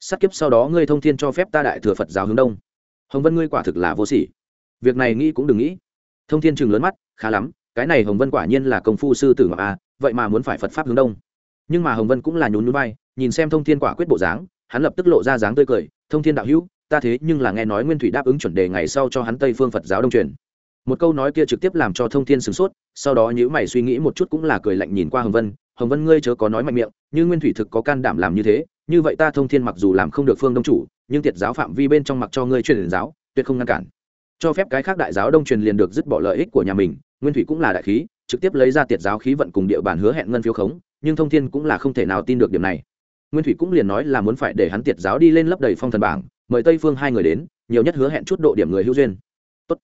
Sát kiếp sau đó ngươi thông thiên cho phép ta đại thừa phật giáo hướng đông hồng vân ngươi quả thực là vô sỉ. Việc này nghĩ cũng đừng nghĩ. Thông thiên chừng lớn mắt, khá lắm, cái này hồng vân quả nhiên là công phu sư tử ngọc a, vậy mà muốn phải phật pháp hướng đông. Nhưng mà hồng vân cũng là nhún núi bay nhìn xem thông thiên quả quyết bộ dáng, hắn lập tức lộ ra dáng tươi cười, thông thiên đạo hữu, ta thế nhưng là nghe nói nguyên thủy đáp ứng chuẩn đề ngày sau cho hắn tây phương phật giáo đông truyền. Một câu nói kia trực tiếp làm cho thông thiên sửng sốt, sau đó nhữ mày suy nghĩ một chút cũng là cười lạnh nhìn qua hồng vân hồng vân ngươi chớ có nói mạnh miệng, như nguyên thủy thực có can đảm làm như thế như vậy ta thông thiên mặc dù làm không được phương đông chủ, nhưng tiệt giáo phạm vi bên trong mặc cho ngươi truyền giáo, tuyệt không ngăn cản. Cho phép cái khác đại giáo đông truyền liền được dứt bỏ lợi ích của nhà mình, nguyên thủy cũng là đại khí, trực tiếp lấy ra tiệt giáo khí vận cùng địa bàn hứa hẹn ngân phiếu khống, nhưng thông thiên cũng là không thể nào tin được điểm này. Nguyên thủy cũng liền nói là muốn phải để hắn tiệt giáo đi lên lấp đầy phong thần bảng, mời tây phương hai người đến, nhiều nhất hứa hẹn chút độ điểm người hữu duyên. Tốt.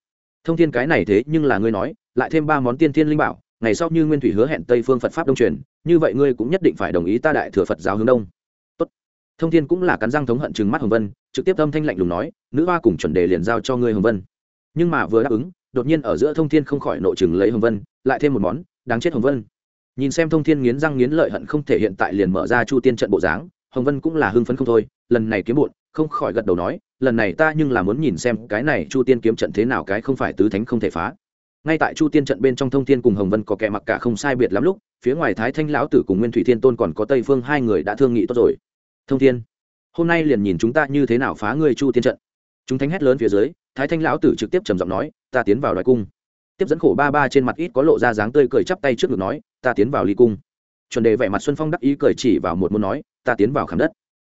thông thiên cái này thế nhưng là ngươi nói, lại thêm ba món tiên thiên linh bảo, ngày sau như nguyên thủy hứa hẹn tây phương phật pháp đông truyền, như vậy ngươi cũng nhất định phải đồng ý ta đại thừa phật giáo hướng đông thông thiên cũng là cắn răng thống hận chừng mắt hồng vân, trực tiếp âm thanh lạnh lùng nói, nữ hoa cùng chuẩn đề liền giao cho ngươi hồng vân. Nhưng mà vừa đáp ứng, đột nhiên ở giữa thông thiên không khỏi nộ chừng lấy hồng vân, lại thêm một món, đáng chết hồng vân. Nhìn xem thông thiên nghiến răng nghiến lợi hận không thể hiện tại liền mở ra chu tiên trận bộ dáng, hồng vân cũng là hưng phấn không thôi, lần này kiếm bụn không khỏi gật đầu nói, lần này ta nhưng là muốn nhìn xem cái này chu tiên kiếm trận thế nào cái không phải tứ thánh không thể phá. Ngay tại chu tiên trận bên trong thông thiên cùng hồng vân có kẻ mặc cả không sai biệt lắm lúc, phía ngoài thái thanh lão tử cùng nguyên thủy thiên tôn còn có tây phương hai người đã thương nghị tốt rồi thông thiên, hôm nay liền nhìn chúng ta như thế nào phá ngươi chu tiên trận. Chúng thánh hét lớn phía dưới, thái thanh lão tử trực tiếp trầm giọng nói, ta tiến vào đoài cung. Tiếp dẫn khổ ba ba trên mặt ít có lộ ra dáng tươi cười chắp tay trước ngực nói, ta tiến vào ly cung. Chuẩn đề vẻ mặt xuân phong đắc ý cười chỉ vào một môn nói, ta tiến vào khảm đất.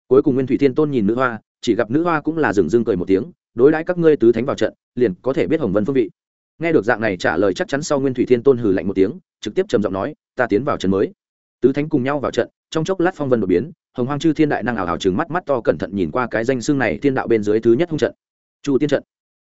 Cuối cùng nguyên thủy thiên tôn nhìn nữ hoa, chỉ gặp nữ hoa cũng là dừng dưng cười một tiếng, đối đãi các ngươi tứ thánh vào trận, liền có thể biết hồng vân phương vị. Nghe được dạng này trả lời chắc chắn sau nguyên thủy thiên tôn hừ lạnh một tiếng, trực tiếp trầm giọng nói, ta tiến vào trận mới. Tứ thánh cùng nhau vào trận trong chốc lát phong vân đột biến, hồng hoang chư thiên đại năng ảo ảo chừng mắt mắt to cẩn thận nhìn qua cái danh xương này thiên đạo bên dưới thứ nhất hung trận, chu tiên trận.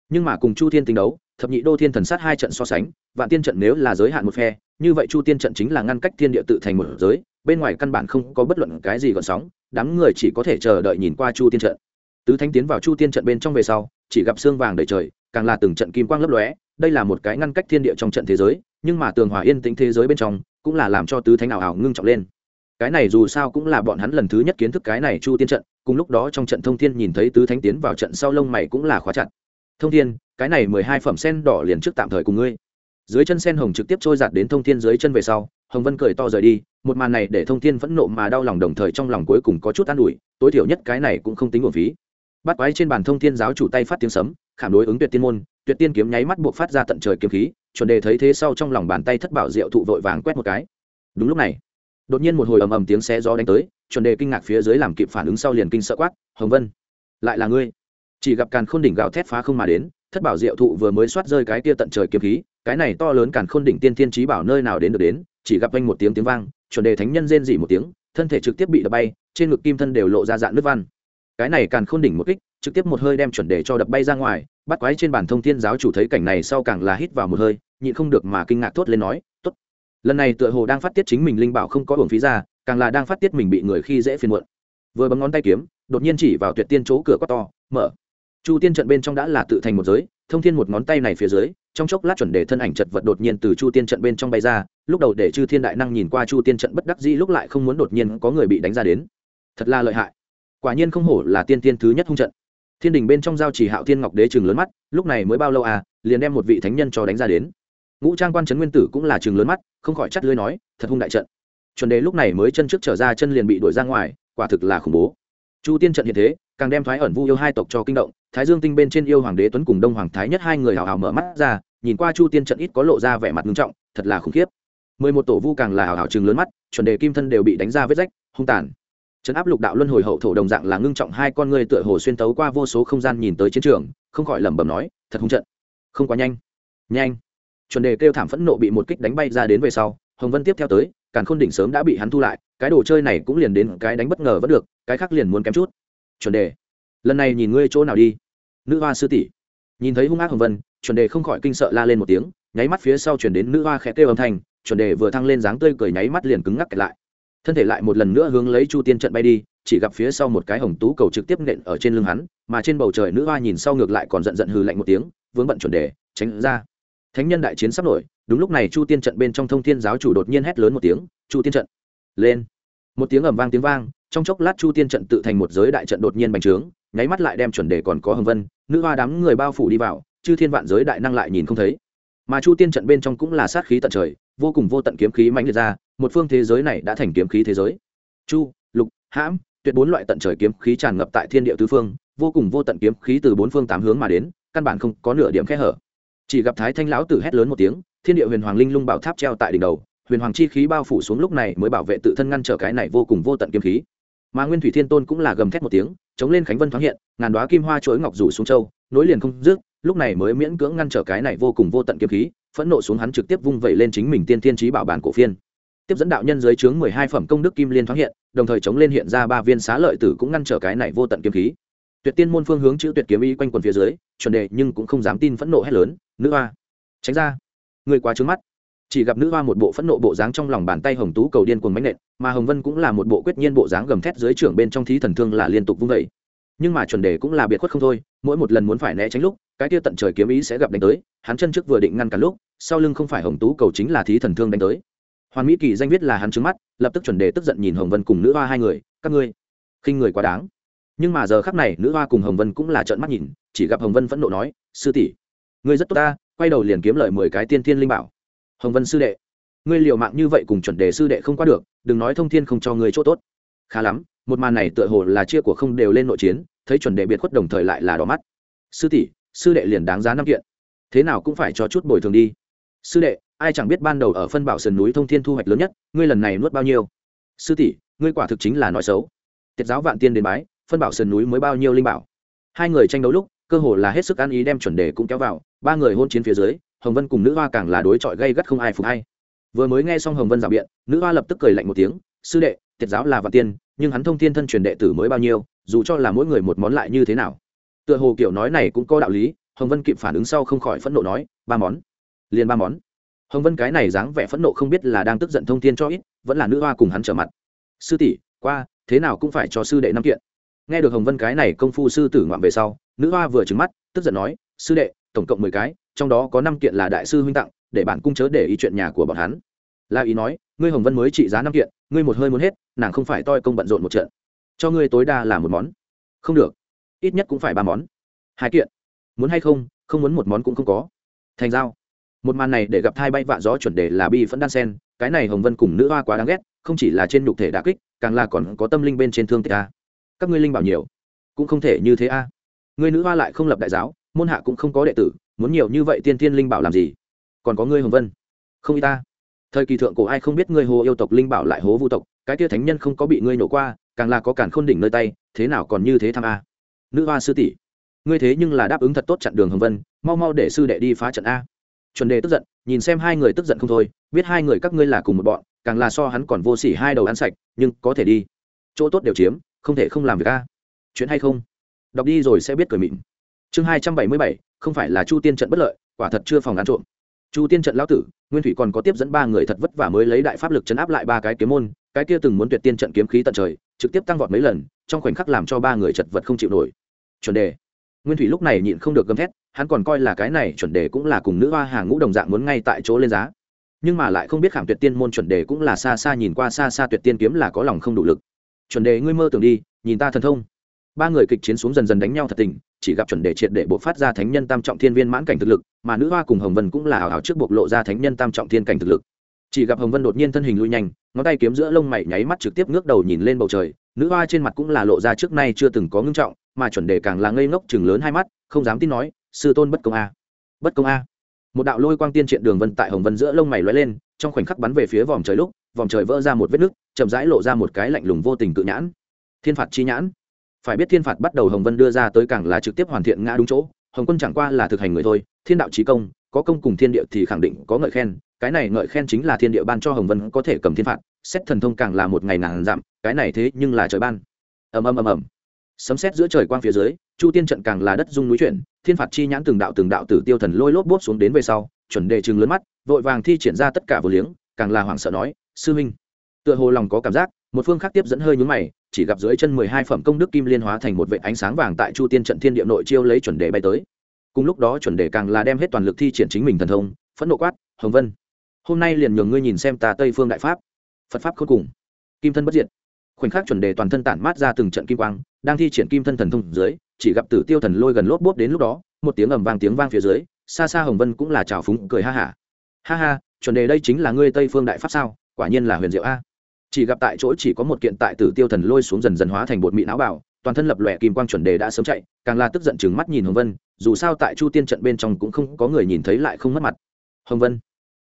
Nhưng mà cùng chu thiên tính đấu, thập nhị đô thiên thần sát hai trận so sánh, vạn tiên trận nếu là giới hạn một phe, như vậy chu tiên trận chính là ngăn cách thiên địa tự thành một giới, bên ngoài căn bản không có bất luận cái gì còn sóng, đám người chỉ có thể chờ đợi nhìn qua chu tiên trận. Tứ thánh tiến vào chu tiên trận bên trong về sau, chỉ gặp xương vàng đầy trời, càng là từng trận kim quang lấp lóe, đây là một cái ngăn cách thiên địa trong trận thế giới, nhưng mà tường hòa yên tĩnh thế giới bên trong, cũng là làm cho tứ thánh ảo ảo ngưng trọng lên cái này dù sao cũng là bọn hắn lần thứ nhất kiến thức cái này chu tiên trận, cùng lúc đó trong trận thông thiên nhìn thấy tứ thánh tiến vào trận sau lông mày cũng là khóa chặt. Thông thiên, cái này mười hai phẩm sen đỏ liền trước tạm thời cùng ngươi. Dưới chân sen hồng trực tiếp trôi giạt đến thông thiên dưới chân về sau, hồng vân cười to rời đi, một màn này để thông thiên phẫn nộ mà đau lòng đồng thời trong lòng cuối cùng có chút an ủi, tối thiểu nhất cái này cũng không tính uổng phí. Bắt quái trên bàn thông thiên giáo chủ tay phát tiếng sấm, khảm đối ứng tuyệt tiên môn, tuyệt tiên kiếm nháy mắt buộc phát ra tận trời kiếm khí, chuẩn đề thấy thế sau trong lòng bàn tay thất bảo diệu thụ vội vàng quét một cái. Đúng lúc này đột nhiên một hồi ầm ầm tiếng xé gió đánh tới, chuẩn đề kinh ngạc phía dưới làm kịp phản ứng sau liền kinh sợ quát, hồng vân, lại là ngươi? Chỉ gặp càn khôn đỉnh gạo thét phá không mà đến, thất bảo diệu thụ vừa mới soát rơi cái kia tận trời kiếm khí, cái này to lớn càn khôn đỉnh tiên thiên trí bảo nơi nào đến được đến, chỉ gặp anh một tiếng tiếng vang, chuẩn đề thánh nhân rên dỉ một tiếng, thân thể trực tiếp bị đập bay, trên ngực kim thân đều lộ ra dạng nước văn cái này càn khôn đỉnh một kích, trực tiếp một hơi đem chuẩn đề cho đập bay ra ngoài, bắt quái trên bản thông thiên giáo chủ thấy cảnh này sau càng là hít vào một hơi, nhịn không được mà kinh ngạc thốt lên nói, tốt lần này tựa hồ đang phát tiết chính mình linh bảo không có hưởng phí ra, càng là đang phát tiết mình bị người khi dễ phiền muộn. Vừa bấm ngón tay kiếm, đột nhiên chỉ vào tuyệt tiên chỗ cửa quát to, mở. Chu tiên trận bên trong đã là tự thành một giới, thông thiên một ngón tay này phía dưới, trong chốc lát chuẩn đề thân ảnh chật vật đột nhiên từ chu tiên trận bên trong bay ra, lúc đầu để chư thiên đại năng nhìn qua chu tiên trận bất đắc dĩ lúc lại không muốn đột nhiên có người bị đánh ra đến. Thật là lợi hại. Quả nhiên không hổ là tiên tiên thứ nhất hung trận. Thiên đình bên trong giao chỉ hạo thiên ngọc đế chừng lớn mắt, lúc này mới bao lâu à liền đem một vị thánh nhân cho đánh ra đến ngũ trang quan trấn nguyên tử cũng là chừng lớn mắt, không khỏi chắt lưới nói, thật hung đại trận. Chuẩn đề lúc này mới chân trước trở ra chân liền bị đuổi ra ngoài, quả thực là khủng bố. Chu tiên trận hiện thế, càng đem thoái ẩn vu yêu hai tộc cho kinh động, thái dương tinh bên trên yêu hoàng đế tuấn cùng đông hoàng thái nhất hai người hào hào mở mắt ra, nhìn qua chu tiên trận ít có lộ ra vẻ mặt nghiêm trọng, thật là khủng khiếp. Mười một tổ vu càng là hào hào chừng lớn mắt, chuẩn đề kim thân đều bị đánh ra vết rách, hung tàn. Trấn áp lục đạo luân hồi hậu thổ đồng dạng là ngưng trọng hai con người tựa hồ xuyên tấu qua vô số không gian nhìn tới chiến trường, không khỏi lẩm bẩm nói, thật hung trận. Không quá nhanh. Nhanh chuẩn đề kêu thảm phẫn nộ bị một kích đánh bay ra đến về sau, hồng vân tiếp theo tới, càn khôn đỉnh sớm đã bị hắn thu lại, cái đồ chơi này cũng liền đến cái đánh bất ngờ vẫn được, cái khác liền muốn kém chút. Chuẩn đề, lần này nhìn ngươi chỗ nào đi? Nữ hoa sư tỷ. Nhìn thấy hung ác hồng vân, chuẩn đề không khỏi kinh sợ la lên một tiếng, nháy mắt phía sau chuyển đến nữ hoa khẽ kêu âm thanh, chuẩn đề vừa thăng lên dáng tươi cười nháy mắt liền cứng ngắc kẹt lại. Thân thể lại một lần nữa hướng lấy chu tiên trận bay đi, chỉ gặp phía sau một cái hồng tú cầu trực tiếp nện ở trên lưng hắn, mà trên bầu trời nữ hoa nhìn sau ngược lại còn giận giận hừ lạnh một tiếng, vướng bận chuẩn đề, tránh ra thánh nhân đại chiến sắp nổi, đúng lúc này chu tiên trận bên trong thông thiên giáo chủ đột nhiên hét lớn một tiếng, chu tiên trận, lên! Một tiếng ầm vang tiếng vang, trong chốc lát chu tiên trận tự thành một giới đại trận đột nhiên bành trướng, nháy mắt lại đem chuẩn đề còn có hồng vân, nữ hoa đám người bao phủ đi vào, chư thiên vạn giới đại năng lại nhìn không thấy. Mà chu tiên trận bên trong cũng là sát khí tận trời, vô cùng vô tận kiếm khí mãnh liệt ra, một phương thế giới này đã thành kiếm khí thế giới. Chu, lục, hãm, tuyệt bốn loại tận trời kiếm khí tràn ngập tại thiên địa tứ phương, vô cùng vô tận kiếm khí từ bốn phương tám hướng mà đến, căn bản không có nửa điểm khe hở chỉ gặp thái thanh lão tử hét lớn một tiếng, thiên địa huyền hoàng linh lung bảo tháp treo tại đỉnh đầu, huyền hoàng chi khí bao phủ xuống lúc này mới bảo vệ tự thân ngăn trở cái này vô cùng vô tận kiếm khí. Mà nguyên thủy thiên tôn cũng là gầm thét một tiếng, chống lên khánh vân thoáng hiện, ngàn đoá kim hoa chuỗi ngọc rủ xuống châu, nối liền không dứt, lúc này mới miễn cưỡng ngăn trở cái này vô cùng vô tận kiếm khí, phẫn nộ xuống hắn trực tiếp vung vẩy lên chính mình tiên thiên trí bảo bản cổ phiên. Tiếp dẫn đạo nhân dưới chướng mười hai phẩm công đức kim liên thoáng hiện, đồng thời chống lên hiện ra ba viên xá lợi tử cũng ngăn trở cái này vô tận kiếm khí. Tuyệt tiên môn phương hướng chữ tuyệt kiếm y quanh quần phía dưới, chuẩn đề nhưng cũng không dám tin phẫn nộ hét lớn nữ hoa. Tránh ra. Người quá trướng mắt. Chỉ gặp nữ hoa một bộ phẫn nộ bộ dáng trong lòng bàn tay hồng tú cầu điên cuồng mánh nện, mà hồng vân cũng là một bộ quyết nhiên bộ dáng gầm thét dưới trưởng bên trong thí thần thương là liên tục vung vẩy nhưng mà chuẩn đề cũng là biệt khuất không thôi, mỗi một lần muốn phải né tránh lúc, cái tia tận trời kiếm ý sẽ gặp đánh tới, hắn chân trước vừa định ngăn cả lúc, sau lưng không phải hồng tú cầu chính là thí thần thương đánh tới. Hoàn mỹ kỳ danh viết là hắn trứng mắt, lập tức chuẩn đề tức giận nhìn hồng vân cùng nữ hoa hai người, các ngươi, khinh người quá đáng. Nhưng mà giờ khắc này, nữ hoa cùng hồng vân cũng là trợn mắt nhìn, chỉ gặp hồng vân phẫn nộ nói, sư tỷ ngươi rất tốt ta, quay đầu liền kiếm lợi mười cái tiên thiên linh bảo. Hồng vân sư đệ, ngươi liều mạng như vậy cùng chuẩn đề sư đệ không qua được, đừng nói thông thiên không cho ngươi chỗ tốt. Khá lắm, một màn này tựa hồ là chia của không đều lên nội chiến, thấy chuẩn đệ biệt khuất đồng thời lại là đỏ mắt. Sư tỷ, sư đệ liền đáng giá năm kiện. Thế nào cũng phải cho chút bồi thường đi. Sư đệ, ai chẳng biết ban đầu ở phân bảo sườn núi thông thiên thu hoạch lớn nhất, ngươi lần này nuốt bao nhiêu? Sư tỷ, ngươi quả thực chính là nói xấu. Tiết giáo vạn tiên đến bái, phân bảo sườn núi mới bao nhiêu linh bảo? Hai người tranh đấu lúc cơ hồ là hết sức ăn ý đem chuẩn đề cũng kéo vào, ba người hôn chiến phía dưới, hồng vân cùng nữ hoa càng là đối chọi gây gắt không ai phục hay. Vừa mới nghe xong hồng vân rào biện, nữ hoa lập tức cười lạnh một tiếng, sư đệ tiết giáo là vạn tiên, nhưng hắn thông thiên thân truyền đệ tử mới bao nhiêu, dù cho là mỗi người một món lại như thế nào? Tựa hồ kiểu nói này cũng có đạo lý, hồng vân kịp phản ứng sau không khỏi phẫn nộ nói, ba món. Liền ba món. Hồng vân cái này dáng vẻ phẫn nộ không biết là đang tức giận thông thiên cho ít, vẫn là nữ hoa cùng hắn trở mặt. Sư tỷ, qua, thế nào cũng phải cho sư đệ năm kiện. Nghe được hồng vân cái này công phu sư tử ngoạm về sau nữ hoa vừa trừng mắt, tức giận nói, sư đệ, tổng cộng mười cái, trong đó có năm kiện là đại sư huynh tặng, để bản cung chớ để ý chuyện nhà của bọn hắn. La ý nói, ngươi hồng vân mới trị giá năm kiện, ngươi một hơi muốn hết, nàng không phải toi công bận rộn một trận. Cho ngươi tối đa là một món. Không được, ít nhất cũng phải ba món. Hai kiện? Muốn hay không? Không muốn một món cũng không có. Thành giao. Một màn này để gặp thai bay vạ gió chuẩn đề là bi phẫn đan sen, cái này hồng vân cùng nữ hoa quá đáng ghét, không chỉ là trên nhục thể đã kích, càng là còn có tâm linh bên trên thương tịch a. Các ngươi linh bảo nhiều, cũng không thể như thế a ngươi nữ hoa lại không lập đại giáo, môn hạ cũng không có đệ tử, muốn nhiều như vậy tiên thiên linh bảo làm gì? Còn có ngươi hồng vân. Không y ta. Thời kỳ thượng cổ ai không biết ngươi hồ yêu tộc linh bảo lại hố vu tộc, cái tia thánh nhân không có bị ngươi nổ qua, càng là có cản khôn đỉnh nơi tay, thế nào còn như thế tham a? Nữ hoa sư tỷ, ngươi thế nhưng là đáp ứng thật tốt chặn đường hồng vân, mau mau để sư đệ đi phá trận a. Chuẩn đề tức giận, nhìn xem hai người tức giận không thôi, biết hai người các ngươi là cùng một bọn, càng là so hắn còn vô s ỉ hai đầu ăn sạch, nhưng có thể đi. Chỗ tốt đều chiếm, không thể không làm việc a. Chuyện hay không? Đọc đi rồi sẽ biết cười mịn. Chương hai trăm bảy mươi bảy, không phải là chu tiên trận bất lợi, quả thật chưa phòng án trộm. Chu tiên trận lão tử, nguyên thủy còn có tiếp dẫn ba người thật vất vả mới lấy đại pháp lực chấn áp lại ba cái kiếm môn, cái kia từng muốn tuyệt tiên trận kiếm khí tận trời, trực tiếp tăng vọt mấy lần, trong khoảnh khắc làm cho ba người chật vật không chịu nổi. Chuẩn đề. Nguyên thủy lúc này nhịn không được gầm thét, hắn còn coi là cái này chuẩn đề cũng là cùng nữ hoa hàng ngũ đồng dạng muốn ngay tại chỗ lên giá. Nhưng mà lại không biết khảm tuyệt tiên môn chuẩn đề cũng là xa xa nhìn qua xa xa tuyệt tiên kiếm là có lòng không đủ lực. Chuẩn đề, ngươi mơ tưởng đi, nhìn ta thần thông ba người kịch chiến xuống dần dần đánh nhau thật tình, chỉ gặp chuẩn đề triệt để bộ phát ra thánh nhân tam trọng thiên viên mãn cảnh thực lực, mà nữ hoa cùng hồng vân cũng là hào hào trước bộc lộ ra thánh nhân tam trọng thiên cảnh thực lực. Chỉ gặp hồng vân đột nhiên thân hình lui nhanh, ngón tay kiếm giữa lông mày nháy mắt trực tiếp ngước đầu nhìn lên bầu trời, nữ hoa trên mặt cũng là lộ ra trước nay chưa từng có ngưng trọng, mà chuẩn đề càng là ngây ngốc chừng lớn hai mắt, không dám tin nói, sư tôn bất công a, bất công a. Một đạo lôi quang tiên triện đường vân tại hồng vân giữa lông mày lóe lên, trong khoảnh khắc bắn về phía vòm trời lúc, vòm trời vỡ ra một vết nứt, chậm rãi lộ ra một cái lạnh lùng vô tình tự nhãn. Thiên phạt chi nhãn phải biết thiên phạt bắt đầu hồng vân đưa ra tới càng là trực tiếp hoàn thiện ngã đúng chỗ, hồng quân chẳng qua là thực hành người thôi, thiên đạo trí công, có công cùng thiên địa thì khẳng định có ngợi khen, cái này ngợi khen chính là thiên địa ban cho hồng vân có thể cầm thiên phạt, xét thần thông càng là một ngày nàng dặm, cái này thế nhưng là trời ban. Ầm ầm ầm ầm. Sấm xét giữa trời quang phía dưới, chu tiên trận càng là đất dung núi chuyển, thiên phạt chi nhãn từng đạo từng đạo tử tiêu thần lôi lốp bốp xuống đến về sau, chuẩn đề chừng lớn mắt, vội vàng thi triển ra tất cả vô liếng, càng là hoảng sợ nói, sư minh. Tựa hồ lòng có cảm giác, một phương khác tiếp dẫn hơi nhúng mày chỉ gặp dưới chân mười hai phẩm công đức kim liên hóa thành một vệ ánh sáng vàng tại chu tiên trận thiên địa nội chiêu lấy chuẩn đề bay tới. Cùng lúc đó chuẩn đề càng là đem hết toàn lực thi triển chính mình thần thông, phẫn nộ quát, hồng vân, hôm nay liền nhường ngươi nhìn xem ta tây phương đại pháp, phật pháp khôn cùng, kim thân bất diệt. Khoảnh khắc chuẩn đề toàn thân tản mát ra từng trận kim quang, đang thi triển kim thân thần thông dưới, chỉ gặp tử tiêu thần lôi gần lốp bốp đến lúc đó, một tiếng ầm vang tiếng vang phía dưới, xa xa hồng vân cũng là trào phúng, cười ha hả ha. ha ha, chuẩn đề đây chính là ngươi tây phương đại pháp sao? Quả nhiên là huyền diệu a chỉ gặp tại chỗ chỉ có một kiện tại tử tiêu thần lôi xuống dần dần hóa thành bột mị não bảo toàn thân lập lòe kim quang chuẩn đề đã sớm chạy, càng là tức giận chừng mắt nhìn hồng vân, dù sao tại chu tiên trận bên trong cũng không có người nhìn thấy lại không mất mặt. Hồng vân,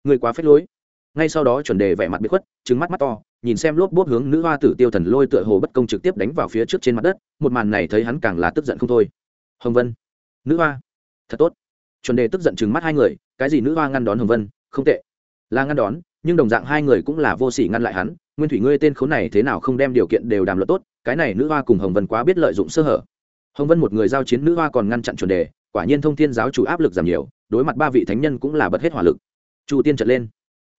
người quá phết lối. Ngay sau đó chuẩn đề vẻ mặt bị khuất trứng mắt mắt to, nhìn xem lốp bốp hướng nữ hoa tử tiêu thần lôi tựa hồ bất công trực tiếp đánh vào phía trước trên mặt đất, một màn này thấy hắn càng là tức giận không thôi. Hồng vân, nữ hoa, thật tốt. Chuẩn đề tức giận chừng mắt hai người, cái gì nữ hoa ngăn đón hồng vân, không tệ. Là ngăn đón, nhưng đồng dạng hai người cũng là vô sỉ ngăn lại hắn nguyên thủy ngươi tên khốn này thế nào không đem điều kiện đều đàm luận tốt, cái này nữ hoa cùng hồng vân quá biết lợi dụng sơ hở. Hồng vân một người giao chiến, nữ hoa còn ngăn chặn chuẩn đề, quả nhiên thông thiên giáo chủ áp lực giảm nhiều, đối mặt ba vị thánh nhân cũng là bật hết hỏa lực. Chu tiên trận lên.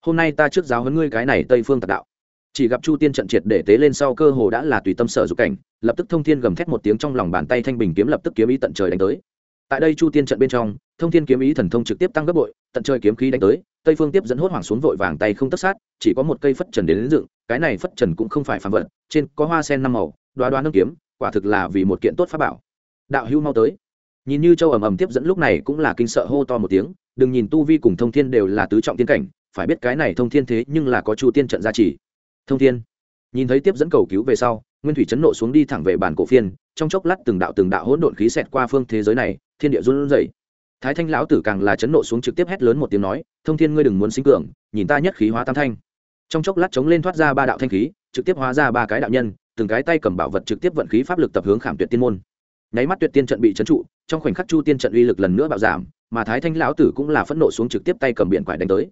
Hôm nay ta trước giáo huấn ngươi cái này tây phương tạc đạo. Chỉ gặp chu tiên trận triệt để tế lên sau cơ hồ đã là tùy tâm sở dục cảnh, lập tức thông thiên gầm thét một tiếng trong lòng bàn tay thanh bình kiếm lập tức kiếm ý tận trời đánh tới tại đây chu tiên trận bên trong thông thiên kiếm ý thần thông trực tiếp tăng gấp bội tận trời kiếm khí đánh tới tây phương tiếp dẫn hốt hoảng xuống vội vàng tay không tất sát chỉ có một cây phất trần đến, đến dựng cái này phất trần cũng không phải phản vật trên có hoa sen năm màu đoá đoá nâng kiếm quả thực là vì một kiện tốt pháp bảo. Đạo hưu mau tới. Nhìn như châu ầm ầm tiếp dẫn lúc này cũng là kinh sợ hô to một tiếng đừng nhìn tu vi cùng thông thiên đều là tứ trọng tiên cảnh phải biết cái này thông thiên thế nhưng là có chu tiên trận gia trì. Thông thiên nhìn thấy tiếp dẫn cầu cứu về sau nguyên thủy chấn nộ xuống đi thẳng về bàn cổ phiên trong chốc lát từng đạo từng đạo hỗn độn khí xẹt qua phương thế giới này thiên địa run rẩy. Thái thanh lão tử càng là chấn nộ xuống trực tiếp hét lớn một tiếng nói, thông thiên ngươi đừng muốn sinh cường, nhìn ta nhất khí hóa tam thanh. Trong chốc lát chống lên thoát ra ba đạo thanh khí, trực tiếp hóa ra ba cái đạo nhân, từng cái tay cầm bảo vật trực tiếp vận khí pháp lực tập hướng khảm tuyệt tiên môn. Nháy mắt tuyệt tiên trận bị trấn trụ, trong khoảnh khắc chu tiên trận uy lực lần nữa bạo giảm, mà thái thanh lão tử cũng là phẫn nộ xuống trực tiếp tay cầm biển quải đánh tới.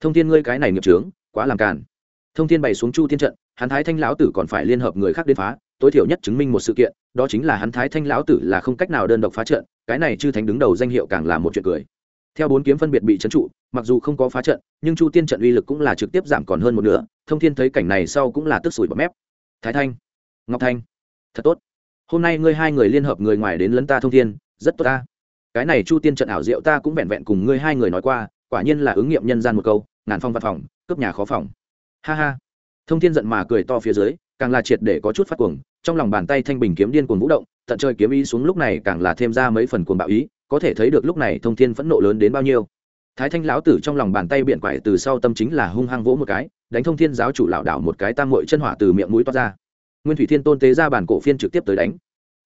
Thông thiên ngươi cái này nghiệp trướng quá làm càn. Thông thiên bày xuống chu tiên trận, hắn thái thanh lão tử còn phải liên hợp người khác đến phá, tối thiểu nhất chứng minh một sự kiện đó chính là hắn thái thanh lão tử là không cách nào đơn độc phá trận, cái này chư thánh đứng đầu danh hiệu càng là một chuyện cười. Theo bốn kiếm phân biệt bị trấn trụ, mặc dù không có phá trận, nhưng chu tiên trận uy lực cũng là trực tiếp giảm còn hơn một nửa, thông thiên thấy cảnh này sau cũng là tức sủi bọt mép. Thái thanh, ngọc thanh, thật tốt. Hôm nay ngươi hai người liên hợp người ngoài đến lấn ta thông thiên, rất tốt ta. Cái này chu tiên trận ảo diệu ta cũng vẹn vẹn cùng ngươi hai người nói qua, quả nhiên là ứng nghiệm nhân gian một câu, ngàn phong văn phòng, cướp nhà khó phòng. Ha ha. Thông thiên giận mà cười to phía dưới, càng là triệt để có chút phát cuồng trong lòng bàn tay thanh bình kiếm điên cuồng vũ động, tận trời kiếm ý xuống lúc này càng là thêm ra mấy phần cuồng bạo ý, có thể thấy được lúc này thông thiên phẫn nộ lớn đến bao nhiêu. Thái thanh lão tử trong lòng bàn tay biện quải từ sau tâm chính là hung hăng vỗ một cái, đánh thông thiên giáo chủ lão đảo một cái tam mội chân hỏa từ miệng mũi toát ra. Nguyên thủy thiên tôn tế ra bản cổ phiên trực tiếp tới đánh.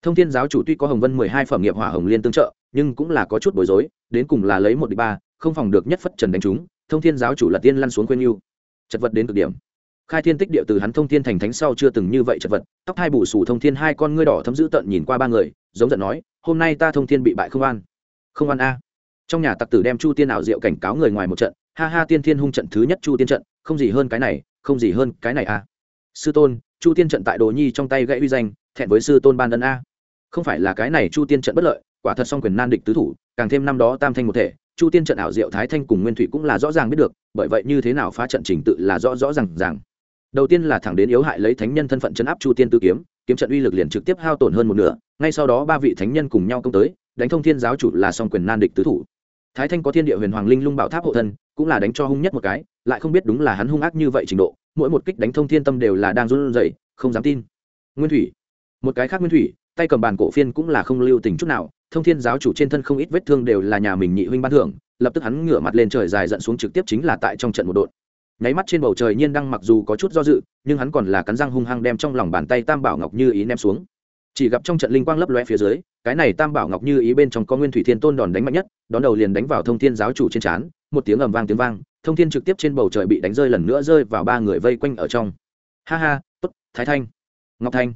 Thông thiên giáo chủ tuy có hồng vân mười hai phẩm nghiệp hỏa hồng liên tương trợ, nhưng cũng là có chút bối rối, đến cùng là lấy một đi ba, không phòng được nhất phất trần đánh chúng, thông thiên giáo chủ là tiên lăn xuống quên yêu chật vật đến cực điểm khai thiên tích địa từ hắn thông thiên thành thánh sau chưa từng như vậy chật vật, tóc hai bù sù thông thiên hai con ngươi đỏ thấm dữ tợn nhìn qua ba người, giống giận nói, hôm nay ta thông thiên bị bại không an không an a. Trong nhà tặc tử đem chu tiên ảo diệu cảnh cáo người ngoài một trận, ha ha, tiên thiên hung trận thứ nhất chu tiên trận, không gì hơn cái này, không gì hơn cái này a. Sư tôn, chu tiên trận tại đồ nhi trong tay gãy uy danh, thẹn với sư tôn ban ân a. Không phải là cái này chu tiên trận bất lợi, quả thật song quyền nan địch tứ thủ, càng thêm năm đó tam thanh một thể, chu tiên trận ảo diệu thái thanh cùng nguyên thủy cũng là rõ ràng biết được, bởi vậy như thế nào phá trận trình tự là rõ rõ r à n g ràng đầu tiên là thẳng đến yếu hại lấy thánh nhân thân phận chấn áp chu tiên tư kiếm kiếm trận uy lực liền trực tiếp hao tổn hơn một nửa, ngay sau đó ba vị thánh nhân cùng nhau công tới, đánh thông thiên giáo chủ là song quyền nan địch tứ thủ. Thái thanh có thiên địa huyền hoàng linh lung bảo tháp hộ thân, cũng là đánh cho hung nhất một cái, lại không biết đúng là hắn hung ác như vậy trình độ, mỗi một kích đánh thông thiên tâm đều là đang run rẩy, không dám tin. Nguyên thủy. Một cái khác nguyên thủy, tay cầm bàn cổ phiên cũng là không lưu tình chút nào, thông thiên giáo chủ trên thân không ít vết thương đều là nhà mình nhị huynh ban thưởng, lập tức hắn ngửa mặt lên trời dài giận xuống trực tiếp chính là tại trong trận một đội nháy mắt trên bầu trời nhiên đăng mặc dù có chút do dự, nhưng hắn còn là cắn răng hung hăng đem trong lòng bàn tay tam bảo ngọc như ý ném xuống. Chỉ gặp trong trận linh quang lấp loe phía dưới, cái này tam bảo ngọc như ý bên trong có nguyên thủy thiên tôn đòn đánh mạnh nhất, đón đầu liền đánh vào thông thiên giáo chủ trên trán, một tiếng ầm vang tiếng vang, thông thiên trực tiếp trên bầu trời bị đánh rơi lần nữa rơi vào ba người vây quanh ở trong. Ha ha, tốt, thái thanh, ngọc thanh.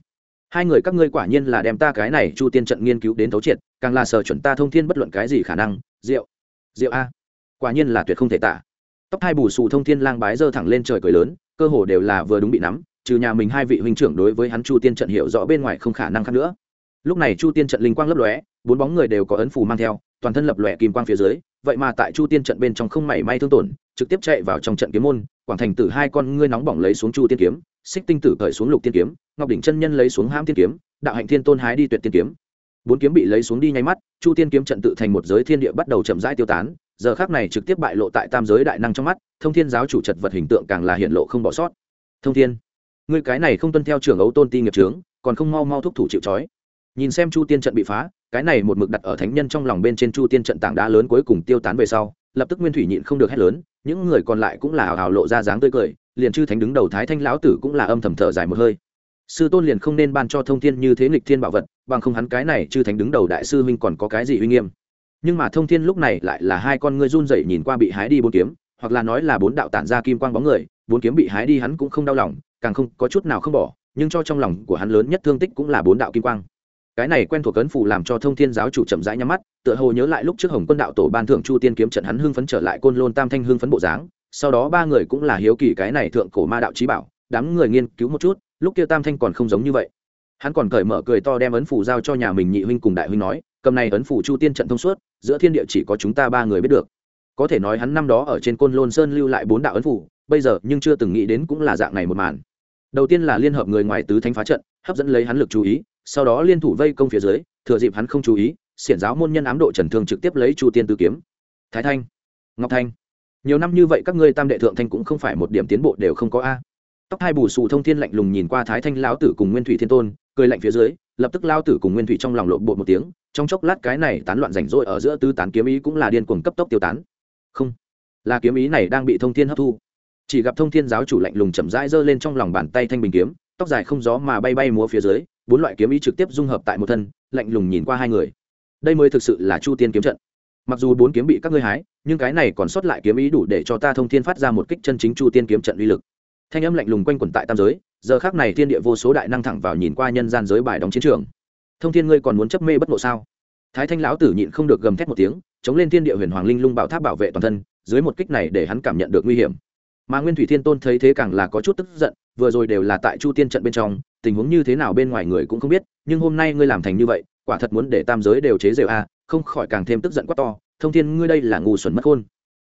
Hai người các ngươi quả nhiên là đem ta cái này chu tiên trận nghiên cứu đến thấu triệt, càng là sở chuẩn ta thông thiên bất luận cái gì khả năng, rượu rượu a, quả nhiên là tuyệt không thể tả tóc hai bù xù thông thiên lang bái giơ thẳng lên trời cười lớn, cơ hồ đều là vừa đúng bị nắm, trừ nhà mình hai vị huynh trưởng đối với hắn chu tiên trận hiểu rõ bên ngoài không khả năng khác nữa. Lúc này chu tiên trận linh quang lấp lóe, bốn bóng người đều có ấn phù mang theo, toàn thân lập lòe kim quang phía dưới, vậy mà tại chu tiên trận bên trong không mảy may thương tổn, trực tiếp chạy vào trong trận kiếm môn, quảng thành tử hai con ngươi nóng bỏng lấy xuống chu tiên kiếm, xích tinh tử cởi xuống lục tiên kiếm, ngọc đỉnh chân nhân lấy xuống hãm tiên kiếm, đạo hạnh thiên tôn hái đi tuyệt tiên kiếm. Bốn kiếm bị lấy xuống đi nháy mắt, chu tiên kiếm trận tự thành một giới thiên địa bắt đầu chậm rãi tiêu tán giờ khác này trực tiếp bại lộ tại tam giới đại năng trong mắt, thông thiên giáo chủ chật vật hình tượng càng là hiện lộ không bỏ sót. Thông thiên, ngươi cái này không tuân theo trưởng ấu tôn ti nghiệp trướng còn không mau mau thúc thủ chịu trói. Nhìn xem chu tiên trận bị phá, cái này một mực đặt ở thánh nhân trong lòng bên trên chu tiên trận tảng đá lớn cuối cùng tiêu tán về sau, lập tức nguyên thủy nhịn không được hét lớn, những người còn lại cũng là hào hào lộ ra dáng tươi cười, liền chư thánh đứng đầu thái thanh lão tử cũng là âm thầm thở dài một hơi. Sư tôn liền không nên ban cho thông thiên như thế nghịch thiên bảo vật, bằng không hắn cái này chư thánh đứng đầu đại sư huynh còn có cái gì uy nghiêm nhưng mà thông thiên lúc này lại là hai con ngươi run rẩy nhìn qua bị hái đi bốn kiếm, hoặc là nói là bốn đạo tản ra kim quang bóng người, bốn kiếm bị hái đi hắn cũng không đau lòng, càng không có chút nào không bỏ, nhưng cho trong lòng của hắn lớn nhất thương tích cũng là bốn đạo kim quang. Cái này quen thuộc cấn phủ làm cho thông thiên giáo chủ chậm rãi nhắm mắt, tựa hồ nhớ lại lúc trước hồng quân đạo tổ ban thượng chu tiên kiếm trận hắn hưng phấn trở lại côn lôn tam thanh hưng phấn bộ dáng, sau đó ba người cũng là hiếu kỳ cái này thượng cổ ma đạo trí bảo, đám người nghiên cứu một chút, lúc kia tam thanh còn không giống như vậy. Hắn còn cởi mở cười to đem ấn phủ giao cho nhà mình nhị huynh cùng đại huynh nói cầm này ấn phủ chu tiên trận thông suốt, giữa thiên địa chỉ có chúng ta ba người biết được. Có thể nói hắn năm đó ở trên côn lôn sơn lưu lại bốn đạo ấn phủ, bây giờ nhưng chưa từng nghĩ đến cũng là dạng này một màn. Đầu tiên là liên hợp người ngoài tứ thánh phá trận, hấp dẫn lấy hắn lực chú ý, sau đó liên thủ vây công phía dưới, thừa dịp hắn không chú ý, xiển giáo môn nhân ám độ trần thương trực tiếp lấy chu tiên tư kiếm. Thái thanh, ngọc thanh. Nhiều năm như vậy các ngươi tam đệ thượng thanh cũng không phải một điểm tiến bộ đều không có a. Tóc hai bù xù thông thiên lạnh lùng nhìn qua thái thanh lão tử cùng nguyên thủy thiên tôn, cười lạnh phía dưới lập tức lao tử cùng nguyên thủy trong lòng lộn bột một tiếng, trong chốc lát cái này tán loạn rảnh rỗi ở giữa tư tán kiếm ý cũng là điên cuồng cấp tốc tiêu tán. Không, là kiếm ý này đang bị thông thiên hấp thu. Chỉ gặp thông thiên giáo chủ lạnh lùng chậm rãi giơ lên trong lòng bàn tay thanh bình kiếm, tóc dài không gió mà bay bay múa phía dưới, bốn loại kiếm ý trực tiếp dung hợp tại một thân, lạnh lùng nhìn qua hai người. Đây mới thực sự là chu tiên kiếm trận. Mặc dù bốn kiếm bị các ngươi hái, nhưng cái này còn sót lại kiếm ý đủ để cho ta thông thiên phát ra một kích chân chính chu tiên kiếm trận uy lực. Thanh âm lạnh lùng quanh quẩn tại tam giới giờ khác này thiên địa vô số đại năng thẳng vào nhìn qua nhân gian giới bài đóng chiến trường. Thông thiên ngươi còn muốn chấp mê bất ngộ sao? Thái thanh lão tử nhịn không được gầm thét một tiếng, chống lên thiên địa huyền hoàng linh lung bảo tháp bảo vệ toàn thân, dưới một kích này để hắn cảm nhận được nguy hiểm. Mà nguyên thủy thiên tôn thấy thế càng là có chút tức giận, vừa rồi đều là tại chu tiên trận bên trong, tình huống như thế nào bên ngoài người cũng không biết, nhưng hôm nay ngươi làm thành như vậy, quả thật muốn để tam giới đều chế rều a, không khỏi càng thêm tức giận quá to, thông thiên ngươi đây là ngu xuẩn mất khôn.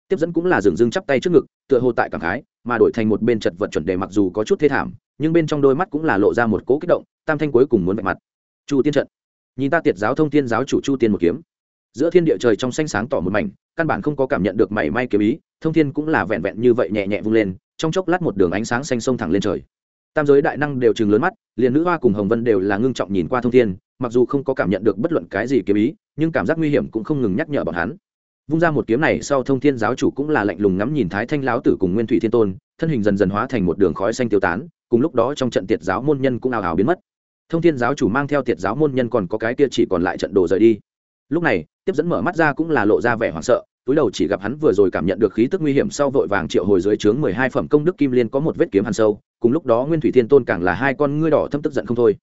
Tiếp dẫn cũng là dừng dưng chắp tay trước ngực, tựa hồ tại cảm khái, mà đổi thành một bên chật vật chuẩn đề mặc dù có chút thế thảm nhưng bên trong đôi mắt cũng là lộ ra một cố kích động, tam thanh cuối cùng muốn vạch mặt. Chu tiên trận. Nhìn ta tiệt giáo thông thiên giáo chủ chu tiên một kiếm. Giữa thiên địa trời trong xanh sáng tỏ một mảnh, căn bản không có cảm nhận được mảy may kiếm ý, thông thiên cũng là vẹn vẹn như vậy nhẹ nhẹ vung lên, trong chốc lát một đường ánh sáng xanh sông thẳng lên trời. Tam giới đại năng đều chừng lớn mắt, liền nữ hoa cùng hồng vân đều là ngưng trọng nhìn qua thông thiên, mặc dù không có cảm nhận được bất luận cái gì kiếm ý, nhưng cảm giác nguy hiểm cũng không ngừng nhắc nhở bọn hắn. Vung ra một kiếm này sau thông thiên giáo chủ cũng là lạnh lùng ngắm nhìn thái thanh lão tử cùng nguyên thủy thiên tôn, thân hình dần dần hóa thành một đường khói xanh tiêu tán cùng lúc đó trong trận tiệt giáo môn nhân cũng ào ào biến mất. Thông thiên giáo chủ mang theo tiệt giáo môn nhân còn có cái kia chỉ còn lại trận đồ rời đi. Lúc này, tiếp dẫn mở mắt ra cũng là lộ ra vẻ hoảng sợ, túi đầu chỉ gặp hắn vừa rồi cảm nhận được khí tức nguy hiểm sau vội vàng triệu hồi dưới trướng mười hai phẩm công đức kim liên có một vết kiếm hàn sâu, cùng lúc đó nguyên thủy thiên tôn càng là hai con ngươi đỏ thâm tức giận không thôi.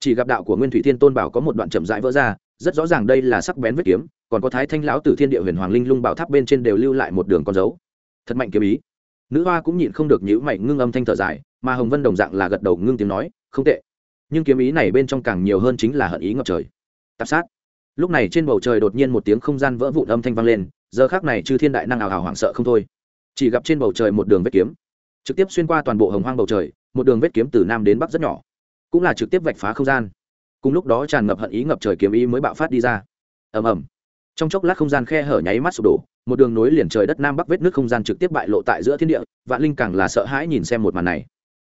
Chỉ gặp đạo của nguyên thủy thiên tôn bảo có một đoạn chậm rãi vỡ ra, rất rõ ràng đây là sắc bén vết kiếm, còn có thái thanh lão tử thiên địa huyền hoàng linh lung bảo tháp bên trên đều lưu lại một đường con dấu. Thật mạnh kiếm ý. Nữ hoa cũng nhịn không được nhữ mày, ngưng âm thanh thở dài mà hồng vân đồng dạng là gật đầu ngưng tiếng nói, không tệ. Nhưng kiếm ý này bên trong càng nhiều hơn chính là hận ý ngập trời. Tạp sát. Lúc này trên bầu trời đột nhiên một tiếng không gian vỡ vụn âm thanh vang lên, giờ khác này chư thiên đại năng ảo hào hoảng sợ không thôi. Chỉ gặp trên bầu trời một đường vết kiếm, trực tiếp xuyên qua toàn bộ hồng hoang bầu trời, một đường vết kiếm từ nam đến bắc rất nhỏ, cũng là trực tiếp vạch phá không gian. Cùng lúc đó tràn ngập hận ý ngập trời kiếm ý mới bạo phát đi ra. Ầm ầm. Trong chốc lát không gian khe hở nháy mắt sụp đổ, một đường nối liền trời đất nam bắc vết nước không gian trực tiếp bại lộ tại giữa thiên địa, vạn linh càng là sợ hãi nhìn xem một màn này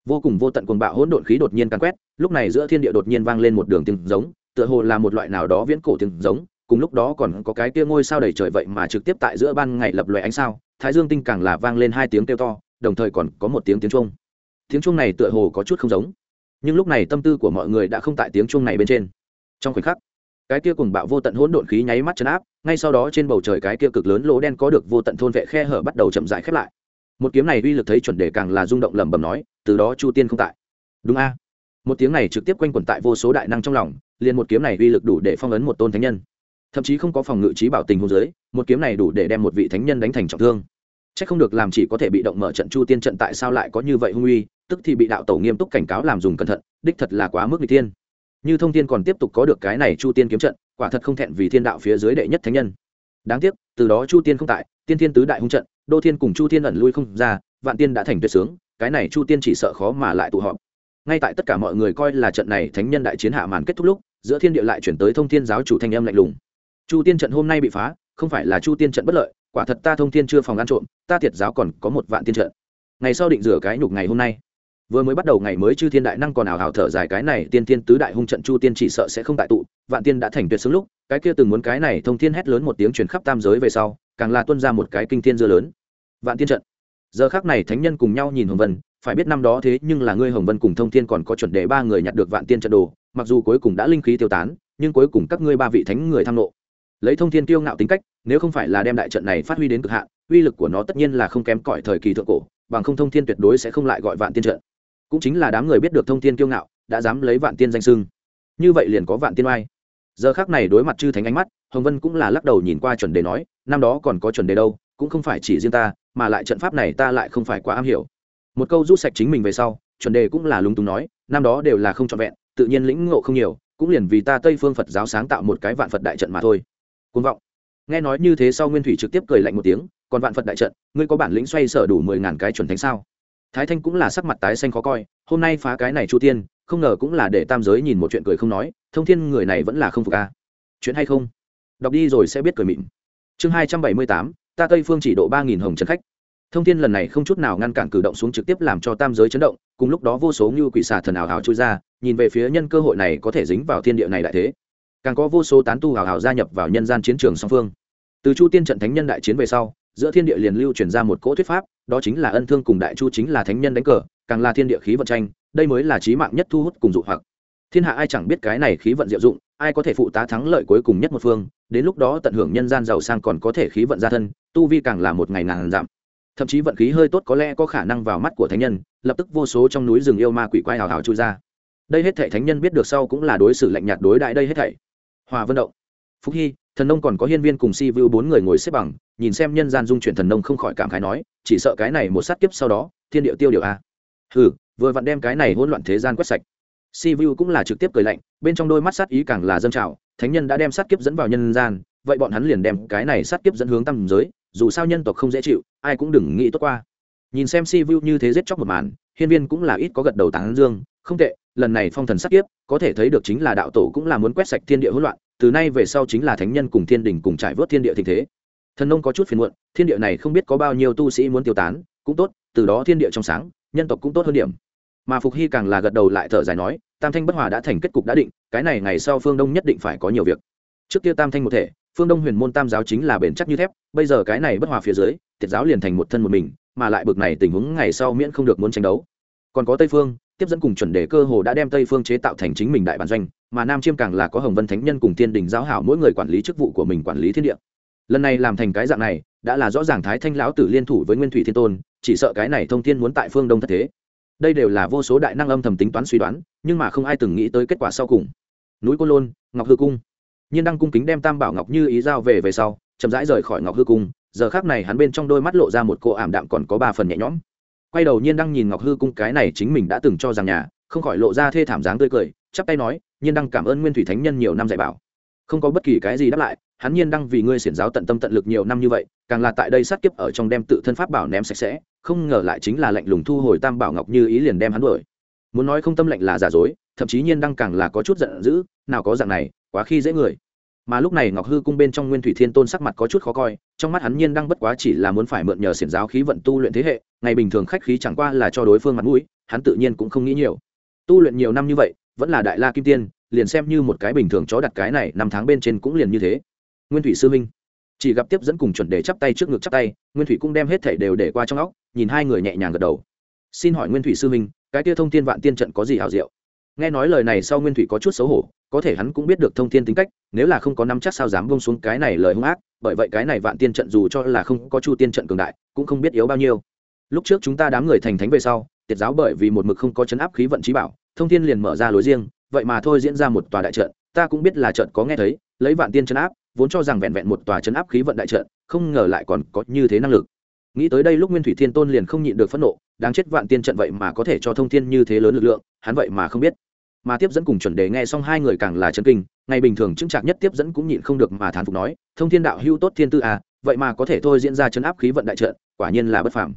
vô cùng vô tận cuồng bạo hỗn độn khí đột nhiên càn quét, lúc này giữa thiên địa đột nhiên vang lên một đường tiếng giống, tựa hồ là một loại nào đó viễn cổ tiếng giống, cùng lúc đó còn có cái kia ngôi sao đầy trời vậy mà trực tiếp tại giữa ban ngày lập loè ánh sao, thái dương tinh càng là vang lên hai tiếng kêu to, đồng thời còn có một tiếng tiếng chuông. Tiếng chuông này tựa hồ có chút không giống, nhưng lúc này tâm tư của mọi người đã không tại tiếng chuông này bên trên. Trong khoảnh khắc, cái kia cùng bạo vô tận hỗn độn khí nháy mắt chấn áp, ngay sau đó trên bầu trời cái kia cực lớn lỗ đen có được vô tận thôn vệ khe hở bắt đầu chậm rãi khép lại. Một kiếm này uy lực thấy chuẩn đề càng là rung động lẩm bẩm nói từ đó chu tiên không tại. Đúng a. Một tiếng này trực tiếp quanh quẩn tại vô số đại năng trong lòng, liền một kiếm này uy lực đủ để phong ấn một tôn thánh nhân. Thậm chí không có phòng ngự trí bảo tình hôn giới một kiếm này đủ để đem một vị thánh nhân đánh thành trọng thương. C h ắ c không được làm chỉ có thể bị động mở trận chu tiên trận tại sao lại có như vậy hung uy, tức thì bị đạo tổ nghiêm túc cảnh cáo làm dùng cẩn thận, đích thật là quá mức n g thiên. Như thông thiên còn tiếp tục có được cái này chu tiên kiếm trận, quả thật không thẹn vì thiên đạo phía dưới đệ nhất thánh nhân. Đáng tiếc, từ đó chu tiên không tại, tiên thiên tứ đại hung trận, đô thiên cùng chu tiên ẩn lui không ra, vạn tiên đã thành tuyệt sướng cái này chu tiên chỉ sợ khó mà lại tụ họp. Ngay tại tất cả mọi người coi là trận này thánh nhân đại chiến hạ màn kết thúc lúc, giữa thiên địa lại chuyển tới thông thiên giáo chủ thanh âm lạnh lùng. Chu tiên trận hôm nay bị phá, không phải là chu tiên trận bất lợi, quả thật ta thông thiên chưa phòng ăn trộm, ta thiệt giáo còn có một vạn tiên trận. Ngày sau định rửa cái nhục ngày hôm nay. Vừa mới bắt đầu ngày mới chư thiên đại năng còn ảo hào thở dài cái này tiên tiên tứ đại hung trận chu tiên chỉ sợ sẽ không tại tụ, vạn tiên đã thành tuyệt xứng lúc, cái kia từng muốn cái này thông thiên hét lớn một tiếng truyền khắp tam giới về sau, càng là tuân ra một cái kinh thiên dưa lớn. Vạn tiên trận giờ khác này thánh nhân cùng nhau nhìn hồng vân, phải biết năm đó thế nhưng là ngươi hồng vân cùng thông thiên còn có chuẩn đề ba người nhặt được vạn tiên trận đồ, mặc dù cuối cùng đã linh khí tiêu tán, nhưng cuối cùng các ngươi ba vị thánh người tham nộ. Lấy thông thiên tiêu ngạo tính cách, nếu không phải là đem đại trận này phát huy đến cực hạn, uy lực của nó tất nhiên là không kém cỏi thời kỳ thượng cổ, bằng không thông thiên tuyệt đối sẽ không lại gọi vạn tiên trận. Cũng chính là đám người biết được thông thiên kiêu ngạo, đã dám lấy vạn tiên danh sưng như vậy liền có vạn tiên oai. Giờ khác này đối mặt chư thánh ánh mắt, hồng vân cũng là lắc đầu nhìn qua chuẩn đề nói, năm đó còn có chuẩn đề đâu, cũng không phải chỉ riêng ta mà lại trận pháp này ta lại không phải quá am hiểu. Một câu rút sạch chính mình về sau, chuẩn đề cũng là lúng túng nói, năm đó đều là không trọn vẹn, tự nhiên lĩnh ngộ không nhiều, cũng liền vì ta tây phương phật giáo sáng tạo một cái vạn phật đại trận mà thôi. Côn vọng. Nghe nói như thế sau nguyên thủy trực tiếp cười lạnh một tiếng, còn vạn phật đại trận, ngươi có bản lĩnh xoay sở đủ mười ngàn cái chuẩn thánh sao? Thái thanh cũng là sắc mặt tái xanh khó coi, hôm nay phá cái này chu tiên, không ngờ cũng là để tam giới nhìn một chuyện cười không nói, thông thiên người này vẫn là không phục a chuyện hay không? Đọc đi rồi sẽ biết cười mịn. Chương hai trăm bảy mươi tám ta tây phương chỉ độ ba nghìn hồng trần khách. Thông thiên lần này không chút nào ngăn cản cử động xuống trực tiếp làm cho tam giới chấn động, cùng lúc đó vô số như quỷ xà thần ảo hào trôi ra, nhìn về phía nhân cơ hội này có thể dính vào thiên địa này đại thế. Càng có vô số tán tu hào hào gia nhập vào nhân gian chiến trường song phương. Từ chu tiên trận thánh nhân đại chiến về sau, giữa thiên địa liền lưu truyền ra một cỗ thuyết pháp, đó chính là ân thương cùng đại chu chính là thánh nhân đánh cờ, càng là thiên địa khí vận tranh, đây mới là trí mạng nhất thu hút cùng dụ hoặc. Thiên hạ ai chẳng biết cái này khí vận diệu dụng, ai có thể phụ tá thắng lợi cuối cùng nhất một phương, đến lúc đó tận hưởng nhân gian giàu sang còn có thể khí vận gia thân tu vi càng là một ngày ngàn giảm thậm chí vận khí hơi tốt có lẽ có khả năng vào mắt của thánh nhân, lập tức vô số trong núi rừng yêu ma quỷ quái hào hào chui ra. Đây hết thảy thánh nhân biết được sau cũng là đối xử lạnh nhạt đối đại đây hết thảy. Hòa vân động. Phúc hy, thần nông còn có hiên viên cùng si vu bốn người ngồi xếp bằng, nhìn xem nhân gian dung chuyển thần nông không khỏi cảm khái nói, chỉ sợ cái này một sát kiếp sau đó, thiên địa tiêu điều a. Hừ, vừa vặn đem cái này hỗn loạn thế gian quét sạch. Si vu cũng là trực tiếp cười lạnh, bên trong đôi mắt sát ý càng là dâng trào, thánh nhân đã đem sát kiếp dẫn vào nhân gian, vậy bọn hắn liền đem cái này sát kiếp dẫn hướng tam giới dù sao nhân tộc không dễ chịu, ai cũng đừng nghĩ tốt qua. Nhìn xem si vu như thế giết chóc một màn, hiên viên cũng là ít có gật đầu tán dương. Không tệ, lần này phong thần sát kiếp, có thể thấy được chính là đạo tổ cũng là muốn quét sạch thiên địa hỗn loạn, từ nay về sau chính là thánh nhân cùng thiên đình cùng trải vớt thiên địa tình thế. Thần nông có chút phiền muộn, thiên địa này không biết có bao nhiêu tu sĩ muốn tiêu tán, cũng tốt, từ đó thiên địa trong sáng, nhân tộc cũng tốt hơn điểm. Mà phục hy càng là gật đầu lại thở dài nói, tam thanh bất hòa đã thành kết cục đã định, cái này ngày sau phương đông nhất định phải có nhiều việc. Trước kia tam thanh một thể phương đông huyền môn tam giáo chính là bền chắc như thép, bây giờ cái này bất hòa phía dưới, tiệt giáo liền thành một thân một mình, mà lại bực này tình huống ngày sau miễn không được muốn tranh đấu. Còn có tây phương, tiếp dẫn cùng chuẩn đề cơ hồ đã đem tây phương chế tạo thành chính mình đại bản doanh, mà nam chiêm càng là có hồng vân thánh nhân cùng tiên đình giáo hảo mỗi người quản lý chức vụ của mình quản lý thiên địa. Lần này làm thành cái dạng này, đã là rõ ràng thái thanh lão tử liên thủ với nguyên thủy thiên tôn, chỉ sợ cái này thông thiên muốn tại phương đông thất thế. Đây đều là vô số đại năng âm thầm tính toán suy đoán, nhưng mà không ai từng nghĩ tới kết quả sau cùng. Núi côn lôn, ngọc hư cung nhiên đăng cung kính đem tam bảo ngọc như ý giao về về sau, chậm rãi rời khỏi ngọc hư cung. Giờ khác này hắn bên trong đôi mắt lộ ra một cô ảm đạm còn có ba phần nhẹ nhõm. Quay đầu nhiên đăng nhìn ngọc hư cung, cái này chính mình đã từng cho rằng nhà, không khỏi lộ ra thê thảm dáng tươi cười, chắp tay nói, nhiên đăng cảm ơn nguyên thủy thánh nhân nhiều năm dạy bảo. Không có bất kỳ cái gì đáp lại, hắn nhiên đăng vì ngươi xiển giáo tận tâm tận lực nhiều năm như vậy, càng là tại đây sát kiếp ở trong đem tự thân pháp bảo ném sạch sẽ, không ngờ lại chính là lệnh lùng thu hồi tam bảo ngọc như ý liền đem hắn đuổi. Muốn nói không tâm lệnh là giả dối, thậm chí nhiên đăng càng là có chút giận dữ, nào có dạng này, quá khi dễ người mà lúc này ngọc hư cung bên trong nguyên thủy thiên tôn sắc mặt có chút khó coi, trong mắt hắn nhiên đang bất quá chỉ là muốn phải mượn nhờ xiển giáo khí vận tu luyện thế hệ, ngày bình thường khách khí chẳng qua là cho đối phương mặt mũi, hắn tự nhiên cũng không nghĩ nhiều. Tu luyện nhiều năm như vậy, vẫn là đại la kim tiên, liền xem như một cái bình thường chó đặt cái này, năm tháng bên trên cũng liền như thế. Nguyên thủy sư minh, chỉ gặp tiếp dẫn cùng chuẩn đề chắp tay trước ngực chắp tay, nguyên thủy cũng đem hết thể đều để qua trong óc, nhìn hai người nhẹ nhàng gật đầu. Xin hỏi nguyên thủy sư minh, cái kia thông tiên vạn tiên trận có gì hào diệu? Nghe nói lời này sau nguyên thủy có chút xấu hổ có thể hắn cũng biết được thông thiên tính cách, nếu là không có năm chắc sao dám bông xuống cái này lời hung ác, bởi vậy cái này vạn tiên trận dù cho là không có chu tiên trận cường đại, cũng không biết yếu bao nhiêu. Lúc trước chúng ta đám người thành thánh về sau, tiệt giáo bởi vì một mực không có chấn áp khí vận trí bảo, thông thiên liền mở ra lối riêng, vậy mà thôi diễn ra một tòa đại trận, ta cũng biết là trận có nghe thấy, lấy vạn tiên chấn áp, vốn cho rằng vẹn vẹn một tòa chấn áp khí vận đại trận, không ngờ lại còn có như thế năng lực. Nghĩ tới đây lúc nguyên thủy thiên tôn liền không nhịn được phẫn nộ, đáng chết vạn tiên trận vậy mà có thể cho thông thiên như thế lớn lực lượng, hắn vậy mà không biết mà tiếp dẫn cùng chuẩn đề nghe xong hai người càng là chân kinh, ngày bình thường chứng trạc nhất tiếp dẫn cũng nhịn không được mà thán phục nói, thông thiên đạo hưu tốt thiên tư à vậy mà có thể thôi diễn ra chấn áp khí vận đại trận, quả nhiên là bất phàm.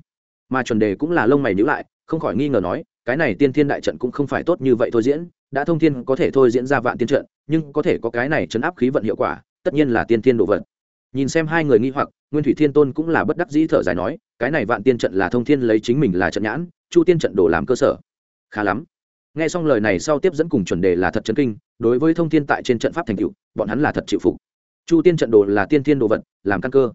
Mà chuẩn đề cũng là lông mày nhữ lại, không khỏi nghi ngờ nói, cái này tiên thiên đại trận cũng không phải tốt như vậy thôi diễn, đã thông thiên có thể thôi diễn ra vạn tiên trận, nhưng có thể có cái này chấn áp khí vận hiệu quả, tất nhiên là tiên thiên đồ vật. Nhìn xem hai người nghi hoặc, nguyên thủy thiên tôn cũng là bất đắc dĩ thở dài nói, cái này vạn tiên trận là thông thiên lấy chính mình là trận nhãn, chu tiên trận đổ làm cơ sở. Khá lắm nghe xong lời này sau tiếp dẫn cùng chuẩn đề là thật chấn kinh, đối với thông thiên tại trên trận pháp thành cựu bọn hắn là thật chịu phục. Chu tiên trận đồ là tiên thiên đồ vật, làm căn cơ.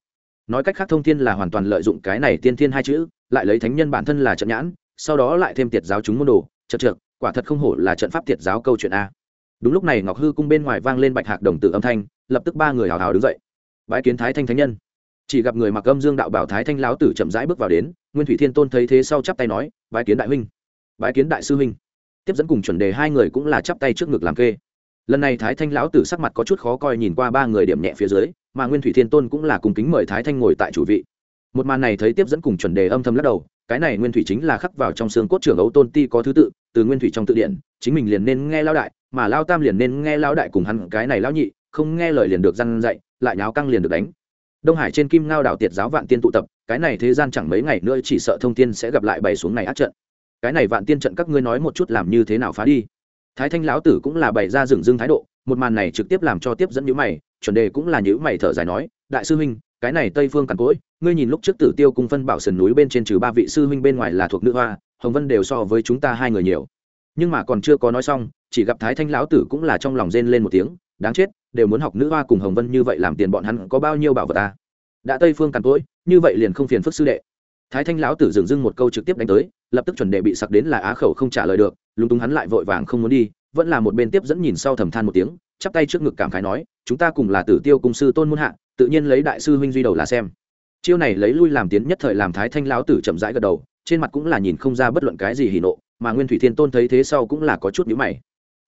Nói cách khác thông thiên là hoàn toàn lợi dụng cái này tiên thiên hai chữ, lại lấy thánh nhân bản thân là trận nhãn, sau đó lại thêm tiệt giáo chúng môn đồ, chật trượt, quả thật không hổ là trận pháp tiệt giáo câu chuyện a. Đúng lúc này ngọc hư cung bên ngoài vang lên bạch hạc đồng tử âm thanh, lập tức ba người hào hào đứng dậy. Bãi kiến thái thanh thánh nhân. Chỉ gặp người mặc âm dương đạo bảo thái thanh lão tử chậm rãi bước vào đến, nguyên thủy thiên tôn thấy thế sau chắp tay nói bãi kiến đại huynh bãi kiến đại sư huynh tiếp dẫn cùng chuẩn đề hai người cũng là chắp tay trước ngực làm kê. Lần này thái thanh lão tử sắc mặt có chút khó coi nhìn qua ba người điểm nhẹ phía dưới, mà nguyên thủy thiên tôn cũng là cùng kính mời thái thanh ngồi tại chủ vị. Một màn này thấy tiếp dẫn cùng chuẩn đề âm thầm lắc đầu, cái này nguyên thủy chính là khắc vào trong xương cốt trưởng ấu tôn ti có thứ tự, từ nguyên thủy trong tự điện, chính mình liền nên nghe lao đại, mà lao tam liền nên nghe lao đại cùng hắn, cái này lao nhị, không nghe lời liền được răn dạy, lại nháo căng liền được đánh. Đông hải trên kim ngao đảo tiệt giáo vạn tiên tụ tập, cái này thế gian chẳng mấy ngày nữa chỉ sợ thông tiên sẽ gặp lại bày xuống này át trận cái này vạn tiên trận các ngươi nói một chút làm như thế nào phá đi. Thái thanh lão tử cũng là bày ra dừng dưng thái độ, một màn này trực tiếp làm cho tiếp dẫn nhữ mày, chuẩn đề cũng là nhữ mày thở dài nói, đại sư huynh, cái này tây phương càn cỗi ngươi nhìn lúc trước tử tiêu cung phân bảo sườn núi bên trên trừ ba vị sư huynh bên ngoài là thuộc nữ hoa, hồng vân đều so với chúng ta hai người nhiều. Nhưng mà còn chưa có nói xong, chỉ gặp thái thanh lão tử cũng là trong lòng rên lên một tiếng, đáng chết, đều muốn học nữ hoa cùng hồng vân như vậy làm tiền bọn hắn có bao nhiêu bảo vật ta đã tây phương càn cỗi như vậy liền không phiền phức sư đệ. Thái thanh lão tử dừng dưng một câu trực tiếp đánh tới lập tức chuẩn đề bị sặc đến là á khẩu không trả lời được, lúng túng hắn lại vội vàng không muốn đi, vẫn là một bên tiếp dẫn nhìn sau thầm than một tiếng, chắp tay trước ngực cảm khái nói, chúng ta cùng là tử tiêu cung sư tôn muôn hạ, tự nhiên lấy đại sư huynh duy đầu là xem. Chiêu này lấy lui làm tiến nhất thời làm thái thanh lão tử chậm rãi gật đầu, trên mặt cũng là nhìn không ra bất luận cái gì hỉ nộ, mà nguyên thủy thiên tôn thấy thế sau cũng là có chút nhữ mày.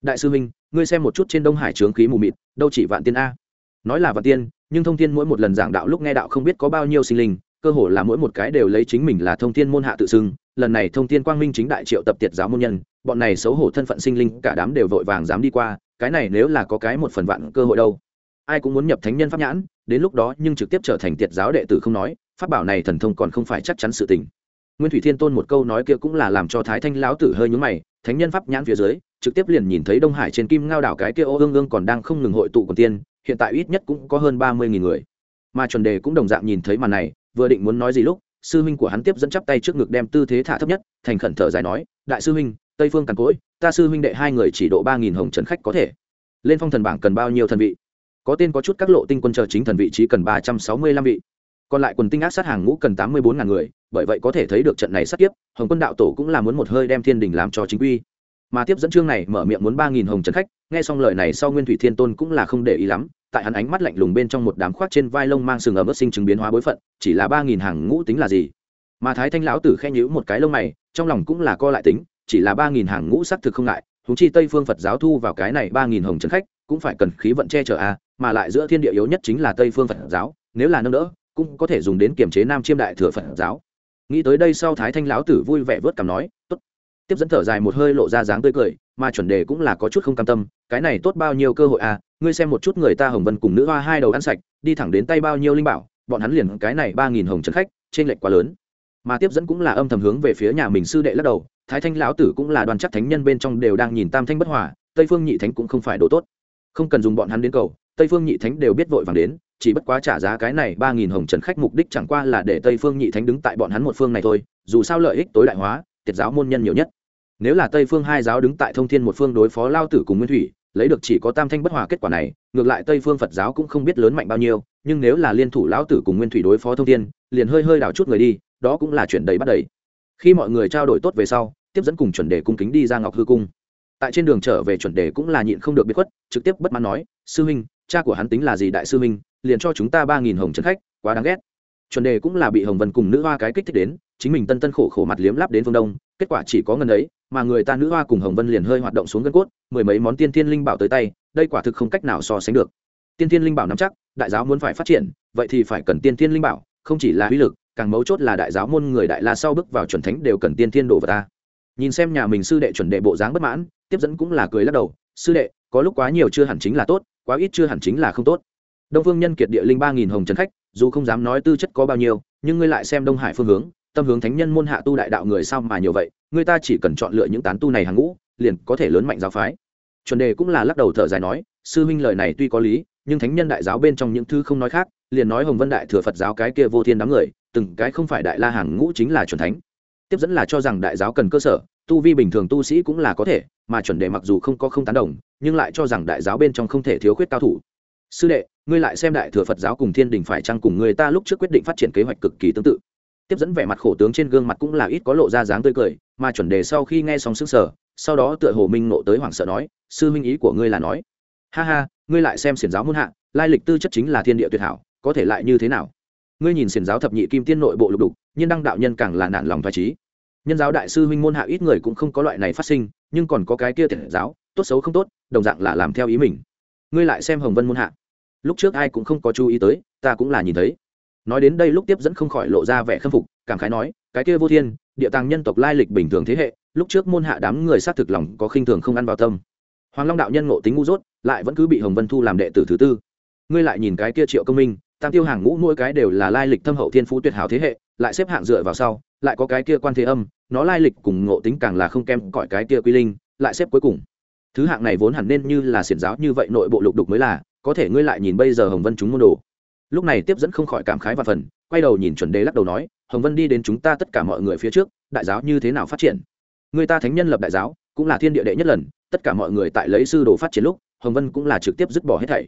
Đại sư huynh, ngươi xem một chút trên đông hải trướng khí mù mịt, đâu chỉ vạn tiên a? Nói là vạn tiên, nhưng thông thiên mỗi một lần giảng đạo lúc nghe đạo không biết có bao nhiêu sinh linh cơ hồ là mỗi một cái đều lấy chính mình là thông thiên môn hạ tự xưng, lần này thông thiên quang minh chính đại triệu tập tiệt giáo môn nhân, bọn này xấu hổ thân phận sinh linh cả đám đều vội vàng dám đi qua, cái này nếu là có cái một phần vạn cơ hội đâu. Ai cũng muốn nhập thánh nhân pháp nhãn, đến lúc đó nhưng trực tiếp trở thành tiệt giáo đệ tử không nói, pháp bảo này thần thông còn không phải chắc chắn sự tình. Nguyên thủy thiên tôn một câu nói kia cũng là làm cho thái thanh lão tử hơi nhúng mày, thánh nhân pháp nhãn phía dưới, trực tiếp liền nhìn thấy đông hải trên kim ngao đảo cái kia ô ương ương còn đang không ngừng hội tụ còn tiên, hiện tại ít nhất cũng có hơn ba mươi nghìn người. Mà chuẩn đề cũng đồng dạng nhìn thấy màn này vừa định muốn nói gì lúc, sư huynh của hắn tiếp dẫn chắp tay trước ngực đem tư thế thả thấp nhất, thành khẩn thở dài nói, đại sư huynh, tây phương càn cỗi, ta sư huynh đệ hai người chỉ độ ba nghìn hồng trần khách có thể. Lên phong thần bảng cần bao nhiêu thần vị? Có tên có chút các lộ tinh quân chờ chính thần vị trí cần ba trăm sáu mươi lăm vị. Còn lại quần tinh ác sát hàng ngũ cần tám mươi bốn ngàn người, bởi vậy có thể thấy được trận này sát tiếp hồng quân đạo tổ cũng là muốn một hơi đem thiên đình làm cho chính quy. Mà tiếp dẫn chương này mở miệng muốn ba nghìn hồng trần khách, nghe xong lời này sau nguyên thủy thiên tôn cũng là không để ý lắm tại hắn ánh mắt lạnh lùng bên trong một đám khoác trên vai lông mang sừng ở mức sinh chứng biến hóa bối phận, chỉ là ba nghìn hàng ngũ tính là gì? Mà thái thanh lão tử khen nhữ một cái lông mày, trong lòng cũng là co lại tính, chỉ là ba nghìn hàng ngũ xác thực không ngại húng chi tây phương phật giáo thu vào cái này ba nghìn hồng trần khách, cũng phải cần khí vận che chở a, mà lại giữa thiên địa yếu nhất chính là tây phương phật giáo, nếu là nâng đỡ, cũng có thể dùng đến kiểm chế nam chiêm đại thừa phật giáo. Nghĩ tới đây sau thái thanh lão tử vui vẻ vớt cằm nói, tốt tiếp dẫn thở dài một hơi lộ ra dáng tươi cười, mà chuẩn đề cũng là có chút không cam tâm, cái này tốt bao nhiêu cơ hội à ngươi xem một chút người ta hồng vân cùng nữ hoa hai đầu ăn sạch, đi thẳng đến tay bao nhiêu linh bảo, bọn hắn liền cái này ba nghìn hồng trần khách trên lệch quá lớn. Mà tiếp dẫn cũng là âm thầm hướng về phía nhà mình sư đệ lắc đầu, thái thanh lão tử cũng là đoàn chắc thánh nhân bên trong đều đang nhìn tam thanh bất hòa, tây phương nhị thánh cũng không phải đồ tốt. Không cần dùng bọn hắn đến cầu, tây phương nhị thánh đều biết vội vàng đến, chỉ bất quá trả giá cái này ba nghìn hồng trần khách mục đích chẳng qua là để tây phương nhị thánh đứng tại bọn hắn một phương này thôi, dù sao lợi ích tối đại hóa tiệt giáo môn nhân nhiều nhất. Nếu là tây phương hai giáo đứng tại thông thiên một phương đối phó lao tử cùng nguyên thủy, lấy được chỉ có tam thanh bất hòa kết quả này, ngược lại tây phương phật giáo cũng không biết lớn mạnh bao nhiêu, nhưng nếu là liên thủ lão tử cùng nguyên thủy đối phó thông thiên, liền hơi hơi đảo chút người đi, đó cũng là chuyện đầy bắt đầy. Khi mọi người trao đổi tốt về sau, tiếp dẫn cùng chuẩn đề cung kính đi ra ngọc hư cung. Tại trên đường trở về chuẩn đề cũng là nhịn không được biết khuất, trực tiếp bất mãn nói, sư huynh, cha của hắn tính là gì đại sư huynh, liền cho chúng ta ba nghìn hồng trần khách, quá đáng ghét. Chuẩn đề cũng là bị hồng vân cùng nữ hoa cái kích thích đến chính mình tân tân khổ khổ mặt liếm lắp đến phương đông, kết quả chỉ có ngân ấy, mà người ta nữ hoa cùng hồng vân liền hơi hoạt động xuống gân cốt, mười mấy món tiên thiên linh bảo tới tay, đây quả thực không cách nào so sánh được. Tiên thiên linh bảo nắm chắc, đại giáo muốn phải phát triển, vậy thì phải cần tiên thiên linh bảo, không chỉ là uy lực, càng mấu chốt là đại giáo môn người đại la sau bước vào chuẩn thánh đều cần tiên thiên đồ vật ta. Nhìn xem nhà mình sư đệ chuẩn đệ bộ dáng bất mãn, tiếp dẫn cũng là cười lắc đầu, sư đệ, có lúc quá nhiều chưa hẳn chính là tốt, quá ít chưa hẳn chính là không tốt. Đông phương nhân kiệt địa linh ba nghìn hồng trần khách, dù không dám nói tư chất có bao nhiêu, nhưng ngươi lại xem đông hải phương hướng tâm hướng thánh nhân môn hạ tu đại đạo người sao mà nhiều vậy, người ta chỉ cần chọn lựa những tán tu này hàng ngũ, liền có thể lớn mạnh giáo phái. Chuẩn đề cũng là lắc đầu thở dài nói, sư huynh lời này tuy có lý, nhưng thánh nhân đại giáo bên trong những thứ không nói khác, liền nói hồng vân đại thừa phật giáo cái kia vô thiên đám người, từng cái không phải đại la hàng ngũ chính là chuẩn thánh. Tiếp dẫn là cho rằng đại giáo cần cơ sở, tu vi bình thường tu sĩ cũng là có thể, mà chuẩn đề mặc dù không có không tán đồng, nhưng lại cho rằng đại giáo bên trong không thể thiếu khuyết cao thủ. Sư đệ, ngươi lại xem đại thừa phật giáo cùng thiên đình phải chăng cùng người ta lúc trước quyết định phát triển kế hoạch cực kỳ tương tự? Tiếp dẫn vẻ mặt khổ tướng trên gương mặt cũng là ít có lộ ra dáng tươi cười, mà chuẩn đề sau khi nghe xong sức sở sau đó tựa hồ minh nộ tới hoảng sợ nói, sư minh ý của ngươi là nói. Ha ha, ngươi lại xem xiển giáo muôn hạ, lai lịch tư chất chính là thiên địa tuyệt hảo, có thể lại như thế nào? Ngươi nhìn xiển giáo thập nhị kim tiên nội bộ lục đục nhưng đăng đạo nhân càng là nản lòng thoải trí nhân giáo đại sư huynh môn hạ ít người cũng không có loại này phát sinh, nhưng còn có cái kia tiện giáo, tốt xấu không tốt, đồng dạng là làm theo ý mình. Ngươi lại xem hồng vân môn hạ. Lúc trước ai cũng không có chú ý tới, ta cũng là nhìn thấy nói đến đây lúc tiếp dẫn không khỏi lộ ra vẻ khâm phục, cảm khái nói, cái kia vô thiên, địa tàng nhân tộc lai lịch bình thường thế hệ, lúc trước môn hạ đám người xác thực lòng có khinh thường không ăn vào tâm. Hoàng long đạo nhân ngộ tính ngu dốt, lại vẫn cứ bị hồng vân thu làm đệ tử thứ tư. Ngươi lại nhìn cái kia triệu công minh, tam tiêu hàng ngũ mỗi cái đều là lai lịch thâm hậu thiên phú tuyệt hảo thế hệ, lại xếp hạng dựa vào sau, lại có cái kia quan thế âm, nó lai lịch cùng ngộ tính càng là không kém cõi cái kia quy linh, lại xếp cuối cùng. Thứ hạng này vốn hẳn nên như là xiển giáo như vậy nội bộ lục đục mới là, có thể ngươi lại nhìn bây giờ hồng vân chúng môn đồ lúc này tiếp dẫn không khỏi cảm khái và phần, quay đầu nhìn chuẩn đế lắc đầu nói, hồng vân đi đến chúng ta tất cả mọi người phía trước, đại giáo như thế nào phát triển? Người ta thánh nhân lập đại giáo, cũng là thiên địa đệ nhất lần, tất cả mọi người tại lấy sư đồ phát triển lúc, hồng vân cũng là trực tiếp dứt bỏ hết thảy.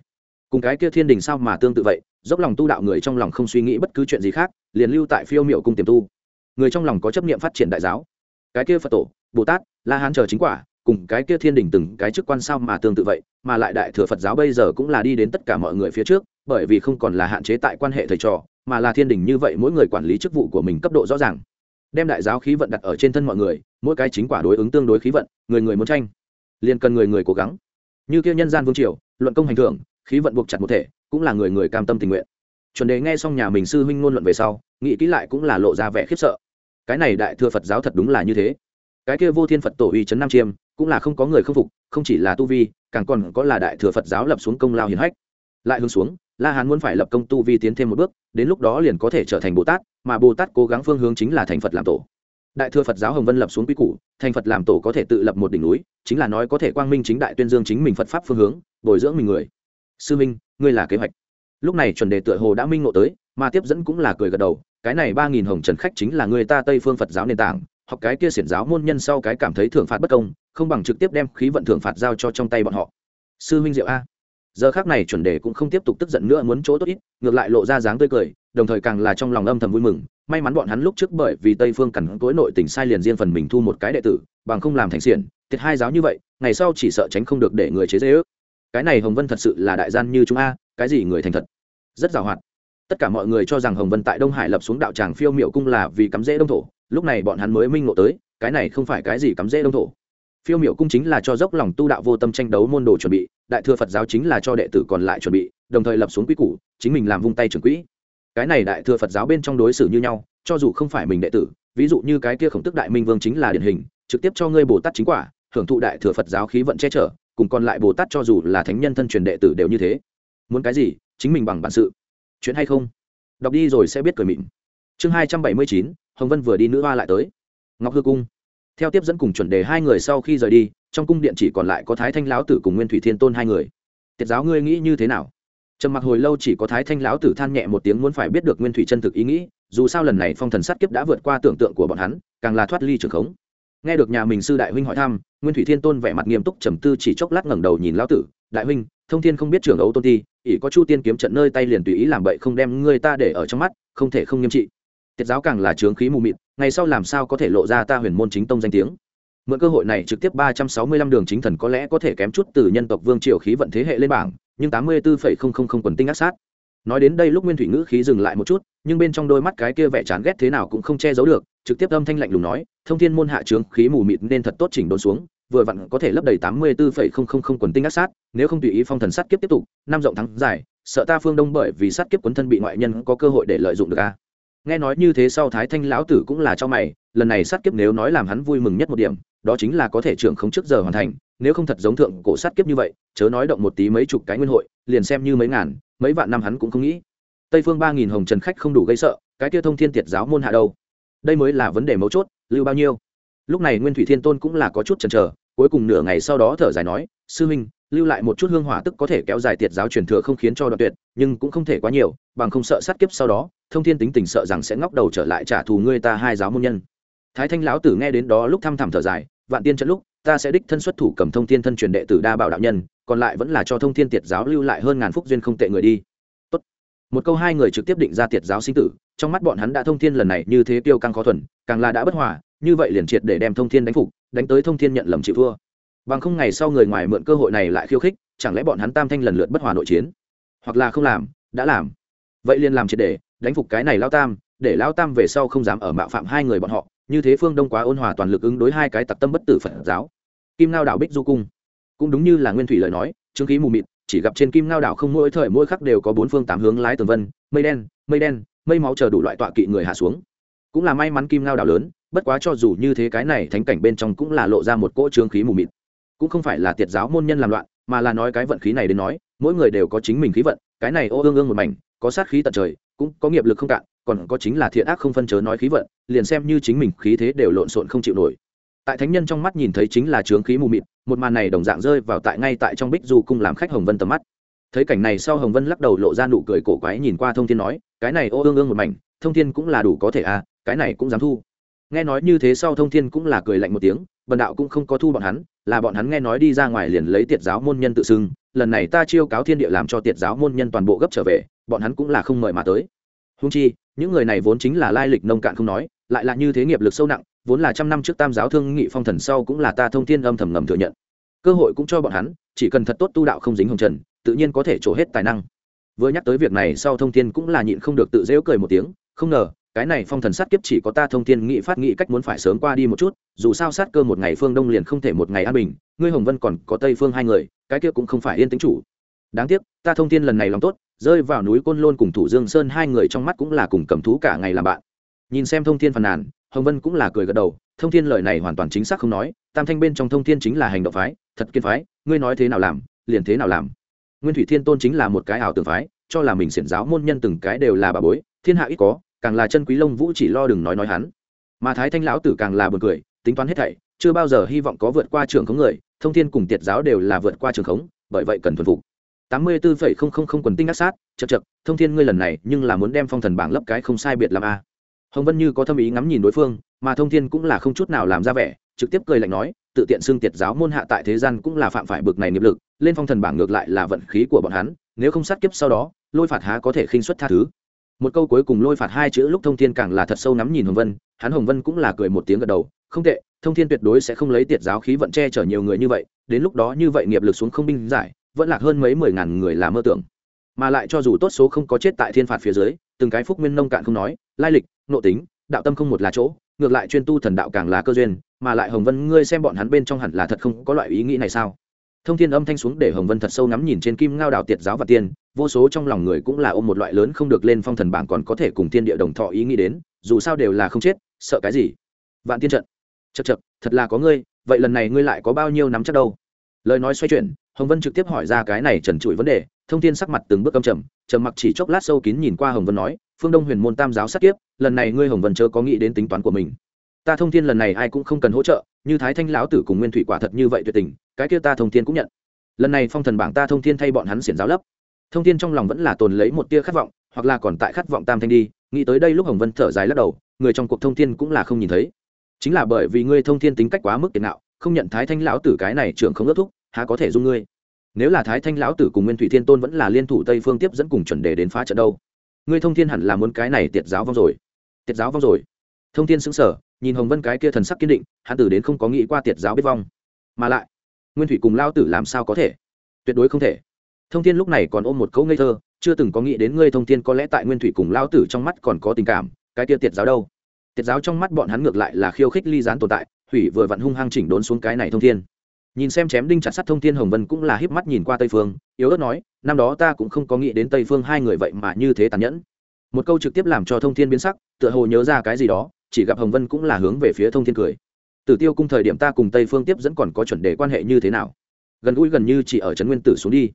Cùng cái kia thiên đình sao mà tương tự vậy, dốc lòng tu đạo người trong lòng không suy nghĩ bất cứ chuyện gì khác, liền lưu tại phiêu miệu cung tiềm tu. Người trong lòng có chấp niệm phát triển đại giáo. Cái kia phật tổ, bồ tát, la hán chờ chính quả cùng cái kia thiên đình từng cái chức quan sao mà tương tự vậy, mà lại đại thừa phật giáo bây giờ cũng là đi đến tất cả mọi người phía trước, bởi vì không còn là hạn chế tại quan hệ thầy trò, mà là thiên đình như vậy mỗi người quản lý chức vụ của mình cấp độ rõ ràng. Đem đại giáo khí vận đặt ở trên thân mọi người, mỗi cái chính quả đối ứng tương đối khí vận, người người muốn tranh, liền cần người người cố gắng. Như kia nhân gian vương triều, luận công hành thưởng, khí vận buộc chặt một thể, cũng là người người cam tâm tình nguyện. Chuẩn đề nghe xong nhà mình sư huynh ngôn luận về sau, nghĩ kỹ lại cũng là lộ ra vẻ khiếp sợ. Cái này đại thừa phật giáo thật đúng là như thế. Cái kia vô thiên phật tổ uy trấn nam chiêm cũng là không có người không phục, không chỉ là tu vi, càng còn có là đại thừa phật giáo lập xuống công lao hiền hách. Lại hướng xuống, la hán muốn phải lập công tu vi tiến thêm một bước, đến lúc đó liền có thể trở thành bồ tát, mà bồ tát cố gắng phương hướng chính là thành phật làm tổ. Đại thừa phật giáo hồng vân lập xuống quy củ, thành phật làm tổ có thể tự lập một đỉnh núi, chính là nói có thể quang minh chính đại tuyên dương chính mình phật pháp phương hướng, bồi dưỡng mình người. Sư minh, ngươi là kế hoạch. Lúc này chuẩn đề tựa hồ đã minh ngộ tới, mà tiếp dẫn cũng là cười gật đầu, cái này ba nghìn hồng trần khách chính là người ta tây phương phật giáo nền tảng, học cái kia xiển giáo môn nhân sau cái cảm thấy thưởng phạt bất công không bằng trực tiếp đem khí vận thưởng phạt giao cho trong tay bọn họ. Sư huynh diệu a. Giờ khác này chuẩn đề cũng không tiếp tục tức giận nữa, muốn chỗ tốt ít, ngược lại lộ ra dáng tươi cười, đồng thời càng là trong lòng âm thầm vui mừng. May mắn bọn hắn lúc trước bởi vì tây phương cằn cối nội tình sai liền riêng phần mình thu một cái đệ tử, bằng không làm thành xiển, thiệt hai giáo như vậy, ngày sau chỉ sợ tránh không được để người chế dễ ước. Cái này hồng vân thật sự là đại gian như chúng a, cái gì người thành thật? Rất giàu hoạt. Tất cả mọi người cho rằng hồng vân tại đông hải lập xuống đạo tràng phiêu miệu cung là vì cắm rễ đông thổ, lúc này bọn hắn mới minh ngộ tới, cái này không phải cái gì cắm rễ đông thổ phiêu miểu cung chính là cho dốc lòng tu đạo vô tâm tranh đấu môn đồ chuẩn bị, đại thừa phật giáo chính là cho đệ tử còn lại chuẩn bị, đồng thời lập xuống quy củ, chính mình làm vung tay trưởng quỹ. Cái này đại thừa phật giáo bên trong đối xử như nhau, cho dù không phải mình đệ tử, ví dụ như cái kia khổng tức đại minh vương chính là điển hình, trực tiếp cho ngươi bồ tát chính quả, hưởng thụ đại thừa phật giáo khí vận che chở, cùng còn lại bồ tát cho dù là thánh nhân thân truyền đệ tử đều như thế. Muốn cái gì? Chính mình bằng bản sự. Chuyện hay không? Đọc đi rồi sẽ biết cười mịn. Chương hai trăm bảy mươi chín, hồng vân vừa đi nữ hoa lại tới. Ngọc hư cung theo tiếp dẫn cùng chuẩn đề hai người sau khi rời đi, trong cung điện chỉ còn lại có thái thanh lão tử cùng nguyên thủy thiên tôn hai người. Tiết giáo ngươi nghĩ như thế nào? Trầm mặc hồi lâu chỉ có thái thanh lão tử than nhẹ một tiếng muốn phải biết được nguyên thủy chân thực ý nghĩ, dù sao lần này phong thần sát kiếp đã vượt qua tưởng tượng của bọn hắn, càng là thoát ly trường khống. Nghe được nhà mình sư đại huynh hỏi thăm, nguyên thủy thiên tôn vẻ mặt nghiêm túc trầm tư chỉ chốc lát ngẩng đầu nhìn lão tử, đại huynh, thông thiên không biết trường ấu tôn ti, ỷ có chu tiên kiếm trận nơi tay liền tùy ý làm bậy không đem ngươi ta để ở trong mắt, không thể không nghiêm trị. Tiết giáo càng là trướng khí mù mịt ngày sau làm sao có thể lộ ra ta huyền môn chính tông danh tiếng? Mượn cơ hội này trực tiếp ba trăm sáu mươi lăm đường chính thần có lẽ có thể kém chút từ nhân tộc vương triều khí vận thế hệ lên bảng, nhưng tám mươi bốn phẩy không không không quần tinh ác sát. Nói đến đây lúc nguyên thủy ngữ khí dừng lại một chút, nhưng bên trong đôi mắt cái kia vẻ chán ghét thế nào cũng không che giấu được, trực tiếp âm thanh lạnh lùng nói, thông thiên môn hạ trướng, khí mù mịt nên thật tốt chỉnh đốn xuống, vừa vặn có thể lấp đầy tám mươi bốn phẩy không không không quần tinh ác sát, nếu không tùy ý phong thần sát kiếp tiếp tục, năm rộng thắng dài, sợ ta phương đông bởi vì sát kiếp quấn thân bị ngoại nhân có cơ hội để lợi dụng được a nghe nói như thế sau thái thanh lão tử cũng là cho mày, lần này sát kiếp nếu nói làm hắn vui mừng nhất một điểm, đó chính là có thể trưởng không trước giờ hoàn thành, nếu không thật giống thượng cổ sát kiếp như vậy, chớ nói động một tí mấy chục cái nguyên hội, liền xem như mấy ngàn, mấy vạn năm hắn cũng không nghĩ. Tây phương ba nghìn hồng trần khách không đủ gây sợ, cái kia thông thiên tiệt giáo môn hạ đâu? Đây mới là vấn đề mấu chốt, lưu bao nhiêu? Lúc này nguyên thủy thiên tôn cũng là có chút chần chờ, cuối cùng nửa ngày sau đó thở dài nói, sư huynh lưu lại một chút hương hỏa tức có thể kéo dài tiệt giáo truyền thừa không khiến cho đoạn tuyệt, nhưng cũng không thể quá nhiều, bằng không sợ sát kiếp sau đó, thông thiên tính tình sợ rằng sẽ ngóc đầu trở lại trả thù ngươi ta hai giáo môn nhân. Thái thanh lão tử nghe đến đó lúc thăm thẳm thở dài, vạn tiên trận lúc, ta sẽ đích thân xuất thủ cầm thông thiên thân truyền đệ tử đa bảo đạo nhân, còn lại vẫn là cho thông thiên tiệt giáo lưu lại hơn ngàn phúc duyên không tệ người đi. Tốt. một câu hai người trực tiếp định ra tiệt giáo sinh tử, trong mắt bọn hắn đã thông thiên lần này như thế tiêu căng khó thuần, càng là đã bất hòa, như vậy liền triệt để đem thông thiên đánh phục, đánh tới thông thiên nhận lầm chịu thua bằng không ngày sau người ngoài mượn cơ hội này lại khiêu khích, chẳng lẽ bọn hắn tam thanh lần lượt bất hòa nội chiến? Hoặc là không làm, đã làm. Vậy liền làm triệt để, đánh phục cái này lao tam, để lao tam về sau không dám ở mạo phạm hai người bọn họ, như thế phương đông quá ôn hòa toàn lực ứng đối hai cái tặc tâm bất tử phật giáo. Kim ngao đảo bích du cung. Cũng đúng như là nguyên thủy lời nói, chứng khí mù mịt, chỉ gặp trên kim ngao đảo không mỗi thời mỗi khắc đều có bốn phương tám hướng lái tường vân, mây đen mây đen, mây máu chờ đủ loại tọa kỵ người hạ xuống. Cũng là may mắn kim ngao đảo lớn, bất quá cho dù như thế cái này thánh cảnh bên trong cũng là lộ ra một cỗ trương khí mù mịt cũng không phải là tiệt giáo môn nhân làm loạn, mà là nói cái vận khí này đến nói, mỗi người đều có chính mình khí vận, cái này ô ương ương một mảnh, có sát khí tận trời, cũng có nghiệp lực không cạn, còn có chính là thiện ác không phân chớ nói khí vận, liền xem như chính mình khí thế đều lộn xộn không chịu nổi. Tại thánh nhân trong mắt nhìn thấy chính là trướng khí mù mịt, một màn này đồng dạng rơi vào tại ngay tại trong bích du cung làm khách hồng vân tầm mắt. Thấy cảnh này sau hồng vân lắc đầu lộ ra nụ cười cổ quái nhìn qua thông thiên nói, cái này ô ương ương một mảnh, thông thiên cũng là đủ có thể à cái này cũng dám thu. Nghe nói như thế sau thông thiên cũng là cười lạnh một tiếng bần đạo cũng không có thu bọn hắn, là bọn hắn nghe nói đi ra ngoài liền lấy tiệt giáo môn nhân tự xưng, lần này ta chiêu cáo thiên địa làm cho tiệt giáo môn nhân toàn bộ gấp trở về, bọn hắn cũng là không mời mà tới. Húng chi, những người này vốn chính là lai lịch nông cạn không nói, lại là như thế nghiệp lực sâu nặng, vốn là trăm năm trước tam giáo thương nghị phong thần sau cũng là ta thông thiên âm thầm ngầm thừa nhận. Cơ hội cũng cho bọn hắn, chỉ cần thật tốt tu đạo không dính hồng trần, tự nhiên có thể trổ hết tài năng. Vừa nhắc tới việc này sau thông thiên cũng là nhịn không được tự dễu cười một tiếng, không ngờ cái này phong thần sát kiếp chỉ có ta thông thiên nghị phát nghị cách muốn phải sớm qua đi một chút, dù sao sát cơ một ngày phương đông liền không thể một ngày an bình, ngươi hồng vân còn có tây phương hai người, cái kia cũng không phải yên tĩnh chủ. Đáng tiếc, ta thông thiên lần này lòng tốt, rơi vào núi côn lôn cùng thủ dương sơn hai người trong mắt cũng là cùng cầm thú cả ngày làm bạn. Nhìn xem thông thiên phàn nàn, hồng vân cũng là cười gật đầu, thông thiên lời này hoàn toàn chính xác không nói, tam thanh bên trong thông thiên chính là hành động phái, thật kiên phái, ngươi nói thế nào làm, liền thế nào làm. Nguyên thủy thiên tôn chính là một cái ảo tưởng phái, cho là mình xiển giáo môn nhân từng cái đều là bà bối, thiên hạ ít có càng là chân quý lông vũ chỉ lo đừng nói nói hắn. Mà thái thanh lão tử càng là buồn cười, tính toán hết thảy, chưa bao giờ hy vọng có vượt qua trường khống người, thông thiên cùng tiệt giáo đều là vượt qua trường khống, bởi vậy cần thuần phục. Tám mươi bốn không không quần tinh ác sát, chật chật, thông thiên ngươi lần này nhưng là muốn đem phong thần bảng lấp cái không sai biệt làm a. Hồng vân như có tâm ý ngắm nhìn đối phương, mà thông thiên cũng là không chút nào làm ra vẻ, trực tiếp cười lạnh nói, tự tiện xưng tiệt giáo môn hạ tại thế gian cũng là phạm phải bực này nghiệp lực, lên phong thần bảng ngược lại là vận khí của bọn hắn, nếu không sát kiếp sau đó, lôi phạt há có thể khinh xuất tha thứ một câu cuối cùng lôi phạt hai chữ lúc thông thiên càng là thật sâu nắm nhìn hồng vân, hắn hồng vân cũng là cười một tiếng gật đầu, không tệ, thông thiên tuyệt đối sẽ không lấy tiệt giáo khí vận che chở nhiều người như vậy, đến lúc đó như vậy nghiệp lực xuống không binh giải, vẫn lạc hơn mấy mười ngàn người là mơ tưởng. Mà lại cho dù tốt số không có chết tại thiên phạt phía dưới, từng cái phúc nguyên nông cạn không nói, lai lịch, nội tính, đạo tâm không một là chỗ, ngược lại chuyên tu thần đạo càng là cơ duyên, mà lại hồng vân ngươi xem bọn hắn bên trong hẳn là thật không có loại ý nghĩ này sao? Thông thiên âm thanh xuống để hồng vân thật sâu ngắm nhìn trên kim ngao đào tiệt giáo và tiên, vô số trong lòng người cũng là ôm một loại lớn không được lên phong thần bảng còn có thể cùng Tiên địa đồng thọ ý nghĩ đến, dù sao đều là không chết, sợ cái gì? Vạn tiên trận. Chật chật thật là có ngươi, vậy lần này ngươi lại có bao nhiêu nắm chắc đâu? Lời nói xoay chuyển, hồng vân trực tiếp hỏi ra cái này trần trụi vấn đề, thông thiên sắc mặt từng bước âm trầm trầm mặc chỉ chốc lát sâu kín nhìn qua hồng vân nói, phương đông huyền môn tam giáo sát kiếp, lần này ngươi hồng vân chớ có nghĩ đến tính toán của mình ta thông thiên lần này ai cũng không cần hỗ trợ, như thái thanh lão tử cùng nguyên thủy quả thật như vậy tuyệt tình, cái kia ta thông thiên cũng nhận. Lần này phong thần bảng ta thông thiên thay bọn hắn xiển giáo lấp. Thông thiên trong lòng vẫn là tồn lấy một tia khát vọng, hoặc là còn tại khát vọng tam thanh đi, nghĩ tới đây lúc hồng vân thở dài lắc đầu, người trong cuộc thông thiên cũng là không nhìn thấy. Chính là bởi vì ngươi thông thiên tính cách quá mức tiền nạo không nhận thái thanh lão tử cái này trưởng không ước thúc, há có thể dung ngươi? Nếu là thái thanh lão tử cùng nguyên thủy thiên tôn vẫn là liên thủ tây phương tiếp dẫn cùng chuẩn đề đến phá trận đâu, ngươi thông thiên hẳn là muốn cái này tiệt giáo vong rồi. Tiệt giáo vong rồi. Thông thiên xứng sở nhìn hồng vân cái kia thần sắc kiên định, hắn tử đến không có nghĩ qua tiệt giáo biết vong. Mà lại, nguyên thủy cùng lao tử làm sao có thể? Tuyệt đối không thể. Thông thiên lúc này còn ôm một câu ngây thơ, chưa từng có nghĩ đến ngươi thông thiên có lẽ tại nguyên thủy cùng lao tử trong mắt còn có tình cảm, cái kia tiệt giáo đâu? Tiệt giáo trong mắt bọn hắn ngược lại là khiêu khích ly gián tồn tại, hủy vừa vặn hung hăng chỉnh đốn xuống cái này thông thiên. Nhìn xem chém đinh chặt sắt thông thiên hồng vân cũng là híp mắt nhìn qua tây phương, yếu ớt nói, năm đó ta cũng không có nghĩ đến tây phương hai người vậy mà như thế tàn nhẫn. Một câu trực tiếp làm cho thông thiên biến sắc, tựa hồ nhớ ra cái gì đó chỉ gặp hồng vân cũng là hướng về phía thông thiên cười. Tử tiêu cung thời điểm ta cùng tây phương tiếp dẫn còn có chuẩn đề quan hệ như thế nào? Gần gũi gần như chỉ ở trấn nguyên tử xuống đi.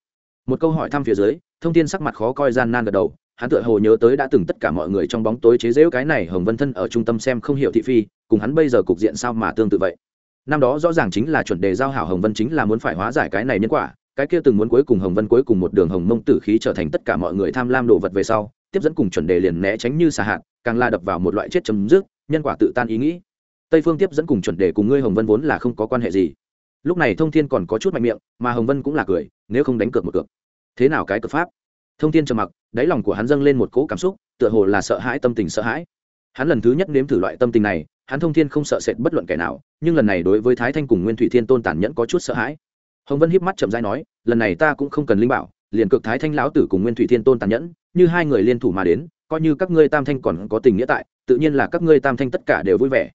Một câu hỏi thăm phía dưới, thông tin sắc mặt khó coi gian nan gật đầu, hắn tựa hồ nhớ tới đã từng tất cả mọi người trong bóng tối chế giễu cái này hồng vân thân ở trung tâm xem không hiểu thị phi, cùng hắn bây giờ cục diện sao mà tương tự vậy. Năm đó rõ ràng chính là chuẩn đề giao hảo hồng vân chính là muốn phải hóa giải cái này nhân quả, cái kia từng muốn cuối cùng hồng vân cuối cùng một đường hồng mông tử khí trở thành tất cả mọi người tham lam đồ vật về sau, tiếp dẫn cùng chuẩn đề liền né tránh như xà hạt, càng la đập vào một loại chết chấm dứt nhân quả tự tan ý nghĩ. Tây phương tiếp dẫn cùng chuẩn đề cùng ngươi hồng vân vốn là không có quan hệ gì. Lúc này thông thiên còn có chút mạnh miệng, mà hồng vân cũng là cười, nếu không đánh cược một cược. Thế nào cái cực pháp? Thông thiên trầm mặc, đáy lòng của hắn dâng lên một cỗ cảm xúc, tựa hồ là sợ hãi tâm tình sợ hãi. Hắn lần thứ nhất nếm thử loại tâm tình này, hắn thông thiên không sợ sệt bất luận kẻ nào, nhưng lần này đối với thái thanh cùng nguyên thủy thiên tôn tàn nhẫn có chút sợ hãi. Hồng vân híp mắt chậm rãi nói, lần này ta cũng không cần linh bảo, liền cực thái thanh lão tử cùng nguyên thủy thiên tôn tàn nhẫn, như hai người liên thủ mà đến, coi như các ngươi tam thanh còn có tình nghĩa tại tự nhiên là các ngươi tam thanh tất cả đều vui vẻ.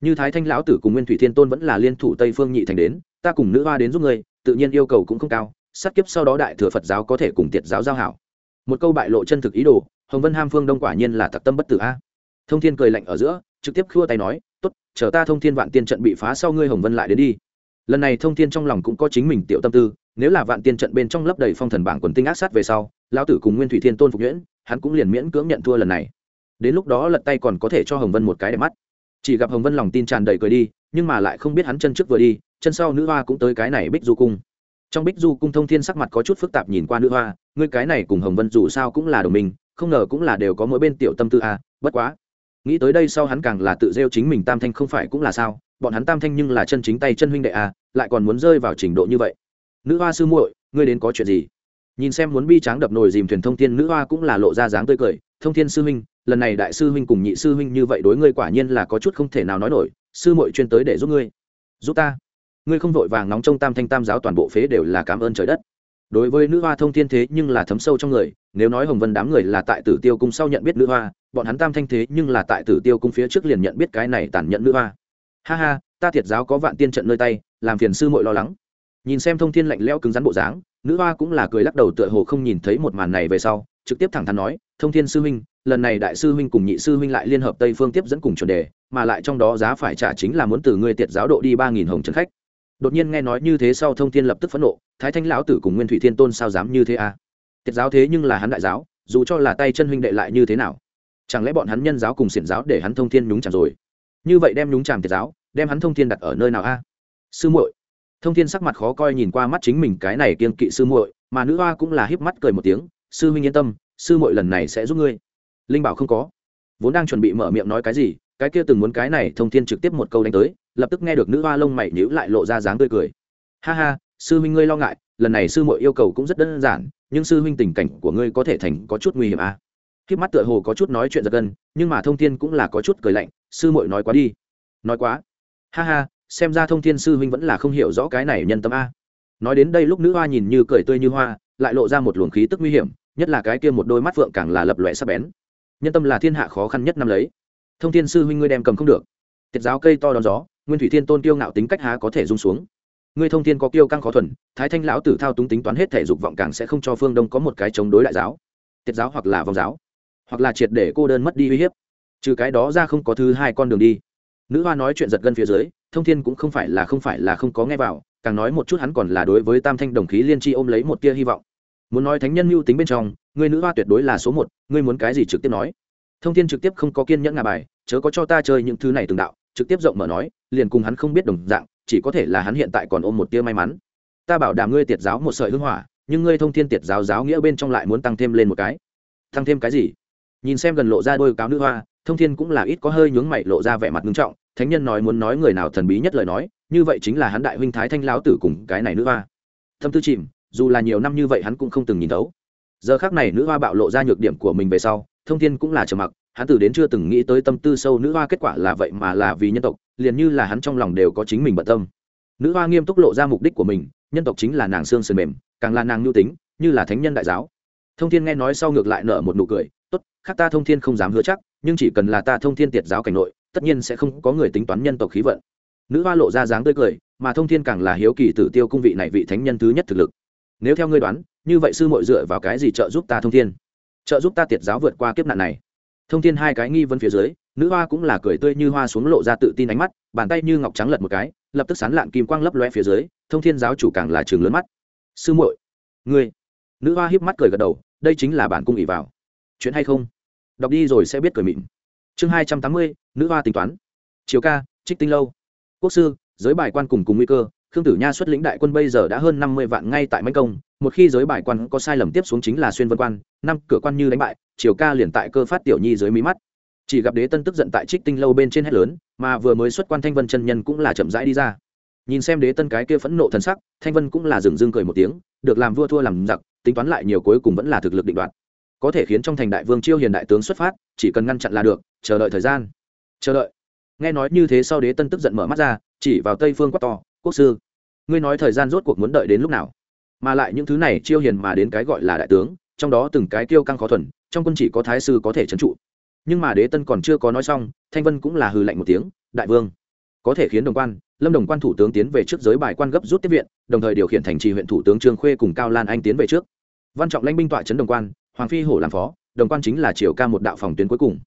Như thái thanh lão tử cùng nguyên thủy thiên tôn vẫn là liên thủ tây phương nhị thành đến, ta cùng nữ hoa đến giúp ngươi, tự nhiên yêu cầu cũng không cao, sát kiếp sau đó đại thừa phật giáo có thể cùng tiệt giáo giao hảo. Một câu bại lộ chân thực ý đồ, hồng vân ham phương đông quả nhiên là tặc tâm bất tử a. Thông thiên cười lạnh ở giữa, trực tiếp khua tay nói, tốt, chờ ta thông thiên vạn tiên trận bị phá sau ngươi hồng vân lại đến đi. Lần này thông thiên trong lòng cũng có chính mình tiểu tâm tư, nếu là vạn tiên trận bên trong lấp đầy phong thần bảng quần tinh ác sát về sau, lão tử cùng nguyên thủy thiên tôn phục nhuyễn, hắn cũng liền miễn cưỡng nhận thua lần này đến lúc đó lật tay còn có thể cho hồng vân một cái đẹp mắt. Chỉ gặp hồng vân lòng tin tràn đầy cười đi nhưng mà lại không biết hắn chân trước vừa đi chân sau nữ hoa cũng tới cái này bích du cung. Trong bích du cung thông thiên sắc mặt có chút phức tạp nhìn qua nữ hoa ngươi cái này cùng hồng vân dù sao cũng là đồng minh không ngờ cũng là đều có mỗi bên tiểu tâm tư a à, bất quá. Nghĩ tới đây sau hắn càng là tự rêu chính mình tam thanh không phải cũng là sao bọn hắn tam thanh nhưng là chân chính tay chân huynh đệ a à, lại còn muốn rơi vào trình độ như vậy. Nữ hoa sư muội ngươi đến có chuyện gì? Nhìn xem muốn bi tráng đập nồi dìm thuyền thông thiên nữ hoa cũng là lộ ra dáng tươi cười thông thiên sư huynh, lần này đại sư huynh cùng nhị sư huynh như vậy đối ngươi quả nhiên là có chút không thể nào nói nổi, sư muội chuyên tới để giúp ngươi. Giúp ta? Ngươi không vội vàng nóng trong tam thanh tam giáo toàn bộ phế đều là cảm ơn trời đất. Đối với nữ hoa thông thiên thế nhưng là thấm sâu trong người, nếu nói hồng vân đám người là tại tử tiêu cung sau nhận biết nữ hoa, bọn hắn tam thanh thế nhưng là tại tử tiêu cung phía trước liền nhận biết cái này tàn nhận nữ hoa. Ha ha, ta thiệt giáo có vạn tiên trận nơi tay, làm phiền sư muội lo lắng. Nhìn xem thông thiên lạnh lẽo cứng rắn bộ dáng, nữ hoa cũng là cười lắc đầu tựa hồ không nhìn thấy một màn này về sau, trực tiếp thẳng thắn nói thông thiên sư huynh, lần này đại sư huynh cùng nhị sư huynh lại liên hợp tây phương tiếp dẫn cùng chuẩn đề, mà lại trong đó giá phải trả chính là muốn từ ngươi tiệt giáo độ đi ba nghìn hồng trần khách. Đột nhiên nghe nói như thế sau thông thiên lập tức phẫn nộ, thái thanh lão tử cùng nguyên thủy thiên tôn sao dám như thế à? Tiệt giáo thế nhưng là hắn đại giáo, dù cho là tay chân huynh đệ lại như thế nào? Chẳng lẽ bọn hắn nhân giáo cùng xiển giáo để hắn thông thiên nhúng chàm rồi? Như vậy đem nhúng chàm tiệt giáo, đem hắn thông thiên đặt ở nơi nào a? Sư muội. Thông thiên sắc mặt khó coi nhìn qua mắt chính mình cái này kiên kỵ sư muội, mà nữ hoa cũng là híp mắt cười một tiếng, sư huynh yên tâm sư Mội lần này sẽ giúp ngươi. Linh bảo không có. Vốn đang chuẩn bị mở miệng nói cái gì, cái kia từng muốn cái này thông thiên trực tiếp một câu đánh tới, lập tức nghe được nữ hoa lông mày nhíu lại lộ ra dáng tươi cười. Ha ha, sư huynh ngươi lo ngại, lần này sư Mội yêu cầu cũng rất đơn giản, nhưng sư huynh tình cảnh của ngươi có thể thành có chút nguy hiểm à? Khiếp mắt tựa hồ có chút nói chuyện giật gân, nhưng mà thông thiên cũng là có chút cười lạnh, sư Mội nói quá đi. Nói quá. Ha ha, xem ra thông thiên sư huynh vẫn là không hiểu rõ cái này nhân tâm a. Nói đến đây lúc nữ hoa nhìn như cười tươi như hoa, lại lộ ra một luồng khí tức nguy hiểm nhất là cái kia một đôi mắt phượng càng là lập lòe sắc bén. Nhân tâm là thiên hạ khó khăn nhất năm lấy. Thông thiên sư huynh ngươi đem cầm không được. Tiệt giáo cây to đón gió, nguyên thủy thiên tôn kiêu ngạo tính cách há có thể rung xuống. Ngươi thông thiên có kiêu căng khó thuần, thái thanh lão tử thao túng tính toán hết thể dục vọng càng sẽ không cho phương đông có một cái chống đối đại giáo. Tiệt giáo hoặc là vòng giáo, hoặc là triệt để cô đơn mất đi uy hiếp. Trừ cái đó ra không có thứ hai con đường đi. Nữ hoa nói chuyện giật gân phía dưới, thông thiên cũng không phải là không phải là không có nghe vào, càng nói một chút hắn còn là đối với tam thanh đồng khí liên tri ôm lấy một tia hy vọng muốn nói thánh nhân mưu tính bên trong người nữ hoa tuyệt đối là số một, ngươi muốn cái gì trực tiếp nói? Thông thiên trực tiếp không có kiên nhẫn ngà bài, chớ có cho ta chơi những thứ này từng đạo, trực tiếp rộng mở nói, liền cùng hắn không biết đồng dạng, chỉ có thể là hắn hiện tại còn ôm một tia may mắn. Ta bảo đảm ngươi tiệt giáo một sợi hưng hỏa, nhưng ngươi thông thiên tiệt giáo giáo nghĩa bên trong lại muốn tăng thêm lên một cái. Tăng thêm cái gì? Nhìn xem gần lộ ra đôi cáo nữ hoa, thông thiên cũng là ít có hơi nhướng mày lộ ra vẻ mặt nghiêm trọng, thánh nhân nói muốn nói người nào thần bí nhất lời nói, như vậy chính là hắn đại huynh thái thanh lão tử cùng cái này nữ hoa. Thâm tư chìm dù là nhiều năm như vậy hắn cũng không từng nhìn thấu. Giờ khác này nữ hoa bạo lộ ra nhược điểm của mình về sau, thông thiên cũng là trầm mặc, hắn từ đến chưa từng nghĩ tới tâm tư sâu nữ hoa kết quả là vậy mà là vì nhân tộc, liền như là hắn trong lòng đều có chính mình bận tâm. Nữ hoa nghiêm túc lộ ra mục đích của mình, nhân tộc chính là nàng xương sườn mềm, càng là nàng nhu tính, như là thánh nhân đại giáo. Thông thiên nghe nói sau ngược lại nở một nụ cười, tốt, khác ta thông thiên không dám hứa chắc, nhưng chỉ cần là ta thông thiên tiệt giáo cảnh nội, tất nhiên sẽ không có người tính toán nhân tộc khí vận. Nữ hoa lộ ra dáng tươi cười, mà thông thiên càng là hiếu kỳ tử tiêu cung vị này vị thánh nhân thứ nhất thực lực nếu theo ngươi đoán, như vậy sư mội dựa vào cái gì trợ giúp ta thông thiên? Trợ giúp ta tiệt giáo vượt qua kiếp nạn này. Thông thiên hai cái nghi vấn phía dưới, nữ hoa cũng là cười tươi như hoa xuống lộ ra tự tin ánh mắt, bàn tay như ngọc trắng lật một cái, lập tức sán lạn kim quang lấp loe phía dưới, thông thiên giáo chủ càng là trường lớn mắt. Sư muội, ngươi. Nữ hoa hiếp mắt cười gật đầu, đây chính là bản cung ỉ vào. Chuyện hay không? Đọc đi rồi sẽ biết cười mịn. Chương hai trăm tám mươi, nữ hoa tính toán. Chiều ca, trích tinh lâu. Quốc sư, giới bài quan cùng cùng nguy cơ khương tử nha xuất lĩnh đại quân bây giờ đã hơn năm mươi vạn ngay tại mánh công, một khi giới bài quan có sai lầm tiếp xuống chính là xuyên vân quan, năm cửa quan như đánh bại, triều ca liền tại cơ phát tiểu nhi dưới mí mắt. Chỉ gặp đế tân tức giận tại trích tinh lâu bên trên hết lớn, mà vừa mới xuất quan thanh vân chân nhân cũng là chậm rãi đi ra. Nhìn xem đế tân cái kia phẫn nộ thần sắc, thanh vân cũng là dừng dưng cười một tiếng, được làm vua thua làm giặc, tính toán lại nhiều cuối cùng vẫn là thực lực định đoạt. Có thể khiến trong thành đại vương chiêu hiền đại tướng xuất phát, chỉ cần ngăn chặn là được, chờ đợi thời gian. Chờ đợi. Nghe nói như thế sau đế tân tức giận mở mắt ra, chỉ vào tây phương quát to quốc sư, ngươi nói thời gian rốt cuộc muốn đợi đến lúc nào? Mà lại những thứ này chiêu hiền mà đến cái gọi là đại tướng, trong đó từng cái tiêu căng khó thuần, trong quân chỉ có thái sư có thể trấn trụ. Nhưng mà đế tân còn chưa có nói xong, thanh vân cũng là hừ lạnh một tiếng, đại vương, có thể khiến đồng quan, lâm đồng quan thủ tướng tiến về trước giới bài quan gấp rút tiếp viện, đồng thời điều khiển thành trì huyện thủ tướng trương khuê cùng cao lan anh tiến về trước. Văn trọng lãnh binh tọa trấn đồng quan, hoàng phi hổ làm phó, đồng quan chính là triều ca một đạo phòng tuyến cuối cùng.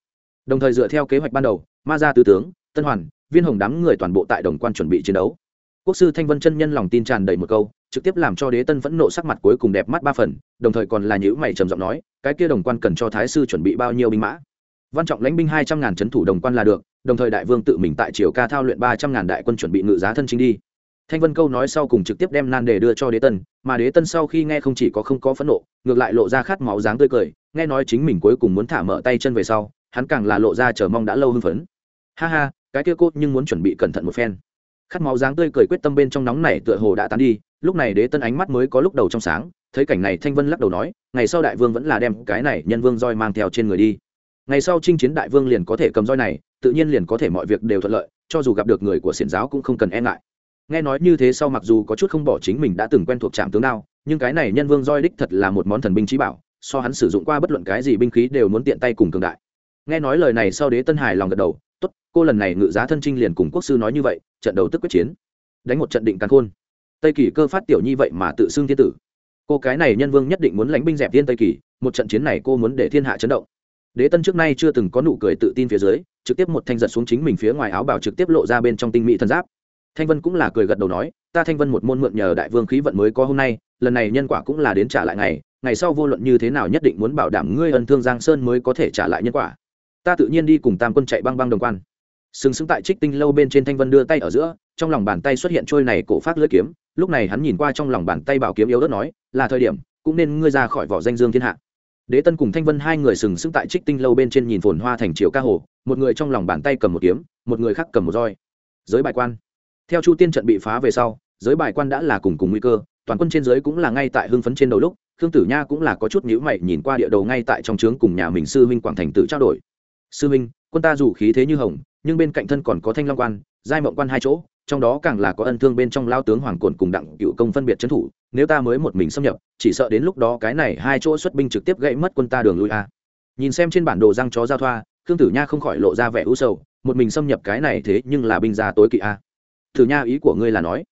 Đồng thời dựa theo kế hoạch ban đầu, ma gia tứ tướng, tân hoàn, viên hồng đám người toàn bộ tại đồng quan chuẩn bị chiến đấu quốc sư thanh vân chân nhân lòng tin tràn đầy một câu, trực tiếp làm cho đế tân phẫn nộ sắc mặt cuối cùng đẹp mắt ba phần, đồng thời còn là nhữ mày trầm giọng nói, cái kia đồng quan cần cho thái sư chuẩn bị bao nhiêu binh mã? Văn trọng lãnh binh hai trăm ngàn trấn thủ đồng quan là được, đồng thời đại vương tự mình tại triều ca thao luyện ba trăm ngàn đại quân chuẩn bị ngự giá thân chính đi. Thanh vân câu nói sau cùng trực tiếp đem nan đề đưa cho đế tân, mà đế tân sau khi nghe không chỉ có không có phẫn nộ, ngược lại lộ ra khát máu dáng tươi cười, nghe nói chính mình cuối cùng muốn thả mở tay chân về sau, hắn càng là lộ ra chờ mong đã lâu hưng phấn. Ha ha, cái kia cốt nhưng muốn chuẩn bị cẩn thận một phen khát máu dáng tươi cười quyết tâm bên trong nóng này tựa hồ đã tán đi, lúc này đế tân ánh mắt mới có lúc đầu trong sáng, thấy cảnh này thanh vân lắc đầu nói, ngày sau đại vương vẫn là đem cái này nhân vương roi mang theo trên người đi. Ngày sau chinh chiến đại vương liền có thể cầm roi này, tự nhiên liền có thể mọi việc đều thuận lợi, cho dù gặp được người của xiển giáo cũng không cần e ngại. Nghe nói như thế sau mặc dù có chút không bỏ chính mình đã từng quen thuộc trạm tướng đao, nhưng cái này nhân vương roi đích thật là một món thần binh trí bảo, so hắn sử dụng qua bất luận cái gì binh khí đều muốn tiện tay cùng cường đại. Nghe nói lời này sau đế tân hải lòng gật đầu cô lần này ngự giá thân trinh liền cùng quốc sư nói như vậy, trận đầu tức quyết chiến. Đánh một trận định càn khôn. Tây kỳ cơ phát tiểu nhi vậy mà tự xưng thiên tử. Cô cái này nhân vương nhất định muốn lánh binh dẹp thiên tây kỳ, một trận chiến này cô muốn để thiên hạ chấn động. Đế tân trước nay chưa từng có nụ cười tự tin phía dưới, trực tiếp một thanh giật xuống chính mình phía ngoài áo bào trực tiếp lộ ra bên trong tinh mỹ thần giáp. Thanh vân cũng là cười gật đầu nói, ta thanh vân một môn mượn nhờ đại vương khí vận mới có hôm nay, lần này nhân quả cũng là đến trả lại ngày ngày sau vô luận như thế nào nhất định muốn bảo đảm ngươi ân thương giang sơn mới có thể trả lại nhân quả. Ta tự nhiên đi cùng tam quân chạy băng băng đồng quan sừng sững tại trích tinh lâu bên trên thanh vân đưa tay ở giữa, trong lòng bàn tay xuất hiện trôi này cổ phát lưỡi kiếm, lúc này hắn nhìn qua trong lòng bàn tay bảo kiếm yếu đất nói, là thời điểm, cũng nên ngươi ra khỏi vỏ danh dương thiên hạ. Đế tân cùng thanh vân hai người sừng sững tại trích tinh lâu bên trên nhìn phồn hoa thành triệu ca hồ, một người trong lòng bàn tay cầm một kiếm, một người khác cầm một roi. Giới bài quan. Theo chu tiên trận bị phá về sau, giới bài quan đã là cùng cùng nguy cơ, toàn quân trên giới cũng là ngay tại hưng phấn trên đầu lúc, khương tử nha cũng là có chút nhữ mày nhìn qua địa đầu ngay tại trong trướng cùng nhà mình sư huynh quảng thành tử trao đổi. Sư huynh, quân ta dù khí thế như hồng nhưng bên cạnh thân còn có thanh long quan, giai mộng quan hai chỗ, trong đó càng là có ân thương bên trong lao tướng hoàng cồn cùng đặng cựu công phân biệt trấn thủ, nếu ta mới một mình xâm nhập, chỉ sợ đến lúc đó cái này hai chỗ xuất binh trực tiếp gãy mất quân ta đường lui a. Nhìn xem trên bản đồ răng chó giao thoa, khương tử nha không khỏi lộ ra vẻ u sầu, một mình xâm nhập cái này thế nhưng là binh gia tối kỵ a. Thử nha, ý của ngươi là nói,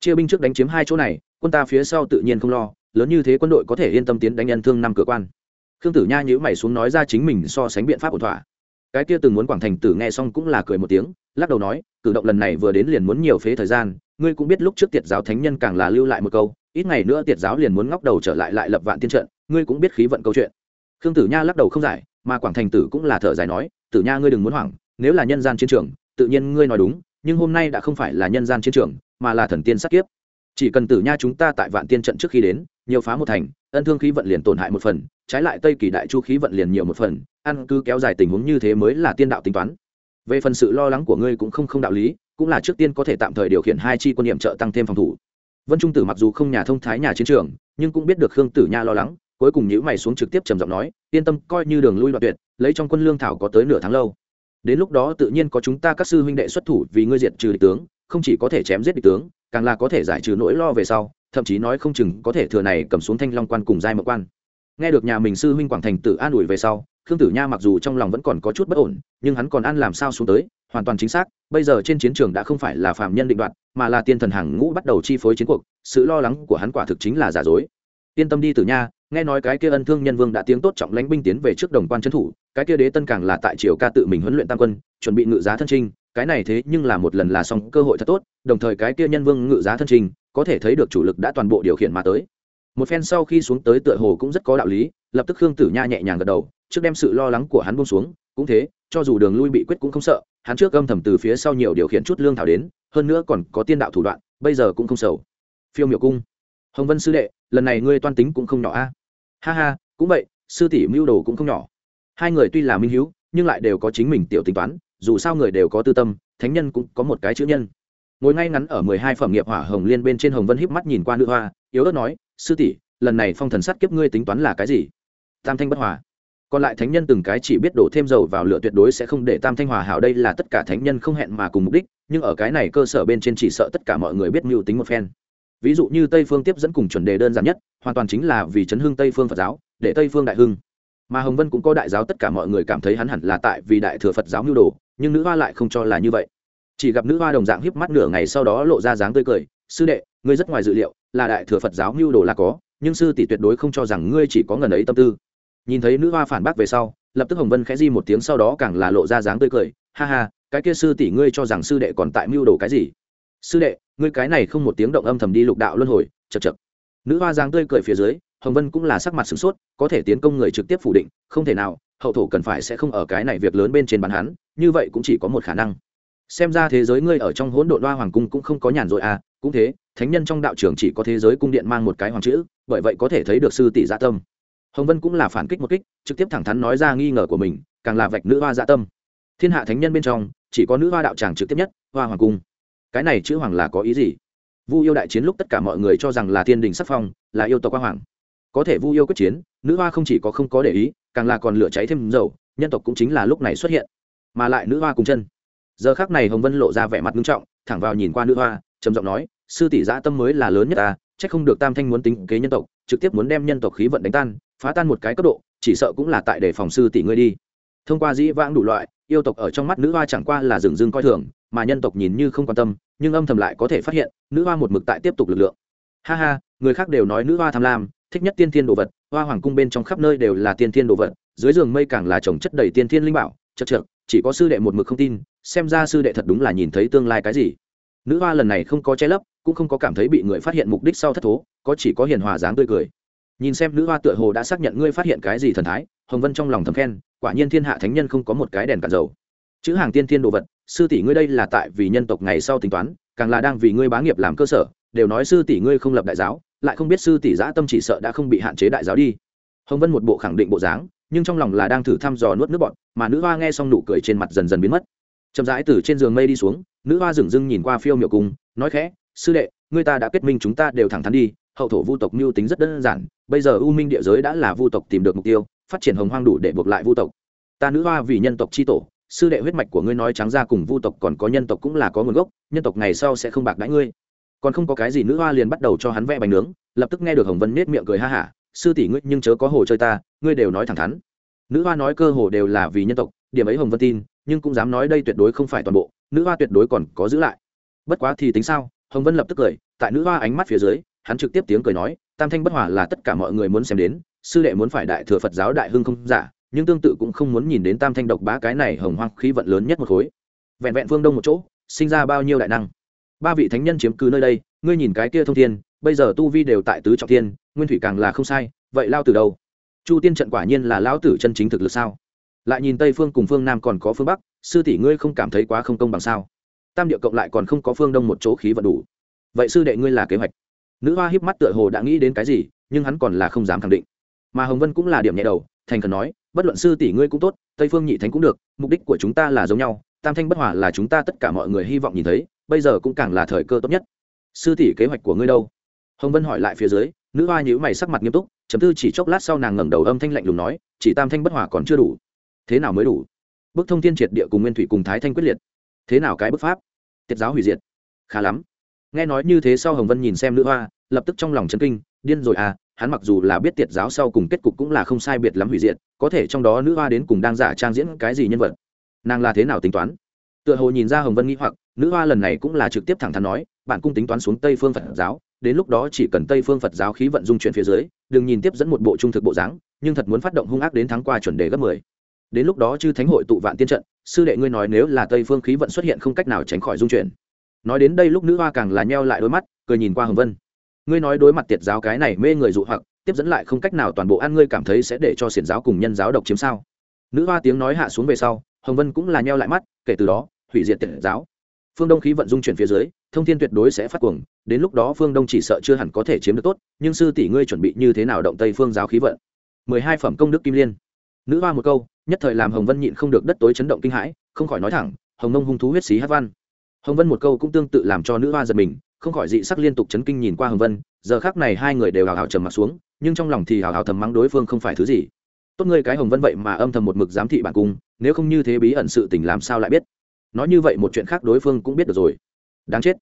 chia binh trước đánh chiếm hai chỗ này, quân ta phía sau tự nhiên không lo, lớn như thế quân đội có thể yên tâm tiến đánh nhân thương năm cửa quan. Khương tử nha nhữ mày xuống nói ra chính mình so sánh biện pháp ổn thỏa cái kia từng muốn quảng thành tử nghe xong cũng là cười một tiếng, lắc đầu nói, cử động lần này vừa đến liền muốn nhiều phế thời gian, ngươi cũng biết lúc trước tiệt giáo thánh nhân càng là lưu lại một câu, ít ngày nữa tiệt giáo liền muốn ngóc đầu trở lại lại lập vạn tiên trận, ngươi cũng biết khí vận câu chuyện. Khương tử nha lắc đầu không giải, mà quảng thành tử cũng là thở dài nói, tử nha ngươi đừng muốn hoảng, nếu là nhân gian chiến trường, tự nhiên ngươi nói đúng, nhưng hôm nay đã không phải là nhân gian chiến trường, mà là thần tiên sát kiếp. Chỉ cần tử nha chúng ta tại vạn tiên trận trước khi đến, nhiều phá một thành, ân thương khí vận liền tổn hại một phần trái lại tây kỳ đại chu khí vận liền nhiều một phần, ăn cứ kéo dài tình huống như thế mới là tiên đạo tính toán. Về phần sự lo lắng của ngươi cũng không không đạo lý, cũng là trước tiên có thể tạm thời điều khiển hai chi quân nhiệm trợ tăng thêm phòng thủ. Vân trung tử mặc dù không nhà thông thái nhà chiến trường, nhưng cũng biết được khương tử nha lo lắng, cuối cùng nhữ mày xuống trực tiếp trầm giọng nói, yên tâm, coi như đường lui đoạn tuyệt, lấy trong quân lương thảo có tới nửa tháng lâu. Đến lúc đó tự nhiên có chúng ta các sư huynh đệ xuất thủ vì ngươi diệt trừ địch tướng, không chỉ có thể chém giết địch tướng, càng là có thể giải trừ nỗi lo về sau, thậm chí nói không chừng có thể thừa này cầm xuống thanh long quan cùng giai mộc quan nghe được nhà mình sư huynh quảng thành tử an ủi về sau, khương tử nha mặc dù trong lòng vẫn còn có chút bất ổn, nhưng hắn còn ăn làm sao xuống tới, hoàn toàn chính xác, bây giờ trên chiến trường đã không phải là phạm nhân định đoạt, mà là tiên thần hàng ngũ bắt đầu chi phối chiến cuộc, sự lo lắng của hắn quả thực chính là giả dối. Yên tâm đi tử nha, nghe nói cái kia ân thương nhân vương đã tiếng tốt trọng lãnh binh tiến về trước đồng quan trấn thủ, cái kia đế tân càng là tại triều ca tự mình huấn luyện tam quân, chuẩn bị ngự giá thân trinh, cái này thế nhưng là một lần là xong cơ hội thật tốt, đồng thời cái kia nhân vương ngự giá thân trinh, có thể thấy được chủ lực đã toàn bộ điều khiển mà tới một phen sau khi xuống tới tựa hồ cũng rất có đạo lý, lập tức khương tử nha nhẹ nhàng gật đầu, trước đem sự lo lắng của hắn buông xuống, cũng thế, cho dù đường lui bị quyết cũng không sợ, hắn trước âm thầm từ phía sau nhiều điều khiển chút lương thảo đến, hơn nữa còn có tiên đạo thủ đoạn, bây giờ cũng không sầu. Phiêu miểu cung. Hồng vân sư đệ, lần này ngươi toan tính cũng không nhỏ a. Ha ha, cũng vậy, sư tỷ mưu đồ cũng không nhỏ. Hai người tuy là minh hữu nhưng lại đều có chính mình tiểu tính toán, dù sao người đều có tư tâm, thánh nhân cũng có một cái chữ nhân. Ngồi ngay ngắn ở mười hai phẩm nghiệp hỏa hồng liên bên trên hồng vân híp mắt nhìn qua nữ hoa, yếu ớt nói sư tỷ, lần này phong thần sát kiếp ngươi tính toán là cái gì? Tam thanh bất hòa. Còn lại thánh nhân từng cái chỉ biết đổ thêm dầu vào lửa tuyệt đối sẽ không để tam thanh hòa hảo, đây là tất cả thánh nhân không hẹn mà cùng mục đích, nhưng ở cái này cơ sở bên trên chỉ sợ tất cả mọi người biết mưu tính một phen. Ví dụ như tây phương tiếp dẫn cùng chuẩn đề đơn giản nhất, hoàn toàn chính là vì chấn hưng tây phương phật giáo, để tây phương đại hưng. Mà hồng vân cũng có đại giáo, tất cả mọi người cảm thấy hắn hẳn là tại vì đại thừa phật giáo mưu đồ, nhưng nữ hoa lại không cho là như vậy. Chỉ gặp nữ hoa đồng dạng híp mắt nửa ngày sau đó lộ ra dáng tươi cười, sư đệ, ngươi rất ngoài dự liệu là đại thừa phật giáo mưu đồ là có, nhưng sư tỷ tuyệt đối không cho rằng ngươi chỉ có ngần ấy tâm tư. Nhìn thấy nữ hoa phản bác về sau, lập tức hồng vân khẽ di một tiếng sau đó càng là lộ ra dáng tươi cười, ha ha, cái kia sư tỷ ngươi cho rằng sư đệ còn tại mưu đồ cái gì? Sư đệ, ngươi cái này không một tiếng động âm thầm đi lục đạo luân hồi chật chật nữ hoa dáng tươi cười phía dưới, hồng vân cũng là sắc mặt sửng sốt, có thể tiến công người trực tiếp phủ định, không thể nào, hậu thổ cần phải sẽ không ở cái này việc lớn bên trên bàn hắn, như vậy cũng chỉ có một khả năng. Xem ra thế giới ngươi ở trong hỗn độn hoa hoàng cung cũng không có nhàn rỗi à cũng thế thánh nhân trong đạo trường chỉ có thế giới cung điện mang một cái hoàng chữ, bởi vậy có thể thấy được sư tỷ dạ tâm. Hồng vân cũng là phản kích một kích, trực tiếp thẳng thắn nói ra nghi ngờ của mình, càng là vạch nữ hoa dạ tâm. Thiên hạ thánh nhân bên trong, chỉ có nữ hoa đạo tràng trực tiếp nhất, hoa hoàng cung. Cái này chữ hoàng là có ý gì? Vu yêu đại chiến lúc tất cả mọi người cho rằng là thiên đình sắc phong, là yêu tộc hoa hoàng. Có thể vu yêu quyết chiến, nữ hoa không chỉ có không có để ý, càng là còn lửa cháy thêm dầu, nhân tộc cũng chính là lúc này xuất hiện. Mà lại nữ hoa cùng chân. Giờ khác này hồng vân lộ ra vẻ mặt nghiêm trọng, thẳng vào nhìn qua nữ hoa, trầm giọng nói sư tỷ giã tâm mới là lớn nhất ta c h ắ c không được tam thanh muốn tính kế nhân tộc, trực tiếp muốn đem nhân tộc khí vận đánh tan, phá tan một cái cấp độ, chỉ sợ cũng là tại để phòng sư tỷ ngươi đi. Thông qua dĩ vãng đủ loại, yêu tộc ở trong mắt nữ hoa chẳng qua là dừng dưng coi thường, mà nhân tộc nhìn như không quan tâm, nhưng âm thầm lại có thể phát hiện, nữ hoa một mực tại tiếp tục lực lượng. Ha ha, người khác đều nói nữ hoa tham lam, thích nhất tiên thiên đồ vật, hoa hoàng cung bên trong khắp nơi đều là tiên thiên đồ vật, dưới giường mây càng là trồng chất đầy tiên thiên linh bảo, chật chật chỉ có sư đệ một mực không tin, xem ra sư đệ thật đúng là nhìn thấy tương lai cái gì. Nữ hoa lần này không có che lấp cũng không có cảm thấy bị người phát hiện mục đích sau thất thố, có chỉ có hiền hòa dáng tươi cười. Nhìn xem nữ hoa tựa hồ đã xác nhận ngươi phát hiện cái gì thần thái, hồng vân trong lòng thầm khen, quả nhiên thiên hạ thánh nhân không có một cái đèn cạn dầu. Chữ hàng tiên thiên đồ vật, sư tỷ ngươi đây là tại vì nhân tộc ngày sau tính toán, càng là đang vì ngươi bá nghiệp làm cơ sở, đều nói sư tỷ ngươi không lập đại giáo, lại không biết sư tỷ giã tâm chỉ sợ đã không bị hạn chế đại giáo đi. Hồng vân một bộ khẳng định bộ dáng, nhưng trong lòng là đang thử thăm dò nuốt nước bọn mà nữ hoa nghe xong nụ cười trên mặt dần dần biến mất. Chậm rãi từ trên giường mây đi xuống, nữ hoa dừng dưng nhìn qua phiêu miệu cung, nói khẽ sư đệ người ta đã kết minh chúng ta đều thẳng thắn đi, hậu thổ vu tộc mưu tính rất đơn giản, bây giờ u minh địa giới đã là vu tộc tìm được mục tiêu, phát triển hồng hoang đủ để buộc lại vu tộc. Ta nữ hoa vì nhân tộc c tổ, sư đệ huyết mạch của ngươi nói trắng ra cùng vu tộc còn có nhân tộc cũng là có nguồn gốc, nhân tộc ngày sau sẽ không bạc đãi ngươi. Còn không có cái gì nữ hoa liền bắt đầu cho hắn vẽ bánh nướng, lập tức nghe được hồng vân nết miệng cười ha hả, sư tỷ ngươi nhưng chớ có hồ chơi ta, ngươi đều nói thẳng thắn. Nữ hoa nói cơ hồ đều là vì nhân tộc, điểm ấy hồng vân tin, nhưng cũng dám nói đây tuyệt đối không phải toàn bộ, nữ hoa tuyệt đối còn có giữ lại. Bất quá thì tính sao? Hồng vân lập tức cười, tại nữ hoa ánh mắt phía dưới, hắn trực tiếp tiếng cười nói, tam thanh bất hòa là tất cả mọi người muốn xem đến, sư đệ muốn phải đại thừa phật giáo đại hưng không giả, nhưng tương tự cũng không muốn nhìn đến tam thanh độc bá cái này hồng hoang khí vận lớn nhất một khối. Vẹn vẹn phương đông một chỗ, sinh ra bao nhiêu đại năng? Ba vị thánh nhân chiếm cứ nơi đây, ngươi nhìn cái kia thông thiên, bây giờ tu vi đều tại tứ trọng thiên, nguyên thủy càng là không sai, vậy lao từ đâu? Chu tiên trận quả nhiên là lão tử chân chính thực lực sao? Lại nhìn tây phương cùng phương nam còn có phương bắc, sư tỷ ngươi không cảm thấy quá không công bằng sao? Tam địa cộng lại còn không có phương đông một chỗ khí vận đủ. Vậy sư đệ ngươi là kế hoạch. Nữ hoa híp mắt tựa hồ đã nghĩ đến cái gì, nhưng hắn còn là không dám khẳng định. Mà hồng vân cũng là điểm nhẹ đầu, thành cần nói, bất luận sư tỷ ngươi cũng tốt, tây phương nhị thánh cũng được, mục đích của chúng ta là giống nhau, tam thanh bất hòa là chúng ta tất cả mọi người hy vọng nhìn thấy, bây giờ cũng càng là thời cơ tốt nhất. Sư tỷ, kế hoạch của ngươi đâu? Hồng vân hỏi lại phía dưới, nữ hoa nhữ mày sắc mặt nghiêm túc, chấm tư chỉ chốc lát sau nàng ngẩng đầu âm thanh lạnh lùng nói, chỉ tam thanh bất hòa còn chưa đủ. Thế nào mới đủ? Bức thông thiên triệt địa cùng nguyên thủy cùng thái thanh quyết liệt thế nào cái bức pháp? Tiết giáo hủy diệt. Khá lắm. Nghe nói như thế sau hồng vân nhìn xem nữ hoa, lập tức trong lòng chấn kinh, điên rồi à hắn mặc dù là biết tiệt giáo sau cùng kết cục cũng là không sai biệt lắm hủy diệt, có thể trong đó nữ hoa đến cùng đang giả trang diễn cái gì nhân vật? Nàng là thế nào tính toán? Tựa hồ nhìn ra hồng vân nghĩ hoặc, nữ hoa lần này cũng là trực tiếp thẳng thắn nói bạn cung tính toán xuống tây phương phật giáo, đến lúc đó chỉ cần tây phương phật giáo khí vận dung chuyển phía dưới, đừng nhìn tiếp dẫn một bộ trung thực bộ dáng, nhưng thật muốn phát động hung ác đến tháng qua chuẩn đề gấp mười đến lúc đó chư thánh hội tụ vạn tiên trận, sư đệ ngươi nói nếu là tây phương khí vận xuất hiện không cách nào tránh khỏi dung chuyển. Nói đến đây lúc nữ hoa càng là nheo lại đôi mắt, cười nhìn qua hồng vân. Ngươi nói đối mặt tiệt giáo cái này mê người dụ hoặc, tiếp dẫn lại không cách nào toàn bộ ăn ngươi cảm thấy sẽ để cho xiển giáo cùng nhân giáo độc chiếm sao? Nữ hoa tiếng nói hạ xuống về sau, hồng vân cũng là nheo lại mắt, kể từ đó, hủy diệt tiệt giáo. Phương đông khí vận dung chuyển phía dưới, thông thiên tuyệt đối sẽ phát cuồng, đến lúc đó phương đông chỉ sợ chưa hẳn có thể chiếm được tốt, nhưng sư tỷ ngươi chuẩn bị như thế nào động tây phương giáo khí vận? Mười hai phẩm công đức kim liên nữ hoa một câu, nhất thời làm hồng vân nhịn không được đất tối chấn động kinh hãi, không khỏi nói thẳng, hồng nông hung thú huyết xí hát văn. Hồng vân một câu cũng tương tự làm cho nữ hoa giật mình, không khỏi dị sắc liên tục chấn kinh nhìn qua hồng vân, giờ khác này hai người đều hào hào trầm mặt xuống, nhưng trong lòng thì hào hào thầm mắng đối phương không phải thứ gì. Tốt ngươi cái hồng vân vậy mà âm thầm một mực giám thị bản cung, nếu không như thế bí ẩn sự tình làm sao lại biết? Nói như vậy một chuyện khác đối phương cũng biết được rồi. Đáng chết.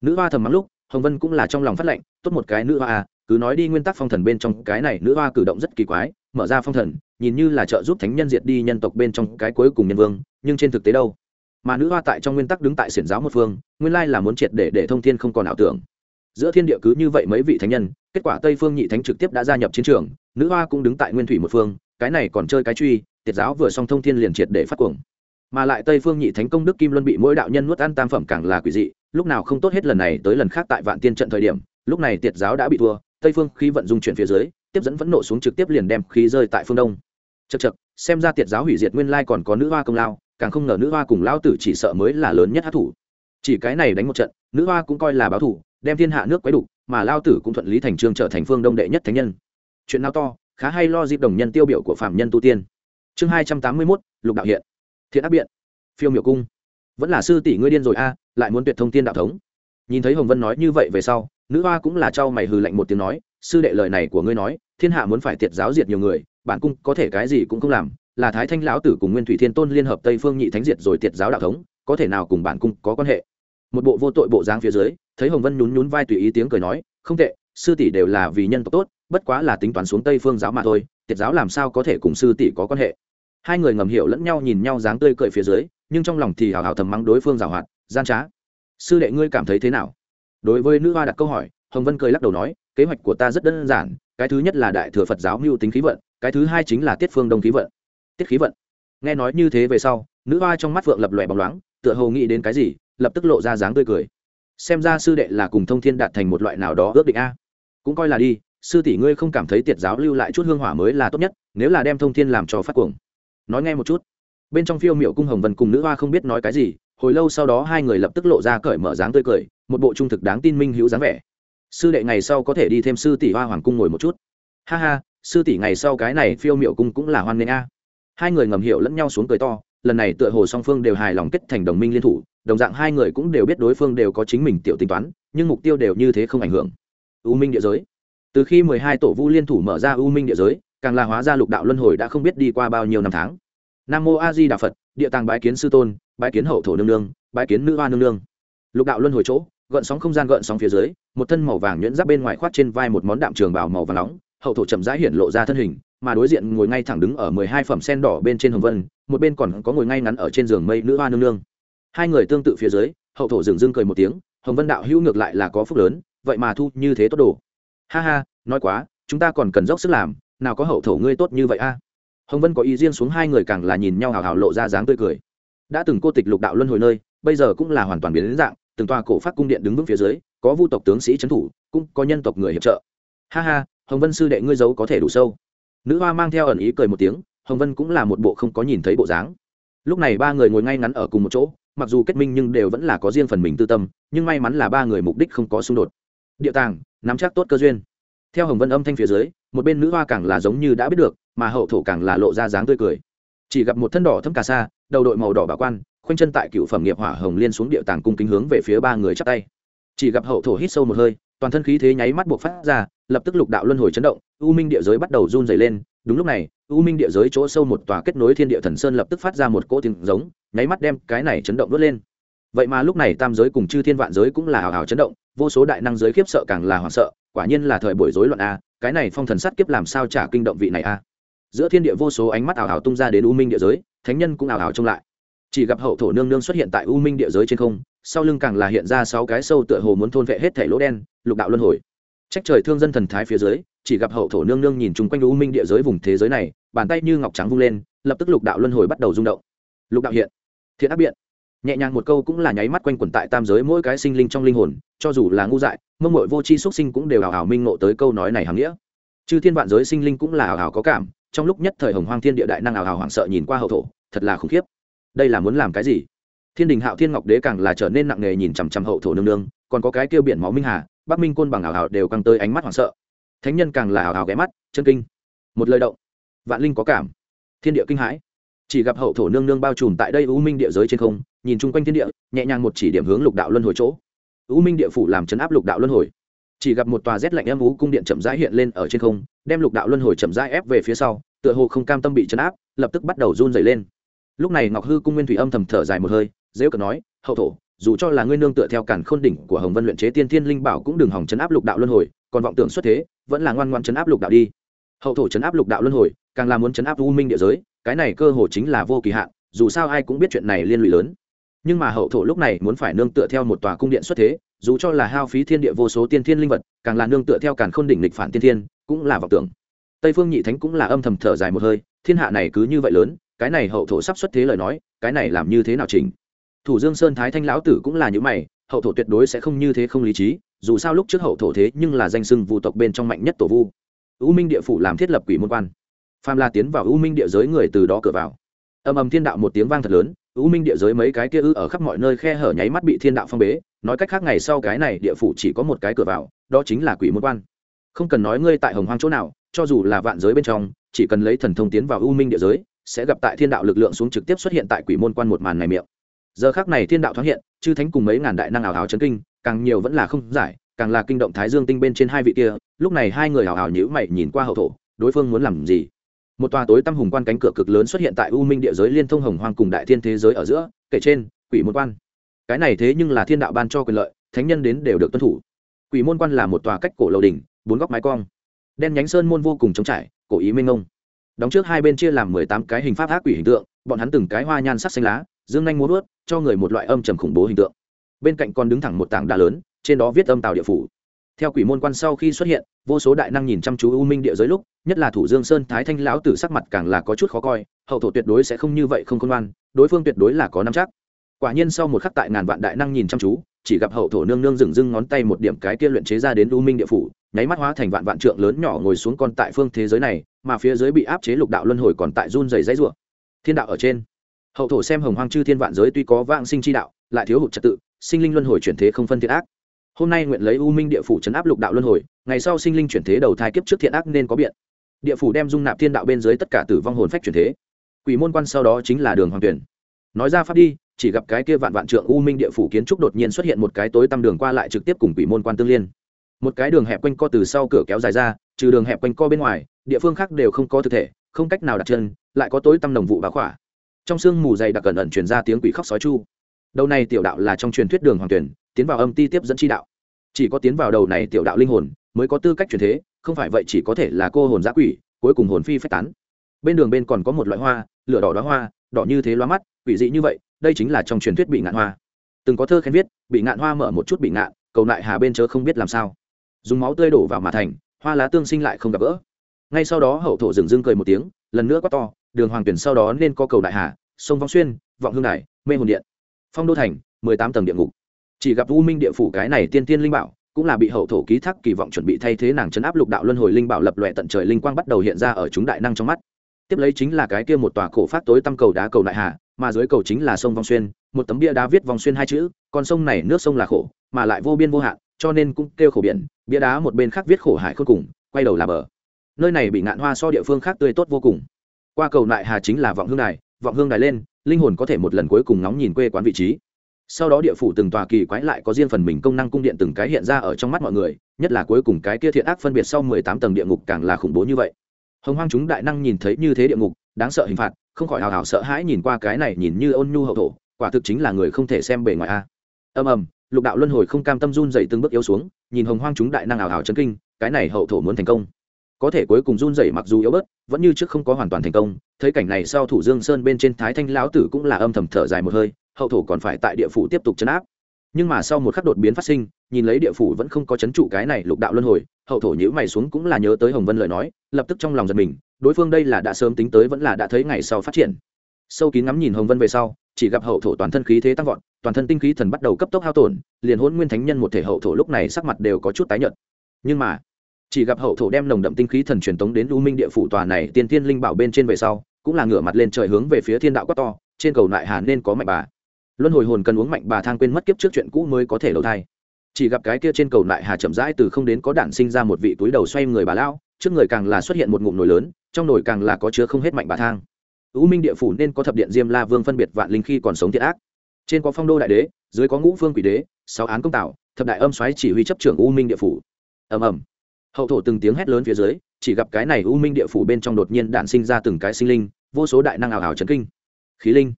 Nữ hoa thầm mắng lúc, hồng vân cũng là trong lòng phát lệnh, tốt một cái nữ hoa à cứ nói đi nguyên tắc phong thần bên trong, cái này nữ hoa cử động rất kỳ quái, mở ra phong thần nhìn như là trợ giúp thánh nhân diệt đi nhân tộc bên trong cái cuối cùng nhân vương, nhưng trên thực tế đâu? Mà nữ hoa tại trong nguyên tắc đứng tại xiển giáo một phương, nguyên lai là muốn triệt để để thông thiên không còn ảo tưởng. Giữa thiên địa cứ như vậy mấy vị thánh nhân, kết quả tây phương nhị thánh trực tiếp đã gia nhập chiến trường, nữ hoa cũng đứng tại nguyên thủy một phương, cái này còn chơi cái truy, tiệt giáo vừa xong thông thiên liền triệt để phát cuồng. Mà lại tây phương nhị thánh công đức kim luân bị mỗi đạo nhân nuốt ăn tam phẩm càng là quỷ dị, lúc nào không tốt hết lần này tới lần khác tại vạn tiên trận thời điểm, lúc này tiệt giáo đã bị thua, tây phương khí vận dung chuyển phía dưới, tiếp dẫn vẫn nổ xuống trực tiếp liền đem khí rơi tại phương đông chật chật, xem ra tiệt giáo hủy diệt nguyên lai còn có nữ hoa công lao, càng không ngờ nữ hoa cùng lao tử chỉ sợ mới là lớn nhất hát thủ. Chỉ cái này đánh một trận, nữ hoa cũng coi là báo thủ, đem thiên hạ nước quấy đục, mà lao tử cũng thuận lý thành trương trở thành phương đông đệ nhất thánh nhân. Chuyện nào to, khá hay lo dịp đồng nhân tiêu biểu của phạm nhân tu tiên. Chương hai trăm tám mươi mốt, lục đạo hiện. Thiện áp biện. Phiêu miểu cung. Vẫn là sư tỷ ngươi điên rồi a, lại muốn tuyệt thông tiên đạo thống. Nhìn thấy hồng vân nói như vậy về sau, nữ hoa cũng là trao mày hừ lạnh một tiếng nói sư đệ lời này của ngươi nói, thiên hạ muốn phải tiệt giáo diệt nhiều người, bản cung có thể cái gì cũng không làm, là thái thanh lão tử cùng nguyên thủy thiên tôn liên hợp tây phương nhị thánh diệt rồi tiệt giáo đạo thống, có thể nào cùng bản cung có quan hệ? Một bộ vô tội bộ dáng phía dưới, thấy hồng vân nhún nhún vai tùy ý tiếng cười nói, không tệ, sư tỷ đều là vì nhân tộc tốt, bất quá là tính toán xuống tây phương giáo mà thôi, tiệt giáo làm sao có thể cùng sư tỷ có quan hệ? Hai người ngầm hiểu lẫn nhau nhìn nhau dáng tươi cười phía dưới, nhưng trong lòng thì hào hào thầm mắng đối phương giảo hoạt, gian trá. Sư đệ ngươi cảm thấy thế nào? Đối với nữ hoa đặt câu hỏi, hồng vân cười lắc đầu nói kế hoạch của ta rất đơn giản, cái thứ nhất là đại thừa phật giáo mưu tính khí vận, cái thứ hai chính là tiết phương đông khí vận. Tiết khí vận. Nghe nói như thế về sau, nữ hoa trong mắt phượng lập lòe bóng loáng, tựa hồ nghĩ đến cái gì, lập tức lộ ra dáng tươi cười. Xem ra sư đệ là cùng thông thiên đạt thành một loại nào đó ước định a. Cũng coi là đi, sư tỷ ngươi không cảm thấy tiệt giáo lưu lại chút hương hỏa mới là tốt nhất, nếu là đem thông thiên làm cho phát cuồng. Nói nghe một chút. Bên trong phiêu miệu cung hồng vân cùng nữ hoa không biết nói cái gì, hồi lâu sau đó hai người lập tức lộ ra cởi mở dáng tươi cười, một bộ trung thực đáng tin minh hữu dáng vẻ sư đệ ngày sau có thể đi thêm sư tỷ hoa hoàng cung ngồi một chút. Ha ha, sư tỷ ngày sau cái này phiêu miệu cung cũng là hoan nghênh a. Hai người ngầm hiểu lẫn nhau xuống cười to, lần này tựa hồ song phương đều hài lòng kết thành đồng minh liên thủ, đồng dạng hai người cũng đều biết đối phương đều có chính mình tiểu tính toán, nhưng mục tiêu đều như thế không ảnh hưởng. U minh địa giới. Từ khi mười hai tổ vu liên thủ mở ra u minh địa giới, càng là hóa ra lục đạo luân hồi đã không biết đi qua bao nhiêu năm tháng. Nam mô a di đà phật, địa tàng bái kiến sư tôn, bái kiến hậu thổ nương nương, bái kiến nữ hoa nương nương. Lục đạo luân hồi chỗ gợn sóng không gian gợn sóng phía dưới, một thân màu vàng nhuyễn giáp bên ngoài khoác trên vai một món đạm trường bào màu vàng nóng, hậu thổ chậm rãi hiện lộ ra thân hình, mà đối diện ngồi ngay thẳng đứng ở mười hai phẩm sen đỏ bên trên hồng vân, một bên còn có ngồi ngay ngắn ở trên giường mây nữ hoa nương nương. Hai người tương tự phía dưới, hậu thổ dừng dưng cười một tiếng, hồng vân đạo hữu ngược lại là có phúc lớn, vậy mà thu như thế tốt đồ. Ha ha, nói quá, chúng ta còn cần dốc sức làm, nào có hậu thổ ngươi tốt như vậy a. Hồng vân có ý riêng xuống hai người càng là nhìn nhau hào hào lộ ra dáng tươi cười. Đã từng cô tịch lục đạo luân hồi nơi, bây giờ cũng là hoàn toàn biến đến dạng từng tòa cổ phát cung điện đứng vững phía dưới, có vu tộc tướng sĩ trấn thủ, cũng có nhân tộc người hiệp trợ. Ha ha, hồng vân sư đệ ngươi giấu có thể đủ sâu. Nữ hoa mang theo ẩn ý cười một tiếng, hồng vân cũng là một bộ không có nhìn thấy bộ dáng. Lúc này ba người ngồi ngay ngắn ở cùng một chỗ, mặc dù kết minh nhưng đều vẫn là có riêng phần mình tư tâm, nhưng may mắn là ba người mục đích không có xung đột. Địa tàng, nắm chắc tốt cơ duyên. Theo hồng vân âm thanh phía dưới, một bên nữ hoa càng là giống như đã biết được, mà hậu thổ càng là lộ ra dáng tươi cười. Chỉ gặp một thân đỏ thâm cà sa, đầu đội màu đỏ bảo quan khoanh chân tại cựu phẩm nghiệp hỏa hồng liên xuống địa tàng cung kính hướng về phía ba người chắp tay. Chỉ gặp hậu thổ hít sâu một hơi, toàn thân khí thế nháy mắt buộc phát ra, lập tức lục đạo luân hồi chấn động, u minh địa giới bắt đầu run dày lên. Đúng lúc này, u minh địa giới chỗ sâu một tòa kết nối thiên địa thần sơn lập tức phát ra một cỗ tiếng giống, nháy mắt đem cái này chấn động đốt lên. Vậy mà lúc này tam giới cùng chư thiên vạn giới cũng là hào hào chấn động, vô số đại năng giới khiếp sợ càng là hoảng sợ, quả nhiên là thời buổi rối loạn a, cái này phong thần sát kiếp làm sao trả kinh động vị này a. Giữa thiên địa vô số ánh mắt ảo ảo tung ra đến u minh địa giới, thánh nhân cũng ảo ảo trông lại chỉ gặp hậu thổ nương nương xuất hiện tại u minh địa giới trên không, sau lưng càng là hiện ra sáu cái sâu tựa hồ muốn thôn vệ hết thẻ lỗ đen, lục đạo luân hồi. Trách trời thương dân thần thái phía dưới, chỉ gặp hậu thổ nương nương nhìn chung quanh u minh địa giới vùng thế giới này, bàn tay như ngọc trắng vung lên, lập tức lục đạo luân hồi bắt đầu rung động. Lục đạo hiện. Thiện áp biện. Nhẹ nhàng một câu cũng là nháy mắt quanh quẩn tại tam giới mỗi cái sinh linh trong linh hồn, cho dù là ngu dại, mông mội vô tri xuất sinh cũng đều hào hào minh ngộ tới câu nói này hàm nghĩa. Chư thiên vạn giới sinh linh cũng là hào hào có cảm, trong lúc nhất thời hồng hoang thiên địa đại năng hào hào hoảng sợ nhìn qua hậu thổ, thật là khủng khiếp đây là muốn làm cái gì? Thiên đình hạo thiên ngọc đế càng là trở nên nặng nề nhìn chằm chằm hậu thổ nương nương, còn có cái kêu biển máu minh hà, bắc minh côn bằng ảo ảo đều căng tới ánh mắt hoảng sợ. Thánh nhân càng là ảo ảo ghé mắt, chân kinh. Một lời động. Vạn linh có cảm. Thiên địa kinh hãi. Chỉ gặp hậu thổ nương nương bao trùm tại đây u minh địa giới trên không, nhìn chung quanh thiên địa, nhẹ nhàng một chỉ điểm hướng lục đạo luân hồi chỗ. U minh địa phủ làm chấn áp lục đạo luân hồi. Chỉ gặp một tòa rét lạnh âm ú cung điện chậm rãi hiện lên ở trên không, đem lục đạo luân hồi chậm rãi ép về phía sau, tựa hồ không cam tâm bị chấn áp, lập tức bắt đầu run dày lên lúc này ngọc hư cung nguyên thủy âm thầm thở dài một hơi, dễ cờ nói, hậu thổ, dù cho là ngươi nương tựa theo cản khôn đỉnh của hồng vân luyện chế tiên thiên linh bảo cũng đừng hỏng chấn áp lục đạo luân hồi, còn vọng tưởng xuất thế, vẫn là ngoan ngoan chấn áp lục đạo đi. Hậu thổ chấn áp lục đạo luân hồi, càng là muốn chấn áp u minh địa giới, cái này cơ hồ chính là vô kỳ hạn, dù sao ai cũng biết chuyện này liên lụy lớn. Nhưng mà hậu thổ lúc này muốn phải nương tựa theo một tòa cung điện xuất thế, dù cho là hao phí thiên địa vô số tiên thiên linh vật, càng là nương tựa theo càn khôn đỉnh lịch phản tiên thiên, cũng là vọng tưởng. Tây phương nhị thánh cũng là âm thầm thở dài một hơi, thiên hạ này cứ như vậy lớn cái này hậu thổ sắp xuất thế lời nói, cái này làm như thế nào chỉnh? Thủ dương sơn thái thanh lão tử cũng là những mày, hậu thổ tuyệt đối sẽ không như thế không lý trí, dù sao lúc trước hậu thổ thế nhưng là danh sưng vu tộc bên trong mạnh nhất tổ vu. U minh địa phủ làm thiết lập quỷ môn quan. Phàm la tiến vào u minh địa giới người từ đó cửa vào. Âm ầm thiên đạo một tiếng vang thật lớn, u minh địa giới mấy cái kia ư ở khắp mọi nơi khe hở nháy mắt bị thiên đạo phong bế, nói cách khác ngày sau cái này địa phủ chỉ có một cái cửa vào, đó chính là quỷ môn quan. Không cần nói ngươi tại hồng hoang chỗ nào, cho dù là vạn giới bên trong, chỉ cần lấy thần thông tiến vào u minh địa giới sẽ gặp tại thiên đạo lực lượng xuống trực tiếp xuất hiện tại quỷ môn quan một màn này miệng. Giờ khác này thiên đạo thoáng hiện, chư thánh cùng mấy ngàn đại năng ảo ảo chấn kinh, càng nhiều vẫn là không giải, càng là kinh động thái dương tinh bên trên hai vị kia, lúc này hai người ảo hào nhữ mày nhìn qua hậu thổ, đối phương muốn làm gì? Một tòa tối tăm hùng quan cánh cửa cực lớn xuất hiện tại u minh địa giới liên thông hồng hoang cùng đại thiên thế giới ở giữa, kể trên, quỷ môn quan. Cái này thế nhưng là thiên đạo ban cho quyền lợi, thánh nhân đến đều được tuân thủ. Quỷ môn quan là một tòa cách cổ lầu đỉnh, bốn góc mái cong. Đen nhánh sơn môn vô cùng trống trải, cổ ý minh ngông đóng trước hai bên chia làm mười tám cái hình pháp ác quỷ hình tượng, bọn hắn từng cái hoa nhan sắc xanh lá, dương nhanh muốn vớt cho người một loại âm trầm khủng bố hình tượng. Bên cạnh còn đứng thẳng một tảng đá lớn, trên đó viết âm tàu địa phủ. Theo quỷ môn quan sau khi xuất hiện, vô số đại năng nhìn chăm chú u minh địa giới lúc, nhất là thủ dương sơn thái thanh lão tử sắc mặt càng là có chút khó coi, hậu thổ tuyệt đối sẽ không như vậy không khôn ngoan, đối phương tuyệt đối là có năm chắc. Quả nhiên sau một khắc tại ngàn vạn đại năng nhìn chăm chú, chỉ gặp hậu thổ nương nương dừng dưng ngón tay một điểm cái kia luyện chế ra đến u minh địa phủ nháy mắt hóa thành vạn vạn trượng lớn nhỏ ngồi xuống con tại phương thế giới này, mà phía dưới bị áp chế lục đạo luân hồi còn tại run dày dãy rủa. Thiên đạo ở trên. Hậu thổ xem hồng hoang chư thiên vạn giới tuy có vạn sinh chi đạo, lại thiếu hụt trật tự, sinh linh luân hồi chuyển thế không phân thiện ác. Hôm nay nguyện lấy u minh địa phủ chấn áp lục đạo luân hồi, ngày sau sinh linh chuyển thế đầu thai kiếp trước thiện ác nên có biện. Địa phủ đem dung nạp thiên đạo bên dưới tất cả tử vong hồn phách chuyển thế. Quỷ môn quan sau đó chính là đường hoàng tuyển. Nói ra pháp đi, chỉ gặp cái kia vạn vạn trượng u minh địa phủ kiến trúc đột nhiên xuất hiện một cái tối tăm đường qua lại trực tiếp cùng quỷ môn quan tương liên một cái đường hẹp quanh co từ sau cửa kéo dài ra, trừ đường hẹp quanh co bên ngoài, địa phương khác đều không có thực thể, không cách nào đặt chân, lại có tối tăm đồng vụ bá khỏa. Trong sương mù dày đặc cẩn ẩn truyền ra tiếng quỷ khóc sói chu. Đầu này tiểu đạo là trong truyền thuyết đường hoàng tuyển, tiến vào âm ti tiếp dẫn chi đạo. Chỉ có tiến vào đầu này tiểu đạo linh hồn, mới có tư cách truyền thế, không phải vậy chỉ có thể là cô hồn giã quỷ, cuối cùng hồn phi phách tán. Bên đường bên còn có một loại hoa, lửa đỏ đó hoa, đỏ như thế loa mắt, quỷ dị như vậy, đây chính là trong truyền thuyết bị ngạn hoa. Từng có thơ khen viết, bị ngạn hoa mở một chút bị ngạn, cầu nại hà bên chớ không biết làm sao dùng máu tươi đổ vào mà thành, hoa lá tương sinh lại không gặp gỡ. Ngay sau đó hậu thổ dừng dưng cười một tiếng, lần nữa quát to, đường hoàng tuyển sau đó nên có cầu đại hà, sông vong xuyên, vọng hương đài, mê hồn điện, phong đô thành, mười tám tầng địa ngục. Chỉ gặp u minh địa phủ cái này tiên tiên linh bảo, cũng là bị hậu thổ ký thác kỳ vọng chuẩn bị thay thế nàng chấn áp lục đạo luân hồi linh bảo lập lòe tận trời linh quang bắt đầu hiện ra ở chúng đại năng trong mắt. Tiếp lấy chính là cái kia một tòa cổ phát tối tăm cầu đá cầu đại hà, mà dưới cầu chính là sông vong xuyên, một tấm bia đá viết vong xuyên hai chữ, con sông này nước sông là khổ, mà lại vô biên vô hạn cho nên cũng kêu khổ biển, bia đá một bên khác viết khổ hải khôn cùng, quay đầu là bờ. Nơi này bị ngạn hoa so địa phương khác tươi tốt vô cùng. Qua cầu nại hà chính là vọng hương đài, vọng hương đài lên, linh hồn có thể một lần cuối cùng nóng nhìn quê quán vị trí. Sau đó địa phủ từng tòa kỳ quái lại có riêng phần mình công năng cung điện từng cái hiện ra ở trong mắt mọi người, nhất là cuối cùng cái kia thiện ác phân biệt sau mười tám tầng địa ngục càng là khủng bố như vậy. Hồng hoang chúng đại năng nhìn thấy như thế địa ngục, đáng sợ hình phạt, không khỏi hào hào sợ hãi nhìn qua cái này nhìn như ôn nhu hậu thổ, quả thực chính là người không thể xem bề ngoài a. Ầm ầm lục đạo luân hồi không cam tâm run dậy từng bước yếu xuống, nhìn hồng hoang chúng đại năng ảo ảo chấn kinh, cái này hậu thổ muốn thành công. Có thể cuối cùng run dậy mặc dù yếu bớt, vẫn như trước không có hoàn toàn thành công, thấy cảnh này sau thủ dương sơn bên trên thái thanh lão tử cũng là âm thầm thở dài một hơi, hậu thổ còn phải tại địa phủ tiếp tục chấn áp. Nhưng mà sau một khắc đột biến phát sinh, nhìn lấy địa phủ vẫn không có chấn trụ cái này lục đạo luân hồi, hậu thổ nhữ mày xuống cũng là nhớ tới hồng vân lời nói, lập tức trong lòng giật mình, đối phương đây là đã sớm tính tới vẫn là đã thấy ngày sau phát triển sâu kín ngắm nhìn hồng vân về sau, chỉ gặp hậu thổ toàn thân khí thế tăng vọt, toàn thân tinh khí thần bắt đầu cấp tốc hao tổn, liền hôn nguyên thánh nhân một thể hậu thổ lúc này sắc mặt đều có chút tái nhợt. Nhưng mà, chỉ gặp hậu thổ đem nồng đậm tinh khí thần truyền tống đến u minh địa phủ tòa này tiên tiên linh bảo bên trên về sau, cũng là ngửa mặt lên trời hướng về phía thiên đạo quát to, trên cầu nại hà nên có mạnh bà. Luân hồi hồn cần uống mạnh bà thang quên mất kiếp trước chuyện cũ mới có thể đầu thai. Chỉ gặp cái kia trên cầu nại hà chậm rãi từ không đến có đản sinh ra một vị túi đầu xoay người bà lao trước người càng là xuất hiện một ngụm nồi lớn, trong nồi càng là có chứa không hết mạnh bà thang u minh địa phủ nên có thập điện diêm la vương phân biệt vạn linh khi còn sống thiệt ác. Trên có phong đô đại đế, dưới có ngũ phương quỷ đế, sáu án công tạo thập đại âm xoáy chỉ huy chấp trưởng u minh địa phủ. Ầm ầm. Hậu thổ từng tiếng hét lớn phía dưới, chỉ gặp cái này u minh địa phủ bên trong đột nhiên đạn sinh ra từng cái sinh linh, vô số đại năng ảo ảo chấn kinh. Khí linh.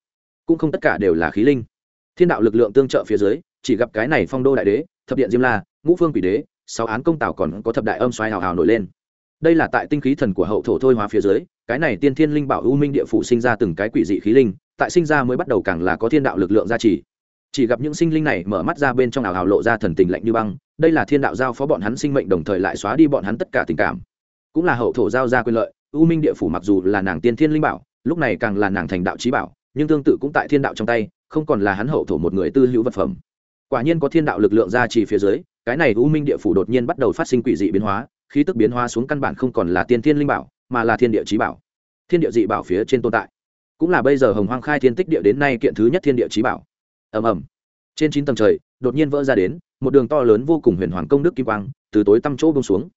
Cũng không tất cả đều là khí linh. Thiên đạo lực lượng tương trợ phía dưới, chỉ gặp cái này phong đô đại đế, thập điện diêm la, ngũ phương quỷ đế, sáu án công tảo còn có thập đại âm xoáy hào hào nổi lên đây là tại tinh khí thần của hậu thổ thôi hóa phía dưới, cái này tiên thiên linh bảo u minh địa phủ sinh ra từng cái quỷ dị khí linh, tại sinh ra mới bắt đầu càng là có thiên đạo lực lượng gia trì. Chỉ gặp những sinh linh này mở mắt ra bên trong ảo hào lộ ra thần tình lạnh như băng, đây là thiên đạo giao phó bọn hắn sinh mệnh đồng thời lại xóa đi bọn hắn tất cả tình cảm. Cũng là hậu thổ giao ra quyền lợi, u minh địa phủ mặc dù là nàng tiên thiên linh bảo, lúc này càng là nàng thành đạo trí bảo, nhưng tương tự cũng tại thiên đạo trong tay, không còn là hắn hậu thổ một người tư hữu vật phẩm. Quả nhiên có thiên đạo lực lượng gia trì phía dưới, cái này u minh địa phủ đột nhiên bắt đầu phát sinh quỷ dị biến hóa khí tức biến hóa xuống căn bản không còn là tiên thiên linh bảo, mà là thiên địa trí bảo. Thiên địa dị bảo phía trên tồn tại. Cũng là bây giờ hồng hoang khai thiên tích địa đến nay kiện thứ nhất thiên địa trí bảo. Ầm ầm. Trên chín tầng trời, đột nhiên vỡ ra đến, một đường to lớn vô cùng huyền hoàng công đức kim quang, từ tối tăm chỗ bông xuống.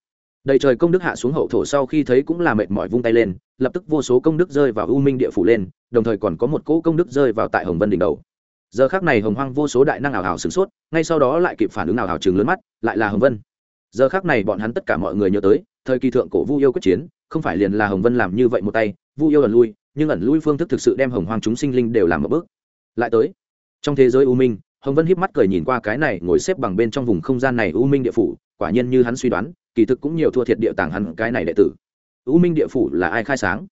Đầy trời công đức hạ xuống hậu thổ sau khi thấy cũng là mệt mỏi vung tay lên, lập tức vô số công đức rơi vào u minh địa phủ lên, đồng thời còn có một cỗ công đức rơi vào tại hồng vân đỉnh đầu. Giờ khác này hồng hoang vô số đại năng ảo hảo sửng sốt, ngay sau đó lại kịp phản ứng ảo hảo chừng lớn mắt, lại là hồng vân giờ khác này bọn hắn tất cả mọi người nhớ tới, thời kỳ thượng cổ vu yêu quyết chiến, không phải liền là hồng vân làm như vậy một tay, vu yêu ẩn lui, nhưng ẩn lui phương thức thực sự đem hồng hoàng chúng sinh linh đều làm một bước. Lại tới, trong thế giới u minh, hồng vân híp mắt cười nhìn qua cái này ngồi xếp bằng bên trong vùng không gian này u minh địa phủ, quả nhiên như hắn suy đoán, kỳ thực cũng nhiều thua thiệt địa tàng hắn cái này đệ tử. U minh địa phủ là ai khai sáng?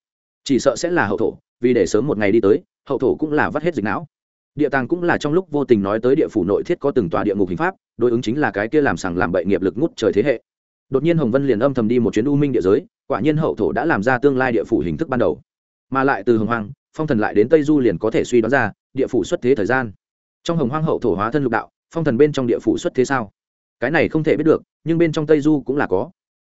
Chỉ sợ sẽ là hậu thổ, vì để sớm một ngày đi tới, hậu thổ cũng là vắt hết dịch não địa tàng cũng là trong lúc vô tình nói tới địa phủ nội thiết có từng tòa địa ngục hình pháp, đối ứng chính là cái kia làm sằng làm bậy nghiệp lực ngút trời thế hệ. Đột nhiên hồng vân liền âm thầm đi một chuyến u minh địa giới, quả nhiên hậu thổ đã làm ra tương lai địa phủ hình thức ban đầu. Mà lại từ hồng hoang, phong thần lại đến tây du liền có thể suy đoán ra, địa phủ xuất thế thời gian. Trong hồng hoang hậu thổ hóa thân lục đạo, phong thần bên trong địa phủ xuất thế sao? Cái này không thể biết được, nhưng bên trong tây du cũng là có.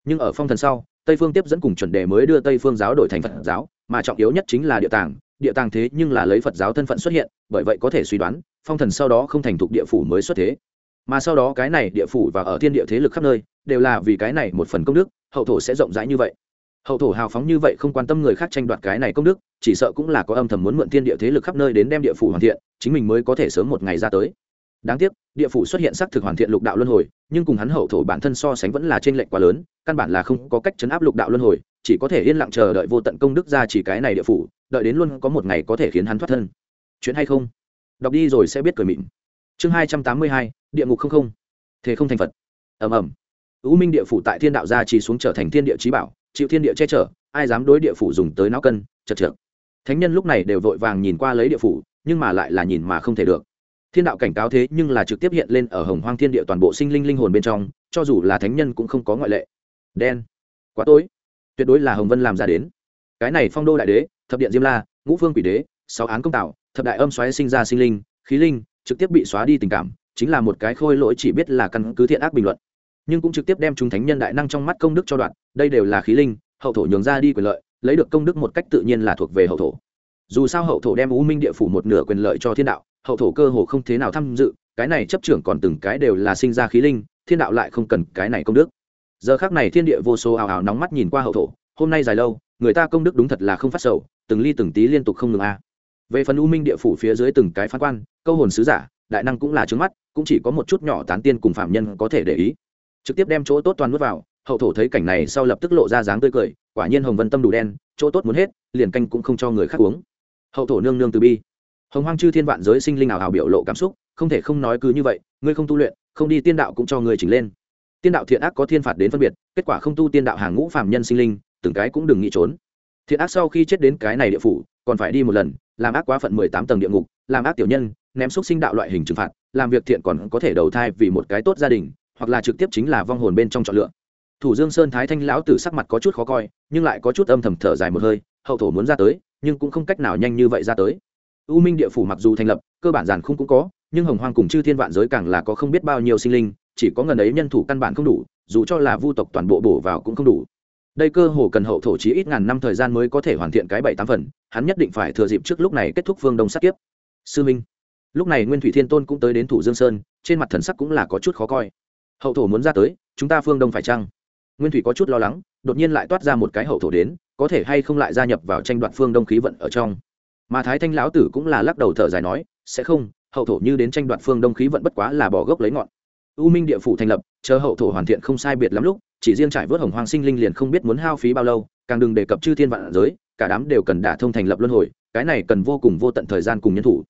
Nhưng ở phong thần sau, tây phương tiếp dẫn cùng chuẩn đề mới đưa tây phương giáo đổi thành phật giáo, mà trọng yếu nhất chính là địa tàng. Địa tàng thế nhưng là lấy phật giáo thân phận xuất hiện bởi vậy có thể suy đoán, phong thần sau đó không thành thục địa phủ mới xuất thế. Mà sau đó cái này địa phủ và ở thiên địa thế lực khắp nơi, đều là vì cái này một phần công đức, hậu thổ sẽ rộng rãi như vậy. Hậu thổ hào phóng như vậy không quan tâm người khác tranh đoạt cái này công đức, chỉ sợ cũng là có âm thầm muốn mượn thiên địa thế lực khắp nơi đến đem địa phủ hoàn thiện, chính mình mới có thể sớm một ngày ra tới. Đáng tiếc, địa phủ xuất hiện xác thực hoàn thiện lục đạo luân hồi, nhưng cùng hắn hậu thổ bản thân so sánh vẫn là trên lệnh quá lớn, căn bản là không có cách chấn áp lục đạo luân hồi, chỉ có thể yên lặng chờ đợi vô tận công đức ra chỉ cái này địa phủ, đợi đến luôn có một ngày có thể khiến hắn thoát thân chuyện hay không? Đọc đi rồi sẽ biết cười mịn. Chương hai trăm tám mươi hai, địa ngục không không. Thế không thành phật. Ầm ầm. U minh địa phủ tại thiên đạo gia chỉ xuống trở thành thiên địa trí bảo, chịu thiên địa che chở, ai dám đối địa phủ dùng tới não cân, chật trượt. Thánh nhân lúc này đều vội vàng nhìn qua lấy địa phủ, nhưng mà lại là nhìn mà không thể được. Thiên đạo cảnh cáo thế nhưng là trực tiếp hiện lên ở hồng hoang thiên địa toàn bộ sinh linh linh hồn bên trong, cho dù là thánh nhân cũng không có ngoại lệ. Đen. Quá tối. Tuyệt đối là hồng vân làm ra đến. Cái này phong đô đại đế, thập điện diêm la, ngũ phương quỷ đế sáu án công tạo, thập đại âm xoáy sinh ra sinh linh, khí linh, trực tiếp bị xóa đi tình cảm, chính là một cái khôi lỗi chỉ biết là căn cứ thiện ác bình luận. Nhưng cũng trực tiếp đem chúng thánh nhân đại năng trong mắt công đức cho đoạn, đây đều là khí linh, hậu thổ nhường ra đi quyền lợi, lấy được công đức một cách tự nhiên là thuộc về hậu thổ. Dù sao hậu thổ đem u minh địa phủ một nửa quyền lợi cho thiên đạo, hậu thổ cơ hồ không thế nào tham dự, cái này chấp trưởng còn từng cái đều là sinh ra khí linh, thiên đạo lại không cần cái này công đức. Giờ khác này thiên địa vô số ảo ảo nóng mắt nhìn qua hậu thổ, hôm nay dài lâu, người ta công đức đúng thật là không phát sầu, từng ly từng tí liên tục không ngừng a về phần u minh địa phủ phía dưới từng cái phán quan, câu hồn sứ giả, đại năng cũng là trướng mắt, cũng chỉ có một chút nhỏ tán tiên cùng phạm nhân có thể để ý. Trực tiếp đem chỗ tốt toàn nuốt vào, hậu thổ thấy cảnh này sau lập tức lộ ra dáng tươi cười, quả nhiên hồng vân tâm đủ đen, chỗ tốt muốn hết, liền canh cũng không cho người khác uống. Hậu thổ nương nương từ bi. Hồng hoang chư thiên vạn giới sinh linh ảo hào biểu lộ cảm xúc, không thể không nói cứ như vậy, ngươi không tu luyện, không đi tiên đạo cũng cho ngươi chỉnh lên. Tiên đạo thiện ác có thiên phạt đến phân biệt, kết quả không tu tiên đạo hàng ngũ phạm nhân sinh linh, từng cái cũng đừng nghĩ trốn thiện ác sau khi chết đến cái này địa phủ, còn phải đi một lần, làm ác quá phận mười tám tầng địa ngục, làm ác tiểu nhân, ném xúc sinh đạo loại hình trừng phạt, làm việc thiện còn có thể đầu thai vì một cái tốt gia đình, hoặc là trực tiếp chính là vong hồn bên trong chọn lựa. Thủ dương sơn thái thanh lão tử sắc mặt có chút khó coi, nhưng lại có chút âm thầm thở dài một hơi, hậu thổ muốn ra tới, nhưng cũng không cách nào nhanh như vậy ra tới. U minh địa phủ mặc dù thành lập, cơ bản giản không cũng có, nhưng hồng hoang cùng chư thiên vạn giới càng là có không biết bao nhiêu sinh linh, chỉ có ngần ấy nhân thủ căn bản không đủ, dù cho là vu tộc toàn bộ bổ vào cũng không đủ đây cơ hồ cần hậu thổ chí ít ngàn năm thời gian mới có thể hoàn thiện cái bảy tám phần, hắn nhất định phải thừa dịp trước lúc này kết thúc phương đông sát kiếp. Sư minh, lúc này nguyên thủy thiên tôn cũng tới đến thủ dương sơn, trên mặt thần sắc cũng là có chút khó coi. Hậu thổ muốn ra tới, chúng ta phương đông phải chăng? Nguyên thủy có chút lo lắng, đột nhiên lại toát ra một cái hậu thổ đến, có thể hay không lại gia nhập vào tranh đoạt phương đông khí vận ở trong. Mà thái thanh lão tử cũng là lắc đầu thở dài nói, sẽ không, hậu thổ như đến tranh đoạt phương đông khí vận bất quá là bỏ gốc lấy ngọn. U minh địa phủ thành lập, chờ hậu thổ hoàn thiện không sai biệt lắm lúc chỉ riêng trải vớt hồng hoàng sinh linh liền không biết muốn hao phí bao lâu, càng đừng đề cập chư thiên vạn giới, cả đám đều cần đả thông thành lập luân hồi, cái này cần vô cùng vô tận thời gian cùng nhân thủ.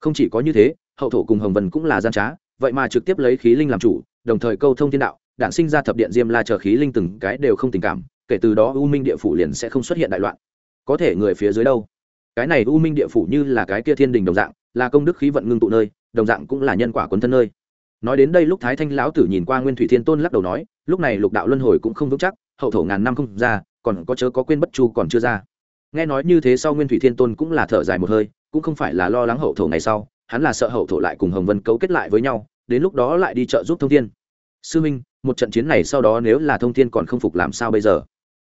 Không chỉ có như thế, hậu thổ cùng hồng vân cũng là gian trá, vậy mà trực tiếp lấy khí linh làm chủ, đồng thời câu thông thiên đạo đản sinh ra thập điện diêm la chờ khí linh từng cái đều không tình cảm, kể từ đó u minh địa phủ liền sẽ không xuất hiện đại loạn. Có thể người phía dưới đâu? Cái này u minh địa phủ như là cái kia thiên đình đồng dạng, là công đức khí vận ngưng tụ nơi, đồng dạng cũng là nhân quả quấn thân nơi. Nói đến đây lúc thái thanh lão tử nhìn qua nguyên thủy thiên tôn lắc đầu nói lúc này lục đạo luân hồi cũng không vững chắc, hậu thổ ngàn năm không ra, còn có chớ có quên bất chu còn chưa ra. Nghe nói như thế sau nguyên thủy thiên tôn cũng là thở dài một hơi, cũng không phải là lo lắng hậu thổ ngày sau, hắn là sợ hậu thổ lại cùng hồng vân cấu kết lại với nhau, đến lúc đó lại đi trợ giúp thông thiên. Sư minh, một trận chiến này sau đó nếu là thông thiên còn không phục làm sao bây giờ?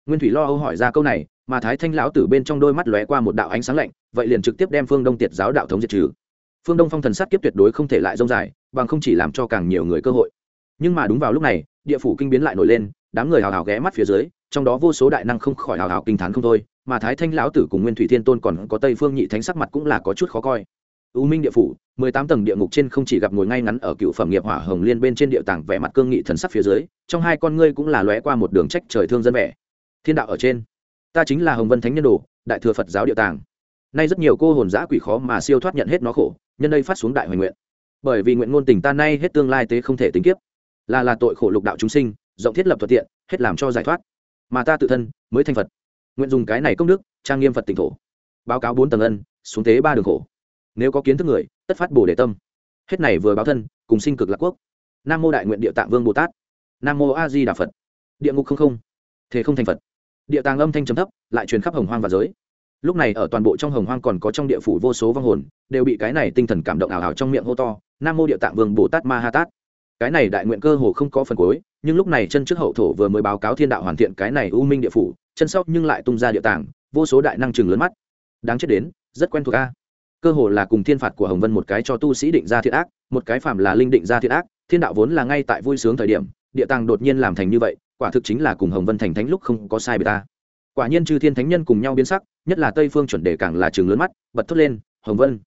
Nguyên thủy lo âu hỏi ra câu này, mà thái thanh lão tử bên trong đôi mắt lóe qua một đạo ánh sáng lạnh, vậy liền trực tiếp đem phương đông tiệt giáo đạo thống diệt trừ. Phương đông phong thần sát kiếp tuyệt đối không thể lại rông dài, bằng không chỉ làm cho càng nhiều người cơ hội. Nhưng mà đúng vào lúc này địa phủ kinh biến lại nổi lên, đám người hào hào ghé mắt phía dưới, trong đó vô số đại năng không khỏi hào hào kinh t h á n không thôi, mà thái thanh lão tử cùng nguyên thủy thiên tôn còn có tây phương nhị thánh sắc mặt cũng là có chút khó coi. U minh địa phủ, mười tám tầng địa ngục trên không chỉ gặp ngồi ngay ngắn ở cựu phẩm nghiệp hỏa hồng liên bên trên địa tảng vẻ mặt cương nghị thần sắc phía dưới, trong hai con ngươi cũng là lóe qua một đường trách trời thương dân vẻ. Thiên đạo ở trên, ta chính là hồng vân thánh nhân đồ, đại thừa phật giáo địa tàng. Nay rất nhiều cô hồn giã quỷ khó mà siêu thoát nhận hết nó khổ, nhân đây phát xuống đại hoài nguyện. Bởi vì nguyện ngôn tình ta nay hết tương lai tế không thể tính kiếp là là tội khổ lục đạo chúng sinh, rộng thiết lập thuận tiện, hết làm cho giải thoát. Mà ta tự thân mới thành phật. Nguyện dùng cái này công đức, trang nghiêm phật tỉnh thổ. Báo cáo bốn tầng ân, xuống tế ba đường khổ. Nếu có kiến thức người, tất phát bổ đề tâm. Hết này vừa báo thân, cùng sinh cực lạc quốc. Nam mô đại nguyện địa tạng vương bồ tát. Nam mô a di đà phật. Địa ngục không không. Thế không thành phật. Địa tàng âm thanh trầm thấp, lại truyền khắp hồng hoang và giới. Lúc này ở toàn bộ trong hồng hoang còn có trong địa phủ vô số vong hồn, đều bị cái này tinh thần cảm động ảo ảo trong miệng hô to. Nam mô địa tạng vương bồ tát ma ha tát cái này đại nguyện cơ hồ không có phần cuối, nhưng lúc này chân trước hậu thổ vừa mới báo cáo thiên đạo hoàn thiện cái này u minh địa phủ, chân sau nhưng lại tung ra địa tàng vô số đại năng chừng lớn mắt. Đáng chết đến, rất quen thuộc a. Cơ hồ là cùng thiên phạt của hồng vân một cái cho tu sĩ định ra thiện ác, một cái phạm là linh định ra thiện ác, thiên đạo vốn là ngay tại vui sướng thời điểm, địa tàng đột nhiên làm thành như vậy, quả thực chính là cùng hồng vân thành thánh lúc không có sai bề ta. Quả nhiên chư thiên thánh nhân cùng nhau biến sắc, nhất là tây phương chuẩn đề càng là trường lớn mắt, bật thốt lên, hồng vân,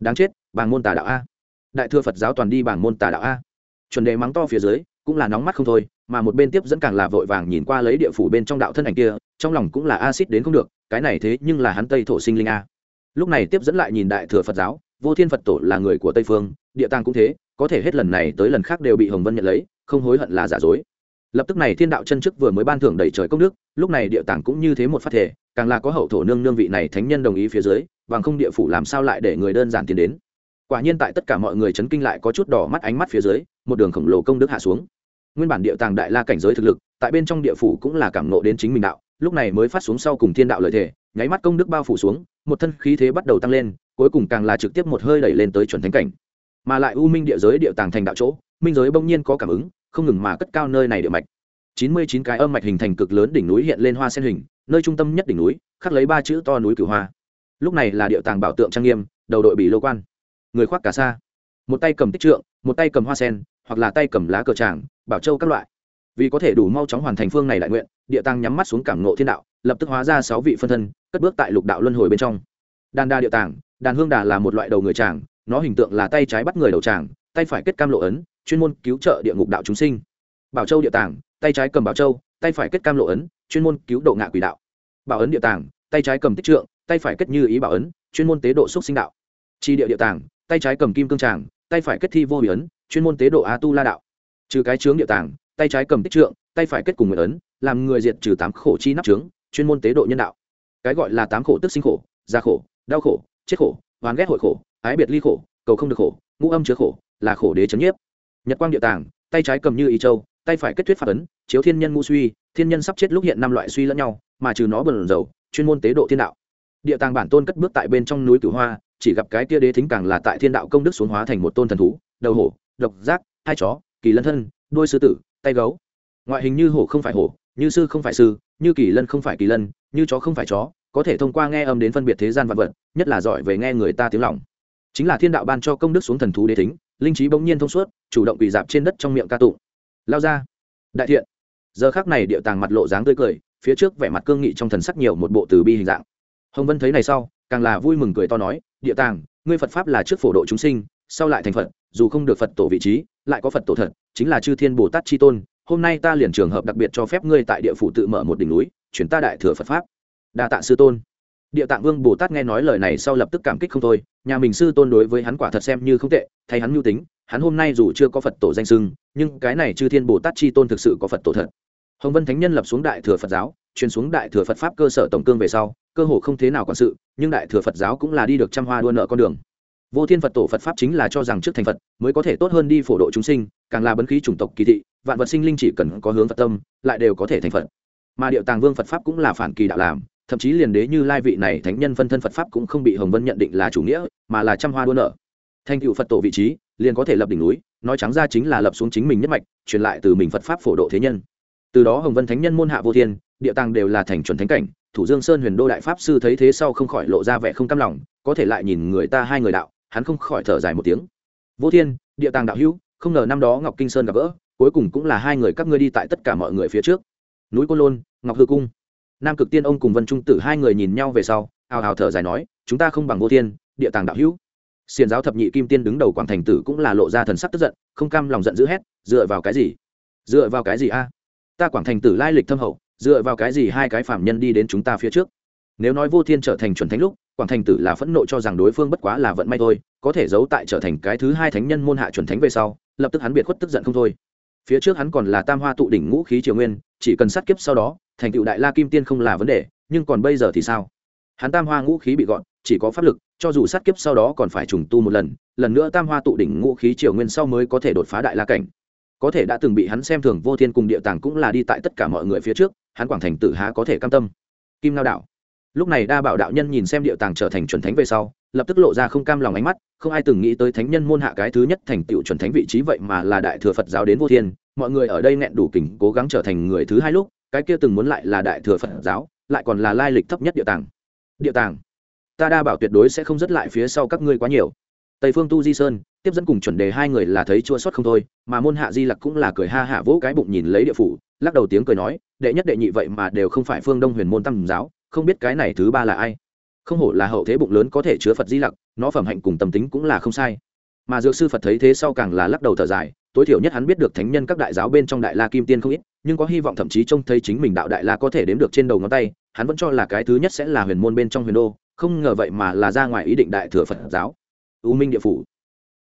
đáng chết bảng môn tà đạo a. Đại thừa phật giáo toàn đi bảng môn tà đạo a chuẩn đề mắng to phía dưới, cũng là nóng mắt không thôi, mà một bên tiếp dẫn càng là vội vàng nhìn qua lấy địa phủ bên trong đạo thân ảnh kia, trong lòng cũng là acid đến không được, cái này thế nhưng là hắn tây thổ sinh linh a. Lúc này tiếp dẫn lại nhìn đại thừa phật giáo, vô thiên phật tổ là người của tây phương, địa tàng cũng thế, có thể hết lần này tới lần khác đều bị hồng vân nhận lấy, không hối hận là giả dối. Lập tức này thiên đạo chân chức vừa mới ban thưởng đầy trời công đức, lúc này địa tàng cũng như thế một phát thể, càng là có hậu thổ nương nương vị này thánh nhân đồng ý phía dưới, bằng không địa phủ làm sao lại để người đơn giản tiến đến quả nhiên tại tất cả mọi người chấn kinh lại có chút đỏ mắt ánh mắt phía dưới, một đường khổng lồ công đức hạ xuống. Nguyên bản địa tàng đại la cảnh giới thực lực, tại bên trong địa phủ cũng là cảm nộ đến chính mình đạo, lúc này mới phát xuống sau cùng thiên đạo lợi thể, nháy mắt công đức bao phủ xuống, một thân khí thế bắt đầu tăng lên, cuối cùng càng là trực tiếp một hơi đẩy lên tới chuẩn thánh cảnh. Mà lại u minh địa giới địa tàng thành đạo chỗ, minh giới bỗng nhiên có cảm ứng, không ngừng mà cất cao nơi này địa mạch. Chín mươi chín cái âm mạch hình thành cực lớn đỉnh núi hiện lên hoa sen hình, nơi trung tâm nhất đỉnh núi, khắc lấy ba chữ to núi cửu hoa. Lúc này là địa tàng bảo tượng trang nghiêm, đầu đội bị lô quan người khoác cả xa, một tay cầm tích trượng một tay cầm hoa sen hoặc là tay cầm lá cờ tràng bảo châu các loại. Vì có thể đủ mau chóng hoàn thành phương này đại nguyện địa tàng nhắm mắt xuống cảm ngộ thiên đạo lập tức hóa ra sáu vị phân thân cất bước tại lục đạo luân hồi bên trong. Đàn đa địa tàng đàn hương đà là một loại đầu người tràng nó hình tượng là tay trái bắt người đầu tràng tay phải kết cam lộ ấn chuyên môn cứu trợ địa ngục đạo chúng sinh. Bảo châu địa tàng tay trái cầm bảo châu tay phải kết cam lộ ấn chuyên môn cứu độ ngạ quỷ đạo. Bảo ấn địa tàng tay trái cầm tích trượng tay phải kết như ý bảo ấn chuyên môn tế độ xúc sinh đạo. Chi địa địa tàng tay trái cầm kim cương tràng, tay phải kết thi vô hủy ấn chuyên môn tế độ a tu la đạo. Trừ cái trướng địa tàng, tay trái cầm tích trượng, tay phải kết cùng nguyện ấn, làm người diệt trừ tám khổ chi nắp trướng chuyên môn tế độ nhân đạo. Cái gọi là tám khổ tức sinh khổ gia khổ, đau khổ, chết khổ, oán ghét hội khổ, ái biệt ly khổ, cầu không được khổ, ngũ âm chứa khổ, là khổ đế chấn nhiếp. Nhật quang địa tàng, tay trái cầm như ý châu, tay phải kết thuyết pháp ấn, chiếu thiên nhân ngũ suy, thiên nhân sắp chết lúc hiện năm loại suy lẫn nhau, mà trừ nó bần dầu, chuyên môn tế độ thiên đạo. Địa tàng bản tôn cất bước tại bên trong núi cửu hoa chỉ gặp cái kia đế thính càng là tại thiên đạo công đức xuống hóa thành một tôn thần thú, đầu hổ, độc giác, hai chó, kỳ lân thân đôi sư tử, tay gấu. Ngoại hình như hổ không phải hổ, như sư không phải sư, như kỳ lân không phải kỳ lân, như chó không phải chó, có thể thông qua nghe âm đến phân biệt thế gian vật vật, nhất là giỏi về nghe người ta tiếng lòng. Chính là thiên đạo ban cho công đức xuống thần thú đế thính, linh trí bỗng nhiên thông suốt, chủ động quỳ dạp trên đất trong miệng ca tụng. Lao ra. Đại thiện. Giờ khác này điệu tàng mặt lộ dáng tươi cười, phía trước vẻ mặt cương nghị trong thần sắc nhiều một bộ từ bi hình dạng. Hồng vân thấy này sau, càng là vui mừng cười to nói địa tàng, ngươi phật pháp là trước phổ độ chúng sinh, sau lại thành phật, dù không được phật tổ vị trí, lại có phật tổ thật, chính là chư thiên bồ tát chi tôn, hôm nay ta liền trường hợp đặc biệt cho phép ngươi tại địa phủ tự mở một đỉnh núi, chuyển ta đại thừa phật pháp. Đa tạ sư tôn. Địa tạng vương bồ tát nghe nói lời này sau lập tức cảm kích không thôi, nhà mình sư tôn đối với hắn quả thật xem như không tệ, thay hắn mưu tính, hắn hôm nay dù chưa có phật tổ danh sưng nhưng cái này chư thiên bồ tát chi tôn thực sự có phật tổ thật hồng vân thánh nhân lập xuống đại thừa phật giáo, truyền xuống đại thừa phật pháp cơ sở tổng cương về sau, cơ hồ không thế nào quản sự, nhưng đại thừa phật giáo cũng là đi được trăm hoa đua nợ con đường. Vô thiên phật tổ phật pháp chính là cho rằng trước thành phật mới có thể tốt hơn đi phổ độ chúng sinh, càng là bấn khí chủng tộc kỳ thị, vạn vật sinh linh chỉ cần có hướng phật tâm, lại đều có thể thành phật. Mà điệu tàng vương phật pháp cũng là phản kỳ đạo làm, thậm chí liền đế như lai vị này thánh nhân phân thân phật pháp cũng không bị hồng vân nhận định là chủ nghĩa, mà là trăm hoa đua nợ. Thành cựu phật tổ vị trí, liền có thể lập đỉnh núi, nói trắng ra chính là lập xuống chính mình nhất mạch, truyền lại từ mình phật pháp phổ độ thế nhân từ đó hồng vân thánh nhân môn hạ vô thiên, địa tàng đều là thành chuẩn thánh cảnh, thủ dương sơn huyền đô đại pháp sư thấy thế sau không khỏi lộ ra vẻ không cam lòng, có thể lại nhìn người ta hai người đạo, hắn không khỏi thở dài một tiếng. Vô thiên, địa tàng đạo hữu, không ngờ năm đó ngọc kinh sơn gặp gỡ, cuối cùng cũng là hai người các ngươi đi tại tất cả mọi người phía trước. Núi côn lôn, ngọc hư cung. Nam cực tiên ông cùng vân trung tử hai người nhìn nhau về sau ào ào thở dài nói, chúng ta không bằng vô thiên, địa tàng đạo hữu. Xiền giáo thập nhị kim tiên đứng đầu quảng thành tử cũng là lộ ra thần sắc tức giận, không cam lòng giận dữ hét, dựa vào cái gì? Dựa vào cái gì a? Ta quảng thành tử lai lịch thâm hậu, dựa vào cái gì hai cái phạm nhân đi đến chúng ta phía trước? Nếu nói vô thiên trở thành chuẩn thánh lúc, quảng thành tử là phẫn nộ cho rằng đối phương bất quá là vận may thôi, có thể giấu tại trở thành cái thứ hai thánh nhân môn hạ chuẩn thánh về sau, lập tức hắn biệt khuất tức giận không thôi. Phía trước hắn còn là tam hoa tụ đỉnh ngũ khí triều nguyên, chỉ cần sát kiếp sau đó, thành tựu đại la kim tiên không là vấn đề, nhưng còn bây giờ thì sao? Hắn tam hoa ngũ khí bị gọn, chỉ có pháp lực, cho dù sát kiếp sau đó còn phải trùng tu một lần lần nữa tam hoa tụ đỉnh ngũ khí triều nguyên sau mới có thể đột phá đại la cảnh có thể đã từng bị hắn xem thường vô thiên cùng địa tàng cũng là đi tại tất cả mọi người phía trước, hắn quảng thành tử há có thể cam tâm. Kim lao đạo. Lúc này đa bảo đạo nhân nhìn xem địa tàng trở thành chuẩn thánh về sau, lập tức lộ ra không cam lòng ánh mắt, không ai từng nghĩ tới thánh nhân môn hạ cái thứ nhất thành tựu chuẩn thánh vị trí vậy mà là đại thừa phật giáo đến vô thiên, mọi người ở đây nghẹn đủ kỉnh cố gắng trở thành người thứ hai lúc, cái kia từng muốn lại là đại thừa phật giáo, lại còn là lai lịch thấp nhất địa tàng. Địa tàng. Ta đa bảo tuyệt đối sẽ không dứt lại phía sau các ngươi quá nhiều. Tây phương tu di sơn tiếp dẫn cùng chuẩn đề hai người là thấy chua sót không thôi, mà môn hạ di lặc cũng là cười ha hạ vỗ cái bụng nhìn lấy địa phủ, lắc đầu tiếng cười nói, đệ nhất đệ nhị vậy mà đều không phải phương đông huyền môn tam giáo, không biết cái này thứ ba là ai. Không hổ là hậu thế bụng lớn có thể chứa phật di lặc, nó phẩm hạnh cùng tâm tính cũng là không sai. Mà dược sư phật thấy thế sau càng là lắc đầu thở dài, tối thiểu nhất hắn biết được thánh nhân các đại giáo bên trong đại la kim tiên không ít, nhưng có hy vọng thậm chí trông thấy chính mình đạo đại la có thể đếm được trên đầu ngón tay, hắn vẫn cho là cái thứ nhất sẽ là huyền môn bên trong huyền đô, không ngờ vậy mà là ra ngoài ý định đại thừa phật giáo. U minh địa phủ.